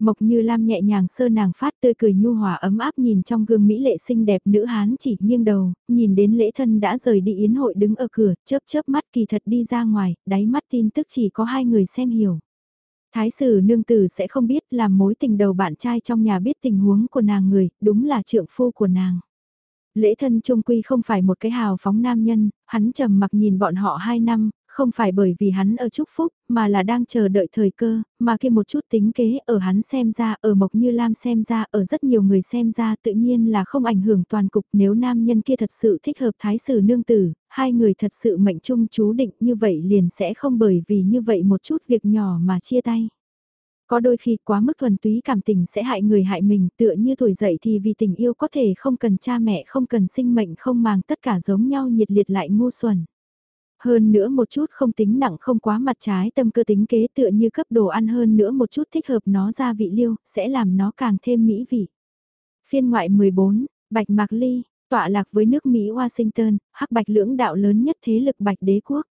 Mộc như Lam nhẹ nhàng sơ nàng phát tươi cười nhu hòa ấm áp nhìn trong gương mỹ lệ xinh đẹp nữ hán chỉ nghiêng đầu, nhìn đến lễ thân đã rời đi yến hội đứng ở cửa, chớp chớp mắt kỳ thật đi ra ngoài, đáy mắt tin tức chỉ có hai người xem hiểu. Thái sử nương tử sẽ không biết làm mối tình đầu bạn trai trong nhà biết tình huống của nàng người, đúng là trượng phu của nàng. Lễ thân trung quy không phải một cái hào phóng nam nhân, hắn trầm mặc nhìn bọn họ hai năm, không phải bởi vì hắn ở chúc phúc, mà là đang chờ đợi thời cơ, mà kia một chút tính kế ở hắn xem ra, ở Mộc Như Lam xem ra, ở rất nhiều người xem ra tự nhiên là không ảnh hưởng toàn cục nếu nam nhân kia thật sự thích hợp thái sử nương tử, hai người thật sự mệnh chung chú định như vậy liền sẽ không bởi vì như vậy một chút việc nhỏ mà chia tay. Có đôi khi quá mức thuần túy cảm tình sẽ hại người hại mình tựa như tuổi dậy thì vì tình yêu có thể không cần cha mẹ không cần sinh mệnh không màng tất cả giống nhau nhiệt liệt lại ngu xuẩn. Hơn nữa một chút không tính nặng không quá mặt trái tâm cơ tính kế tựa như cấp đồ ăn hơn nữa một chút thích hợp nó ra vị liêu, sẽ làm nó càng thêm mỹ vị. Phiên ngoại 14, Bạch Mạc Ly, tọa lạc với nước Mỹ Washington, hắc bạch lưỡng đạo lớn nhất thế lực bạch đế quốc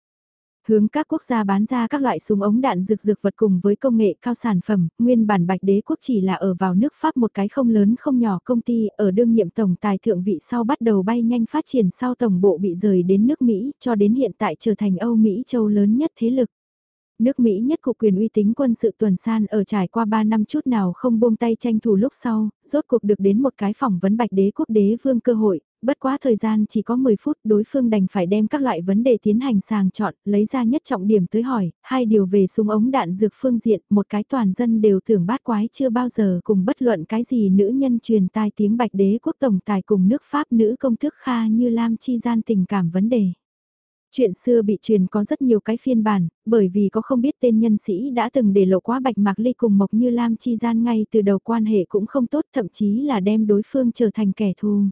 hướng các quốc gia bán ra các loại súng ống đạn dược dược vật cùng với công nghệ cao sản phẩm, nguyên bản bạch đế quốc chỉ là ở vào nước Pháp một cái không lớn không nhỏ công ty ở đương nhiệm tổng tài thượng vị sau bắt đầu bay nhanh phát triển sau tổng bộ bị rời đến nước Mỹ cho đến hiện tại trở thành Âu Mỹ châu lớn nhất thế lực. Nước Mỹ nhất cục quyền uy tín quân sự tuần san ở trải qua 3 năm chút nào không buông tay tranh thủ lúc sau, rốt cuộc được đến một cái phỏng vấn bạch đế quốc đế vương cơ hội, bất quá thời gian chỉ có 10 phút đối phương đành phải đem các loại vấn đề tiến hành sàng chọn, lấy ra nhất trọng điểm tới hỏi, hai điều về súng ống đạn dược phương diện, một cái toàn dân đều tưởng bát quái chưa bao giờ cùng bất luận cái gì nữ nhân truyền tai tiếng bạch đế quốc tổng tài cùng nước Pháp nữ công thức Kha như Lam chi gian tình cảm vấn đề. Chuyện xưa bị truyền có rất nhiều cái phiên bản, bởi vì có không biết tên nhân sĩ đã từng để lộ quá bạch mạc ly cùng Mộc Như Lam chi gian ngay từ đầu quan hệ cũng không tốt thậm chí là đem đối phương trở thành kẻ thù.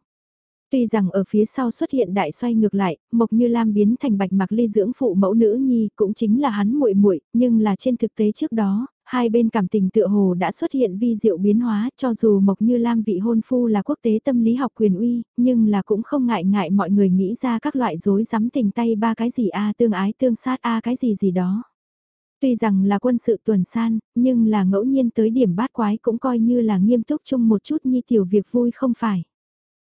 Tuy rằng ở phía sau xuất hiện đại xoay ngược lại, Mộc Như Lam biến thành bạch mạc ly dưỡng phụ mẫu nữ nhi cũng chính là hắn muội muội nhưng là trên thực tế trước đó, hai bên cảm tình tựa hồ đã xuất hiện vi diệu biến hóa cho dù Mộc Như Lam vị hôn phu là quốc tế tâm lý học quyền uy, nhưng là cũng không ngại ngại mọi người nghĩ ra các loại dối rắm tình tay ba cái gì a tương ái tương sát a cái gì gì đó. Tuy rằng là quân sự tuần san, nhưng là ngẫu nhiên tới điểm bát quái cũng coi như là nghiêm túc chung một chút như tiểu việc vui không phải.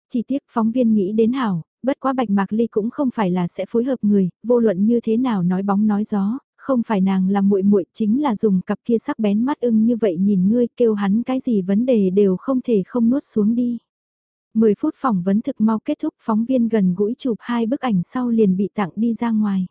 Chỉ tiếc phóng viên nghĩ đến hảo, bất quá bạch mạc ly cũng không phải là sẽ phối hợp người, vô luận như thế nào nói bóng nói gió, không phải nàng là muội muội chính là dùng cặp kia sắc bén mắt ưng như vậy nhìn ngươi kêu hắn cái gì vấn đề đều không thể không nuốt xuống đi. 10 phút phỏng vấn thực mau kết thúc phóng viên gần gũi chụp hai bức ảnh sau liền bị tặng đi ra ngoài.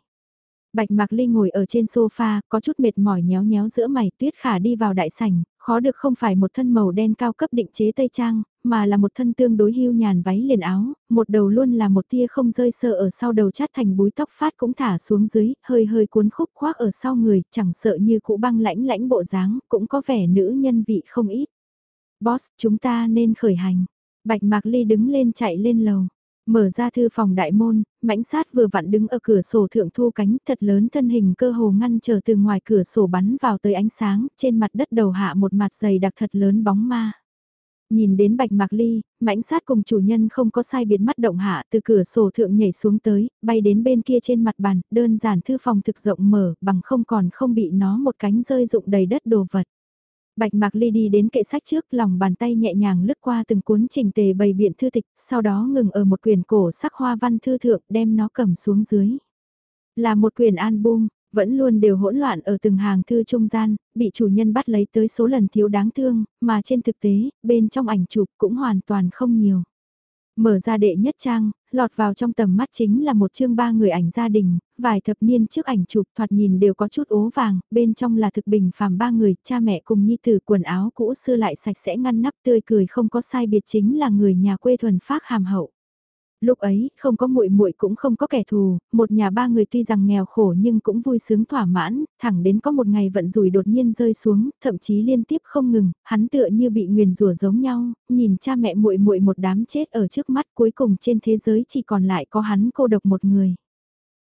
Bạch Mạc Ly ngồi ở trên sofa, có chút mệt mỏi nhéo nhéo giữa mày, Tuyết Khả đi vào đại sảnh, khó được không phải một thân màu đen cao cấp định chế tây trang, mà là một thân tương đối hưu nhàn váy liền áo, một đầu luôn là một tia không rơi sợ ở sau đầu chát thành búi tóc phát cũng thả xuống dưới, hơi hơi cuốn khúc khoác ở sau người, chẳng sợ như cũ băng lãnh lãnh bộ dáng, cũng có vẻ nữ nhân vị không ít. Boss, chúng ta nên khởi hành. Bạch Mạc Ly đứng lên chạy lên lầu. Mở ra thư phòng đại môn, mãnh sát vừa vặn đứng ở cửa sổ thượng thu cánh thật lớn thân hình cơ hồ ngăn trở từ ngoài cửa sổ bắn vào tới ánh sáng, trên mặt đất đầu hạ một mặt dày đặc thật lớn bóng ma. Nhìn đến bạch mạc ly, mãnh sát cùng chủ nhân không có sai biệt mắt động hạ từ cửa sổ thượng nhảy xuống tới, bay đến bên kia trên mặt bàn, đơn giản thư phòng thực rộng mở, bằng không còn không bị nó một cánh rơi rụng đầy đất đồ vật. Bạch Mạc Ly đi đến kệ sách trước, lòng bàn tay nhẹ nhàng lướt qua từng cuốn trình tề bày biện thư tịch, sau đó ngừng ở một quyển cổ sắc hoa văn thư thượng đem nó cầm xuống dưới. Là một quyển album, vẫn luôn đều hỗn loạn ở từng hàng thư trung gian, bị chủ nhân bắt lấy tới số lần thiếu đáng thương, mà trên thực tế, bên trong ảnh chụp cũng hoàn toàn không nhiều. Mở ra đệ nhất trang, lọt vào trong tầm mắt chính là một chương ba người ảnh gia đình, vài thập niên trước ảnh chụp thoạt nhìn đều có chút ố vàng, bên trong là thực bình phàm ba người, cha mẹ cùng nhi tử quần áo cũ xưa lại sạch sẽ ngăn nắp tươi cười không có sai biệt chính là người nhà quê thuần phác hàm hậu. Lúc ấy, không có muội muội cũng không có kẻ thù, một nhà ba người tuy rằng nghèo khổ nhưng cũng vui sướng thỏa mãn, thẳng đến có một ngày vận rủi đột nhiên rơi xuống, thậm chí liên tiếp không ngừng, hắn tựa như bị nguyền rủa giống nhau, nhìn cha mẹ muội muội một đám chết ở trước mắt, cuối cùng trên thế giới chỉ còn lại có hắn cô độc một người.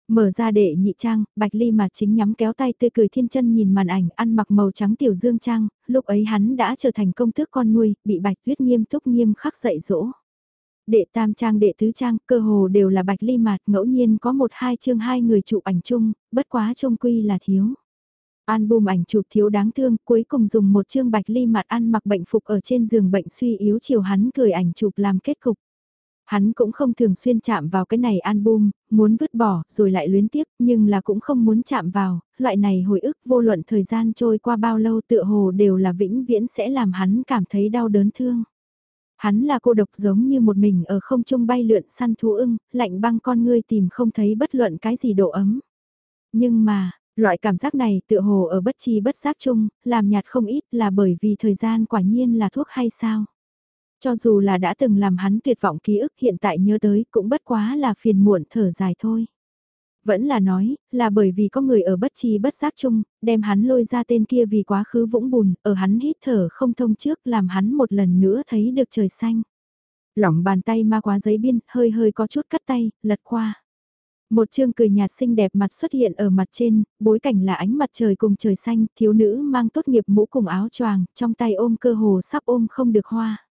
Mở ra để nhị trang, Bạch Ly mà chính nhắm kéo tay tươi cười thiên chân nhìn màn ảnh ăn mặc màu trắng tiểu dương trang, lúc ấy hắn đã trở thành công tước con nuôi, bị Bạch Tuyết nghiêm túc nghiêm khắc dạy dỗ. Đệ tam trang đệ tứ trang, cơ hồ đều là bạch ly mạt, ngẫu nhiên có một hai chương hai người chụp ảnh chung, bất quá trông quy là thiếu. Album ảnh chụp thiếu đáng thương, cuối cùng dùng một chương bạch ly mạt ăn mặc bệnh phục ở trên giường bệnh suy yếu chiều hắn cười ảnh chụp làm kết cục. Hắn cũng không thường xuyên chạm vào cái này album, muốn vứt bỏ rồi lại luyến tiếc nhưng là cũng không muốn chạm vào, loại này hồi ức vô luận thời gian trôi qua bao lâu tựa hồ đều là vĩnh viễn sẽ làm hắn cảm thấy đau đớn thương. Hắn là cô độc giống như một mình ở không trung bay lượn săn thú ưng, lạnh băng con ngươi tìm không thấy bất luận cái gì độ ấm. Nhưng mà, loại cảm giác này tựa hồ ở bất chi bất giác chung, làm nhạt không ít là bởi vì thời gian quả nhiên là thuốc hay sao. Cho dù là đã từng làm hắn tuyệt vọng ký ức hiện tại nhớ tới cũng bất quá là phiền muộn thở dài thôi. Vẫn là nói, là bởi vì có người ở bất trí bất giác chung, đem hắn lôi ra tên kia vì quá khứ vũng bùn, ở hắn hít thở không thông trước làm hắn một lần nữa thấy được trời xanh. Lỏng bàn tay ma quá giấy biên, hơi hơi có chút cắt tay, lật qua. Một chương cười nhạt xinh đẹp mặt xuất hiện ở mặt trên, bối cảnh là ánh mặt trời cùng trời xanh, thiếu nữ mang tốt nghiệp mũ cùng áo choàng, trong tay ôm cơ hồ sắp ôm không được hoa.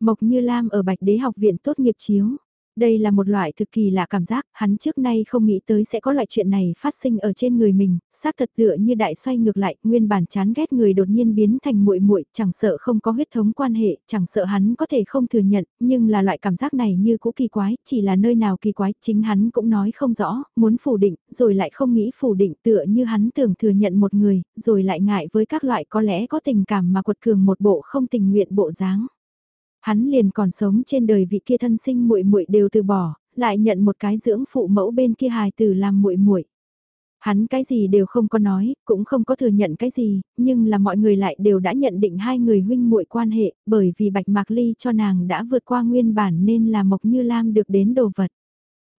Mộc Như Lam ở Bạch Đế học viện tốt nghiệp chiếu. Đây là một loại thực kỳ lạ cảm giác, hắn trước nay không nghĩ tới sẽ có loại chuyện này phát sinh ở trên người mình, xác thật tựa như đại xoay ngược lại, nguyên bản chán ghét người đột nhiên biến thành muội muội, chẳng sợ không có huyết thống quan hệ, chẳng sợ hắn có thể không thừa nhận, nhưng là loại cảm giác này như cũ kỳ quái, chỉ là nơi nào kỳ quái, chính hắn cũng nói không rõ, muốn phủ định, rồi lại không nghĩ phủ định tựa như hắn tưởng thừa nhận một người, rồi lại ngại với các loại có lẽ có tình cảm mà quật cường một bộ không tình nguyện bộ dáng. Hắn liền còn sống trên đời vị kia thân sinh muội muội đều từ bỏ, lại nhận một cái dưỡng phụ mẫu bên kia hài tử làm muội muội. Hắn cái gì đều không có nói, cũng không có thừa nhận cái gì, nhưng là mọi người lại đều đã nhận định hai người huynh muội quan hệ, bởi vì Bạch Mạc Ly cho nàng đã vượt qua nguyên bản nên là Mộc Như Lam được đến đồ vật.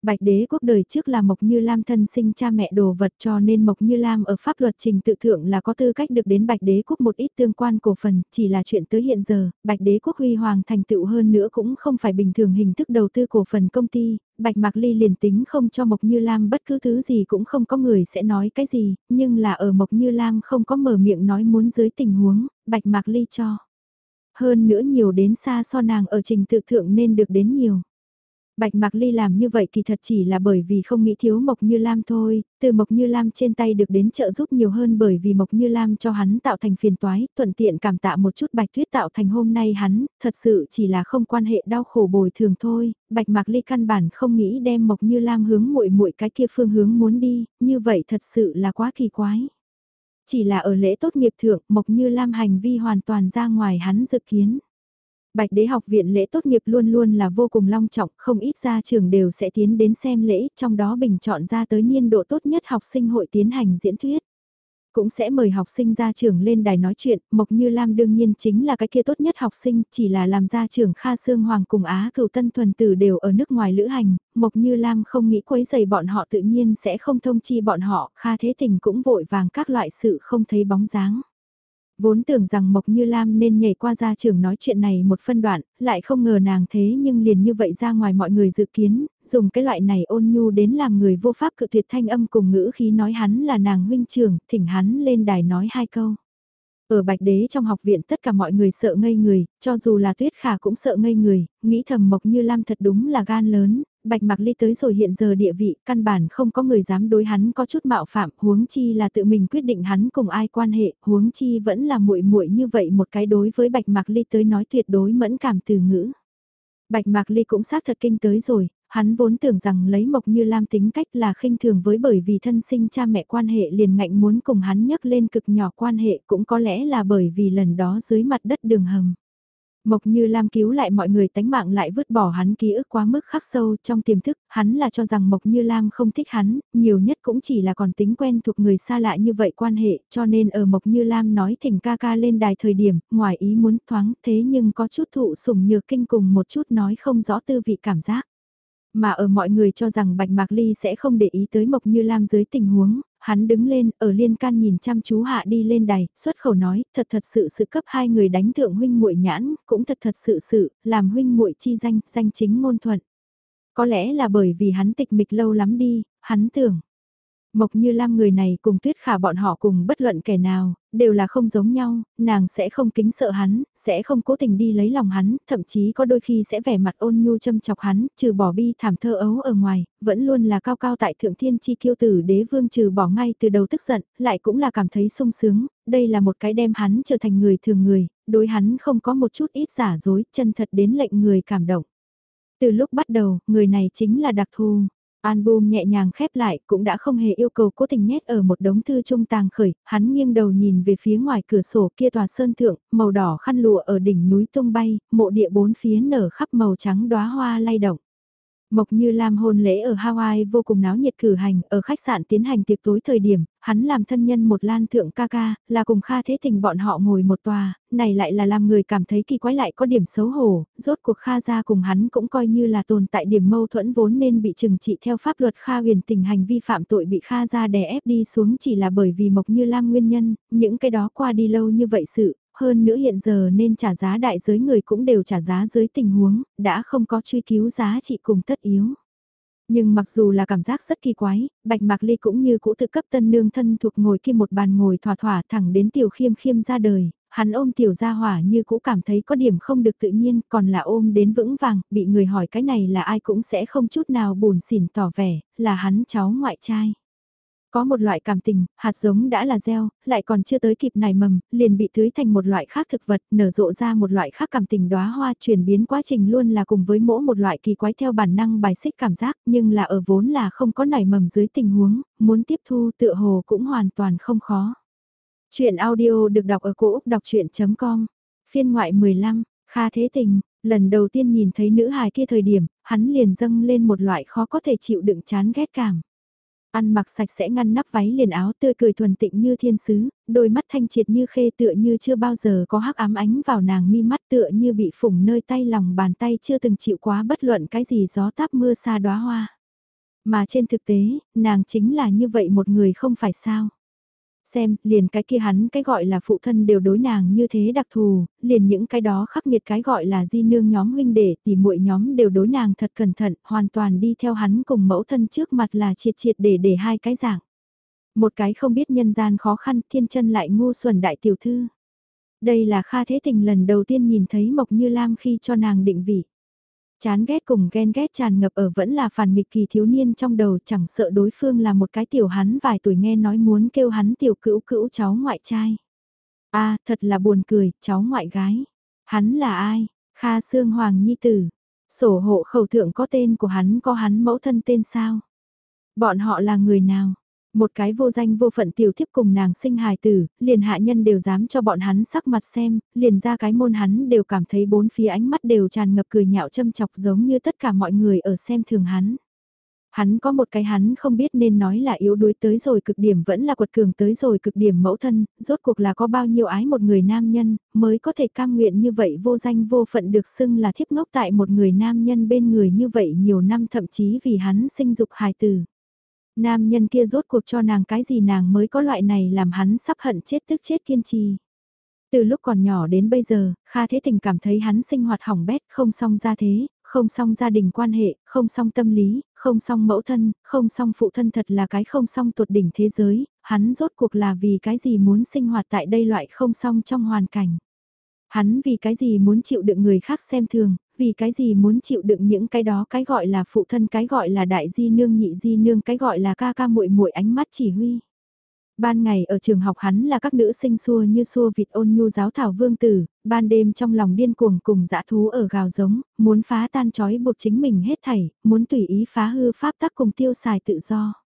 Bạch đế quốc đời trước là Mộc Như Lam thân sinh cha mẹ đồ vật cho nên Mộc Như Lam ở pháp luật trình tự thượng là có tư cách được đến Bạch đế quốc một ít tương quan cổ phần, chỉ là chuyện tới hiện giờ, Bạch đế quốc huy hoàng thành tựu hơn nữa cũng không phải bình thường hình thức đầu tư cổ phần công ty, Bạch Mạc Ly liền tính không cho Mộc Như Lam bất cứ thứ gì cũng không có người sẽ nói cái gì, nhưng là ở Mộc Như Lam không có mở miệng nói muốn dưới tình huống, Bạch Mạc Ly cho. Hơn nữa nhiều đến xa so nàng ở trình tự thượng nên được đến nhiều. Bạch Mạc Ly làm như vậy kỳ thật chỉ là bởi vì không nghĩ thiếu Mộc Như Lam thôi, từ Mộc Như Lam trên tay được đến trợ giúp nhiều hơn bởi vì Mộc Như Lam cho hắn tạo thành phiền toái, thuận tiện cảm tạ một chút Bạch Tuyết tạo thành hôm nay hắn, thật sự chỉ là không quan hệ đau khổ bồi thường thôi, Bạch Mạc Ly căn bản không nghĩ đem Mộc Như Lam hướng muội muội cái kia phương hướng muốn đi, như vậy thật sự là quá kỳ quái. Chỉ là ở lễ tốt nghiệp thượng, Mộc Như Lam hành vi hoàn toàn ra ngoài hắn dự kiến. Bạch đế học viện lễ tốt nghiệp luôn luôn là vô cùng long trọng, không ít gia trường đều sẽ tiến đến xem lễ, trong đó bình chọn ra tới niên độ tốt nhất học sinh hội tiến hành diễn thuyết. Cũng sẽ mời học sinh ra trường lên đài nói chuyện, Mộc Như Lam đương nhiên chính là cái kia tốt nhất học sinh, chỉ là làm ra trường Kha Sương Hoàng cùng Á cựu tân thuần tử đều ở nước ngoài lữ hành, Mộc Như Lam không nghĩ quấy giày bọn họ tự nhiên sẽ không thông chi bọn họ, Kha Thế Tình cũng vội vàng các loại sự không thấy bóng dáng. Vốn tưởng rằng Mộc Như Lam nên nhảy qua ra trường nói chuyện này một phân đoạn, lại không ngờ nàng thế nhưng liền như vậy ra ngoài mọi người dự kiến, dùng cái loại này ôn nhu đến làm người vô pháp cự tuyệt thanh âm cùng ngữ khí nói hắn là nàng huynh trưởng, thỉnh hắn lên đài nói hai câu. Ở Bạch Đế trong học viện tất cả mọi người sợ ngây người, cho dù là Tuyết Khả cũng sợ ngây người, nghĩ thầm Mộc Như Lam thật đúng là gan lớn, Bạch Mạc Ly tới rồi hiện giờ địa vị, căn bản không có người dám đối hắn có chút mạo phạm, huống chi là tự mình quyết định hắn cùng ai quan hệ, huống chi vẫn là muội muội như vậy một cái đối với Bạch Mạc Ly tới nói tuyệt đối mẫn cảm từ ngữ. Bạch Mạc Ly cũng xác thật kinh tới rồi, hắn vốn tưởng rằng lấy Mộc Như Lam tính cách là khinh thường với bởi vì thân sinh cha mẹ quan hệ liền ngạnh muốn cùng hắn nhắc lên cực nhỏ quan hệ cũng có lẽ là bởi vì lần đó dưới mặt đất đường hầm. Mộc Như Lam cứu lại mọi người tánh mạng lại vứt bỏ hắn ký ức quá mức khắc sâu trong tiềm thức, hắn là cho rằng Mộc Như Lam không thích hắn, nhiều nhất cũng chỉ là còn tính quen thuộc người xa lạ như vậy quan hệ, cho nên ở Mộc Như Lam nói thỉnh ca ca lên đài thời điểm, ngoài ý muốn thoáng thế nhưng có chút thụ sủng nhược kinh cùng một chút nói không rõ tư vị cảm giác. Mà ở mọi người cho rằng Bạch Mạc Ly sẽ không để ý tới Mộc Như Lam dưới tình huống, hắn đứng lên, ở liên can nhìn chăm chú hạ đi lên đài, xuất khẩu nói, thật thật sự sự cấp hai người đánh thượng huynh muội nhãn, cũng thật thật sự sự, làm huynh muội chi danh, danh chính ngôn thuận. Có lẽ là bởi vì hắn tịch mịch lâu lắm đi, hắn tưởng. Mộc Như Lam người này cùng Tuyết Khả bọn họ cùng bất luận kẻ nào, đều là không giống nhau, nàng sẽ không kính sợ hắn, sẽ không cố tình đi lấy lòng hắn, thậm chí có đôi khi sẽ vẻ mặt ôn nhu châm chọc hắn, trừ bỏ bi thảm thơ ấu ở ngoài, vẫn luôn là cao cao tại thượng thiên chi kiêu tử đế vương trừ bỏ ngay từ đầu tức giận, lại cũng là cảm thấy sung sướng, đây là một cái đem hắn trở thành người thường người, đối hắn không có một chút ít giả dối, chân thật đến lệnh người cảm động. Từ lúc bắt đầu, người này chính là đặc thù. Album nhẹ nhàng khép lại cũng đã không hề yêu cầu cố tình nhét ở một đống thư trung tàng khởi, hắn nghiêng đầu nhìn về phía ngoài cửa sổ kia tòa sơn thượng, màu đỏ khăn lụa ở đỉnh núi tung bay, mộ địa bốn phía nở khắp màu trắng đóa hoa lay động. Mộc Như Lam hôn lễ ở Hawaii vô cùng náo nhiệt cử hành, ở khách sạn tiến hành tiệc tối thời điểm, hắn làm thân nhân một lan thượng ca ca, là cùng Kha Thế Tình bọn họ ngồi một tòa, này lại là làm người cảm thấy kỳ quái lại có điểm xấu hổ, rốt cuộc Kha ra cùng hắn cũng coi như là tồn tại điểm mâu thuẫn vốn nên bị trừng trị theo pháp luật Kha huyền tình hành vi phạm tội bị Kha ra đè ép đi xuống chỉ là bởi vì Mộc Như Lam nguyên nhân, những cái đó qua đi lâu như vậy sự, hơn nữa hiện giờ nên trả giá đại giới người cũng đều trả giá dưới tình huống, đã không có truy cứu giá trị cùng tất yếu. Nhưng mặc dù là cảm giác rất kỳ quái, Bạch Mạc Ly cũng như cũ tự cấp tân nương thân thuộc ngồi kia một bàn ngồi thỏa thỏa thẳng đến tiểu khiêm khiêm ra đời, hắn ôm tiểu gia hỏa như cũ cảm thấy có điểm không được tự nhiên, còn là ôm đến vững vàng, bị người hỏi cái này là ai cũng sẽ không chút nào buồn xỉn tỏ vẻ, là hắn cháu ngoại trai. Có một loại cảm tình, hạt giống đã là gieo, lại còn chưa tới kịp nảy mầm, liền bị tưới thành một loại khác thực vật, nở rộ ra một loại khác cảm tình đóa hoa chuyển biến quá trình luôn là cùng với mỗi một loại kỳ quái theo bản năng bài xích cảm giác, nhưng là ở vốn là không có nảy mầm dưới tình huống, muốn tiếp thu tựa hồ cũng hoàn toàn không khó. Chuyện audio được đọc ở cổ Úc đọc chuyện.com, phiên ngoại 15, Kha Thế Tình, lần đầu tiên nhìn thấy nữ hài kia thời điểm, hắn liền dâng lên một loại khó có thể chịu đựng chán ghét cảm. Ăn mặc sạch sẽ ngăn nắp váy liền áo tươi cười thuần tịnh như thiên sứ, đôi mắt thanh triệt như khê tựa như chưa bao giờ có hắc ám ánh vào nàng mi mắt tựa như bị phủng nơi tay lòng bàn tay chưa từng chịu quá bất luận cái gì gió táp mưa xa đóa hoa. Mà trên thực tế, nàng chính là như vậy một người không phải sao. Xem, liền cái kia hắn cái gọi là phụ thân đều đối nàng như thế đặc thù, liền những cái đó khắc nghiệt cái gọi là di nương nhóm huynh đệ thì muội nhóm đều đối nàng thật cẩn thận, hoàn toàn đi theo hắn cùng mẫu thân trước mặt là triệt triệt để để hai cái dạng. Một cái không biết nhân gian khó khăn, thiên chân lại ngu xuẩn đại tiểu thư. Đây là Kha Thế Tình lần đầu tiên nhìn thấy Mộc Như Lam khi cho nàng định vị. Chán ghét cùng ghen ghét tràn ngập ở vẫn là phản nghịch kỳ thiếu niên trong đầu chẳng sợ đối phương là một cái tiểu hắn vài tuổi nghe nói muốn kêu hắn tiểu cữu cữu cháu ngoại trai. a thật là buồn cười, cháu ngoại gái. Hắn là ai? Kha Sương Hoàng Nhi Tử. Sổ hộ khẩu thượng có tên của hắn có hắn mẫu thân tên sao? Bọn họ là người nào? Một cái vô danh vô phận tiểu thiếp cùng nàng sinh hài tử, liền hạ nhân đều dám cho bọn hắn sắc mặt xem, liền ra cái môn hắn đều cảm thấy bốn phía ánh mắt đều tràn ngập cười nhạo châm chọc giống như tất cả mọi người ở xem thường hắn. Hắn có một cái hắn không biết nên nói là yếu đuối tới rồi cực điểm vẫn là quật cường tới rồi cực điểm mẫu thân, rốt cuộc là có bao nhiêu ái một người nam nhân, mới có thể cam nguyện như vậy vô danh vô phận được xưng là thiếp ngốc tại một người nam nhân bên người như vậy nhiều năm thậm chí vì hắn sinh dục hài tử. Nam nhân kia rốt cuộc cho nàng cái gì nàng mới có loại này làm hắn sắp hận chết tức chết kiên trì. Từ lúc còn nhỏ đến bây giờ, Kha Thế Tình cảm thấy hắn sinh hoạt hỏng bét, không song ra thế, không song gia đình quan hệ, không song tâm lý, không song mẫu thân, không song phụ thân thật là cái không song tột đỉnh thế giới, hắn rốt cuộc là vì cái gì muốn sinh hoạt tại đây loại không song trong hoàn cảnh. Hắn vì cái gì muốn chịu đựng người khác xem thường, vì cái gì muốn chịu đựng những cái đó cái gọi là phụ thân cái gọi là đại di nương nhị di nương cái gọi là ca ca muội muội ánh mắt chỉ huy. Ban ngày ở trường học hắn là các nữ sinh xua như xua vịt ôn nhu giáo thảo vương tử, ban đêm trong lòng điên cuồng cùng dã thú ở gào giống, muốn phá tan trói buộc chính mình hết thảy, muốn tùy ý phá hư pháp tắc cùng tiêu xài tự do.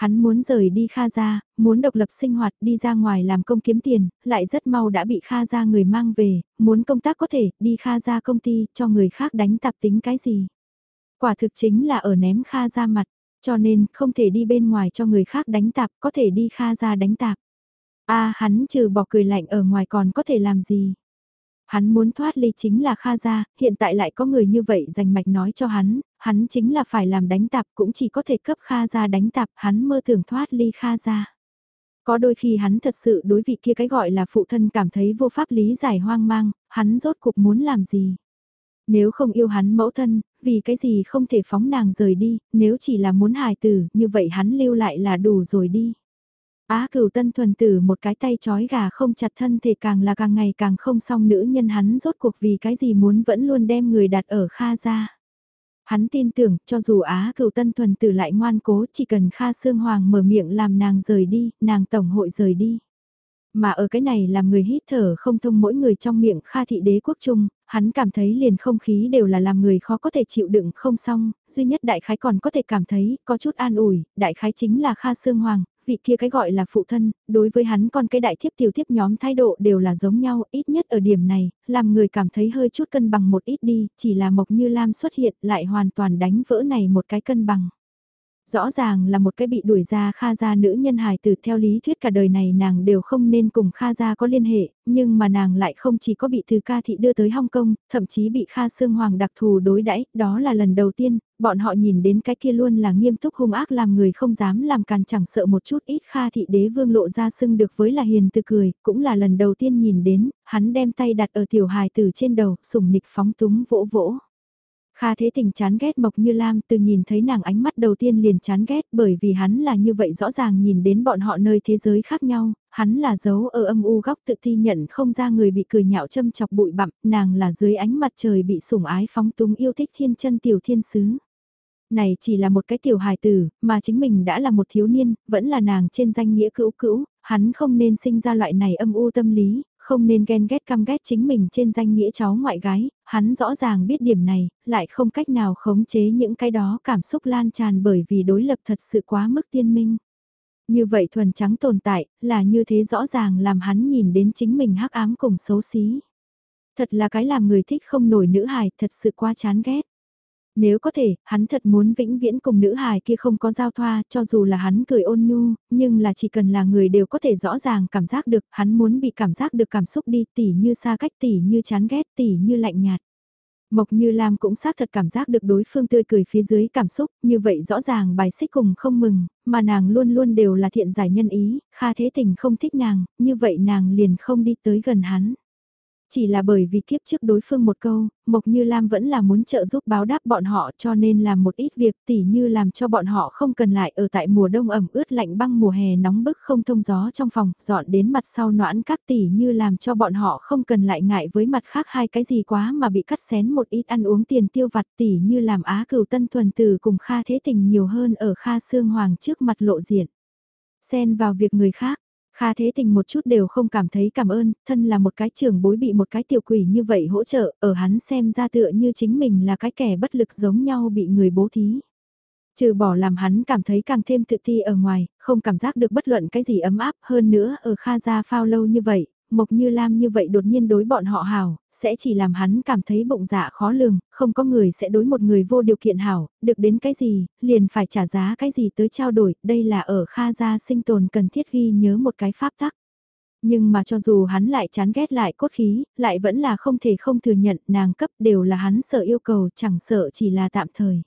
Hắn muốn rời đi Kha gia, muốn độc lập sinh hoạt đi ra ngoài làm công kiếm tiền, lại rất mau đã bị Kha gia người mang về, muốn công tác có thể đi Kha gia công ty cho người khác đánh tạp tính cái gì. Quả thực chính là ở ném Kha gia mặt, cho nên không thể đi bên ngoài cho người khác đánh tạp, có thể đi Kha gia đánh tạp. a hắn trừ bỏ cười lạnh ở ngoài còn có thể làm gì. Hắn muốn thoát ly chính là Kha gia, hiện tại lại có người như vậy dành mạch nói cho hắn, hắn chính là phải làm đánh tạp cũng chỉ có thể cấp Kha gia đánh tạp, hắn mơ tưởng thoát ly Kha gia. Có đôi khi hắn thật sự đối vị kia cái gọi là phụ thân cảm thấy vô pháp lý giải hoang mang, hắn rốt cuộc muốn làm gì. Nếu không yêu hắn mẫu thân, vì cái gì không thể phóng nàng rời đi, nếu chỉ là muốn hài tử, như vậy hắn lưu lại là đủ rồi đi. Á cửu tân thuần tử một cái tay chói gà không chặt thân thể càng là càng ngày càng không xong nữ nhân hắn rốt cuộc vì cái gì muốn vẫn luôn đem người đặt ở Kha ra. Hắn tin tưởng cho dù Á cửu tân thuần tử lại ngoan cố chỉ cần Kha Sương Hoàng mở miệng làm nàng rời đi, nàng tổng hội rời đi. Mà ở cái này làm người hít thở không thông mỗi người trong miệng Kha thị đế quốc trung, hắn cảm thấy liền không khí đều là làm người khó có thể chịu đựng không xong, duy nhất đại khái còn có thể cảm thấy có chút an ủi, đại khái chính là Kha Sương Hoàng, vị kia cái gọi là phụ thân, đối với hắn con cái đại thiếp tiểu thiếp nhóm thái độ đều là giống nhau, ít nhất ở điểm này, làm người cảm thấy hơi chút cân bằng một ít đi, chỉ là Mộc Như Lam xuất hiện lại hoàn toàn đánh vỡ này một cái cân bằng. Rõ ràng là một cái bị đuổi ra Kha gia nữ nhân hài từ theo lý thuyết cả đời này nàng đều không nên cùng Kha gia có liên hệ, nhưng mà nàng lại không chỉ có bị từ ca thị đưa tới Hong Kong, thậm chí bị Kha Sương Hoàng đặc thù đối đãi đó là lần đầu tiên, bọn họ nhìn đến cái kia luôn là nghiêm túc hung ác làm người không dám làm càn chẳng sợ một chút ít Kha thị đế vương lộ ra sưng được với là hiền từ cười, cũng là lần đầu tiên nhìn đến, hắn đem tay đặt ở tiểu hài từ trên đầu, sủng nịch phóng túng vỗ vỗ. Kha Thế Tình chán ghét Mộc Như Lam từ nhìn thấy nàng ánh mắt đầu tiên liền chán ghét bởi vì hắn là như vậy rõ ràng nhìn đến bọn họ nơi thế giới khác nhau, hắn là dấu ở âm u góc tự thi nhận không ra người bị cười nhạo châm chọc bụi bặm, nàng là dưới ánh mặt trời bị sủng ái phóng túng yêu thích thiên chân tiểu thiên sứ. Này chỉ là một cái tiểu hài tử, mà chính mình đã là một thiếu niên, vẫn là nàng trên danh nghĩa cữu cữu, hắn không nên sinh ra loại này âm u tâm lý, không nên ghen ghét căm ghét chính mình trên danh nghĩa cháu ngoại gái, hắn rõ ràng biết điểm này, lại không cách nào khống chế những cái đó cảm xúc lan tràn bởi vì đối lập thật sự quá mức tiên minh. Như vậy thuần trắng tồn tại, là như thế rõ ràng làm hắn nhìn đến chính mình hắc ám cùng xấu xí. Thật là cái làm người thích không nổi nữ hài, thật sự quá chán ghét. Nếu có thể, hắn thật muốn vĩnh viễn cùng nữ hài kia không có giao thoa, cho dù là hắn cười ôn nhu, nhưng là chỉ cần là người đều có thể rõ ràng cảm giác được, hắn muốn bị cảm giác được cảm xúc đi, tỉ như xa cách, tỉ như chán ghét, tỉ như lạnh nhạt. Mộc Như Lam cũng xác thật cảm giác được đối phương tươi cười phía dưới cảm xúc, như vậy rõ ràng bài xích cùng không mừng, mà nàng luôn luôn đều là thiện giải nhân ý, Kha Thế Tình không thích nàng, như vậy nàng liền không đi tới gần hắn. Chỉ là bởi vì kiếp trước đối phương một câu, Mộc Như Lam vẫn là muốn trợ giúp báo đáp bọn họ cho nên làm một ít việc tỉ như làm cho bọn họ không cần lại ở tại mùa đông ẩm ướt lạnh băng mùa hè nóng bức không thông gió trong phòng, dọn đến mặt sau noãn các tỉ như làm cho bọn họ không cần lại ngại với mặt khác hai cái gì quá mà bị cắt xén một ít ăn uống tiền tiêu vặt tỉ như làm á cửu tân thuần từ cùng Kha Thế Tình nhiều hơn ở Kha Sương Hoàng trước mặt lộ diện. Xen vào việc người khác, Kha Thế Tình một chút đều không cảm thấy cảm ơn, thân là một cái trưởng bối bị một cái tiểu quỷ như vậy hỗ trợ, ở hắn xem ra tựa như chính mình là cái kẻ bất lực giống nhau bị người bố thí. Trừ bỏ làm hắn cảm thấy càng thêm tự ti ở ngoài, không cảm giác được bất luận cái gì ấm áp hơn nữa ở Kha gia phao lâu như vậy, Mộc Như Lam như vậy đột nhiên đối bọn họ hảo, sẽ chỉ làm hắn cảm thấy bụng dạ khó lường, không có người sẽ đối một người vô điều kiện hảo, được đến cái gì, liền phải trả giá cái gì tới trao đổi, đây là ở Kha gia sinh tồn cần thiết ghi nhớ một cái pháp tắc. Nhưng mà cho dù hắn lại chán ghét lại cốt khí, lại vẫn là không thể không thừa nhận nàng cấp đều là hắn sợ yêu cầu chẳng sợ chỉ là tạm thời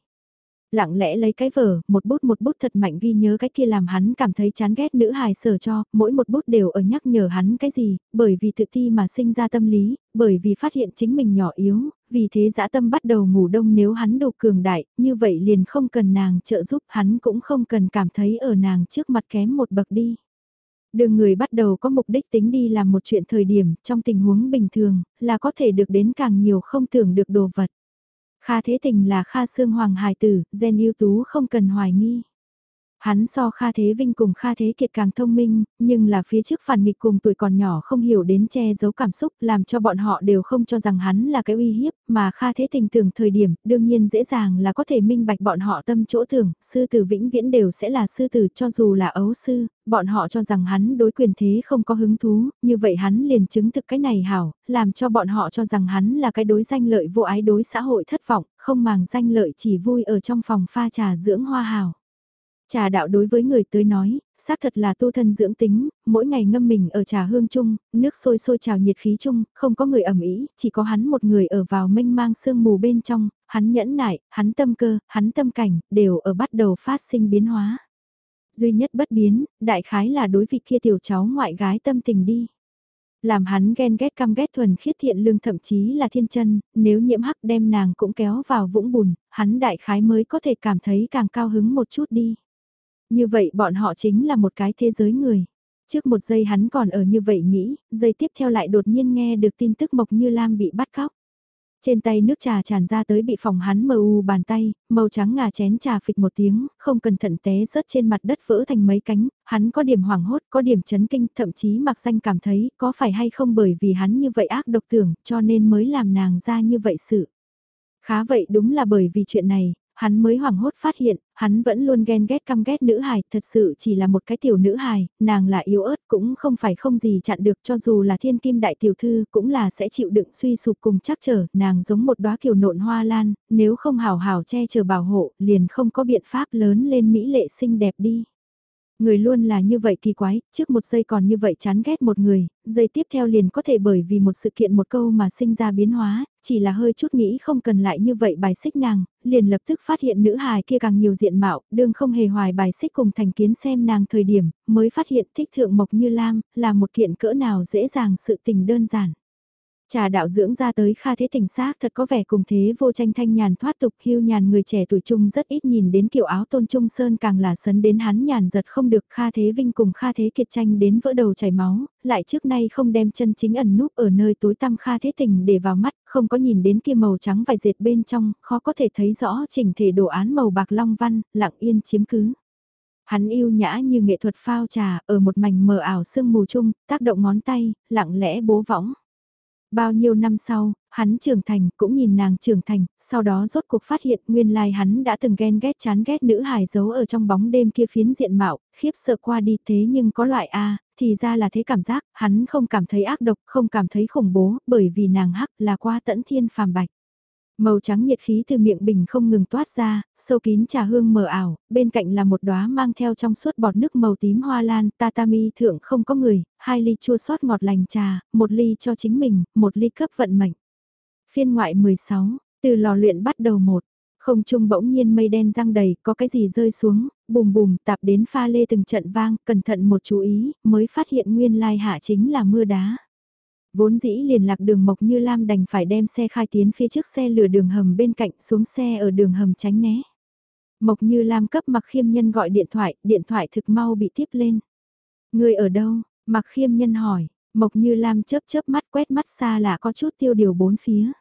lặng lẽ lấy cái vở, một bút một bút thật mạnh ghi nhớ cái kia làm hắn cảm thấy chán ghét nữ hài sở cho, mỗi một bút đều ở nhắc nhở hắn cái gì, bởi vì tự ti mà sinh ra tâm lý, bởi vì phát hiện chính mình nhỏ yếu, vì thế dã tâm bắt đầu ngủ đông nếu hắn đủ cường đại, như vậy liền không cần nàng trợ giúp hắn cũng không cần cảm thấy ở nàng trước mặt kém một bậc đi. Đường người bắt đầu có mục đích tính đi làm một chuyện thời điểm, trong tình huống bình thường, là có thể được đến càng nhiều không tưởng được đồ vật. Kha Thế Tình là Kha Sương Hoàng hài tử, gen ưu tú không cần hoài nghi. Hắn so Kha Thế Vinh cùng Kha Thế Kiệt càng thông minh, nhưng là phía trước phản nghịch cùng tuổi còn nhỏ không hiểu đến che giấu cảm xúc làm cho bọn họ đều không cho rằng hắn là cái uy hiếp, mà Kha Thế Tình tưởng thời điểm đương nhiên dễ dàng là có thể minh bạch bọn họ tâm chỗ tưởng, sư tử vĩnh viễn đều sẽ là sư tử cho dù là ấu sư, bọn họ cho rằng hắn đối quyền thế không có hứng thú, như vậy hắn liền chứng thực cái này hảo, làm cho bọn họ cho rằng hắn là cái đối danh lợi vô ái đối xã hội thất vọng, không màng danh lợi chỉ vui ở trong phòng pha trà dưỡng hoa hảo. Trà đạo đối với người tới nói, xác thật là tu thân dưỡng tính, mỗi ngày ngâm mình ở trà hương chung, nước sôi sôi trào nhiệt khí chung, không có người ẩm ý, chỉ có hắn một người ở vào mênh mang sương mù bên trong, hắn nhẫn nại, hắn tâm cơ, hắn tâm cảnh, đều ở bắt đầu phát sinh biến hóa. Duy nhất bất biến, đại khái là đối vị kia tiểu cháu ngoại gái tâm tình đi làm hắn ghen ghét căm ghét thuần khiết thiện lương thậm chí là thiên chân, nếu nhiễm hắc đem nàng cũng kéo vào vũng bùn, hắn đại khái mới có thể cảm thấy càng cao hứng một chút đi. Như vậy bọn họ chính là một cái thế giới người. Trước một giây hắn còn ở như vậy nghĩ, giây tiếp theo lại đột nhiên nghe được tin tức Mộc Như Lam bị bắt cóc. Trên tay nước trà tràn ra tới bị phòng hắn mờ u bàn tay, màu trắng ngà chén trà phịch một tiếng, không cẩn thận té rớt trên mặt đất vỡ thành mấy cánh, hắn có điểm hoảng hốt, có điểm chấn kinh, thậm chí mặc danh cảm thấy có phải hay không bởi vì hắn như vậy ác độc tưởng, cho nên mới làm nàng ra như vậy sự. Khá vậy đúng là bởi vì chuyện này, hắn mới hoảng hốt phát hiện, hắn vẫn luôn ghen ghét căm ghét nữ hài, thật sự chỉ là một cái tiểu nữ hài, nàng là yếu ớt cũng không phải không gì chặn được cho dù là thiên kim đại tiểu thư cũng là sẽ chịu đựng suy sụp cùng chắc trở, nàng giống một đóa kiều nộn hoa lan, nếu không hào hào che chở bảo hộ, liền không có biện pháp lớn lên mỹ lệ xinh đẹp đi. Người luôn là như vậy kỳ quái, trước một giây còn như vậy chán ghét một người, giây tiếp theo liền có thể bởi vì một sự kiện một câu mà sinh ra biến hóa, chỉ là hơi chút nghĩ không cần lại như vậy bài xích nàng, liền lập tức phát hiện nữ hài kia càng nhiều diện mạo, đương không hề hoài bài xích cùng thành kiến xem nàng thời điểm, mới phát hiện thích thượng mộc như lam, là một kiện cỡ nào dễ dàng sự tình đơn giản. Trà đạo dưỡng ra tới kha thế tình xác thật có vẻ cùng thế vô tranh thanh nhàn thoát tục hưu nhàn người trẻ tuổi trung rất ít nhìn đến kiểu áo tôn trung sơn càng là sấn đến hắn nhàn giật không được kha thế vinh cùng kha thế kiệt tranh đến vỡ đầu chảy máu, lại trước nay không đem chân chính ẩn núp ở nơi tối tăm kha thế tình để vào mắt, không có nhìn đến kia màu trắng vài dệt bên trong, khó có thể thấy rõ chỉnh thể đồ án màu bạc long văn, lặng yên chiếm cứ. Hắn yêu nhã như nghệ thuật phao trà ở một mảnh mờ ảo sương mù chung, tác động ngón tay, lặng lẽ bố võng. Bao nhiêu năm sau, hắn trưởng thành, cũng nhìn nàng trưởng thành, sau đó rốt cuộc phát hiện nguyên lai hắn đã từng ghen ghét chán ghét nữ hài giấu ở trong bóng đêm kia phiến diện mạo, khiếp sợ qua đi thế nhưng có loại A, thì ra là thế cảm giác, hắn không cảm thấy ác độc, không cảm thấy khủng bố, bởi vì nàng hắc là qua tẫn thiên phàm bạch. Màu trắng nhiệt khí từ miệng bình không ngừng toát ra, sâu kín trà hương mờ ảo, bên cạnh là một đóa mang theo trong suốt bọt nước màu tím hoa lan, tatami thượng không có người, hai ly chua sót ngọt lành trà, một ly cho chính mình, một ly cấp vận mệnh. Phiên ngoại 16, từ lò luyện bắt đầu một, không trung bỗng nhiên mây đen răng đầy, có cái gì rơi xuống, bùm bùm, tạp đến pha lê từng trận vang, cẩn thận một chú ý, mới phát hiện nguyên lai hạ chính là mưa đá. Vốn dĩ liền lạc đường Mộc Như Lam đành phải đem xe khai tiến phía trước xe lửa đường hầm bên cạnh xuống xe ở đường hầm tránh né. Mộc Như Lam cấp Mặc Khiêm Nhân gọi điện thoại, điện thoại thực mau bị tiếp lên. Người ở đâu? Mặc Khiêm Nhân hỏi, Mộc Như Lam chớp chớp mắt quét mắt xa là có chút tiêu điều bốn phía.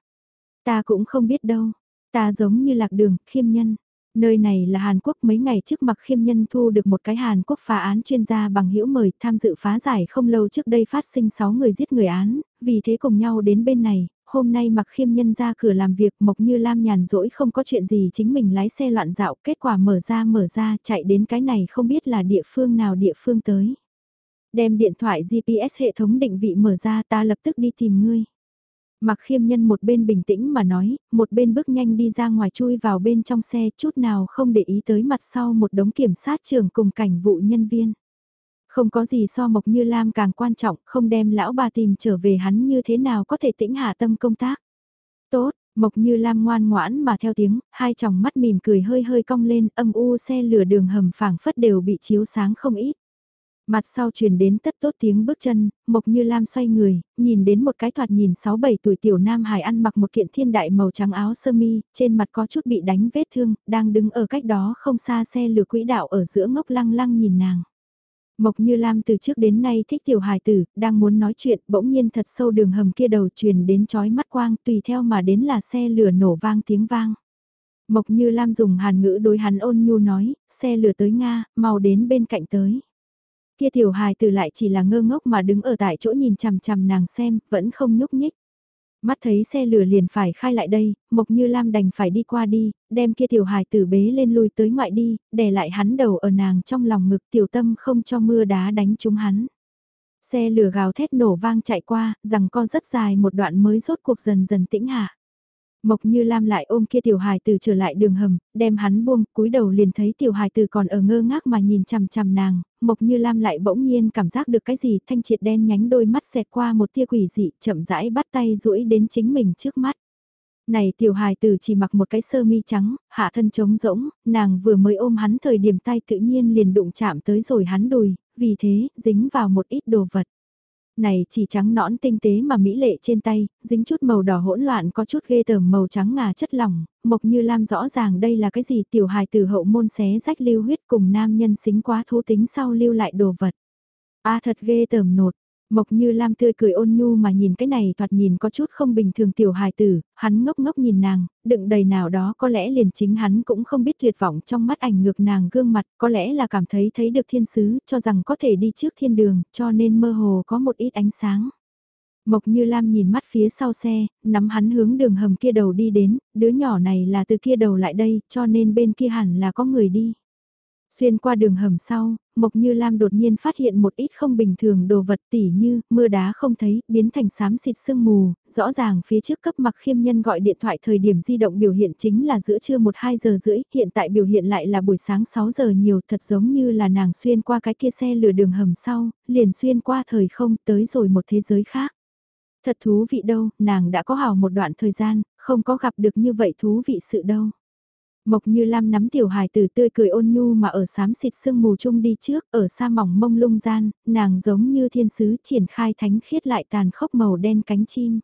Ta cũng không biết đâu, ta giống như lạc đường, Khiêm Nhân. Nơi này là Hàn Quốc mấy ngày trước mặc khiêm nhân thu được một cái Hàn Quốc phá án chuyên gia bằng hữu mời tham dự phá giải không lâu trước đây phát sinh 6 người giết người án, vì thế cùng nhau đến bên này, hôm nay mặc khiêm nhân ra cửa làm việc mộc như lam nhàn rỗi không có chuyện gì chính mình lái xe loạn dạo kết quả mở ra mở ra chạy đến cái này không biết là địa phương nào địa phương tới. Đem điện thoại GPS hệ thống định vị mở ra ta lập tức đi tìm ngươi. Mặc khiêm nhân một bên bình tĩnh mà nói, một bên bước nhanh đi ra ngoài chui vào bên trong xe chút nào không để ý tới mặt sau một đống kiểm sát trưởng cùng cảnh vụ nhân viên. Không có gì so Mộc Như Lam càng quan trọng, không đem lão bà tìm trở về hắn như thế nào có thể tĩnh hạ tâm công tác. Tốt, Mộc Như Lam ngoan ngoãn mà theo tiếng, hai tròng mắt mỉm cười hơi hơi cong lên, âm u xe lửa đường hầm phảng phất đều bị chiếu sáng không ít. Mặt sau truyền đến tất tốt tiếng bước chân, Mộc Như Lam xoay người, nhìn đến một cái thoạt nhìn 6-7 tuổi tiểu nam hài ăn mặc một kiện thiên đại màu trắng áo sơ mi, trên mặt có chút bị đánh vết thương, đang đứng ở cách đó không xa xe lửa quỹ đạo ở giữa ngốc lăng lăng nhìn nàng. Mộc Như Lam từ trước đến nay thích tiểu hài tử, đang muốn nói chuyện, bỗng nhiên thật sâu đường hầm kia đầu truyền đến chói mắt quang, tùy theo mà đến là xe lửa nổ vang tiếng vang. Mộc Như Lam dùng hàn ngữ đối hắn ôn nhu nói, xe lửa tới Nga, mau đến bên cạnh tới. Kia tiểu hài tử lại chỉ là ngơ ngốc mà đứng ở tại chỗ nhìn chằm chằm nàng xem, vẫn không nhúc nhích. Mắt thấy xe lửa liền phải khai lại đây, Mộc Như Lam đành phải đi qua đi, đem kia tiểu hài tử bế lên lui tới ngoại đi, để lại hắn đầu ở nàng trong lòng ngực tiểu tâm không cho mưa đá đánh trúng hắn. Xe lửa gào thét nổ vang chạy qua, rằng con rất dài một đoạn mới rốt cuộc dần dần tĩnh hạ. Mộc Như Lam lại ôm kia tiểu hài tử trở lại đường hầm, đem hắn buông, cúi đầu liền thấy tiểu hài tử còn ở ngơ ngác mà nhìn chằm chằm nàng, Mộc Như Lam lại bỗng nhiên cảm giác được cái gì, thanh triệt đen nhánh đôi mắt xẹt qua một tia quỷ dị, chậm rãi bắt tay duỗi đến chính mình trước mắt. Này tiểu hài tử chỉ mặc một cái sơ mi trắng, hạ thân trống rỗng, nàng vừa mới ôm hắn thời điểm tay tự nhiên liền đụng chạm tới rồi hắn đùi, vì thế, dính vào một ít đồ vật. Này chỉ trắng nõn tinh tế mà mỹ lệ trên tay, dính chút màu đỏ hỗn loạn có chút ghê tởm màu trắng ngà chất lỏng, mộc như lam rõ ràng đây là cái gì tiểu hài từ hậu môn xé rách lưu huyết cùng nam nhân xính quá thú tính sau lưu lại đồ vật. a thật ghê tởm nột, Mộc như Lam tươi cười ôn nhu mà nhìn cái này thoạt nhìn có chút không bình thường tiểu hài tử, hắn ngốc ngốc nhìn nàng, đựng đầy nào đó có lẽ liền chính hắn cũng không biết tuyệt vọng trong mắt ảnh ngược nàng gương mặt, có lẽ là cảm thấy thấy được thiên sứ, cho rằng có thể đi trước thiên đường, cho nên mơ hồ có một ít ánh sáng. Mộc Như Lam nhìn mắt phía sau xe, nắm hắn hướng đường hầm kia đầu đi đến, đứa nhỏ này là từ kia đầu lại đây, cho nên bên kia hẳn là có người đi. Xuyên qua đường hầm sau, Mộc Như Lam đột nhiên phát hiện một ít không bình thường đồ vật tỉ như mưa đá không thấy, biến thành xám xịt sương mù, rõ ràng phía trước cấp mặc khiêm nhân gọi điện thoại thời điểm di động biểu hiện chính là giữa trưa 1-2 giờ rưỡi, hiện tại biểu hiện lại là buổi sáng 6 giờ nhiều thật giống như là nàng xuyên qua cái kia xe lửa đường hầm sau, liền xuyên qua thời không tới rồi một thế giới khác. Thật thú vị đâu, nàng đã có hào một đoạn thời gian, không có gặp được như vậy thú vị sự đâu. Mộc như Lam nắm tiểu hài tử tươi cười ôn nhu mà ở xám xịt sương mù chung đi trước, ở xa mỏng mông lung gian, nàng giống như thiên sứ triển khai thánh khiết lại tàn khốc màu đen cánh chim.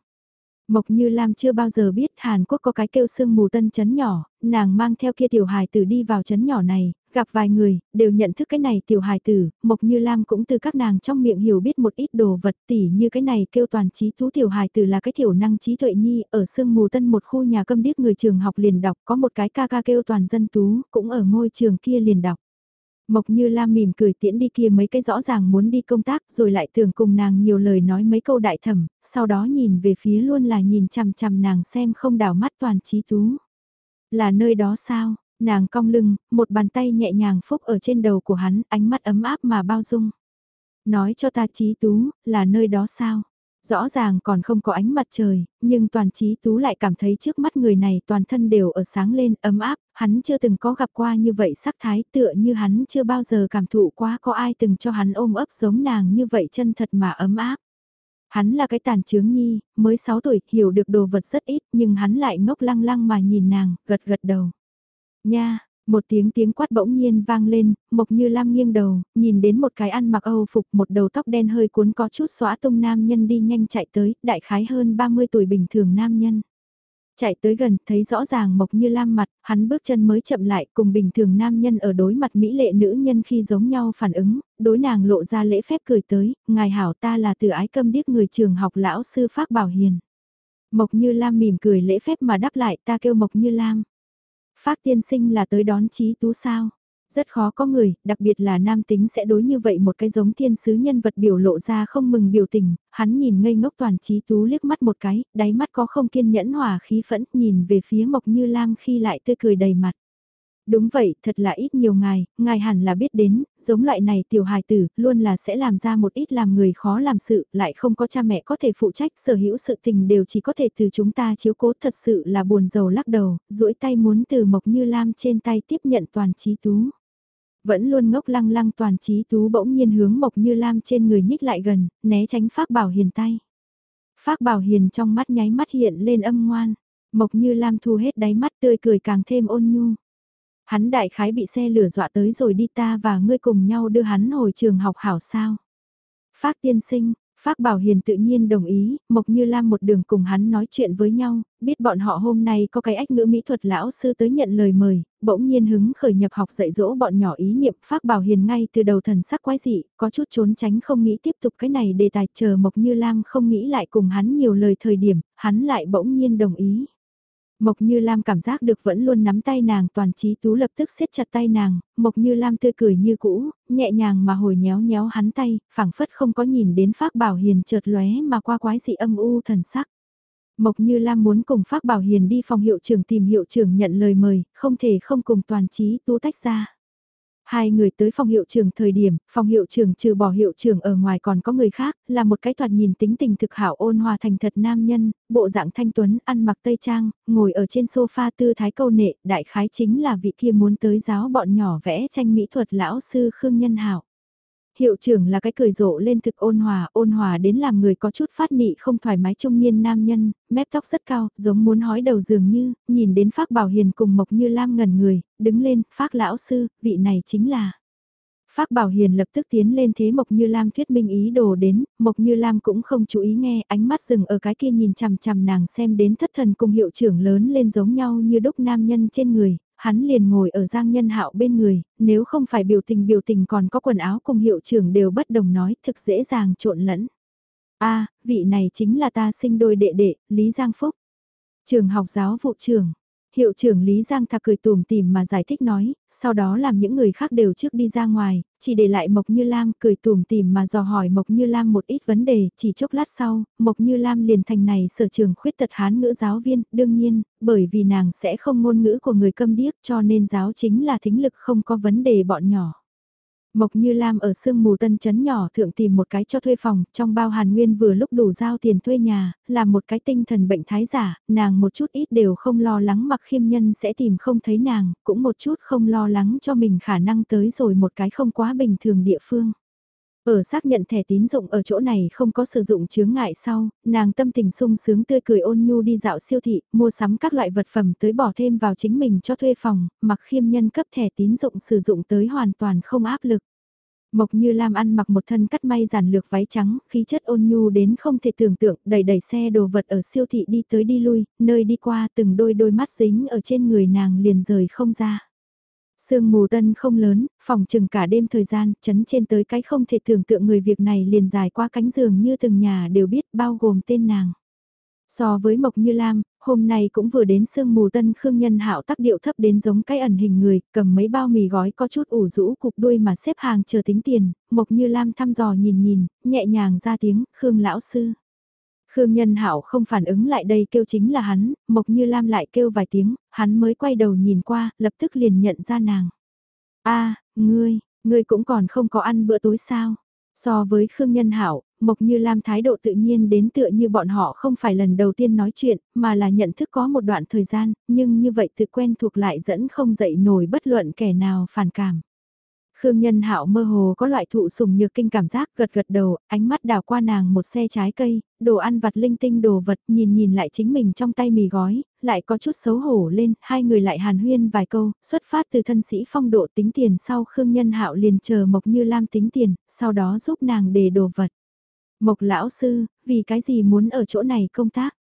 Mộc Như Lam chưa bao giờ biết Hàn Quốc có cái kêu sương mù tân chấn nhỏ, nàng mang theo kia tiểu hài tử đi vào chấn nhỏ này, gặp vài người, đều nhận thức cái này tiểu hài tử, Mộc Như Lam cũng từ các nàng trong miệng hiểu biết một ít đồ vật tỉ như cái này kêu toàn trí thú tiểu hài tử là cái tiểu năng trí tuệ nhi, ở sương mù tân một khu nhà câm điếc người trường học liền đọc, có một cái ca ca kêu toàn dân tú, cũng ở ngôi trường kia liền đọc. Mộc Như Lam mỉm cười tiễn đi kia mấy cái rõ ràng muốn đi công tác rồi lại tưởng cùng nàng nhiều lời nói mấy câu đại thẩm, sau đó nhìn về phía luôn là nhìn chằm chằm nàng xem không đảo mắt toàn trí tú. Là nơi đó sao, nàng cong lưng, một bàn tay nhẹ nhàng phúc ở trên đầu của hắn, ánh mắt ấm áp mà bao dung. Nói cho ta trí tú, là nơi đó sao? Rõ ràng còn không có ánh mặt trời, nhưng toàn trí tú lại cảm thấy trước mắt người này toàn thân đều ở sáng lên ấm áp, hắn chưa từng có gặp qua như vậy sắc thái tựa như hắn chưa bao giờ cảm thụ quá có ai từng cho hắn ôm ấp giống nàng như vậy chân thật mà ấm áp. Hắn là cái tàn chướng nhi, mới 6 tuổi, hiểu được đồ vật rất ít nhưng hắn lại ngốc lăng lăng mà nhìn nàng, gật gật đầu. Nha, một tiếng tiếng quát bỗng nhiên vang lên, Mộc Như Lam nghiêng đầu, nhìn đến một cái ăn mặc Âu phục một đầu tóc đen hơi cuốn có chút xóa tung nam nhân đi nhanh chạy tới, đại khái hơn 30 tuổi bình thường nam nhân. Chạy tới gần, thấy rõ ràng Mộc Như Lam mặt, hắn bước chân mới chậm lại cùng bình thường nam nhân ở đối mặt mỹ lệ nữ nhân khi giống nhau phản ứng, đối nàng lộ ra lễ phép cười tới, ngài hảo ta là từ ái câm điếc người trường học lão sư Phác Bảo Hiền. Mộc Như Lam mỉm cười lễ phép mà đáp lại ta kêu Mộc Như Lam. Phác tiên sinh là tới đón trí tú sao. Rất khó có người, đặc biệt là nam tính sẽ đối như vậy một cái giống thiên sứ nhân vật biểu lộ ra không mừng biểu tình, hắn nhìn ngây ngốc toàn trí tú liếc mắt một cái, đáy mắt có không kiên nhẫn hòa khí phẫn, nhìn về phía Mộc Như Lam khi lại tươi cười đầy mặt. Đúng vậy, thật là ít nhiều ngài, ngài hẳn là biết đến, giống loại này tiểu hài tử, luôn là sẽ làm ra một ít làm người khó làm sự, lại không có cha mẹ có thể phụ trách, sở hữu sự tình đều chỉ có thể từ chúng ta chiếu cố thật sự là buồn rầu lắc đầu, duỗi tay muốn từ Mộc Như Lam trên tay tiếp nhận toàn trí tú. Vẫn luôn ngốc lăng lăng toàn trí tú bỗng nhiên hướng Mộc Như Lam trên người nhích lại gần, né tránh Phác Bảo Hiền tay. Phác Bảo Hiền trong mắt nháy mắt hiện lên âm ngoan, Mộc Như Lam thu hết đáy mắt tươi cười càng thêm ôn nhu. Hắn đại khái bị xe lửa dọa tới rồi đi ta và ngươi cùng nhau đưa hắn hồi trường học hảo sao. Phác tiên sinh, Phác Bảo Hiền tự nhiên đồng ý, Mộc Như Lam một đường cùng hắn nói chuyện với nhau, biết bọn họ hôm nay có cái ách ngữ mỹ thuật lão sư tới nhận lời mời, bỗng nhiên hứng khởi nhập học dạy dỗ bọn nhỏ ý niệm Phác Bảo Hiền ngay từ đầu thần sắc quái dị, có chút trốn tránh không nghĩ tiếp tục cái này đề tài chờ Mộc Như Lam không nghĩ lại cùng hắn nhiều lời thời điểm, hắn lại bỗng nhiên đồng ý. Mộc Như Lam cảm giác được vẫn luôn nắm tay nàng toàn trí tú lập tức siết chặt tay nàng, Mộc Như Lam tươi cười như cũ, nhẹ nhàng mà hồi nhéo nhéo hắn tay, phảng phất không có nhìn đến Phác Bảo Hiền chợt lóe mà qua quái dị âm u thần sắc. Mộc Như Lam muốn cùng Phác Bảo Hiền đi phòng hiệu trưởng tìm hiệu trưởng nhận lời mời, không thể không cùng toàn trí tú tách ra. Hai người tới phòng hiệu trưởng thời điểm, phòng hiệu trưởng trừ bỏ hiệu trưởng ở ngoài còn có người khác, là một cái thoạt nhìn tính tình thực hảo ôn hòa thành thật nam nhân, bộ dạng thanh tuấn, ăn mặc tây trang, ngồi ở trên sofa tư thái câu nệ, đại khái chính là vị kia muốn tới giáo bọn nhỏ vẽ tranh mỹ thuật lão sư Khương Nhân Hảo. Hiệu trưởng là cái cười rộ lên thực ôn hòa, ôn hòa đến làm người có chút phát nị không thoải mái trung niên nam nhân, mép tóc rất cao, giống muốn hói đầu dường như, nhìn đến phác bảo hiền cùng mộc như lam ngẩn người, đứng lên, phác lão sư, vị này chính là. Phác Bảo Hiền lập tức tiến lên thế Mộc Như Lam thuyết minh ý đồ đến, Mộc Như Lam cũng không chú ý nghe, ánh mắt dừng ở cái kia nhìn chằm chằm nàng xem đến thất thần cùng hiệu trưởng lớn lên giống nhau như đúc nam nhân trên người, hắn liền ngồi ở Giang Nhân Hạo bên người, nếu không phải biểu tình biểu tình còn có quần áo cùng hiệu trưởng đều bất đồng nói thực dễ dàng trộn lẫn. a à, vị này chính là ta sinh đôi đệ đệ, Lý Giang Phúc. Trường học giáo vụ trưởng, Hiệu trưởng Lý Giang Thạc cười tùm tìm mà giải thích nói, sau đó làm những người khác đều trước đi ra ngoài, chỉ để lại Mộc Như Lam cười tùm tìm mà dò hỏi Mộc Như Lam một ít vấn đề, chỉ chốc lát sau, Mộc Như Lam liền thành này sở trường khuyết tật hán ngữ giáo viên, đương nhiên, bởi vì nàng sẽ không ngôn ngữ của người câm điếc cho nên giáo chính là thính lực không có vấn đề bọn nhỏ. Mộc Như Lam ở sương mù tân chấn nhỏ thượng tìm một cái cho thuê phòng, trong bao Hàn Nguyên vừa lúc đủ giao tiền thuê nhà, làm một cái tinh thần bệnh thái giả, nàng một chút ít đều không lo lắng mặc khiêm nhân sẽ tìm không thấy nàng, cũng một chút không lo lắng cho mình khả năng tới rồi một cái không quá bình thường địa phương. Ở xác nhận thẻ tín dụng ở chỗ này không có sử dụng chướng ngại sau, nàng tâm tình sung sướng tươi cười ôn nhu đi dạo siêu thị, mua sắm các loại vật phẩm tới bỏ thêm vào chính mình cho thuê phòng, mặc khiêm nhân cấp thẻ tín dụng sử dụng tới hoàn toàn không áp lực. Mộc Như Lam ăn mặc một thân cắt may giản lược váy trắng, khí chất ôn nhu đến không thể tưởng tượng, đẩy đẩy xe đồ vật ở siêu thị đi tới đi lui, nơi đi qua từng đôi đôi mắt dính ở trên người nàng liền rời không ra. Sương mù tân không lớn, phòng chừng cả đêm thời gian, chấn trên tới cái không thể tưởng tượng người việc này liền dài qua cánh giường như từng nhà đều biết bao gồm tên nàng. So với Mộc Như Lam, hôm nay cũng vừa đến sương mù tân khương nhân hạo tác điệu thấp đến giống cái ẩn hình người, cầm mấy bao mì gói có chút ủ rũ cục đuôi mà xếp hàng chờ tính tiền, Mộc Như Lam thăm dò nhìn nhìn, nhẹ nhàng ra tiếng, Khương lão sư. Khương Nhân Hạo không phản ứng lại đây kêu chính là hắn, Mộc Như Lam lại kêu vài tiếng, hắn mới quay đầu nhìn qua, lập tức liền nhận ra nàng. A, ngươi, ngươi cũng còn không có ăn bữa tối sao? So với Khương Nhân Hạo, Mộc Như Lam thái độ tự nhiên đến tựa như bọn họ không phải lần đầu tiên nói chuyện, mà là nhận thức có một đoạn thời gian, nhưng như vậy tự quen thuộc lại dẫn không dậy nổi bất luận kẻ nào phản cảm. Khương Nhân Hạo mơ hồ có loại thụ sùng nhược kinh cảm giác gật gật đầu, ánh mắt đào qua nàng một xe trái cây, đồ ăn vặt linh tinh đồ vật, nhìn nhìn lại chính mình trong tay mì gói, lại có chút xấu hổ lên, hai người lại hàn huyên vài câu, xuất phát từ thân sĩ phong độ tính tiền sau Khương Nhân Hạo liền chờ Mộc Như Lam tính tiền, sau đó giúp nàng để đồ vật. Mộc lão sư, vì cái gì muốn ở chỗ này công tác?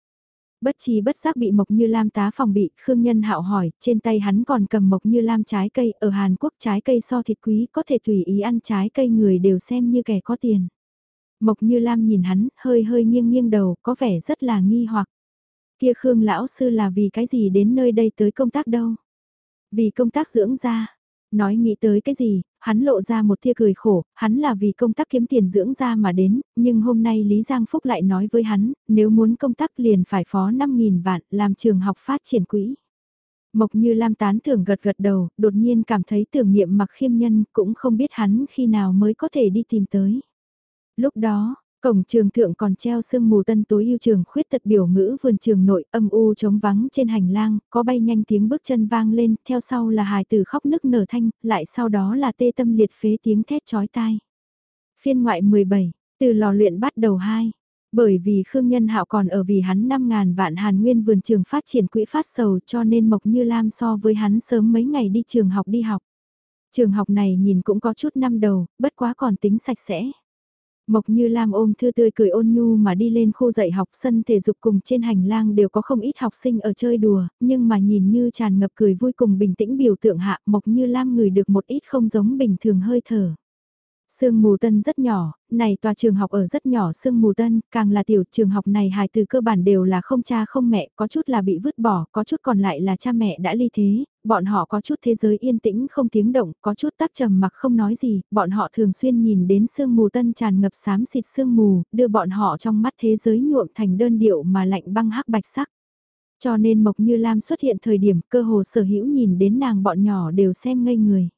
Bất chi bất giác bị Mộc Như Lam tá phòng bị, Khương Nhân Hạo hỏi, trên tay hắn còn cầm Mộc Như Lam trái cây, ở Hàn Quốc trái cây so thịt quý có thể tùy ý ăn trái cây người đều xem như kẻ có tiền. Mộc Như Lam nhìn hắn, hơi hơi nghiêng nghiêng đầu, có vẻ rất là nghi hoặc. Kia Khương lão sư là vì cái gì đến nơi đây tới công tác đâu? Vì công tác dưỡng da. Nói nghĩ tới cái gì, hắn lộ ra một tia cười khổ, hắn là vì công tác kiếm tiền dưỡng ra mà đến, nhưng hôm nay Lý Giang Phúc lại nói với hắn, nếu muốn công tác liền phải phó 5.000 vạn làm trường học phát triển quỹ. Mộc như Lam tán thưởng gật gật đầu, đột nhiên cảm thấy tưởng niệm mặc khiêm nhân cũng không biết hắn khi nào mới có thể đi tìm tới. Lúc đó, Cổng trường thượng còn treo sương mù tân tối yêu trường khuyết tật biểu ngữ vườn trường nội âm u trống vắng trên hành lang, có bay nhanh tiếng bước chân vang lên, theo sau là hài tử khóc nức nở thanh, lại sau đó là tê tâm liệt phế tiếng thét chói tai. Phiên ngoại 17, từ lò luyện bắt đầu 2. Bởi vì Khương Nhân Hạo còn ở vì hắn 5.000 vạn hàn nguyên vườn trường phát triển quỹ phát sầu cho nên Mộc Như Lam so với hắn sớm mấy ngày đi trường học đi học. Trường học này nhìn cũng có chút năm đầu, bất quá còn tính sạch sẽ. Mộc Như Lam ôm thư tươi cười ôn nhu mà đi lên khu dạy học sân thể dục cùng trên hành lang đều có không ít học sinh ở chơi đùa, nhưng mà nhìn như tràn ngập cười vui cùng bình tĩnh biểu tượng hạ Mộc Như Lam ngửi được một ít không giống bình thường hơi thở. Sương mù tân rất nhỏ, này tòa trường học ở rất nhỏ sương mù tân, càng là tiểu trường học này hài từ cơ bản đều là không cha không mẹ, có chút là bị vứt bỏ, có chút còn lại là cha mẹ đã ly thế, bọn họ có chút thế giới yên tĩnh không tiếng động, có chút tác trầm mặc không nói gì, bọn họ thường xuyên nhìn đến sương mù tân tràn ngập xám xịt sương mù, đưa bọn họ trong mắt thế giới nhuộm thành đơn điệu mà lạnh băng hắc bạch sắc. Cho nên Mộc Như Lam xuất hiện thời điểm cơ hồ sở hữu nhìn đến nàng bọn nhỏ đều xem ngây người.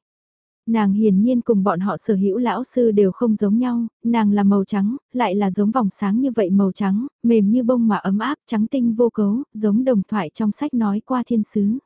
Nàng hiển nhiên cùng bọn họ sở hữu lão sư đều không giống nhau, nàng là màu trắng, lại là giống vòng sáng như vậy màu trắng, mềm như bông mà ấm áp, trắng tinh vô cấu, giống đồng thoại trong sách nói qua thiên sứ.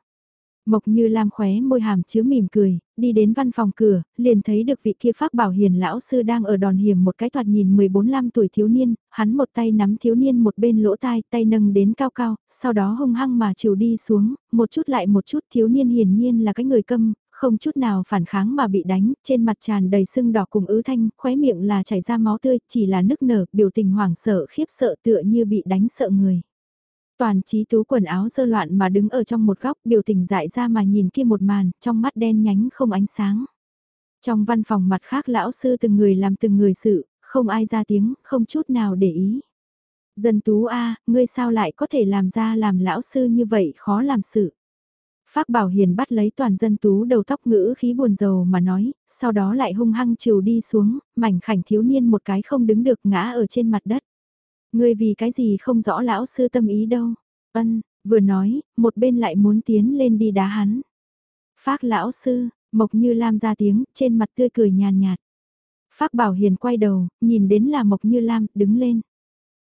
Mộc như lam khóe môi hàm chứa mỉm cười, đi đến văn phòng cửa, liền thấy được vị kia pháp bảo hiền lão sư đang ở đòn hiểm một cái thoạt nhìn 14-15 tuổi thiếu niên, hắn một tay nắm thiếu niên một bên lỗ tai, tay nâng đến cao cao, sau đó hung hăng mà chiều đi xuống, một chút lại một chút thiếu niên hiển nhiên là cái người câm, không chút nào phản kháng mà bị đánh, trên mặt tràn đầy sưng đỏ cùng ứ thanh, khóe miệng là chảy ra máu tươi, chỉ là nức nở, biểu tình hoảng sợ khiếp sợ tựa như bị đánh sợ người. Toàn trí tú quần áo dơ loạn mà đứng ở trong một góc, biểu tình dại ra mà nhìn kia một màn, trong mắt đen nhánh không ánh sáng. Trong văn phòng mặt khác lão sư từng người làm từng người sự, không ai ra tiếng, không chút nào để ý. Dân tú A, ngươi sao lại có thể làm ra làm lão sư như vậy khó làm sự. Phác Bảo Hiền bắt lấy toàn dân tú đầu tóc ngữ khí buồn rầu mà nói, sau đó lại hung hăng chiều đi xuống, mảnh khảnh thiếu niên một cái không đứng được ngã ở trên mặt đất. Ngươi vì cái gì không rõ lão sư tâm ý đâu. Ân, vừa nói, một bên lại muốn tiến lên đi đá hắn. Phác lão sư, Mộc Như Lam ra tiếng, trên mặt tươi cười nhàn nhạt. Phác Bảo Hiền quay đầu, nhìn đến là Mộc Như Lam, đứng lên.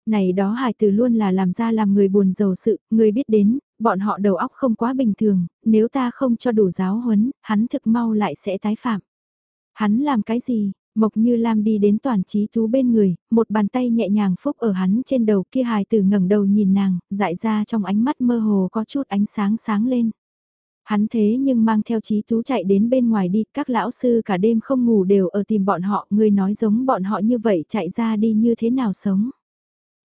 Này đó hài từ luôn là làm ra làm người buồn giàu sự, người biết đến, bọn họ đầu óc không quá bình thường, nếu ta không cho đủ giáo huấn, hắn thực mau lại sẽ tái phạm. Hắn làm cái gì? Mộc Như Lam đi đến toàn trí thú bên người, một bàn tay nhẹ nhàng phúc ở hắn trên đầu kia hài tử ngẩng đầu nhìn nàng, dại ra trong ánh mắt mơ hồ có chút ánh sáng sáng lên. Hắn thế nhưng mang theo trí thú chạy đến bên ngoài đi, các lão sư cả đêm không ngủ đều ở tìm bọn họ, người nói giống bọn họ như vậy chạy ra đi như thế nào sống.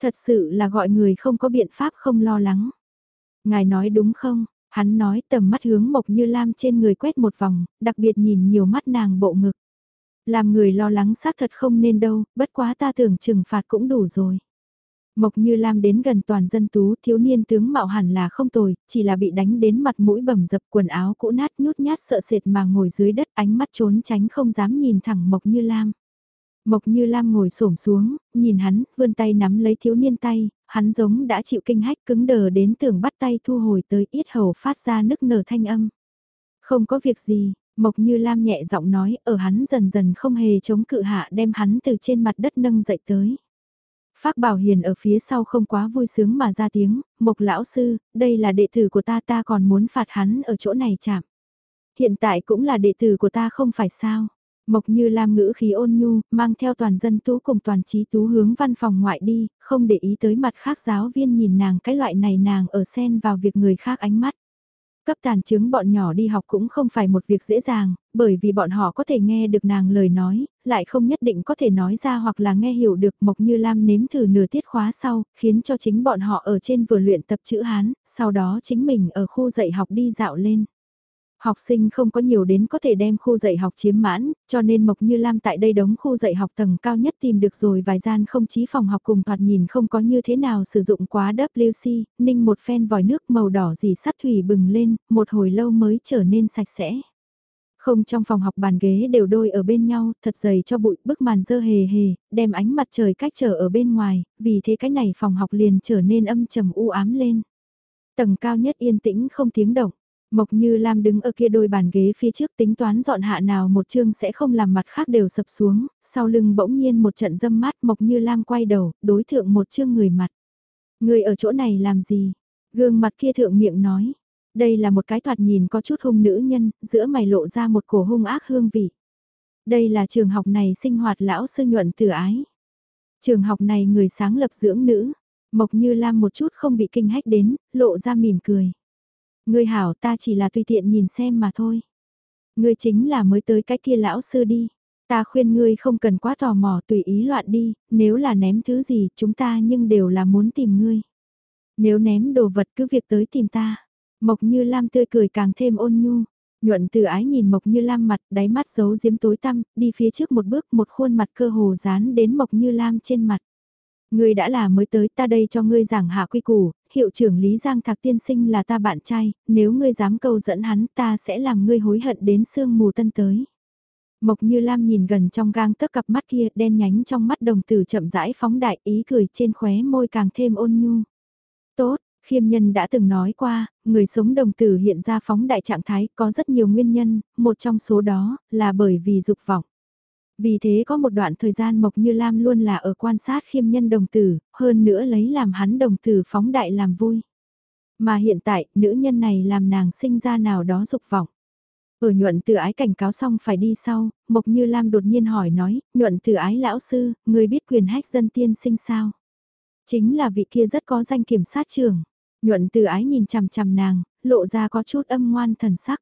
Thật sự là gọi người không có biện pháp không lo lắng. Ngài nói đúng không? Hắn nói tầm mắt hướng Mộc Như Lam trên người quét một vòng, đặc biệt nhìn nhiều mắt nàng bộ ngực. Làm người lo lắng xác thật không nên đâu, bất quá ta tưởng trừng phạt cũng đủ rồi. Mộc Như Lam đến gần toàn dân tú, thiếu niên tướng mạo hẳn là không tồi, chỉ là bị đánh đến mặt mũi bầm dập quần áo cũ nát nhút nhát sợ sệt mà ngồi dưới đất ánh mắt trốn tránh không dám nhìn thẳng Mộc Như Lam. Mộc Như Lam ngồi xổm xuống, nhìn hắn, vươn tay nắm lấy thiếu niên tay, hắn giống đã chịu kinh hách cứng đờ đến tưởng bắt tay thu hồi tới ít hầu phát ra nức nở thanh âm. Không có việc gì, Mộc Như Lam nhẹ giọng nói, ở hắn dần dần không hề chống cự hạ đem hắn từ trên mặt đất nâng dậy tới. Phác Bảo Hiền ở phía sau không quá vui sướng mà ra tiếng, Mộc Lão Sư, đây là đệ tử của ta ta còn muốn phạt hắn ở chỗ này chạm. Hiện tại cũng là đệ tử của ta không phải sao. Mộc như Lam ngữ khí ôn nhu, mang theo toàn dân tú cùng toàn trí tú hướng văn phòng ngoại đi, không để ý tới mặt khác giáo viên nhìn nàng cái loại này nàng ở xen vào việc người khác ánh mắt. Cấp tàn chứng bọn nhỏ đi học cũng không phải một việc dễ dàng, bởi vì bọn họ có thể nghe được nàng lời nói, lại không nhất định có thể nói ra hoặc là nghe hiểu được Mộc Như Lam nếm thử nửa tiết khóa sau, khiến cho chính bọn họ ở trên vừa luyện tập chữ Hán, sau đó chính mình ở khu dạy học đi dạo lên. Học sinh không có nhiều đến có thể đem khu dạy học chiếm mãn, cho nên Mộc Như Lam tại đây đóng khu dạy học tầng cao nhất tìm được rồi vài gian không chí phòng học cùng thoạt nhìn không có như thế nào sử dụng quá WC, ninh một phen vòi nước màu đỏ dì sắt thủy bừng lên, một hồi lâu mới trở nên sạch sẽ. Không trong phòng học bàn ghế đều đôi ở bên nhau, thật dày cho bụi bức màn dơ hề hề, đem ánh mặt trời cách trở ở bên ngoài, vì thế cái này phòng học liền trở nên âm trầm u ám lên. Tầng cao nhất yên tĩnh không tiếng động. Mộc Như Lam đứng ở kia đôi bàn ghế phía trước tính toán dọn hạ nào một chương sẽ không làm mặt khác đều sập xuống, sau lưng bỗng nhiên một trận dâm mát Mộc Như Lam quay đầu, đối thượng một chương người mặt. Người ở chỗ này làm gì? Gương mặt kia thượng miệng nói. Đây là một cái thoạt nhìn có chút hung nữ nhân, giữa mày lộ ra một cổ hung ác hương vị. Đây là trường học này sinh hoạt lão sư nhuận tử ái. Trường học này người sáng lập dưỡng nữ. Mộc Như Lam một chút không bị kinh hách đến, lộ ra mỉm cười. Ngươi hảo ta chỉ là tùy tiện nhìn xem mà thôi. Ngươi chính là mới tới cái kia lão sư đi. Ta khuyên ngươi không cần quá tò mò tùy ý loạn đi, nếu là ném thứ gì chúng ta nhưng đều là muốn tìm ngươi. Nếu ném đồ vật cứ việc tới tìm ta. Mộc như Lam tươi cười càng thêm ôn nhu. Nhuận từ ái nhìn Mộc Như Lam mặt, đáy mắt giấu diếm tối tăm, đi phía trước một bước một khuôn mặt cơ hồ dán đến Mộc Như Lam trên mặt. Ngươi đã là mới tới ta đây cho ngươi giảng hạ quy củ, hiệu trưởng Lý Giang Thạc tiên sinh là ta bạn trai, nếu ngươi dám câu dẫn hắn ta sẽ làm ngươi hối hận đến sương mù tân tới. Mộc Như Lam nhìn gần trong gang tấc cặp mắt kia đen nhánh trong mắt đồng tử chậm rãi phóng đại ý cười trên khóe môi càng thêm ôn nhu. Tốt, khiêm nhân đã từng nói qua, người sống đồng tử hiện ra phóng đại trạng thái có rất nhiều nguyên nhân, một trong số đó là bởi vì dục vọng. Vì thế có một đoạn thời gian Mộc Như Lam luôn là ở quan sát khiêm nhân đồng tử, hơn nữa lấy làm hắn đồng tử phóng đại làm vui. Mà hiện tại, nữ nhân này làm nàng sinh ra nào đó dục vọng. Ở nhuận từ ái cảnh cáo xong phải đi sau, Mộc Như Lam đột nhiên hỏi nói, nhuận từ ái lão sư, người biết quyền hách dân tiên sinh sao? Chính là vị kia rất có danh kiểm sát trưởng. Nhuận từ ái nhìn chằm chằm nàng, lộ ra có chút âm ngoan thần sắc.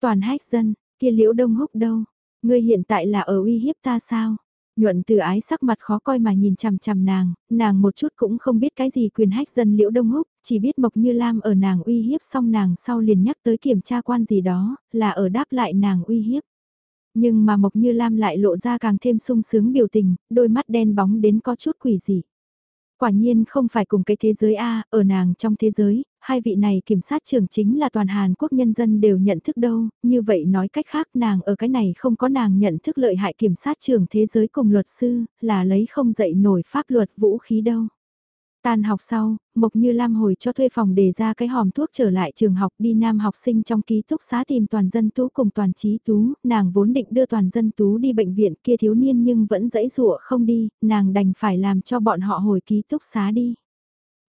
Toàn hách dân, kia liễu đông húc đâu? Ngươi hiện tại là ở uy hiếp ta sao? Nhuận từ ái sắc mặt khó coi mà nhìn chằm chằm nàng, nàng một chút cũng không biết cái gì quyền hách dân liễu đông húc, chỉ biết Mộc Như Lam ở nàng uy hiếp xong nàng sau liền nhắc tới kiểm tra quan gì đó, là ở đáp lại nàng uy hiếp. Nhưng mà Mộc Như Lam lại lộ ra càng thêm sung sướng biểu tình, đôi mắt đen bóng đến có chút quỷ dị. Quả nhiên không phải cùng cái thế giới A, ở nàng trong thế giới, hai vị này kiểm sát trưởng chính là toàn Hàn Quốc nhân dân đều nhận thức đâu, như vậy nói cách khác nàng ở cái này không có nàng nhận thức lợi hại kiểm sát trưởng thế giới cùng luật sư, là lấy không dạy nổi pháp luật vũ khí đâu. Tan học sau, Mộc Như Lam hồi cho thuê phòng để ra cái hòm thuốc trở lại trường học đi nam học sinh trong ký túc xá tìm toàn dân tú cùng toàn trí tú, nàng vốn định đưa toàn dân tú đi bệnh viện kia thiếu niên nhưng vẫn dãy dụa không đi, nàng đành phải làm cho bọn họ hồi ký túc xá đi.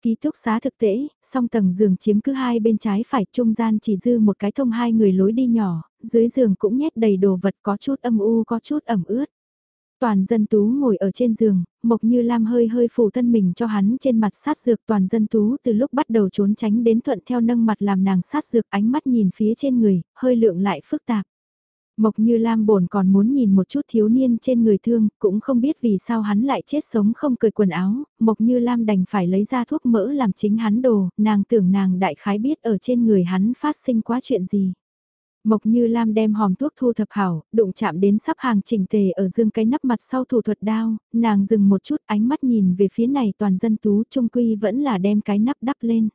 Ký túc xá thực tế, song tầng giường chiếm cứ hai bên trái phải, trung gian chỉ dư một cái thông hai người lối đi nhỏ, dưới giường cũng nhét đầy đồ vật có chút âm u có chút ẩm ướt. Toàn dân tú ngồi ở trên giường, Mộc Như Lam hơi hơi phủ thân mình cho hắn trên mặt sát dược toàn dân tú từ lúc bắt đầu trốn tránh đến thuận theo nâng mặt làm nàng sát dược ánh mắt nhìn phía trên người, hơi lượng lại phức tạp. Mộc Như Lam bổn còn muốn nhìn một chút thiếu niên trên người thương, cũng không biết vì sao hắn lại chết sống không cười quần áo, Mộc Như Lam đành phải lấy ra thuốc mỡ làm chính hắn đồ, nàng tưởng nàng đại khái biết ở trên người hắn phát sinh quá chuyện gì. Mộc Như Lam đem hòm thuốc thu thập hảo, đụng chạm đến sắp hàng chỉnh tề ở dương cái nắp mặt sau thủ thuật đao, nàng dừng một chút ánh mắt nhìn về phía này toàn dân tú trung quy vẫn là đem cái nắp đắp lên.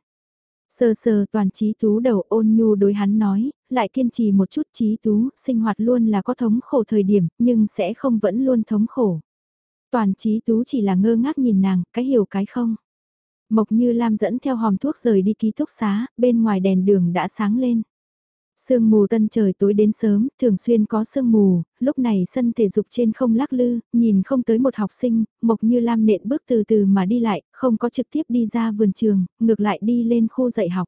Sờ sờ toàn trí tú đầu ôn nhu đối hắn nói, lại kiên trì một chút trí tú, sinh hoạt luôn là có thống khổ thời điểm, nhưng sẽ không vẫn luôn thống khổ. Toàn trí tú chỉ là ngơ ngác nhìn nàng, cái hiểu cái không. Mộc như Lam dẫn theo hòm thuốc rời đi ký túc xá, bên ngoài đèn đường đã sáng lên. Sương mù tân trời tối đến sớm, thường xuyên có sương mù, lúc này sân thể dục trên không lắc lư, nhìn không tới một học sinh, Mộc Như Lam nện bước từ từ mà đi lại, không có trực tiếp đi ra vườn trường, ngược lại đi lên khu dạy học.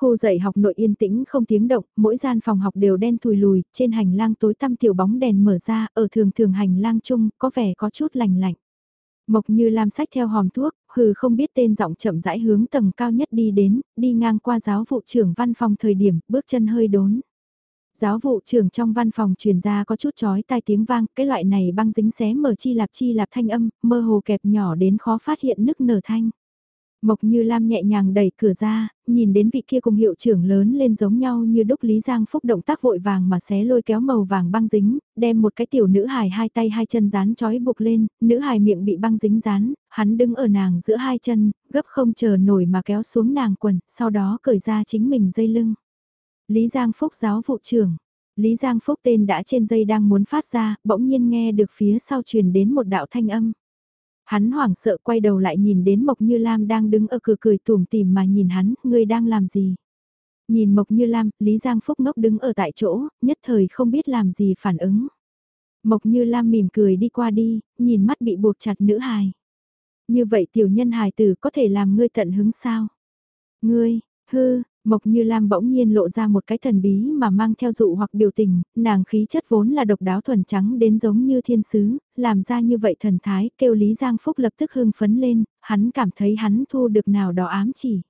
Khu dạy học nội yên tĩnh không tiếng động, mỗi gian phòng học đều đen thùi lùi, trên hành lang tối tăm tiểu bóng đèn mở ra, ở thường thường hành lang chung, có vẻ có chút lành lạnh. Mộc như lam sách theo hòm thuốc, hừ không biết tên giọng chậm rãi hướng tầng cao nhất đi đến, đi ngang qua giáo vụ trưởng văn phòng thời điểm, bước chân hơi đốn. Giáo vụ trưởng trong văn phòng truyền ra có chút chói tai tiếng vang, cái loại này băng dính xé mở chi lạp chi lạp thanh âm, mơ hồ kẹp nhỏ đến khó phát hiện nức nở thanh. Mộc Như Lam nhẹ nhàng đẩy cửa ra, nhìn đến vị kia cùng hiệu trưởng lớn lên giống nhau như đúc Lý Giang Phúc động tác vội vàng mà xé lôi kéo màu vàng băng dính, đem một cái tiểu nữ hài hai tay hai chân dán trói buộc lên, nữ hài miệng bị băng dính dán, hắn đứng ở nàng giữa hai chân, gấp không chờ nổi mà kéo xuống nàng quần, sau đó cởi ra chính mình dây lưng. Lý Giang Phúc giáo vụ trưởng. Lý Giang Phúc tên đã trên dây đang muốn phát ra, bỗng nhiên nghe được phía sau truyền đến một đạo thanh âm. Hắn hoảng sợ quay đầu lại nhìn đến Mộc Như Lam đang đứng ở cửa cười tủm tìm mà nhìn hắn, ngươi đang làm gì? Nhìn Mộc Như Lam, Lý Giang Phúc ngốc đứng ở tại chỗ, nhất thời không biết làm gì phản ứng. Mộc Như Lam mỉm cười đi qua đi, nhìn mắt bị buộc chặt nữ hài. Như vậy tiểu nhân hài tử có thể làm ngươi tận hứng sao? Ngươi, hư, Mộc Như Lam bỗng nhiên lộ ra một cái thần bí mà mang theo dụ hoặc biểu tình, nàng khí chất vốn là độc đáo thuần trắng đến giống như thiên sứ, làm ra như vậy thần thái, kêu Lý Giang Phúc lập tức hưng phấn lên, hắn cảm thấy hắn thu được nào đó ám chỉ.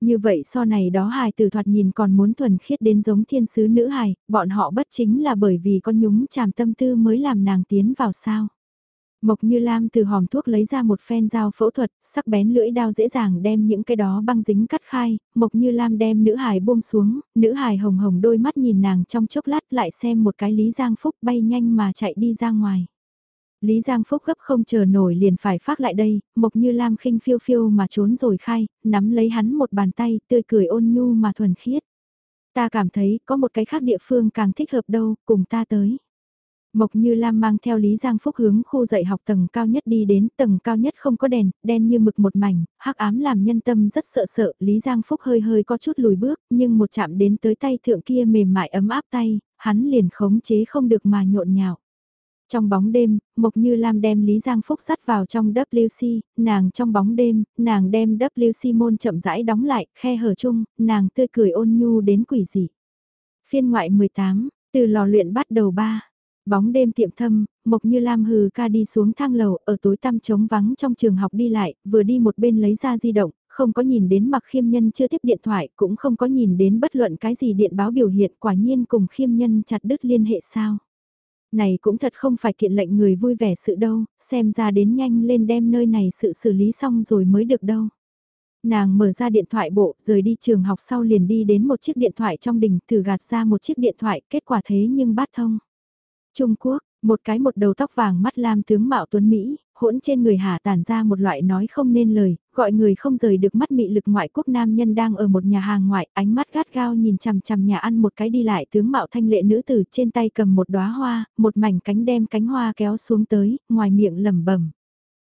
Như vậy so này đó hài từ thoạt nhìn còn muốn thuần khiết đến giống thiên sứ nữ hài, bọn họ bất chính là bởi vì có nhúng chàm tâm tư mới làm nàng tiến vào sao. Mộc Như Lam từ hòm thuốc lấy ra một phen dao phẫu thuật, sắc bén lưỡi đao dễ dàng đem những cái đó băng dính cắt khai, Mộc Như Lam đem nữ hài buông xuống, nữ hài hồng hồng đôi mắt nhìn nàng trong chốc lát lại xem một cái Lý Giang Phúc bay nhanh mà chạy đi ra ngoài. Lý Giang Phúc gấp không chờ nổi liền phải phát lại đây, Mộc Như Lam khinh phiêu phiêu mà trốn rồi khai, nắm lấy hắn một bàn tay, tươi cười ôn nhu mà thuần khiết. Ta cảm thấy có một cái khác địa phương càng thích hợp đâu, cùng ta tới. Mộc Như Lam mang theo Lý Giang Phúc hướng khu dạy học tầng cao nhất đi đến, tầng cao nhất không có đèn, đen như mực một mảnh, hắc ám làm nhân tâm rất sợ sợ, Lý Giang Phúc hơi hơi có chút lùi bước, nhưng một chạm đến tới tay thượng kia mềm mại ấm áp tay, hắn liền khống chế không được mà nhộn nhạo. Trong bóng đêm, Mộc Như Lam đem Lý Giang Phúc sắt vào trong WC, nàng trong bóng đêm, nàng đem WC môn chậm rãi đóng lại, khe hở chung, nàng tươi cười ôn nhu đến quỷ dị. Phiên ngoại 18, từ lò luyện bắt đầu ba. Bóng đêm tiệm thâm, Mộc Như Lam hừ ca đi xuống thang lầu, ở tối tăm trống vắng trong trường học đi lại, vừa đi một bên lấy ra di động, không có nhìn đến mặc khiêm nhân chưa tiếp điện thoại, cũng không có nhìn đến bất luận cái gì điện báo biểu hiện quả nhiên cùng khiêm nhân chặt đứt liên hệ sao. Này cũng thật không phải kiện lệnh người vui vẻ sự đâu, xem ra đến nhanh lên đem nơi này sự xử lý xong rồi mới được đâu. Nàng mở ra điện thoại bộ, rời đi trường học sau liền đi đến một chiếc điện thoại trong đình, thử gạt ra một chiếc điện thoại, kết quả thế nhưng bát thông. Trung Quốc, một cái một đầu tóc vàng mắt lam tướng mạo tuấn Mỹ, hỗn trên người hà tản ra một loại nói không nên lời, gọi người không rời được mắt mị lực ngoại quốc nam nhân đang ở một nhà hàng ngoại, ánh mắt gắt gao nhìn chằm chằm nhà ăn một cái đi lại tướng mạo thanh lệ nữ tử trên tay cầm một đóa hoa, một mảnh cánh đem cánh hoa kéo xuống tới, ngoài miệng lẩm bẩm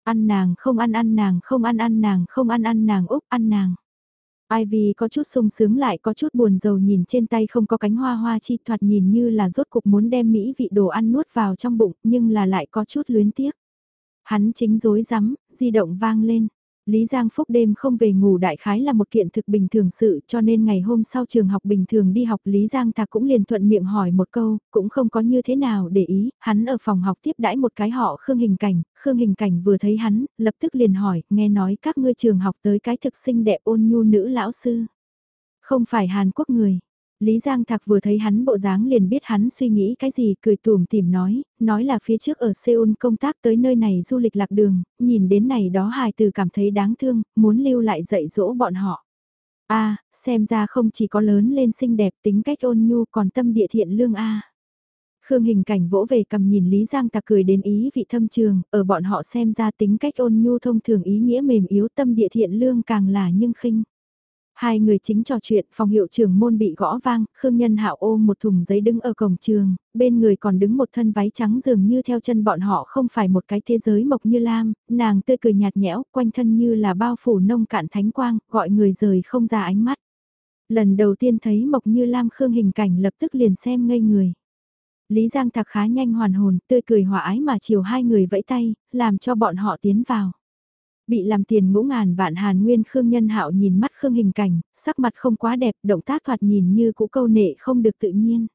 Ăn nàng không ăn ăn nàng không ăn ăn nàng không ăn ăn nàng úc ăn nàng. Ivy có chút sung sướng lại có chút buồn rầu nhìn trên tay không có cánh hoa hoa chi thoạt nhìn như là rốt cục muốn đem mỹ vị đồ ăn nuốt vào trong bụng nhưng là lại có chút luyến tiếc. Hắn chính dối rắm, di động vang lên. Lý Giang Phúc đêm không về ngủ đại khái là một kiện thực bình thường sự cho nên ngày hôm sau trường học bình thường đi học Lý Giang Thạc cũng liền thuận miệng hỏi một câu, cũng không có như thế nào để ý, hắn ở phòng học tiếp đãi một cái họ Khương Hình Cảnh, Khương Hình Cảnh vừa thấy hắn, lập tức liền hỏi, nghe nói các ngươi trường học tới cái thực sinh đẹp ôn nhu nữ lão sư. Không phải Hàn Quốc người, Lý Giang Thạc vừa thấy hắn bộ dáng liền biết hắn suy nghĩ cái gì, cười tùm tìm nói, nói là phía trước ở Seoul công tác tới nơi này du lịch lạc đường, nhìn đến này đó hài từ cảm thấy đáng thương, muốn lưu lại dạy dỗ bọn họ. a xem ra không chỉ có lớn lên xinh đẹp tính cách ôn nhu còn tâm địa thiện lương a Khương hình cảnh vỗ về cầm nhìn Lý Giang Thạc cười đến ý vị thâm trường, ở bọn họ xem ra tính cách ôn nhu thông thường ý nghĩa mềm yếu tâm địa thiện lương càng là nhưng khinh. Hai người chính trò chuyện, phòng hiệu trưởng môn bị gõ vang, Khương Nhân Hạo ôm một thùng giấy đứng ở cổng trường, bên người còn đứng một thân váy trắng dường như theo chân bọn họ không phải một cái thế giới mộc như lam, nàng tươi cười nhạt nhẽo, quanh thân như là bao phủ nông cạn thánh quang, gọi người rời không ra ánh mắt. Lần đầu tiên thấy mộc như lam Khương hình cảnh lập tức liền xem ngây người. Lý Giang Thạc khá nhanh hoàn hồn, tươi cười hòa ái mà chiều hai người vẫy tay, làm cho bọn họ tiến vào. Bị làm tiền ngũ ngàn vạn hàn nguyên Khương Nhân Hạo nhìn mắt Khương hình cảnh, sắc mặt không quá đẹp, động tác thoạt nhìn như cũ câu nệ không được tự nhiên.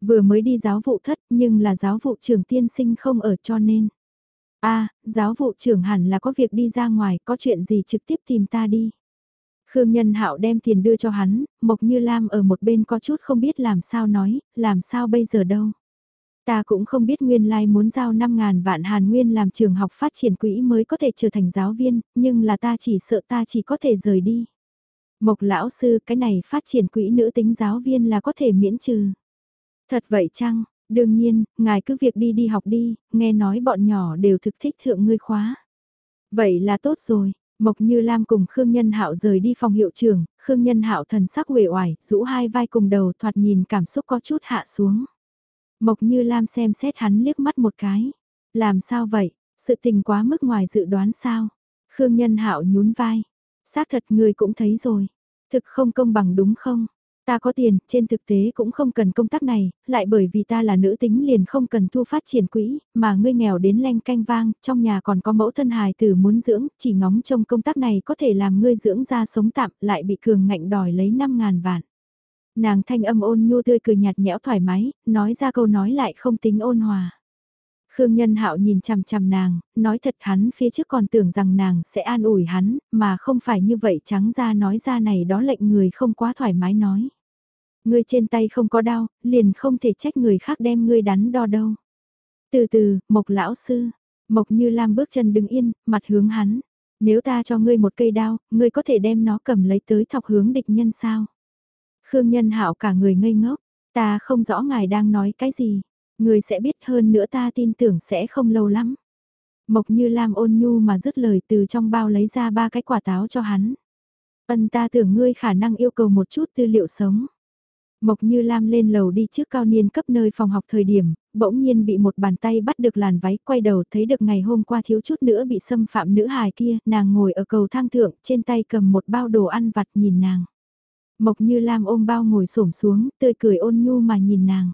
Vừa mới đi giáo vụ thất nhưng là giáo vụ trưởng tiên sinh không ở cho nên. a giáo vụ trưởng hẳn là có việc đi ra ngoài, có chuyện gì trực tiếp tìm ta đi. Khương Nhân Hạo đem tiền đưa cho hắn, Mộc Như Lam ở một bên có chút không biết làm sao nói, làm sao bây giờ đâu. Ta cũng không biết nguyên lai like muốn giao 5.000 vạn hàn nguyên làm trường học phát triển quỹ mới có thể trở thành giáo viên, nhưng là ta chỉ sợ ta chỉ có thể rời đi. Mộc lão sư cái này phát triển quỹ nữ tính giáo viên là có thể miễn trừ. Thật vậy chăng, đương nhiên, ngài cứ việc đi đi học đi, nghe nói bọn nhỏ đều thực thích thượng ngươi khóa. Vậy là tốt rồi, Mộc Như Lam cùng Khương Nhân Hạo rời đi phòng hiệu trưởng, Khương Nhân Hạo thần sắc uể oải, rũ hai vai cùng đầu thoạt nhìn cảm xúc có chút hạ xuống. Mộc Như Lam xem xét hắn liếc mắt một cái. Làm sao vậy? Sự tình quá mức ngoài dự đoán sao? Khương Nhân Hạo nhún vai. Xác thật người cũng thấy rồi. Thực không công bằng đúng không? Ta có tiền, trên thực tế cũng không cần công tác này, lại bởi vì ta là nữ tính liền không cần thu phát triển quỹ, mà ngươi nghèo đến lanh canh vang, trong nhà còn có mẫu thân hài tử muốn dưỡng, chỉ ngóng trông công tác này có thể làm ngươi dưỡng ra sống tạm, lại bị cường ngạnh đòi lấy 5 ngàn vạn. Nàng thanh âm ôn nhu tươi cười nhạt nhẽo thoải mái, nói ra câu nói lại không tính ôn hòa. Khương Nhân Hạo nhìn chằm chằm nàng, nói thật hắn phía trước còn tưởng rằng nàng sẽ an ủi hắn, mà không phải như vậy trắng ra nói ra này đó lệnh người không quá thoải mái nói. Ngươi trên tay không có đau, liền không thể trách người khác đem ngươi đắn đo đâu. Từ từ, Mộc lão sư, Mộc Như Lam bước chân đứng yên, mặt hướng hắn. Nếu ta cho ngươi một cây đao, ngươi có thể đem nó cầm lấy tới thọc hướng địch nhân sao? Khương Nhân Hạo cả người ngây ngốc, ta không rõ ngài đang nói cái gì. Người sẽ biết hơn nữa ta tin tưởng sẽ không lâu lắm. Mộc như Lam ôn nhu mà dứt lời từ trong bao lấy ra ba cái quả táo cho hắn. Ân ta tưởng ngươi khả năng yêu cầu một chút tư liệu sống. Mộc như Lam lên lầu đi trước cao niên cấp nơi phòng học thời điểm, bỗng nhiên bị một bàn tay bắt được làn váy quay đầu thấy được ngày hôm qua thiếu chút nữa bị xâm phạm nữ hài kia, nàng ngồi ở cầu thang thượng trên tay cầm một bao đồ ăn vặt nhìn nàng. Mộc như Lam ôm bao ngồi xổm xuống, tươi cười ôn nhu mà nhìn nàng.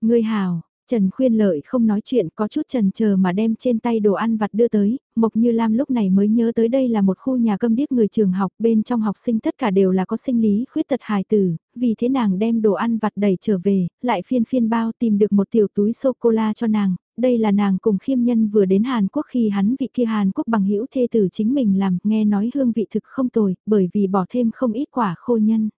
Ngươi hào, Trần Khuyên Lợi không nói chuyện có chút trần chờ mà đem trên tay đồ ăn vặt đưa tới, Mộc Như Lam lúc này mới nhớ tới đây là một khu nhà câm điếc người trường học bên trong học sinh tất cả đều là có sinh lý khuyết tật hài tử, vì thế nàng đem đồ ăn vặt đẩy trở về, lại phiên phiên bao tìm được một tiểu túi sô-cô-la cho nàng, đây là nàng cùng khiêm nhân vừa đến Hàn Quốc khi hắn vị kia Hàn Quốc bằng hữu thê tử chính mình làm, nghe nói hương vị thực không tồi, bởi vì bỏ thêm không ít quả khô nhân.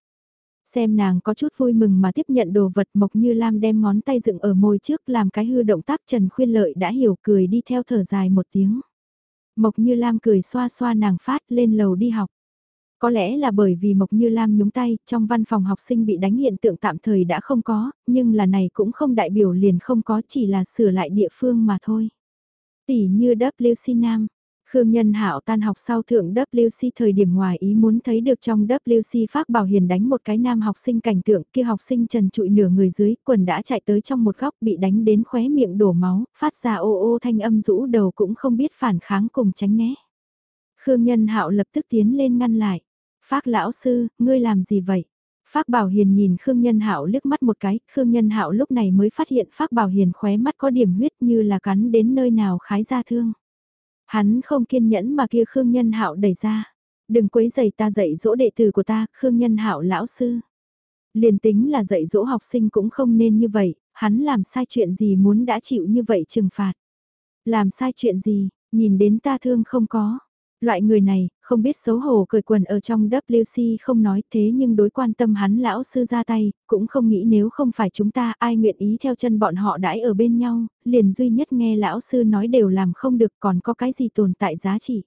Xem nàng có chút vui mừng mà tiếp nhận đồ vật Mộc Như Lam đem ngón tay dựng ở môi trước làm cái hư động tác Trần Khuyên Lợi đã hiểu cười đi theo thở dài một tiếng. Mộc Như Lam cười xoa xoa nàng phát lên lầu đi học. Có lẽ là bởi vì Mộc Như Lam nhúng tay, trong văn phòng học sinh bị đánh hiện tượng tạm thời đã không có, nhưng là này cũng không đại biểu liền không có chỉ là sửa lại địa phương mà thôi. Tỷ như WC Nam, Khương Nhân Hạo tan học sau thượng WC thời điểm ngoài ý muốn thấy được trong WC pháp bảo hiền đánh một cái nam học sinh cảnh tượng kia học sinh trần trụi nửa người dưới quần đã chạy tới trong một góc bị đánh đến khóe miệng đổ máu, phát ra ô ô thanh âm rũ đầu cũng không biết phản kháng cùng tránh né. Khương Nhân Hạo lập tức tiến lên ngăn lại. Phác lão sư, ngươi làm gì vậy? Phác Bảo Hiền nhìn Khương Nhân Hạo liếc mắt một cái, Khương Nhân Hạo lúc này mới phát hiện Phác Bảo Hiền khóe mắt có điểm huyết như là cắn đến nơi nào khái ra thương. Hắn không kiên nhẫn mà kia Khương Nhân Hạo đẩy ra. Đừng quấy giày ta dạy dỗ đệ tử của ta, Khương Nhân Hạo lão sư. Liền tính là dạy dỗ học sinh cũng không nên như vậy, hắn làm sai chuyện gì muốn đã chịu như vậy trừng phạt. Làm sai chuyện gì, nhìn đến ta thương không có. Loại người này, không biết xấu hổ cởi quần ở trong WC không nói thế nhưng đối quan tâm hắn lão sư ra tay, cũng không nghĩ nếu không phải chúng ta ai nguyện ý theo chân bọn họ đãi ở bên nhau, liền duy nhất nghe lão sư nói đều làm không được còn có cái gì tồn tại giá trị.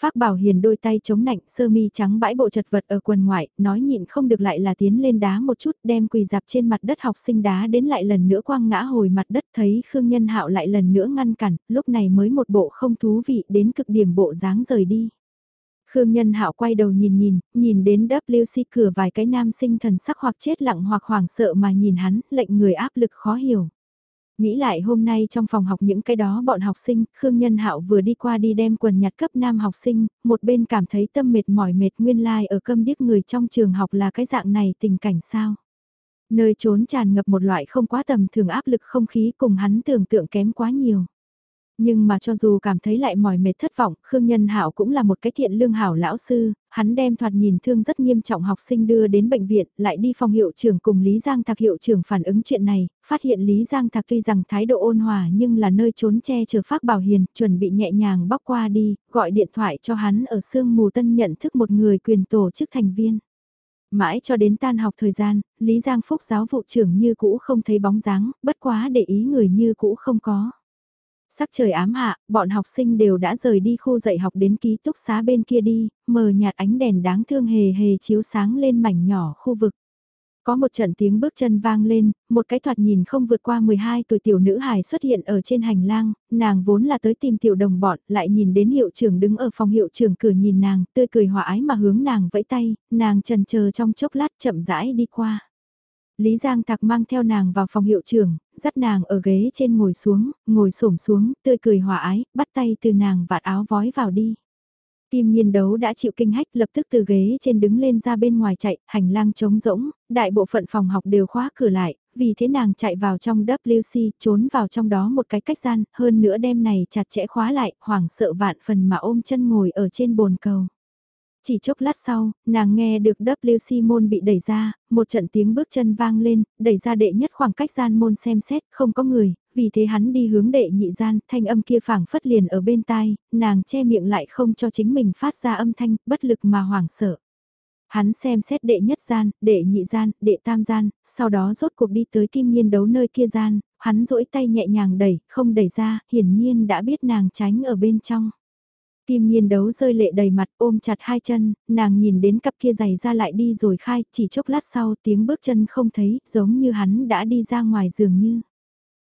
Phác Bảo Hiền đôi tay chống nạnh sơ mi trắng bãi bộ chật vật ở quần ngoại, nói nhịn không được lại là tiến lên đá một chút đem quỳ dạp trên mặt đất học sinh đá đến lại lần nữa quang ngã hồi mặt đất thấy Khương Nhân Hạo lại lần nữa ngăn cản, lúc này mới một bộ không thú vị đến cực điểm bộ dáng rời đi. Khương Nhân Hạo quay đầu nhìn nhìn, nhìn đến WC cửa vài cái nam sinh thần sắc hoặc chết lặng hoặc hoảng sợ mà nhìn hắn, lệnh người áp lực khó hiểu. Nghĩ lại hôm nay trong phòng học những cái đó bọn học sinh, Khương Nhân Hạo vừa đi qua đi đem quần nhặt cấp nam học sinh, một bên cảm thấy tâm mệt mỏi mệt nguyên lai like ở câm điếc người trong trường học là cái dạng này tình cảnh sao. Nơi trốn tràn ngập một loại không quá tầm thường áp lực không khí cùng hắn tưởng tượng kém quá nhiều. Nhưng mà cho dù cảm thấy lại mỏi mệt thất vọng, Khương Nhân Hảo cũng là một cái thiện lương hảo lão sư, hắn đem thoạt nhìn thương rất nghiêm trọng học sinh đưa đến bệnh viện, lại đi phòng hiệu trưởng cùng Lý Giang Thạc hiệu trưởng phản ứng chuyện này, phát hiện Lý Giang Thạc tuy rằng thái độ ôn hòa nhưng là nơi trốn che chở phát bảo hiền, chuẩn bị nhẹ nhàng bóc qua đi, gọi điện thoại cho hắn ở sương mù tân nhận thức một người quyền tổ chức thành viên. Mãi cho đến tan học thời gian, Lý Giang Phúc giáo vụ trưởng như cũ không thấy bóng dáng, bất quá để ý người như cũ không có. Sắc trời ám hạ, bọn học sinh đều đã rời đi khu dạy học đến ký túc xá bên kia đi, mờ nhạt ánh đèn đáng thương hề hề chiếu sáng lên mảnh nhỏ khu vực. Có một trận tiếng bước chân vang lên, một cái thoạt nhìn không vượt qua 12 tuổi tiểu nữ hài xuất hiện ở trên hành lang, nàng vốn là tới tìm tiểu đồng bọn, lại nhìn đến hiệu trưởng đứng ở phòng hiệu trưởng cửa nhìn nàng, tươi cười hòa ái mà hướng nàng vẫy tay, nàng trần chờ trong chốc lát chậm rãi đi qua. Lý Giang Thạc mang theo nàng vào phòng hiệu trưởng, dắt nàng ở ghế trên ngồi xuống, ngồi xổm xuống, tươi cười hòa ái, bắt tay từ nàng vạt áo vói vào đi. Kim nhiên đấu đã chịu kinh hách lập tức từ ghế trên đứng lên ra bên ngoài chạy, hành lang trống rỗng, đại bộ phận phòng học đều khóa cửa lại, vì thế nàng chạy vào trong WC, trốn vào trong đó một cái cách gian, hơn nữa đêm này chặt chẽ khóa lại, hoảng sợ vạn phần mà ôm chân ngồi ở trên bồn cầu. Chỉ chốc lát sau, nàng nghe được WC môn bị đẩy ra, một trận tiếng bước chân vang lên, đẩy ra đệ nhất khoảng cách gian môn xem xét, không có người, vì thế hắn đi hướng đệ nhị gian, thanh âm kia phảng phất liền ở bên tai, nàng che miệng lại không cho chính mình phát ra âm thanh, bất lực mà hoảng sợ. Hắn xem xét đệ nhất gian, đệ nhị gian, đệ tam gian, sau đó rốt cuộc đi tới kim nhiên đấu nơi kia gian, hắn duỗi tay nhẹ nhàng đẩy, không đẩy ra, hiển nhiên đã biết nàng tránh ở bên trong. Kim nhiên đấu rơi lệ đầy mặt ôm chặt hai chân, nàng nhìn đến cặp kia giày ra lại đi rồi khai, chỉ chốc lát sau tiếng bước chân không thấy, giống như hắn đã đi ra ngoài giường như.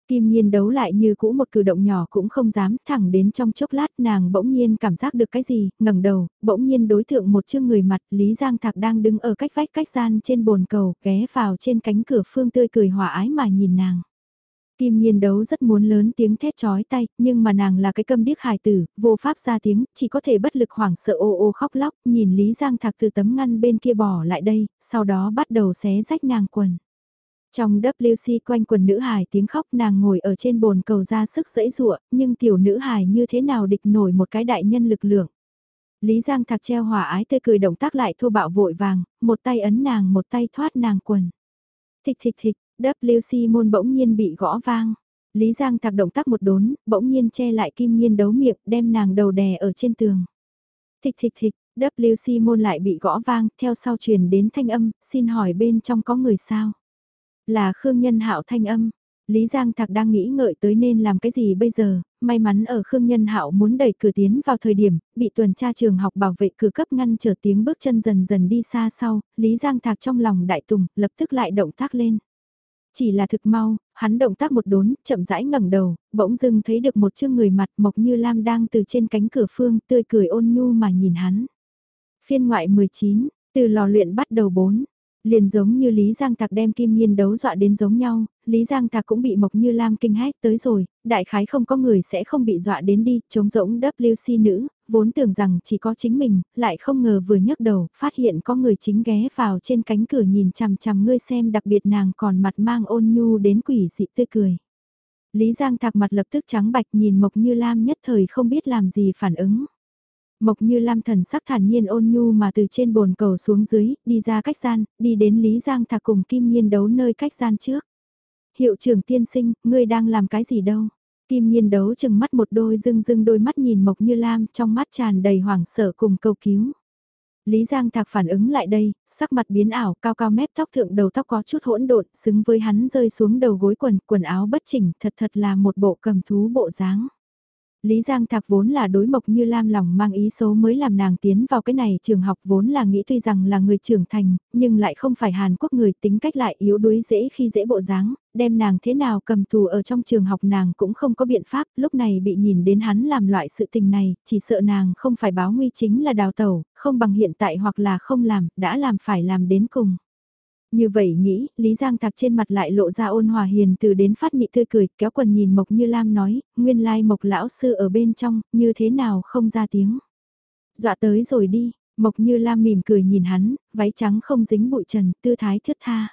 Kim nhiên đấu lại như cũ một cử động nhỏ cũng không dám, thẳng đến trong chốc lát nàng bỗng nhiên cảm giác được cái gì, ngẩng đầu, bỗng nhiên đối tượng một chương người mặt, Lý Giang Thạc đang đứng ở cách vách cách gian trên bồn cầu, ghé vào trên cánh cửa phương tươi cười hòa ái mà nhìn nàng. Kim nhiên đấu rất muốn lớn tiếng thét chói tay, nhưng mà nàng là cái câm điếc hài tử, vô pháp ra tiếng, chỉ có thể bất lực hoảng sợ ô ô khóc lóc, nhìn Lý Giang Thạc từ tấm ngăn bên kia bỏ lại đây, sau đó bắt đầu xé rách nàng quần. Trong WC quanh quần nữ hài tiếng khóc nàng ngồi ở trên bồn cầu ra sức dẫy dụa, nhưng tiểu nữ hài như thế nào địch nổi một cái đại nhân lực lượng. Lý Giang Thạc treo hỏa ái tươi cười động tác lại thô bạo vội vàng, một tay ấn nàng một tay thoát nàng quần. Thịch thịch thịch, WC môn bỗng nhiên bị gõ vang. Lý Giang Thạc động tác một đốn, bỗng nhiên che lại kim nhiên đấu miệng, đem nàng đầu đè ở trên tường. Thịch thịch thịch, WC môn lại bị gõ vang, theo sau truyền đến thanh âm, xin hỏi bên trong có người sao? Là Khương Nhân Hạo thanh âm. Lý Giang Thạc đang nghĩ ngợi tới nên làm cái gì bây giờ, may mắn ở Khương Nhân Hạo muốn đẩy cửa tiến vào thời điểm, bị tuần tra trường học bảo vệ cửa cấp ngăn trở tiếng bước chân dần dần đi xa sau, Lý Giang Thạc trong lòng đại tùng, lập tức lại động tác lên. Chỉ là thực mau, hắn động tác một đốn, chậm rãi ngẩng đầu, bỗng dưng thấy được một chương người mặt mộc như lam đang từ trên cánh cửa phương tươi cười ôn nhu mà nhìn hắn. Phiên ngoại 19, từ lò luyện bắt đầu 4, Liền giống như Lý Giang thạc đem Kim Nhiên đấu dọa đến giống nhau, Lý Giang thạc cũng bị Mộc Như Lam kinh hét tới rồi, đại khái không có người sẽ không bị dọa đến đi, chống rỗng WC nữ, vốn tưởng rằng chỉ có chính mình, lại không ngờ vừa nhấc đầu, phát hiện có người chính ghé vào trên cánh cửa nhìn chằm chằm ngươi xem đặc biệt nàng còn mặt mang ôn nhu đến quỷ dị tươi cười. Lý Giang Thạc mặt lập tức trắng bạch nhìn Mộc Như Lam nhất thời không biết làm gì phản ứng. Mộc như lam thần sắc thản nhiên ôn nhu mà từ trên bồn cầu xuống dưới, đi ra cách gian, đi đến Lý Giang Thạc cùng Kim Nhiên đấu nơi cách gian trước. Hiệu trưởng tiên sinh, ngươi đang làm cái gì đâu? Kim Nhiên đấu chừng mắt một đôi dưng dưng đôi mắt nhìn Mộc như lam trong mắt tràn đầy hoảng sợ cùng cầu cứu. Lý Giang Thạc phản ứng lại đây, sắc mặt biến ảo, cao cao mép tóc thượng đầu tóc có chút hỗn độn, xứng với hắn rơi xuống đầu gối quần, quần áo bất chỉnh, thật thật là một bộ cầm thú bộ dáng. Lý Giang Thạc vốn là đối mộc như Lam lòng mang ý xấu mới làm nàng tiến vào cái này trường học vốn là nghĩ tuy rằng là người trưởng thành, nhưng lại không phải Hàn Quốc người tính cách lại yếu đuối dễ khi dễ bộ dáng, đem nàng thế nào cầm tù ở trong trường học nàng cũng không có biện pháp, lúc này bị nhìn đến hắn làm loại sự tình này, chỉ sợ nàng không phải báo nguy chính là đào tẩu, không bằng hiện tại hoặc là không làm, đã làm phải làm đến cùng. Như vậy nghĩ, Lý Giang Thạc trên mặt lại lộ ra ôn hòa hiền từ đến phát nị tươi cười, kéo quần nhìn Mộc Như Lam nói, nguyên lai Mộc lão sư ở bên trong, như thế nào không ra tiếng. Dọa tới rồi đi, Mộc Như Lam mỉm cười nhìn hắn, váy trắng không dính bụi trần, tư thái thướt tha.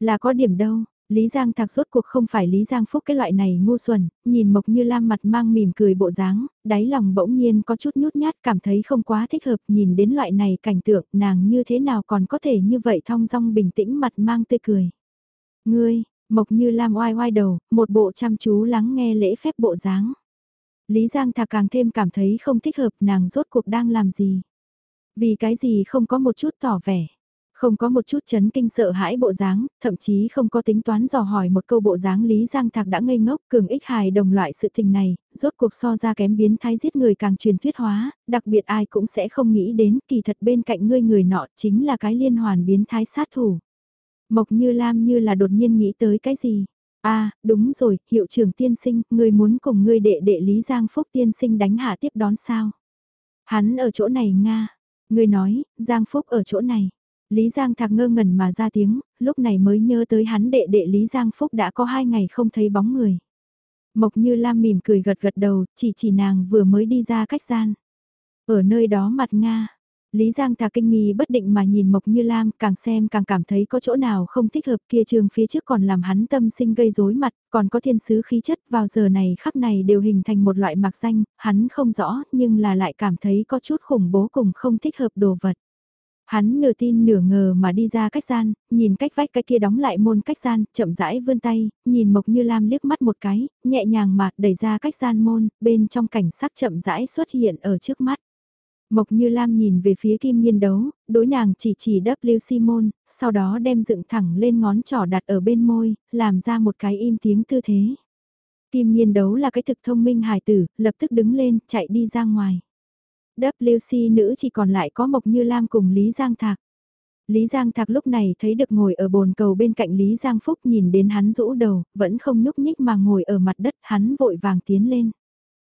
Là có điểm đâu, Lý Giang Thạc rốt cuộc không phải Lý Giang Phúc cái loại này ngu xuẩn, nhìn Mộc Như Lam mặt mang mỉm cười bộ dáng, đáy lòng bỗng nhiên có chút nhút nhát cảm thấy không quá thích hợp nhìn đến loại này cảnh tượng nàng như thế nào còn có thể như vậy thong dong bình tĩnh mặt mang tươi cười. Ngươi, Mộc Như Lam oai oai đầu, một bộ chăm chú lắng nghe lễ phép bộ dáng. Lý Giang Thạc càng thêm cảm thấy không thích hợp nàng rốt cuộc đang làm gì. Vì cái gì không có một chút tỏ vẻ. Không có một chút chấn kinh sợ hãi bộ dáng, thậm chí không có tính toán dò hỏi một câu bộ dáng Lý Giang Thạc đã ngây ngốc cường ích hài đồng loại sự tình này, rốt cuộc so ra kém biến thái giết người càng truyền thuyết hóa, đặc biệt ai cũng sẽ không nghĩ đến kỳ thật bên cạnh ngươi người nọ chính là cái liên hoàn biến thái sát thủ. Mộc như Lam như là đột nhiên nghĩ tới cái gì. a à, đúng rồi, hiệu trưởng tiên sinh, ngươi muốn cùng ngươi đệ đệ Lý Giang Phúc tiên sinh đánh hạ tiếp đón sao? Hắn ở chỗ này Nga. Ngươi nói, Giang Phúc ở chỗ này. Lý Giang Thạc ngơ ngẩn mà ra tiếng, lúc này mới nhớ tới hắn đệ đệ Lý Giang Phúc đã có hai ngày không thấy bóng người. Mộc Như Lam mỉm cười gật gật đầu, chỉ chỉ nàng vừa mới đi ra cách gian. Ở nơi đó mặt Nga, Lý Giang thạc kinh nghi bất định mà nhìn Mộc Như Lam càng xem càng cảm thấy có chỗ nào không thích hợp kia trường phía trước còn làm hắn tâm sinh gây rối mặt, còn có thiên sứ khí chất vào giờ này khắc này đều hình thành một loại mạc danh, hắn không rõ nhưng là lại cảm thấy có chút khủng bố cùng không thích hợp đồ vật. Hắn nửa tin nửa ngờ mà đi ra cách gian, nhìn cách vách cái kia đóng lại môn cách gian, chậm rãi vươn tay, nhìn Mộc Như Lam liếc mắt một cái, nhẹ nhàng mà đẩy ra cách gian môn, bên trong cảnh sắc chậm rãi xuất hiện ở trước mắt. Mộc Như Lam nhìn về phía Kim Nhiên đấu, đối nàng chỉ chỉ W Simon, sau đó đem dựng thẳng lên ngón trỏ đặt ở bên môi, làm ra một cái im tiếng tư thế. Kim Nhiên đấu là cái thực thông minh hài tử, lập tức đứng lên, chạy đi ra ngoài. WC nữ chỉ còn lại có Mộc Như Lam cùng Lý Giang Thạc. Lý Giang Thạc lúc này thấy được ngồi ở bồn cầu bên cạnh Lý Giang Phúc nhìn đến hắn rũ đầu, vẫn không nhúc nhích mà ngồi ở mặt đất, hắn vội vàng tiến lên.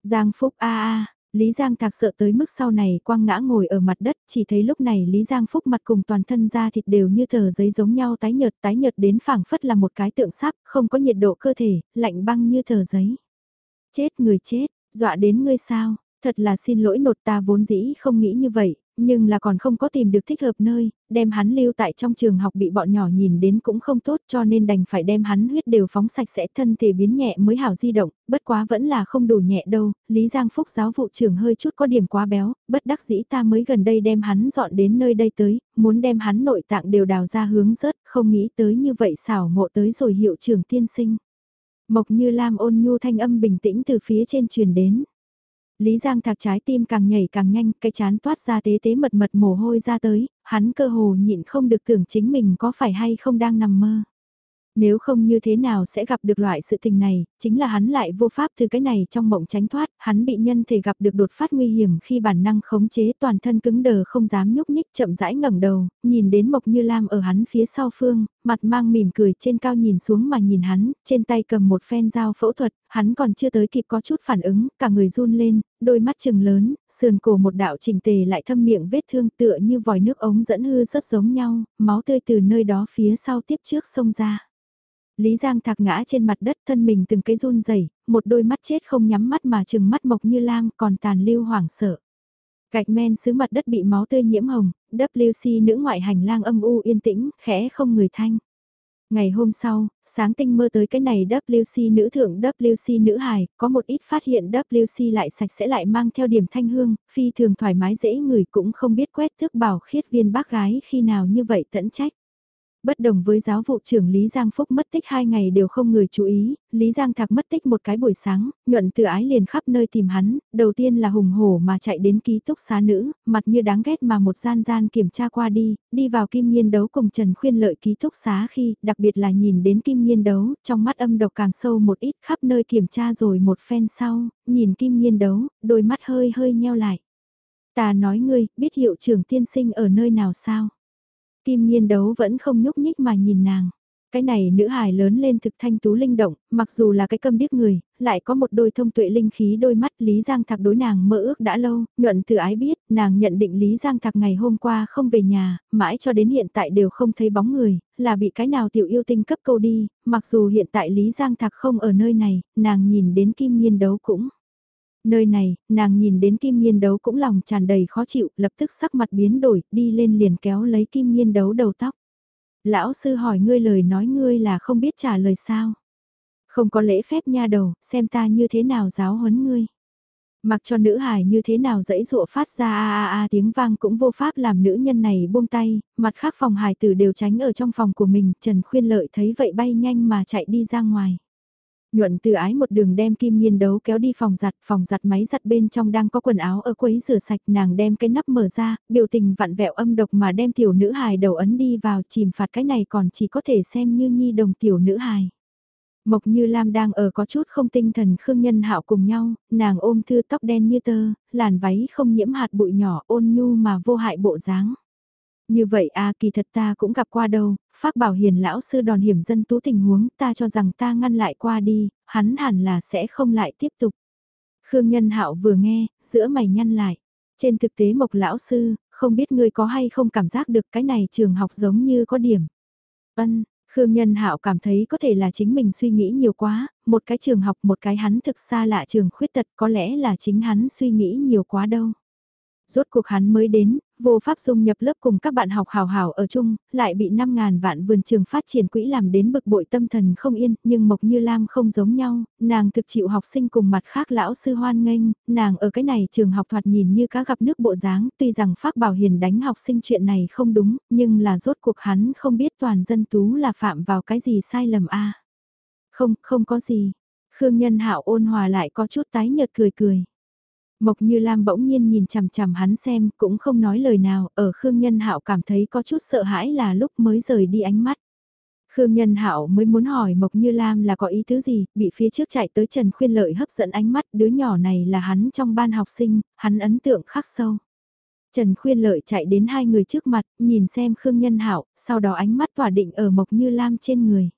Giang Phúc a a, Lý Giang Thạc sợ tới mức sau này quăng ngã ngồi ở mặt đất, chỉ thấy lúc này Lý Giang Phúc mặt cùng toàn thân da thịt đều như tờ giấy giống nhau tái nhợt tái nhợt đến phảng phất là một cái tượng sáp, không có nhiệt độ cơ thể, lạnh băng như tờ giấy. Chết người chết, dọa đến ngươi sao, Thật là xin lỗi nột ta vốn dĩ không nghĩ như vậy, nhưng là còn không có tìm được thích hợp nơi, đem hắn lưu tại trong trường học bị bọn nhỏ nhìn đến cũng không tốt cho nên đành phải đem hắn huyết đều phóng sạch sẽ thân thể biến nhẹ mới hảo di động, bất quá vẫn là không đủ nhẹ đâu, Lý Giang Phúc giáo vụ trưởng hơi chút có điểm quá béo, bất đắc dĩ ta mới gần đây đem hắn dọn đến nơi đây tới, muốn đem hắn nội tạng đều đào ra hướng rớt, không nghĩ tới như vậy xảo ngộ tới rồi hiệu trưởng tiên sinh. Mộc như Lam ôn nhu thanh âm bình tĩnh từ phía trên truyền đến. Lý Giang Thạc trái tim càng nhảy càng nhanh, cái chán toát ra tế tế mật mật mồ hôi ra tới, hắn cơ hồ nhịn không được tưởng chính mình có phải hay không đang nằm mơ. Nếu không như thế nào sẽ gặp được loại sự tình này, chính là hắn lại vô pháp từ cái này trong mộng tránh thoát, hắn bị nhân thể gặp được đột phát nguy hiểm khi bản năng khống chế toàn thân cứng đờ không dám nhúc nhích chậm rãi ngẩng đầu, nhìn đến Mộc Như Lam ở hắn phía sau phương, mặt mang mỉm cười trên cao nhìn xuống mà nhìn hắn, trên tay cầm một phen dao phẫu thuật, hắn còn chưa tới kịp có chút phản ứng, cả người run lên, đôi mắt trừng lớn, sườn cổ một đạo trình tề lại thâm miệng vết thương tựa như vòi nước ống dẫn hư rất giống nhau, máu tươi từ nơi đó phía sau tiếp trước sông ra. Lý Giang thạc ngã trên mặt đất thân mình từng cái run rẩy, một đôi mắt chết không nhắm mắt mà chừng mắt mộc như lang, còn tàn lưu hoảng sợ. Gạch men xứ mặt đất bị máu tươi nhiễm hồng, WC nữ ngoại hành lang âm u yên tĩnh, khẽ không người thanh. Ngày hôm sau, sáng tinh mơ tới cái này WC nữ thượng WC nữ hài, có một ít phát hiện WC lại sạch sẽ lại mang theo điểm thanh hương, phi thường thoải mái dễ người cũng không biết quét thước bảo khiết viên bác gái khi nào như vậy tẫn trách. Bất đồng với giáo vụ trưởng Lý Giang Phúc mất tích hai ngày đều không người chú ý, Lý Giang Thạc mất tích một cái buổi sáng, nhuận từ ái liền khắp nơi tìm hắn, đầu tiên là hùng hổ mà chạy đến ký túc xá nữ, mặt như đáng ghét mà một gian gian kiểm tra qua đi, đi vào kim nhiên đấu cùng Trần Khuyên lợi ký túc xá khi, đặc biệt là nhìn đến kim nhiên đấu, trong mắt âm độc càng sâu một ít khắp nơi kiểm tra rồi một phen sau, nhìn kim nhiên đấu, đôi mắt hơi hơi nheo lại. Ta nói ngươi, biết hiệu trưởng tiên sinh ở nơi nào sao? Kim Nhiên đấu vẫn không nhúc nhích mà nhìn nàng. Cái này nữ hài lớn lên thực thanh tú linh động, mặc dù là cái câm điếc người, lại có một đôi thông tuệ linh khí đôi mắt Lý Giang Thạc đối nàng mơ ước đã lâu, nhuận từ ái biết, nàng nhận định Lý Giang Thạc ngày hôm qua không về nhà, mãi cho đến hiện tại đều không thấy bóng người, là bị cái nào tiểu yêu tinh cấp câu đi, mặc dù hiện tại Lý Giang Thạc không ở nơi này, nàng nhìn đến Kim Nhiên đấu cũng. Nơi này, nàng nhìn đến Kim Nhiên đấu cũng lòng tràn đầy khó chịu, lập tức sắc mặt biến đổi, đi lên liền kéo lấy Kim Nhiên đấu đầu tóc. Lão sư hỏi ngươi lời nói ngươi là không biết trả lời sao. Không có lễ phép nha đầu, xem ta như thế nào giáo huấn ngươi. Mặc cho nữ hài như thế nào dãy dụa phát ra a a a tiếng vang cũng vô pháp làm nữ nhân này buông tay, mặt khác phòng hài tử đều tránh ở trong phòng của mình, Trần Khuyên Lợi thấy vậy bay nhanh mà chạy đi ra ngoài. Nhuận từ ái một đường đem kim nhiên đấu kéo đi phòng giặt, phòng giặt máy giặt bên trong đang có quần áo ở quấy rửa sạch nàng đem cái nắp mở ra, biểu tình vặn vẹo âm độc mà đem tiểu nữ hài đầu ấn đi vào chìm phạt cái này còn chỉ có thể xem như nhi đồng tiểu nữ hài. Mộc Như Lam đang ở có chút không tinh thần Khương Nhân Hạo cùng nhau, nàng ôm thư tóc đen như tơ, làn váy không nhiễm hạt bụi nhỏ ôn nhu mà vô hại bộ dáng. Như vậy à kỳ thật ta cũng gặp qua đâu, phác bảo hiền lão sư đòn hiểm dân tú tình huống ta cho rằng ta ngăn lại qua đi, hắn hẳn là sẽ không lại tiếp tục. Khương Nhân Hạo vừa nghe, giữa mày nhăn lại. Trên thực tế Mộc lão sư, không biết ngươi có hay không cảm giác được cái này trường học giống như có điểm. Ân, Khương Nhân Hạo cảm thấy có thể là chính mình suy nghĩ nhiều quá, một cái trường học một cái hắn thực xa lạ trường khuyết tật có lẽ là chính hắn suy nghĩ nhiều quá đâu. Rốt cuộc hắn mới đến, vô pháp dung nhập lớp cùng các bạn học hào hào ở chung, lại bị 5.000 vạn vườn trường phát triển quỹ làm đến bực bội tâm thần không yên, nhưng Mộc Như Lam không giống nhau, nàng thực chịu học sinh cùng mặt khác lão sư hoan nghênh, nàng ở cái này trường học thoạt nhìn như cá gặp nước bộ dáng, tuy rằng pháp Bảo Hiền đánh học sinh chuyện này không đúng, nhưng là rốt cuộc hắn không biết toàn dân tú là phạm vào cái gì sai lầm a Không, không có gì. Khương Nhân Hạo ôn hòa lại có chút tái nhợt cười cười. Mộc Như Lam bỗng nhiên nhìn chằm chằm hắn xem, cũng không nói lời nào, ở Khương Nhân Hạo cảm thấy có chút sợ hãi là lúc mới rời đi ánh mắt. Khương Nhân Hạo mới muốn hỏi Mộc Như Lam là có ý tứ gì, bị phía trước chạy tới Trần Khuyên Lợi hấp dẫn ánh mắt, đứa nhỏ này là hắn trong ban học sinh, hắn ấn tượng khắc sâu. Trần Khuyên Lợi chạy đến hai người trước mặt, nhìn xem Khương Nhân Hạo, sau đó ánh mắt tỏa định ở Mộc Như Lam trên người.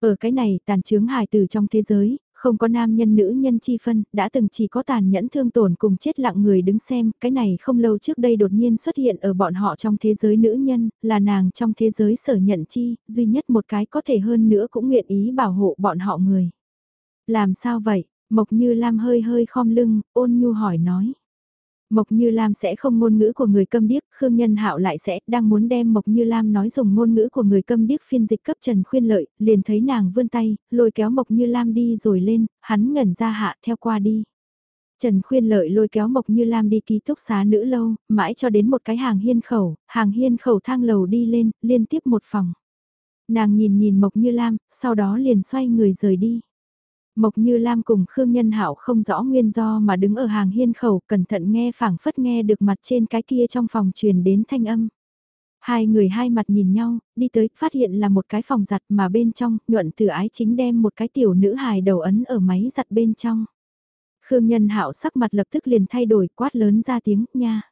Ở cái này tàn chướng hài từ trong thế giới, không có nam nhân nữ nhân chi phân, đã từng chỉ có tàn nhẫn thương tổn cùng chết lặng người đứng xem, cái này không lâu trước đây đột nhiên xuất hiện ở bọn họ trong thế giới nữ nhân, là nàng trong thế giới sở nhận chi, duy nhất một cái có thể hơn nữa cũng nguyện ý bảo hộ bọn họ người. Làm sao vậy? Mộc Như Lam hơi hơi khom lưng, ôn nhu hỏi nói. Mộc Như Lam sẽ không ngôn ngữ của người câm điếc, Khương Nhân Hạo lại sẽ đang muốn đem Mộc Như Lam nói dùng ngôn ngữ của người câm điếc phiên dịch cấp Trần Khuyên Lợi, liền thấy nàng vươn tay, lôi kéo Mộc Như Lam đi rồi lên, hắn ngẩn ra hạ theo qua đi. Trần Khuyên Lợi lôi kéo Mộc Như Lam đi ký túc xá nữ lâu, mãi cho đến một cái hàng hiên khẩu, hàng hiên khẩu thang lầu đi lên, liên tiếp một phòng. Nàng nhìn nhìn Mộc Như Lam, sau đó liền xoay người rời đi. Mộc Như Lam cùng Khương Nhân Hạo không rõ nguyên do mà đứng ở hàng hiên khẩu cẩn thận nghe phảng phất nghe được mặt trên cái kia trong phòng truyền đến thanh âm. Hai người hai mặt nhìn nhau, đi tới, phát hiện là một cái phòng giặt mà bên trong, nhuận từ ái chính đem một cái tiểu nữ hài đầu ấn ở máy giặt bên trong. Khương Nhân Hạo sắc mặt lập tức liền thay đổi quát lớn ra tiếng, nha.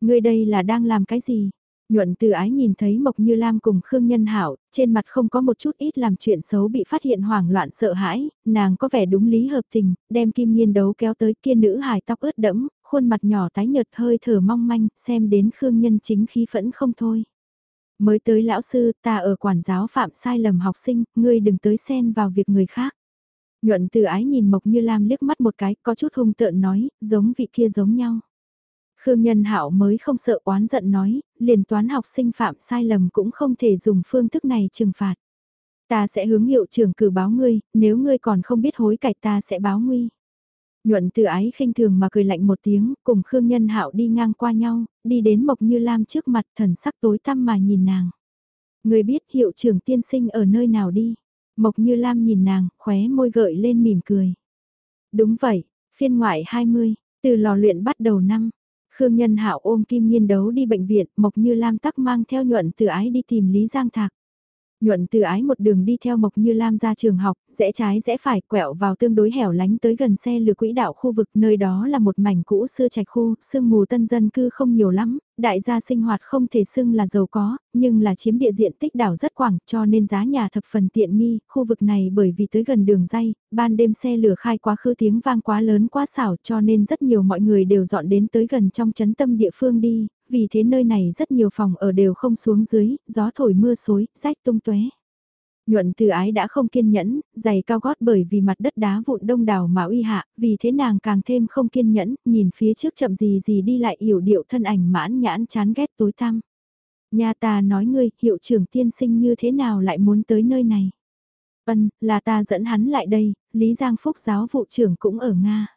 Người đây là đang làm cái gì? Nhuận từ ái nhìn thấy Mộc Như Lam cùng Khương Nhân Hảo, trên mặt không có một chút ít làm chuyện xấu bị phát hiện hoảng loạn sợ hãi, nàng có vẻ đúng lý hợp tình, đem kim nhiên đấu kéo tới kia nữ hài tóc ướt đẫm, khuôn mặt nhỏ tái nhợt hơi thở mong manh, xem đến Khương Nhân chính khí phẫn không thôi. Mới tới lão sư, ta ở quản giáo phạm sai lầm học sinh, ngươi đừng tới xen vào việc người khác. Nhuận từ ái nhìn Mộc Như Lam liếc mắt một cái, có chút hung tợn nói, giống vị kia giống nhau. Khương Nhân Hạo mới không sợ oán giận nói, liền toán học sinh phạm sai lầm cũng không thể dùng phương thức này trừng phạt. Ta sẽ hướng hiệu trưởng cử báo ngươi, nếu ngươi còn không biết hối cải ta sẽ báo nguy. Nhuận từ ái khinh thường mà cười lạnh một tiếng, cùng Khương Nhân Hạo đi ngang qua nhau, đi đến Mộc Như Lam trước mặt thần sắc tối tăm mà nhìn nàng. Ngươi biết hiệu trưởng tiên sinh ở nơi nào đi. Mộc Như Lam nhìn nàng, khóe môi gợi lên mỉm cười. Đúng vậy, phiên ngoại 20, từ lò luyện bắt đầu năm, Khương Nhân Hạo ôm Kim Nhiên đấu đi bệnh viện, Mộc Như Lam tắc mang theo nhuận từ ái đi tìm Lý Giang Thạc. Nhuận từ ái một đường đi theo Mộc Như Lam ra trường học, rẽ trái rẽ phải quẹo vào tương đối hẻo lánh tới gần xe lửa quỹ đạo khu vực nơi đó là một mảnh cũ xưa trạch khu, sương mù tân dân cư không nhiều lắm, đại gia sinh hoạt không thể xưng là giàu có, nhưng là chiếm địa diện tích đảo rất quảng cho nên giá nhà thập phần tiện nghi, khu vực này bởi vì tới gần đường dây, ban đêm xe lửa khai quá khứ tiếng vang quá lớn quá xảo cho nên rất nhiều mọi người đều dọn đến tới gần trong chấn tâm địa phương đi, vì thế nơi này rất nhiều phòng ở đều không xuống dưới, gió thổi mưa xối, rách tung tóe. Nhuận từ ái đã không kiên nhẫn, giày cao gót bởi vì mặt đất đá vụn đông đảo mà uy hạ, vì thế nàng càng thêm không kiên nhẫn, nhìn phía trước chậm gì gì đi lại yểu điệu thân ảnh mãn nhãn chán ghét tối tăm. Nhà ta nói ngươi, hiệu trưởng tiên sinh như thế nào lại muốn tới nơi này? Ân, là ta dẫn hắn lại đây, Lý Giang Phúc giáo vụ trưởng cũng ở Nga.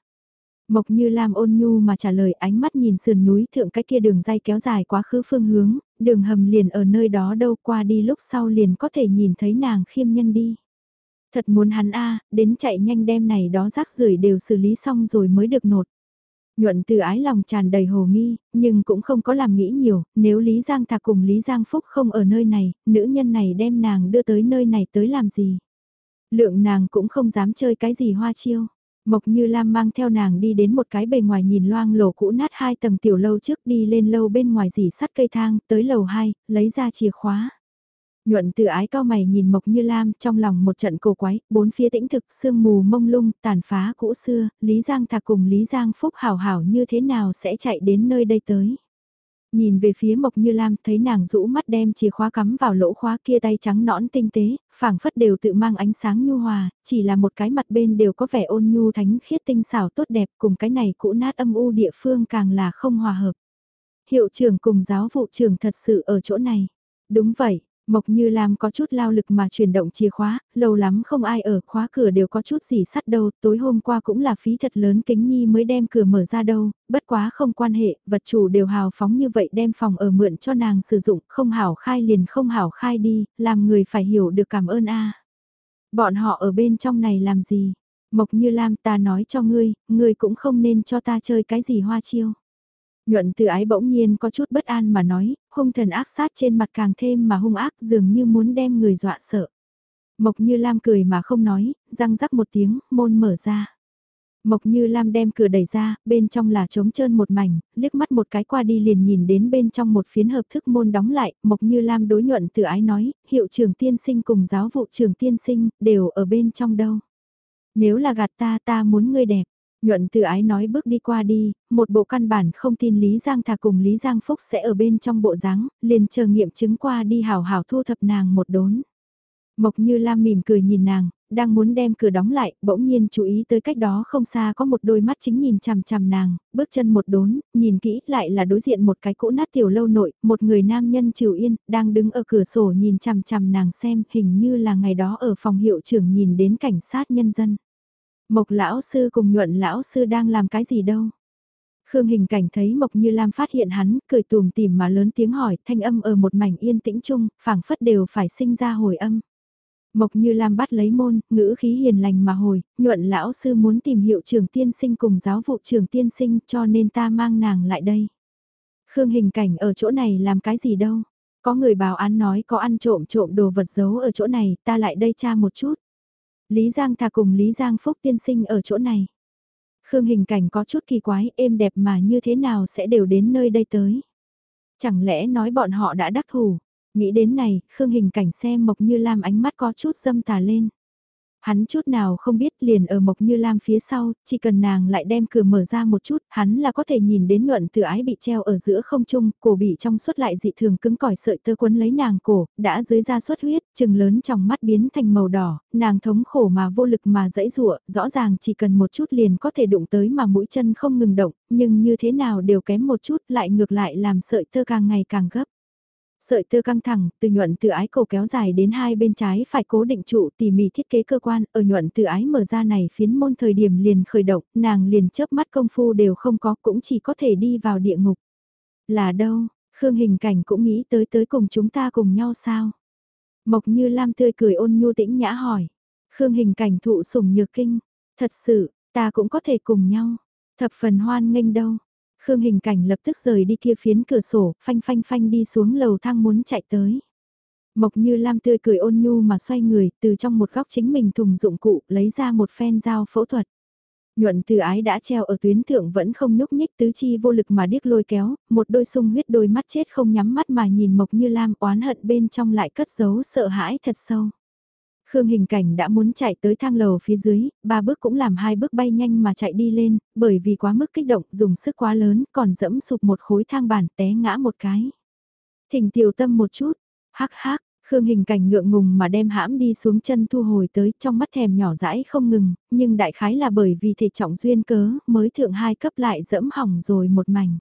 Mộc như Lam ôn nhu mà trả lời ánh mắt nhìn sườn núi thượng cái kia đường dây kéo dài quá khứ phương hướng, đường hầm liền ở nơi đó đâu qua đi lúc sau liền có thể nhìn thấy nàng khiêm nhân đi. Thật muốn hắn a đến chạy nhanh đem này đó rác rưởi đều xử lý xong rồi mới được nột. Nhuận từ ái lòng tràn đầy hồ nghi, nhưng cũng không có làm nghĩ nhiều, nếu Lý Giang Thạc cùng Lý Giang Phúc không ở nơi này, nữ nhân này đem nàng đưa tới nơi này tới làm gì. Lượng nàng cũng không dám chơi cái gì hoa chiêu. Mộc Như Lam mang theo nàng đi đến một cái bề ngoài nhìn loang lổ cũ nát hai tầng tiểu lâu trước đi lên lâu bên ngoài dỉ sắt cây thang, tới lầu 2, lấy ra chìa khóa. Nhuận từ ái cao mày nhìn Mộc Như Lam trong lòng một trận cổ quái, bốn phía tĩnh thực sương mù mông lung, tàn phá cũ xưa, Lý Giang Thạc cùng Lý Giang Phúc hảo hảo như thế nào sẽ chạy đến nơi đây tới. Nhìn về phía Mộc Như Lam thấy nàng rũ mắt đem chìa khóa cắm vào lỗ khóa kia tay trắng nõn tinh tế, phảng phất đều tự mang ánh sáng nhu hòa, chỉ là một cái mặt bên đều có vẻ ôn nhu thánh khiết tinh xảo tốt đẹp cùng cái này cũ nát âm u địa phương càng là không hòa hợp. hiệu trưởng cùng giáo vụ trưởng thật sự ở chỗ này. Đúng vậy, Mộc Như Lam có chút lao lực mà chuyển động chìa khóa, lâu lắm không ai ở, khóa cửa đều có chút gì sắt đâu, tối hôm qua cũng là phí thật lớn kính nhi mới đem cửa mở ra đâu, bất quá không quan hệ, vật chủ đều hào phóng như vậy đem phòng ở mượn cho nàng sử dụng, không hảo khai liền không hảo khai đi, làm người phải hiểu được cảm ơn a. Bọn họ ở bên trong này làm gì? Mộc Như Lam ta nói cho ngươi, ngươi cũng không nên cho ta chơi cái gì hoa chiêu. Nhuận từ ái bỗng nhiên có chút bất an mà nói, hung thần ác sát trên mặt càng thêm mà hung ác dường như muốn đem người dọa sợ. Mộc như Lam cười mà không nói, răng rắc một tiếng, môn mở ra. Mộc như Lam đem cửa đẩy ra, bên trong là trống trơn một mảnh, liếc mắt một cái qua đi liền nhìn đến bên trong một phiến hợp thức môn đóng lại, Mộc như Lam đối nhuận từ ái nói, hiệu trưởng tiên sinh cùng giáo vụ trưởng tiên sinh, đều ở bên trong đâu. Nếu là gạt ta ta muốn ngươi đẹp, Nhuận từ ái nói bước đi qua đi, một bộ căn bản không tin Lý Giang Thà cùng Lý Giang Phúc sẽ ở bên trong bộ dáng liền chờ nghiệm chứng qua đi hào hào thu thập nàng một đốn. Mộc như Lam mỉm cười nhìn nàng, đang muốn đem cửa đóng lại, bỗng nhiên chú ý tới cách đó không xa có một đôi mắt chính nhìn chằm chằm nàng, bước chân một đốn, nhìn kỹ lại là đối diện một cái cỗ nát tiểu lâu nội, một người nam nhân triều yên, đang đứng ở cửa sổ nhìn chằm chằm nàng xem, hình như là ngày đó ở phòng hiệu trưởng nhìn đến cảnh sát nhân dân. Mộc lão sư cùng nhuận lão sư đang làm cái gì đâu? Khương hình cảnh thấy Mộc Như Lam phát hiện hắn, cười tùm tìm mà lớn tiếng hỏi, thanh âm ở một mảnh yên tĩnh chung, phảng phất đều phải sinh ra hồi âm. Mộc Như Lam bắt lấy môn, ngữ khí hiền lành mà hồi, nhuận lão sư muốn tìm hiệu trưởng tiên sinh cùng giáo vụ trưởng tiên sinh cho nên ta mang nàng lại đây. Khương hình cảnh ở chỗ này làm cái gì đâu? Có người bảo án nói có ăn trộm trộm đồ vật giấu ở chỗ này, ta lại đây tra một chút. Lý Giang Thà cùng Lý Giang Phúc tiên sinh ở chỗ này. Khương hình cảnh có chút kỳ quái, êm đẹp mà như thế nào sẽ đều đến nơi đây tới. Chẳng lẽ nói bọn họ đã đắc thủ. Nghĩ đến này, Khương hình cảnh xem Mộc Như Lam ánh mắt có chút dâm tà lên. Hắn chút nào không biết liền ở Mộc Như Lam phía sau, chỉ cần nàng lại đem cửa mở ra một chút, hắn là có thể nhìn đến nhuận từ ái bị treo ở giữa không trung, cổ bị trong suốt lại dị thường cứng cỏi sợi tơ quấn lấy nàng cổ, đã dưới ra xuất huyết, chừng lớn trong mắt biến thành màu đỏ, nàng thống khổ mà vô lực mà dãy rụa, rõ ràng chỉ cần một chút liền có thể đụng tới mà mũi chân không ngừng động, nhưng như thế nào đều kém một chút lại ngược lại làm sợi tơ càng ngày càng gấp. Sợi tơ căng thẳng, từ nhuận từ ái cổ kéo dài đến hai bên trái phải cố định trụ tỉ mỉ thiết kế cơ quan, ở nhuận từ ái mở ra này phiến môn thời điểm liền khởi động, nàng liền chớp mắt công phu đều không có, cũng chỉ có thể đi vào địa ngục. Là đâu, Khương hình cảnh cũng nghĩ tới tới cùng chúng ta cùng nhau sao? Mộc như Lam tươi cười ôn nhu tĩnh nhã hỏi. Khương hình cảnh thụ sủng nhược kinh, thật sự, ta cũng có thể cùng nhau. Thập phần hoan nghênh đâu, Khương hình cảnh lập tức rời đi kia phiến cửa sổ, phanh phanh phanh đi xuống lầu thang muốn chạy tới. Mộc như Lam tươi cười ôn nhu mà xoay người, từ trong một góc chính mình thùng dụng cụ, lấy ra một phen dao phẫu thuật. Nhuận từ ái đã treo ở tuyến thượng vẫn không nhúc nhích tứ chi vô lực mà điếc lôi kéo, một đôi sung huyết đôi mắt chết không nhắm mắt mà nhìn Mộc như Lam oán hận bên trong lại cất giấu sợ hãi thật sâu. Khương hình cảnh đã muốn chạy tới thang lầu phía dưới, ba bước cũng làm hai bước bay nhanh mà chạy đi lên, bởi vì quá mức kích động, dùng sức quá lớn, còn dẫm sụp một khối thang bản té ngã một cái. Thỉnh tiểu tâm một chút, hắc hắc, Khương hình cảnh ngượng ngùng mà đem hãm đi xuống chân thu hồi tới trong mắt thèm nhỏ dãi không ngừng, nhưng đại khái là bởi vì thể trọng duyên cớ mới thượng hai cấp lại dẫm hỏng rồi một mảnh.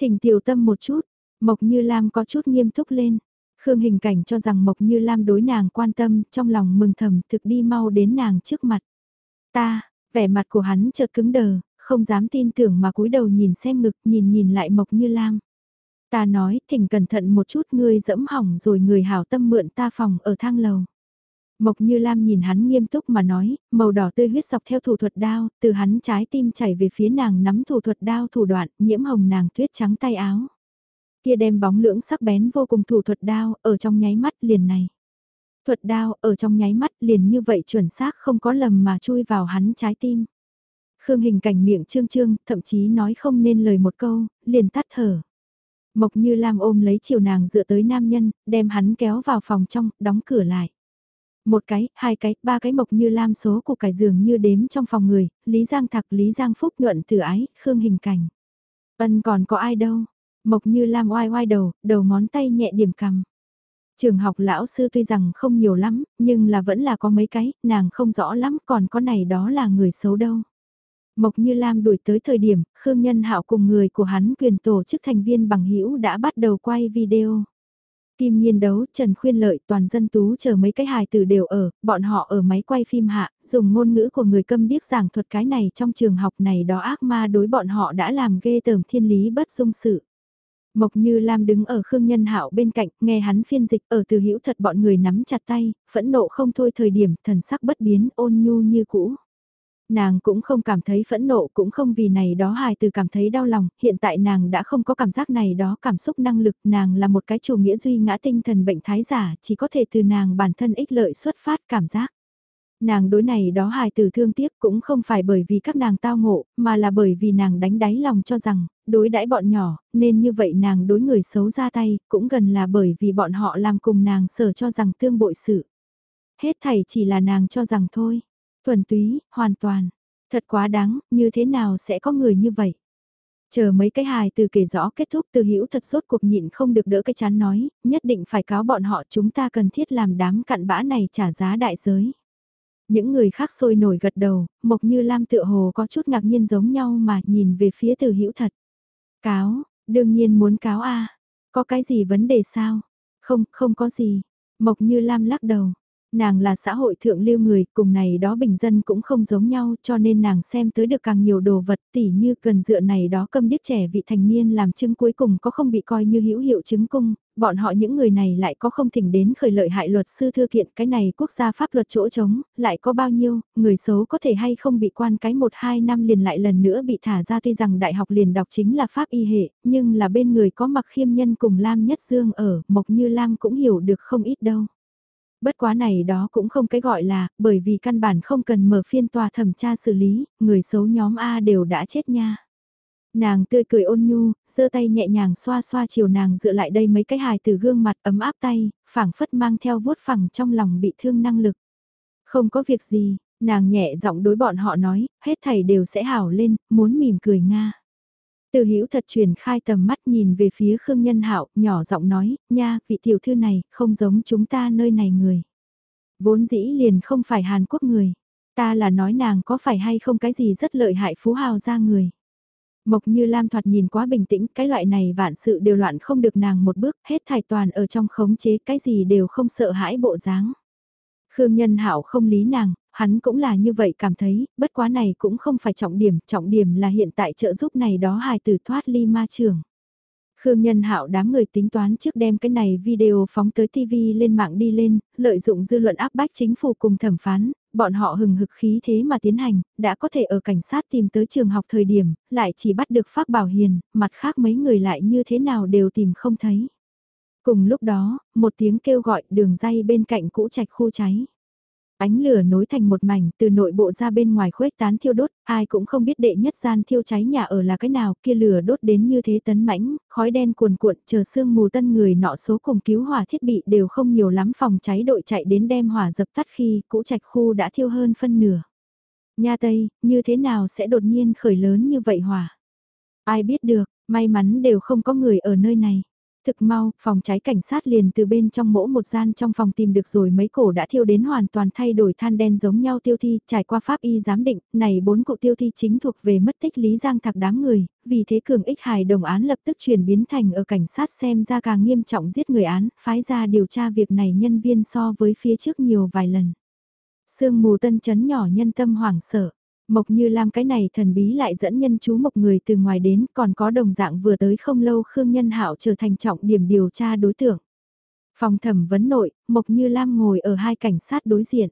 Thỉnh tiểu tâm một chút, Mộc Như Lam có chút nghiêm túc lên, Khương hình cảnh cho rằng Mộc Như Lam đối nàng quan tâm, trong lòng mừng thầm thực đi mau đến nàng trước mặt. Ta, vẻ mặt của hắn chợt cứng đờ, không dám tin tưởng mà cúi đầu nhìn xem ngực nhìn nhìn lại Mộc Như Lam. Ta nói, thỉnh cẩn thận một chút ngươi dẫm hỏng rồi người hảo tâm mượn ta phòng ở thang lầu. Mộc Như Lam nhìn hắn nghiêm túc mà nói, màu đỏ tươi huyết dọc theo thủ thuật đao, từ hắn trái tim chảy về phía nàng nắm thủ thuật đao thủ đoạn, nhiễm hồng nàng tuyết trắng tay áo. Kia đem bóng lưỡng sắc bén vô cùng thủ thuật đao, ở trong nháy mắt liền này. Thuật đao, ở trong nháy mắt liền như vậy chuẩn xác không có lầm mà chui vào hắn trái tim. Khương hình cảnh miệng trương trương, thậm chí nói không nên lời một câu, liền tắt thở. Mộc như Lam ôm lấy chiều nàng dựa tới nam nhân, đem hắn kéo vào phòng trong, đóng cửa lại. Một cái, hai cái, ba cái mộc như Lam số của cải giường như đếm trong phòng người, Lý Giang Thạc, Lý Giang Phúc nhuận từ ái, Khương hình cảnh. Ân còn có ai đâu, Mộc như Lam oai oai đầu, đầu ngón tay nhẹ điểm cằm. Trường học lão sư tuy rằng không nhiều lắm, nhưng là vẫn là có mấy cái, nàng không rõ lắm, còn có này đó là người xấu đâu. Mộc Như Lam đuổi tới thời điểm, Khương Nhân Hạo cùng người của hắn quyền tổ chức thành viên bằng hữu đã bắt đầu quay video. Kim Nhiên đấu, Trần Khuyên Lợi, toàn dân tú chờ mấy cái hài tử đều ở, bọn họ ở máy quay phim hạ, dùng ngôn ngữ của người câm điếc giảng thuật cái này trong trường học này đó ác ma đối bọn họ đã làm ghê tởm thiên lý bất dung sự. Mộc Như Lam đứng ở Khương Nhân Hạo bên cạnh, nghe hắn phiên dịch ở từ hữu thật bọn người nắm chặt tay, phẫn nộ không thôi thời điểm, thần sắc bất biến, ôn nhu như cũ. Nàng cũng không cảm thấy phẫn nộ cũng không vì này đó hài từ cảm thấy đau lòng, hiện tại nàng đã không có cảm giác này đó cảm xúc năng lực, nàng là một cái chủ nghĩa duy ngã tinh thần bệnh thái giả, chỉ có thể từ nàng bản thân ích lợi xuất phát cảm giác. Nàng đối này đó hài từ thương tiếc cũng không phải bởi vì các nàng tao ngộ, mà là bởi vì nàng đánh đáy lòng cho rằng, đối đãi bọn nhỏ, nên như vậy nàng đối người xấu ra tay, cũng gần là bởi vì bọn họ làm cùng nàng sở cho rằng tương bội sự. Hết thảy chỉ là nàng cho rằng thôi. Thuần túy, hoàn toàn. Thật quá đáng, như thế nào sẽ có người như vậy? Chờ mấy cái hài từ kể rõ kết thúc từ hữu thật sốt cuộc nhịn không được đỡ cái chán nói, nhất định phải cáo bọn họ chúng ta cần thiết làm đám cặn bã này trả giá đại giới. Những người khác sôi nổi gật đầu, Mộc Như Lam tựa hồ có chút ngạc nhiên giống nhau mà nhìn về phía từ hữu thật. Cáo, đương nhiên muốn cáo a Có cái gì vấn đề sao? Không, không có gì. Mộc Như Lam lắc đầu. Nàng là xã hội thượng lưu người, cùng này đó bình dân cũng không giống nhau cho nên nàng xem tới được càng nhiều đồ vật tỉ như cần dựa này đó câm điếc trẻ vị thành niên làm chứng cuối cùng có không bị coi như hữu hiệu chứng cung, bọn họ những người này lại có không thỉnh đến khởi lợi hại luật sư thư kiện cái này quốc gia pháp luật chỗ trống, lại có bao nhiêu, người xấu có thể hay không bị quan cái một hai năm liền lại lần nữa bị thả ra tuy rằng đại học liền đọc chính là pháp y hệ, nhưng là bên người có mặc khiêm nhân cùng Lam Nhất Dương ở, Mộc Như Lam cũng hiểu được không ít đâu. Bất quá này đó cũng không cái gọi là, bởi vì căn bản không cần mở phiên tòa thẩm tra xử lý, người xấu nhóm A đều đã chết nha. Nàng tươi cười ôn nhu, giơ tay nhẹ nhàng xoa xoa chiều nàng dựa lại đây mấy cái hài từ gương mặt ấm áp tay, phảng phất mang theo vuốt phẳng trong lòng bị thương năng lực. Không có việc gì, nàng nhẹ giọng đối bọn họ nói, hết thầy đều sẽ hảo lên, muốn mỉm cười nga. Từ hữu thật truyền khai tầm mắt nhìn về phía Khương Nhân Hạo, nhỏ giọng nói, nha, vị tiểu thư này, không giống chúng ta nơi này người. Vốn dĩ liền không phải Hàn Quốc người. Ta là nói nàng có phải hay không cái gì rất lợi hại phú hào ra người. Mộc như Lam thoạt nhìn quá bình tĩnh, cái loại này vạn sự đều loạn không được nàng một bước, hết thải toàn ở trong khống chế, cái gì đều không sợ hãi bộ dáng. Khương Nhân Hạo không lý nàng, hắn cũng là như vậy cảm thấy, bất quá này cũng không phải trọng điểm, trọng điểm là hiện tại trợ giúp này đó hài tử thoát ly ma trường. Khương Nhân Hạo đám người tính toán trước đem cái này video phóng tới TV lên mạng đi lên, lợi dụng dư luận áp bách chính phủ cùng thẩm phán, bọn họ hừng hực khí thế mà tiến hành, đã có thể ở cảnh sát tìm tới trường học thời điểm, lại chỉ bắt được Pháp Bảo Hiền, mặt khác mấy người lại như thế nào đều tìm không thấy. Cùng lúc đó, một tiếng kêu gọi đường dây bên cạnh cũ trạch khu cháy. Ánh lửa nối thành một mảnh từ nội bộ ra bên ngoài khuếch tán thiêu đốt, ai cũng không biết đệ nhất gian thiêu cháy nhà ở là cái nào kia lửa đốt đến như thế tấn mãnh, khói đen cuồn cuộn chờ sương mù tân người nọ số cùng cứu hỏa thiết bị đều không nhiều lắm phòng cháy đội chạy đến đem hỏa dập tắt khi cũ trạch khu đã thiêu hơn phân nửa. Nha Tây, như thế nào sẽ đột nhiên khởi lớn như vậy hỏa? Ai biết được, may mắn đều không có người ở nơi này. Thực mau, phòng cháy cảnh sát liền từ bên trong mỗ một gian trong phòng tìm được rồi mấy cổ đã thiêu đến hoàn toàn thay đổi than đen giống nhau tiêu thi, trải qua pháp y giám định, này bốn cụ tiêu thi chính thuộc về mất tích Lý Giang Thạc đám người, vì thế cường ích hài đồng án lập tức chuyển biến thành ở cảnh sát xem ra càng nghiêm trọng giết người án, phái ra điều tra việc này nhân viên so với phía trước nhiều vài lần. Sương mù tân chấn nhỏ nhân tâm hoảng sợ. Mộc như Lam cái này thần bí lại dẫn nhân chú một người từ ngoài đến còn có đồng dạng vừa tới không lâu Khương Nhân Hạo trở thành trọng điểm điều tra đối tượng. Phòng thẩm vấn nội, Mộc Như Lam ngồi ở hai cảnh sát đối diện.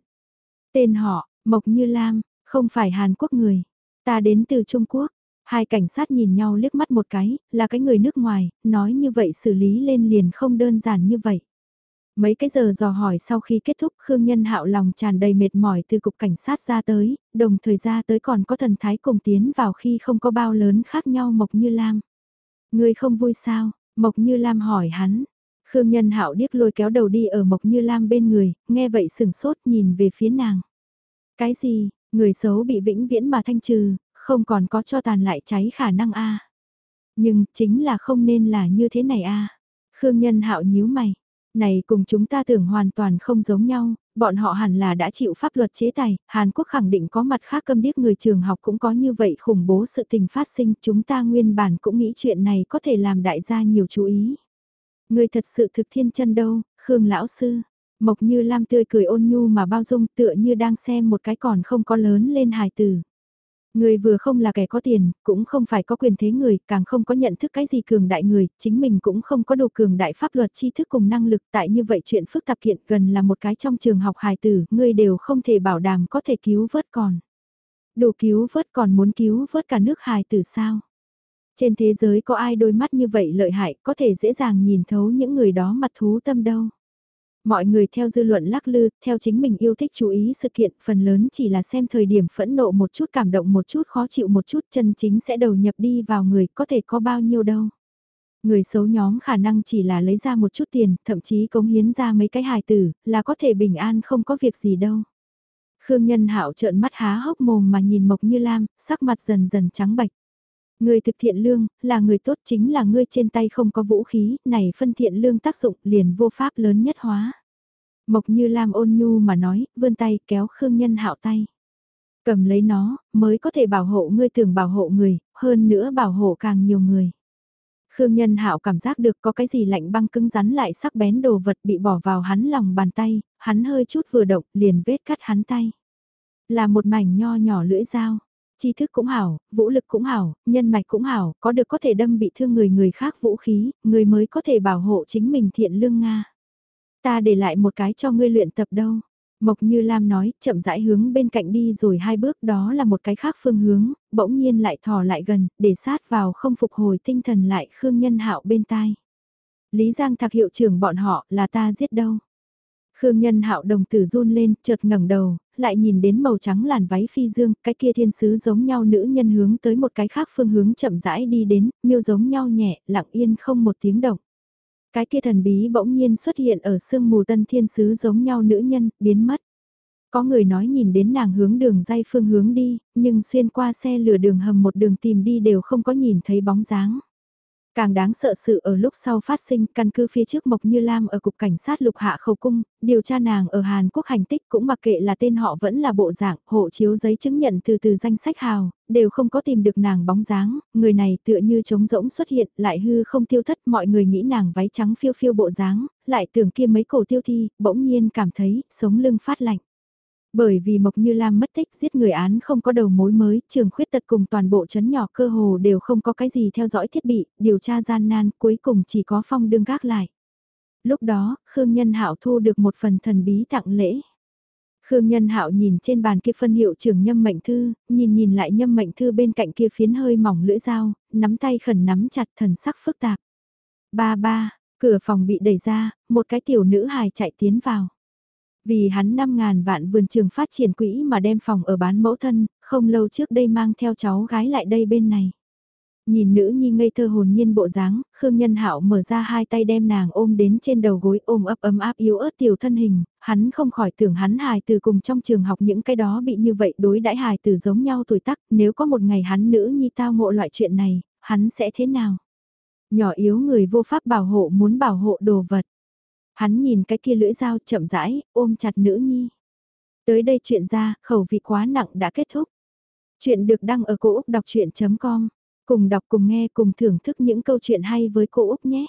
Tên họ, Mộc Như Lam, không phải Hàn Quốc người. Ta đến từ Trung Quốc. Hai cảnh sát nhìn nhau liếc mắt một cái, là cái người nước ngoài, nói như vậy xử lý lên liền không đơn giản như vậy. Mấy cái giờ dò hỏi sau khi kết thúc Khương Nhân Hạo lòng tràn đầy mệt mỏi từ cục cảnh sát ra tới, đồng thời ra tới còn có thần thái cùng tiến vào khi không có bao lớn khác nhau Mộc Như Lam. Người không vui sao? Mộc Như Lam hỏi hắn. Khương Nhân Hạo điếc lôi kéo đầu đi ở Mộc Như Lam bên người, nghe vậy sửng sốt nhìn về phía nàng. Cái gì, người xấu bị vĩnh viễn mà thanh trừ, không còn có cho tàn lại cháy khả năng a Nhưng chính là không nên là như thế này a Khương Nhân Hạo nhíu mày này cùng chúng ta tưởng hoàn toàn không giống nhau, bọn họ hẳn là đã chịu pháp luật chế tài, Hàn Quốc khẳng định có mặt khác câm điếc người trường học cũng có như vậy khủng bố sự tình phát sinh, chúng ta nguyên bản cũng nghĩ chuyện này có thể làm đại gia nhiều chú ý. Người thật sự thực thiên chân đâu, Khương lão sư. Mộc như Lam tươi cười ôn nhu mà bao dung tựa như đang xem một cái còn không có lớn lên hài tử. Người vừa không là kẻ có tiền, cũng không phải có quyền thế người, càng không có nhận thức cái gì cường đại người, chính mình cũng không có đủ cường đại pháp luật tri thức cùng năng lực tại như vậy chuyện phức tạp kiện gần là một cái trong trường học hài tử, người đều không thể bảo đảm có thể cứu vớt còn. Đủ cứu vớt còn muốn cứu vớt cả nước hài tử sao? Trên thế giới có ai đôi mắt như vậy lợi hại có thể dễ dàng nhìn thấu những người đó mặt thú tâm đâu. Mọi người theo dư luận lắc lư, theo chính mình yêu thích chú ý sự kiện, phần lớn chỉ là xem thời điểm phẫn nộ một chút cảm động một chút khó chịu một chút chân chính sẽ đầu nhập đi vào người có thể có bao nhiêu đâu. Người xấu nhóm khả năng chỉ là lấy ra một chút tiền, thậm chí cống hiến ra mấy cái hài tử, là có thể bình an không có việc gì đâu. Khương Nhân Hạo trợn mắt há hốc mồm mà nhìn Mộc Như Lam, sắc mặt dần dần trắng bạch. Người thực thiện lương, là người tốt chính là ngươi trên tay không có vũ khí, này phân thiện lương tác dụng liền vô pháp lớn nhất hóa. Mộc như Lam ôn nhu mà nói, vươn tay kéo Khương Nhân Hạo tay. Cầm lấy nó, mới có thể bảo hộ ngươi tưởng bảo hộ người, hơn nữa bảo hộ càng nhiều người. Khương Nhân Hạo cảm giác được có cái gì lạnh băng cứng rắn lại sắc bén đồ vật bị bỏ vào hắn lòng bàn tay, hắn hơi chút vừa động liền vết cắt hắn tay. Là một mảnh nho nhỏ lưỡi dao tri thức cũng hảo, vũ lực cũng hảo, nhân mạch cũng hảo, có được có thể đâm bị thương người người khác vũ khí, người mới có thể bảo hộ chính mình thiện lương Nga. Ta để lại một cái cho ngươi luyện tập đâu. Mộc Như Lam nói, chậm rãi hướng bên cạnh đi rồi hai bước đó là một cái khác phương hướng, bỗng nhiên lại thò lại gần, để sát vào không phục hồi tinh thần lại Khương Nhân Hạo bên tai. Lý Giang Thạc hiệu trưởng bọn họ là ta giết đâu. Khương Nhân Hạo đồng tử run lên, chợt ngẩng đầu, lại nhìn đến màu trắng làn váy phi dương, cái kia thiên sứ giống nhau nữ nhân hướng tới một cái khác phương hướng chậm rãi đi đến, miêu giống nhau nhẹ, lặng yên không một tiếng động. Cái kia thần bí bỗng nhiên xuất hiện ở sương mù tân thiên sứ giống nhau nữ nhân, biến mất. Có người nói nhìn đến nàng hướng đường dây phương hướng đi, nhưng xuyên qua xe lửa đường hầm một đường tìm đi đều không có nhìn thấy bóng dáng. Càng đáng sợ sự ở lúc sau phát sinh căn cứ phía trước Mộc Như Lam ở cục cảnh sát lục hạ khẩu cung, điều tra nàng ở Hàn Quốc hành tích cũng mặc kệ là tên họ vẫn là bộ dạng, hộ chiếu giấy chứng nhận từ từ danh sách hào, đều không có tìm được nàng bóng dáng, người này tựa như trống rỗng xuất hiện, lại hư không tiêu thất, mọi người nghĩ nàng váy trắng phiêu phiêu bộ dáng, lại tưởng kia mấy cổ tiêu thi, bỗng nhiên cảm thấy, sống lưng phát lạnh. Bởi vì Mộc Như Lam mất tích giết người án không có đầu mối mới, trường khuyết tật cùng toàn bộ chấn nhỏ cơ hồ đều không có cái gì theo dõi thiết bị, điều tra gian nan, cuối cùng chỉ có phong đương gác lại. Lúc đó, Khương Nhân Hạo thu được một phần thần bí tặng lễ. Khương Nhân Hạo nhìn trên bàn kia phân hiệu trưởng nhâm mệnh thư, nhìn nhìn lại nhâm mệnh thư bên cạnh kia phiến hơi mỏng lưỡi dao, nắm tay khẩn nắm chặt thần sắc phức tạp. Ba ba, cửa phòng bị đẩy ra, một cái tiểu nữ hài chạy tiến vào. Vì hắn 5.000 vạn vườn trường phát triển quỹ mà đem phòng ở bán mẫu thân, không lâu trước đây mang theo cháu gái lại đây bên này. Nhìn nữ nhi ngây thơ hồn nhiên bộ dáng, Khương Nhân Hạo mở ra hai tay đem nàng ôm đến trên đầu gối ôm ấp ấm áp yếu ớt tiểu thân hình, hắn không khỏi tưởng hắn hài từ cùng trong trường học những cái đó bị như vậy đối đãi hài từ giống nhau tuổi tác, nếu có một ngày hắn nữ nhi tao ngộ loại chuyện này, hắn sẽ thế nào? Nhỏ yếu người vô pháp bảo hộ muốn bảo hộ đồ vật. Hắn nhìn cái kia lưỡi dao chậm rãi, ôm chặt nữ nhi. Tới đây chuyện ra, khẩu vị quá nặng đã kết thúc. Chuyện được đăng ở cổ Úc đọc chuyện.com. Cùng đọc cùng nghe cùng thưởng thức những câu chuyện hay với cô Úc nhé.